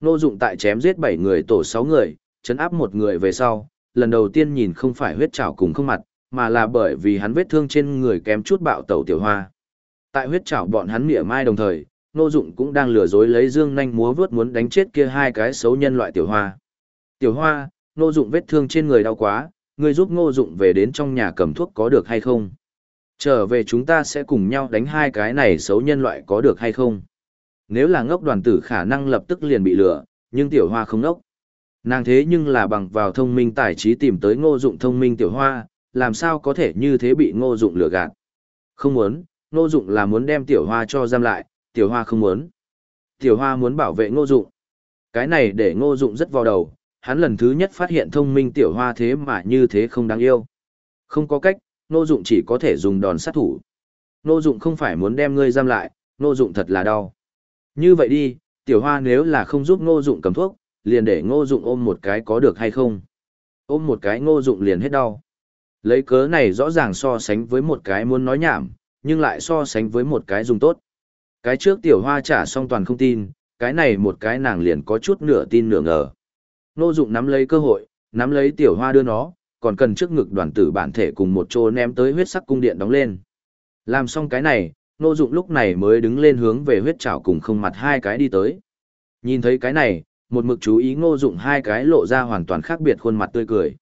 Ngô dụng tại chém giết 7 người tổ 6 người, chấn áp một người về sau, lần đầu tiên nhìn không phải huyết trảo cùng không mặt, mà là bởi vì hắn vết thương trên người kém chút bạo tẩu tiểu hoa. Tại huyết trảo bọn hắn mỉa mai đồng thời, Ngô Dụng cũng đang lừa dối lấy dương nhanh múa vuốt muốn đánh chết kia hai cái xấu nhân loại tiểu hoa. Tiểu hoa, Ngô Dụng vết thương trên người đau quá, ngươi giúp Ngô Dụng về đến trong nhà cầm thuốc có được hay không? Trở về chúng ta sẽ cùng nhau đánh hai cái này xấu nhân loại có được hay không? Nếu là ngốc đoàn tử khả năng lập tức liền bị lừa, nhưng tiểu hoa không ngốc. Nàng thế nhưng là bằng vào thông minh tài trí tìm tới ngô dụng thông minh tiểu hoa, làm sao có thể như thế bị ngô dụng lừa gạt. Không muốn, ngô dụng là muốn đem tiểu hoa cho giam lại, tiểu hoa không muốn. Tiểu hoa muốn bảo vệ ngô dụng. Cái này để ngô dụng rất vào đầu, hắn lần thứ nhất phát hiện thông minh tiểu hoa thế mà như thế không đáng yêu. Không có cách, ngô dụng chỉ có thể dùng đòn sát thủ. Ngô dụng không phải muốn đem ngươi giam lại, ngô dụng thật là đau. Như vậy đi, tiểu hoa nếu là không giúp ngô dụng cầm thuốc, liền để ngô dụng ôm một cái có được hay không? Ôm một cái ngô dụng liền hết đau. Lấy cớ này rõ ràng so sánh với một cái muốn nói nhảm, nhưng lại so sánh với một cái dùng tốt. Cái trước tiểu hoa trả xong toàn không tin, cái này một cái nàng liền có chút nửa tin nửa ngờ. Ngô dụng nắm lấy cơ hội, nắm lấy tiểu hoa đưa nó, còn cần trước ngực đoàn tử bản thể cùng một chỗ ném tới huyết sắc cung điện đóng lên. Làm xong cái này, Ngô dụng lúc này mới đứng lên hướng về huyết trảo cùng không mặt hai cái đi tới. Nhìn thấy cái này, một mực chú ý ngô dụng hai cái lộ ra hoàn toàn khác biệt khuôn mặt tươi cười.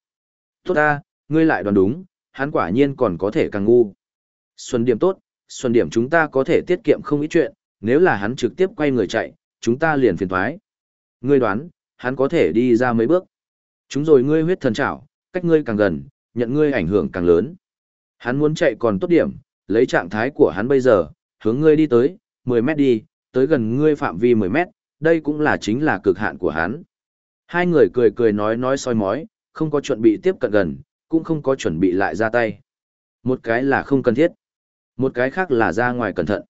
Tốt a, ngươi lại đoán đúng, hắn quả nhiên còn có thể càng ngu. Xuân điểm tốt, xuân điểm chúng ta có thể tiết kiệm không ít chuyện, nếu là hắn trực tiếp quay người chạy, chúng ta liền phiền toái. Ngươi đoán, hắn có thể đi ra mấy bước. Chúng rồi ngươi huyết thần trảo, cách ngươi càng gần, nhận ngươi ảnh hưởng càng lớn. Hắn muốn chạy còn tốt điểm, lấy trạng thái của hắn bây giờ, hướng ngươi đi tới, 10 mét đi, tới gần ngươi phạm vi 10 mét, đây cũng là chính là cực hạn của hắn. Hai người cười cười nói nói soi mói, không có chuẩn bị tiếp cận gần, cũng không có chuẩn bị lại ra tay. Một cái là không cần thiết, một cái khác là ra ngoài cẩn thận.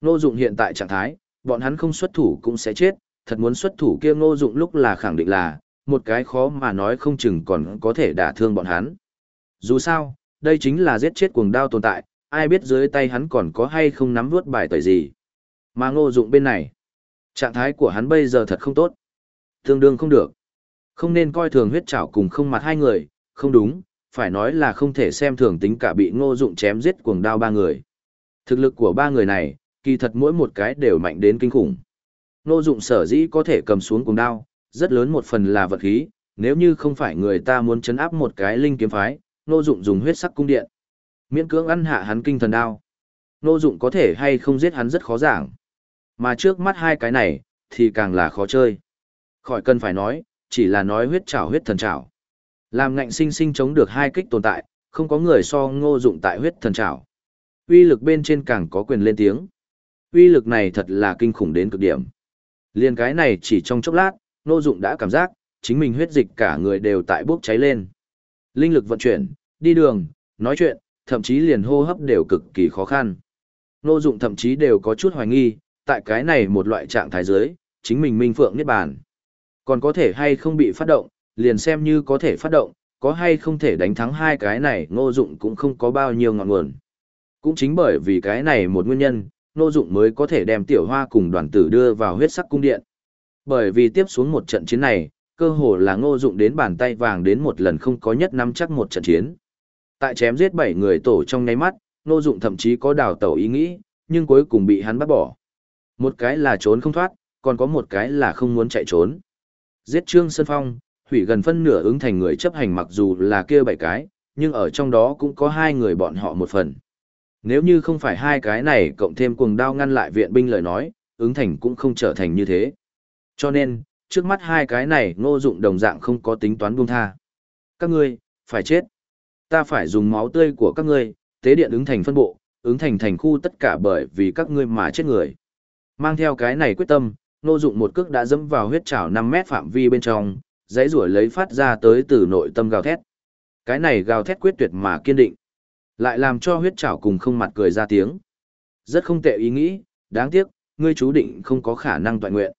Ngô Dụng hiện tại trạng thái, bọn hắn không xuất thủ cũng sẽ chết, thật muốn xuất thủ kia Ngô Dụng lúc là khẳng định là, một cái khó mà nói không chừng còn có thể đả thương bọn hắn. Dù sao, đây chính là giết chết cuồng đao tồn tại, ai biết dưới tay hắn còn có hay không nắm vút bài tẩy gì. Mà Ngô Dụng bên này, Trạng thái của hắn bây giờ thật không tốt. Tương đương không được. Không nên coi thường huyết trảo cùng không mặt hai người, không đúng, phải nói là không thể xem thường tính cả bị ngô dụng chém giết cuồng đao ba người. Thực lực của ba người này, kỳ thật mỗi một cái đều mạnh đến kinh khủng. Ngô dụng sở dĩ có thể cầm xuống cuồng đao, rất lớn một phần là vật khí, nếu như không phải người ta muốn chấn áp một cái linh kiếm phái, ngô dụng dùng huyết sắc cung điện. Miễn cưỡng ăn hạ hắn kinh thần đao. Ngô dụng có thể hay không giết hắn rất khó giảng. Mà trước mắt hai cái này, thì càng là khó chơi. Khỏi cần phải nói, chỉ là nói huyết trảo huyết thần trảo. Làm ngạnh sinh sinh chống được hai kích tồn tại, không có người so ngô dụng tại huyết thần trảo. Uy lực bên trên càng có quyền lên tiếng. Uy lực này thật là kinh khủng đến cực điểm. Liên cái này chỉ trong chốc lát, Ngô Dụng đã cảm giác, chính mình huyết dịch cả người đều tại bốc cháy lên. Linh lực vận chuyển, đi đường, nói chuyện, thậm chí liền hô hấp đều cực kỳ khó khăn. Ngô Dụng thậm chí đều có chút hoài nghi, tại cái này một loại trạng thái dưới, chính mình minh phượng niết bàn. Còn có thể hay không bị phát động, liền xem như có thể phát động, có hay không thể đánh thắng hai cái này ngô dụng cũng không có bao nhiêu ngọn nguồn. Cũng chính bởi vì cái này một nguyên nhân, ngô dụng mới có thể đem tiểu hoa cùng đoàn tử đưa vào huyết sắc cung điện. Bởi vì tiếp xuống một trận chiến này, cơ hồ là ngô dụng đến bàn tay vàng đến một lần không có nhất năm chắc một trận chiến. Tại chém giết bảy người tổ trong nháy mắt, ngô dụng thậm chí có đào tẩu ý nghĩ, nhưng cuối cùng bị hắn bắt bỏ. Một cái là trốn không thoát, còn có một cái là không muốn chạy trốn. Giết Trương Sơn Phong, hủy gần phân nửa ứng thành người chấp hành mặc dù là kia bảy cái, nhưng ở trong đó cũng có hai người bọn họ một phần. Nếu như không phải hai cái này cộng thêm cuồng đao ngăn lại viện binh lời nói, ứng thành cũng không trở thành như thế. Cho nên, trước mắt hai cái này ngô dụng đồng dạng không có tính toán buông tha. Các ngươi, phải chết. Ta phải dùng máu tươi của các ngươi, tế điện ứng thành phân bộ, ứng thành thành khu tất cả bởi vì các ngươi mà chết người. Mang theo cái này quyết tâm, nô dụng một cước đã dẫm vào huyết trảo 5 mét phạm vi bên trong, dãy rủa lấy phát ra tới từ nội tâm gào thét. Cái này gào thét quyết tuyệt mà kiên định, lại làm cho huyết trảo cùng không mặt cười ra tiếng. Rất không tệ ý nghĩ, đáng tiếc, ngươi chú định không có khả năng toàn nguyện.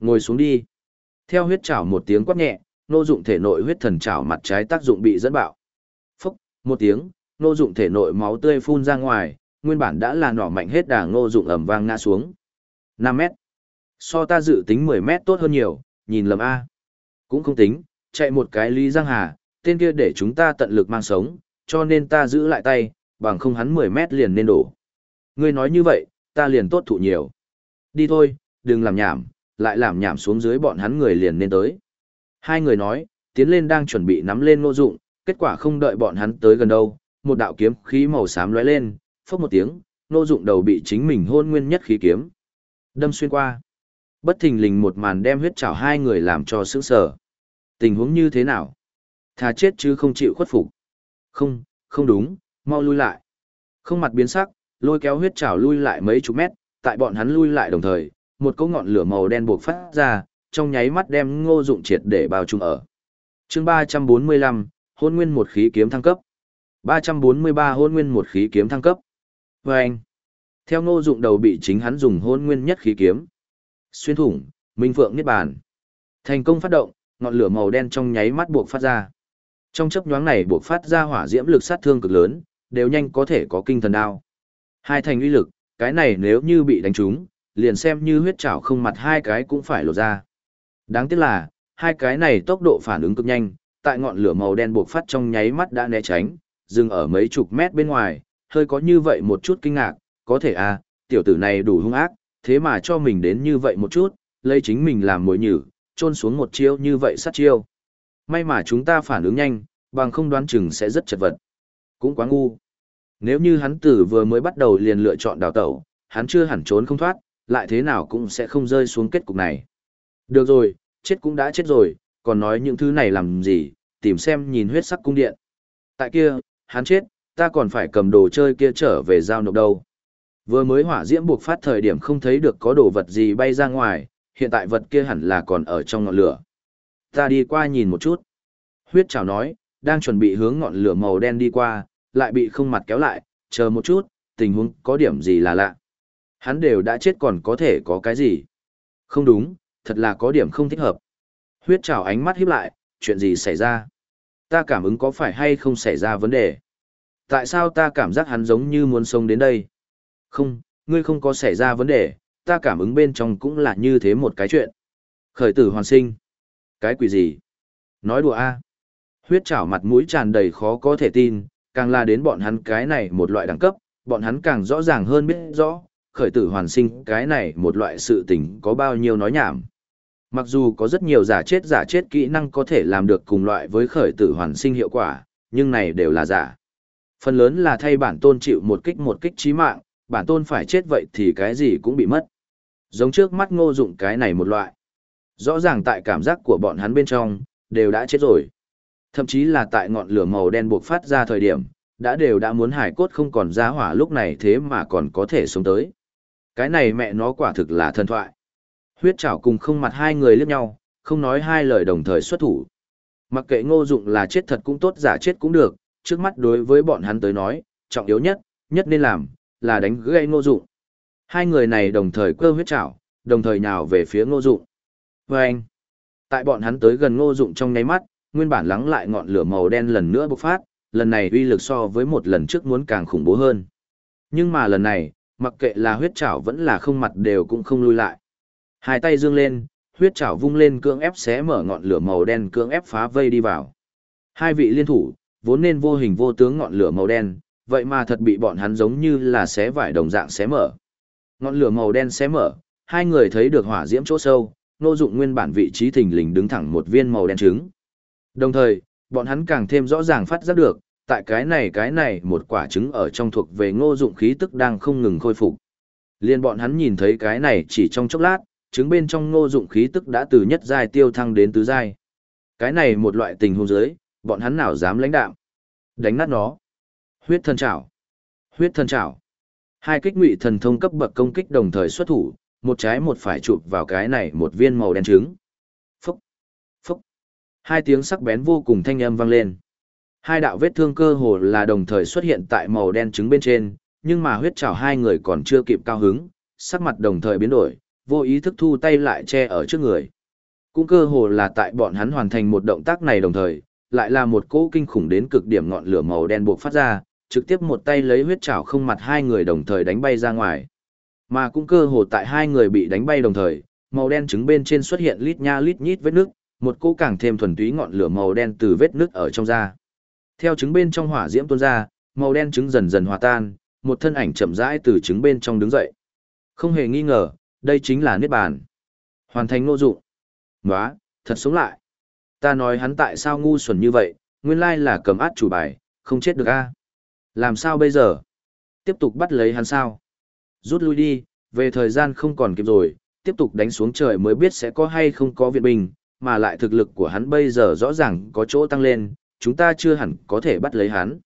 Ngồi xuống đi. Theo huyết trảo một tiếng quát nhẹ, nô dụng thể nội huyết thần trảo mặt trái tác dụng bị dẫn bạo. Một tiếng, nô dụng thể nội máu tươi phun ra ngoài, nguyên bản đã là nỏ mạnh hết đà nô dụng ầm vang ngã xuống. 5 mét. So ta dự tính 10 mét tốt hơn nhiều, nhìn lầm A. Cũng không tính, chạy một cái Lý Giang Hà, tên kia để chúng ta tận lực mang sống, cho nên ta giữ lại tay, bằng không hắn 10 mét liền nên đổ. Ngươi nói như vậy, ta liền tốt thụ nhiều. Đi thôi, đừng làm nhảm, lại làm nhảm xuống dưới bọn hắn người liền nên tới. Hai người nói, tiến lên đang chuẩn bị nắm lên nô dụng, kết quả không đợi bọn hắn tới gần đâu, một đạo kiếm khí màu xám lóe lên, phốc một tiếng, nô dụng đầu bị chính mình hôn nguyên nhất khí kiếm. Đâm xuyên qua bất thình lình một màn đem huyết chảo hai người làm cho sững sờ. Tình huống như thế nào? Thà chết chứ không chịu khuất phục. Không, không đúng, mau lui lại. Không mặt biến sắc, lôi kéo huyết chảo lui lại mấy chục mét, tại bọn hắn lui lại đồng thời, một cỗ ngọn lửa màu đen buộc phát ra, trong nháy mắt đem ngô dụng triệt để bao trùm ở. chương 345, hôn nguyên một khí kiếm thăng cấp. 343 hôn nguyên một khí kiếm thăng cấp. Và anh, theo ngô dụng đầu bị chính hắn dùng hôn nguyên nhất khí kiếm, xuyên thủng, minh phượng niết bàn. Thành công phát động, ngọn lửa màu đen trong nháy mắt buộc phát ra. Trong chớp nhoáng này buộc phát ra hỏa diễm lực sát thương cực lớn, đều nhanh có thể có kinh thần đao. Hai thành uy lực, cái này nếu như bị đánh trúng, liền xem như huyết chảo không mặt hai cái cũng phải lột ra. Đáng tiếc là, hai cái này tốc độ phản ứng cực nhanh, tại ngọn lửa màu đen buộc phát trong nháy mắt đã né tránh, dừng ở mấy chục mét bên ngoài, hơi có như vậy một chút kinh ngạc, có thể à, tiểu tử này đủ hung ác, thế mà cho mình đến như vậy một chút, lấy chính mình làm mối nhử, trôn xuống một chiêu như vậy sát chiêu. May mà chúng ta phản ứng nhanh, bằng không đoán chừng sẽ rất chật vật. Cũng quá ngu. Nếu như hắn tử vừa mới bắt đầu liền lựa chọn đào tẩu, hắn chưa hẳn trốn không thoát, lại thế nào cũng sẽ không rơi xuống kết cục này. Được rồi, chết cũng đã chết rồi, còn nói những thứ này làm gì, tìm xem nhìn huyết sắc cung điện. Tại kia, hắn chết, ta còn phải cầm đồ chơi kia trở về giao nộp đâu. Vừa mới hỏa diễm buộc phát thời điểm không thấy được có đồ vật gì bay ra ngoài, hiện tại vật kia hẳn là còn ở trong ngọn lửa. Ta đi qua nhìn một chút. Huyết chào nói, đang chuẩn bị hướng ngọn lửa màu đen đi qua, lại bị không mặt kéo lại, chờ một chút, tình huống có điểm gì là lạ. Hắn đều đã chết còn có thể có cái gì. Không đúng, thật là có điểm không thích hợp. Huyết trào ánh mắt hiếp lại, chuyện gì xảy ra? Ta cảm ứng có phải hay không xảy ra vấn đề? Tại sao ta cảm giác hắn giống như muốn sống đến đây? Không, ngươi không có xảy ra vấn đề, ta cảm ứng bên trong cũng là như thế một cái chuyện. Khởi tử hoàn sinh. Cái quỷ gì? Nói đùa a Huyết chảo mặt mũi tràn đầy khó có thể tin, càng là đến bọn hắn cái này một loại đẳng cấp, bọn hắn càng rõ ràng hơn biết rõ, khởi tử hoàn sinh cái này một loại sự tình có bao nhiêu nói nhảm. Mặc dù có rất nhiều giả chết giả chết kỹ năng có thể làm được cùng loại với khởi tử hoàn sinh hiệu quả, nhưng này đều là giả. Phần lớn là thay bản tôn chịu một kích một kích chí mạng, bản tôn phải chết vậy thì cái gì cũng bị mất. Giống trước mắt ngô dụng cái này một loại. Rõ ràng tại cảm giác của bọn hắn bên trong, đều đã chết rồi. Thậm chí là tại ngọn lửa màu đen buộc phát ra thời điểm, đã đều đã muốn hải cốt không còn ra hỏa lúc này thế mà còn có thể sống tới. Cái này mẹ nó quả thực là thần thoại. Huyết chảo cùng không mặt hai người liếc nhau, không nói hai lời đồng thời xuất thủ. Mặc kệ ngô dụng là chết thật cũng tốt giả chết cũng được, trước mắt đối với bọn hắn tới nói, trọng yếu nhất, nhất nên làm, là đánh gây ngô dụng. Hai người này đồng thời cơ huyết chảo, đồng thời nhào về phía ngô dụng. Và anh, tại bọn hắn tới gần ngô dụng trong nháy mắt, nguyên bản lắng lại ngọn lửa màu đen lần nữa bộc phát, lần này uy lực so với một lần trước muốn càng khủng bố hơn. Nhưng mà lần này, mặc kệ là huyết chảo vẫn là không mặt đều cũng không lui lại. Hai tay dương lên, huyết chảo vung lên cưỡng ép xé mở ngọn lửa màu đen cưỡng ép phá vây đi vào. Hai vị liên thủ, vốn nên vô hình vô tướng ngọn lửa màu đen, vậy mà thật bị bọn hắn giống như là xé vải đồng dạng xé mở. Ngọn lửa màu đen xé mở, hai người thấy được hỏa diễm chỗ sâu, nô dụng nguyên bản vị trí thình lình đứng thẳng một viên màu đen trứng. Đồng thời, bọn hắn càng thêm rõ ràng phát giác được, tại cái này cái này một quả trứng ở trong thuộc về ngô dụng khí tức đang không ngừng khôi phục. Liên bọn hắn nhìn thấy cái này chỉ trong chốc lát, chứng bên trong ngô dụng khí tức đã từ nhất giai tiêu thăng đến tứ giai. Cái này một loại tình huống dưới, bọn hắn nào dám lãnh đạm. Đánh nát nó. Huyết thân trảo. Huyết thân trảo. Hai kích ngụy thần thông cấp bậc công kích đồng thời xuất thủ, một trái một phải chụp vào cái này một viên màu đen trứng. Phúc. Phúc. Hai tiếng sắc bén vô cùng thanh âm vang lên. Hai đạo vết thương cơ hồ là đồng thời xuất hiện tại màu đen trứng bên trên, nhưng mà huyết trảo hai người còn chưa kịp cao hứng, sắc mặt đồng thời biến đổi, vô ý thức thu tay lại che ở trước người. Cũng cơ hồ là tại bọn hắn hoàn thành một động tác này đồng thời, lại là một cỗ kinh khủng đến cực điểm ngọn lửa màu đen buộc phát ra, trực tiếp một tay lấy huyết chảo không mặt hai người đồng thời đánh bay ra ngoài. Mà cũng cơ hồ tại hai người bị đánh bay đồng thời, màu đen trứng bên trên xuất hiện lít nha lít nhít vết nước, một cỗ càng thêm thuần túy ngọn lửa màu đen từ vết nước ở trong da. Theo trứng bên trong hỏa diễm tuôn ra, màu đen trứng dần dần hòa tan, một thân ảnh chậm rãi từ trứng bên trong đứng dậy. Không hề nghi ngờ, đây chính là niết bàn. Hoàn thành nô dụng. Nóa, thật sống lại. Ta nói hắn tại sao ngu xuẩn như vậy, nguyên lai là cầm át chủ bài, không chết được a. Làm sao bây giờ? Tiếp tục bắt lấy hắn sao? Rút lui đi, về thời gian không còn kịp rồi, tiếp tục đánh xuống trời mới biết sẽ có hay không có viện binh, mà lại thực lực của hắn bây giờ rõ ràng có chỗ tăng lên, chúng ta chưa hẳn có thể bắt lấy hắn.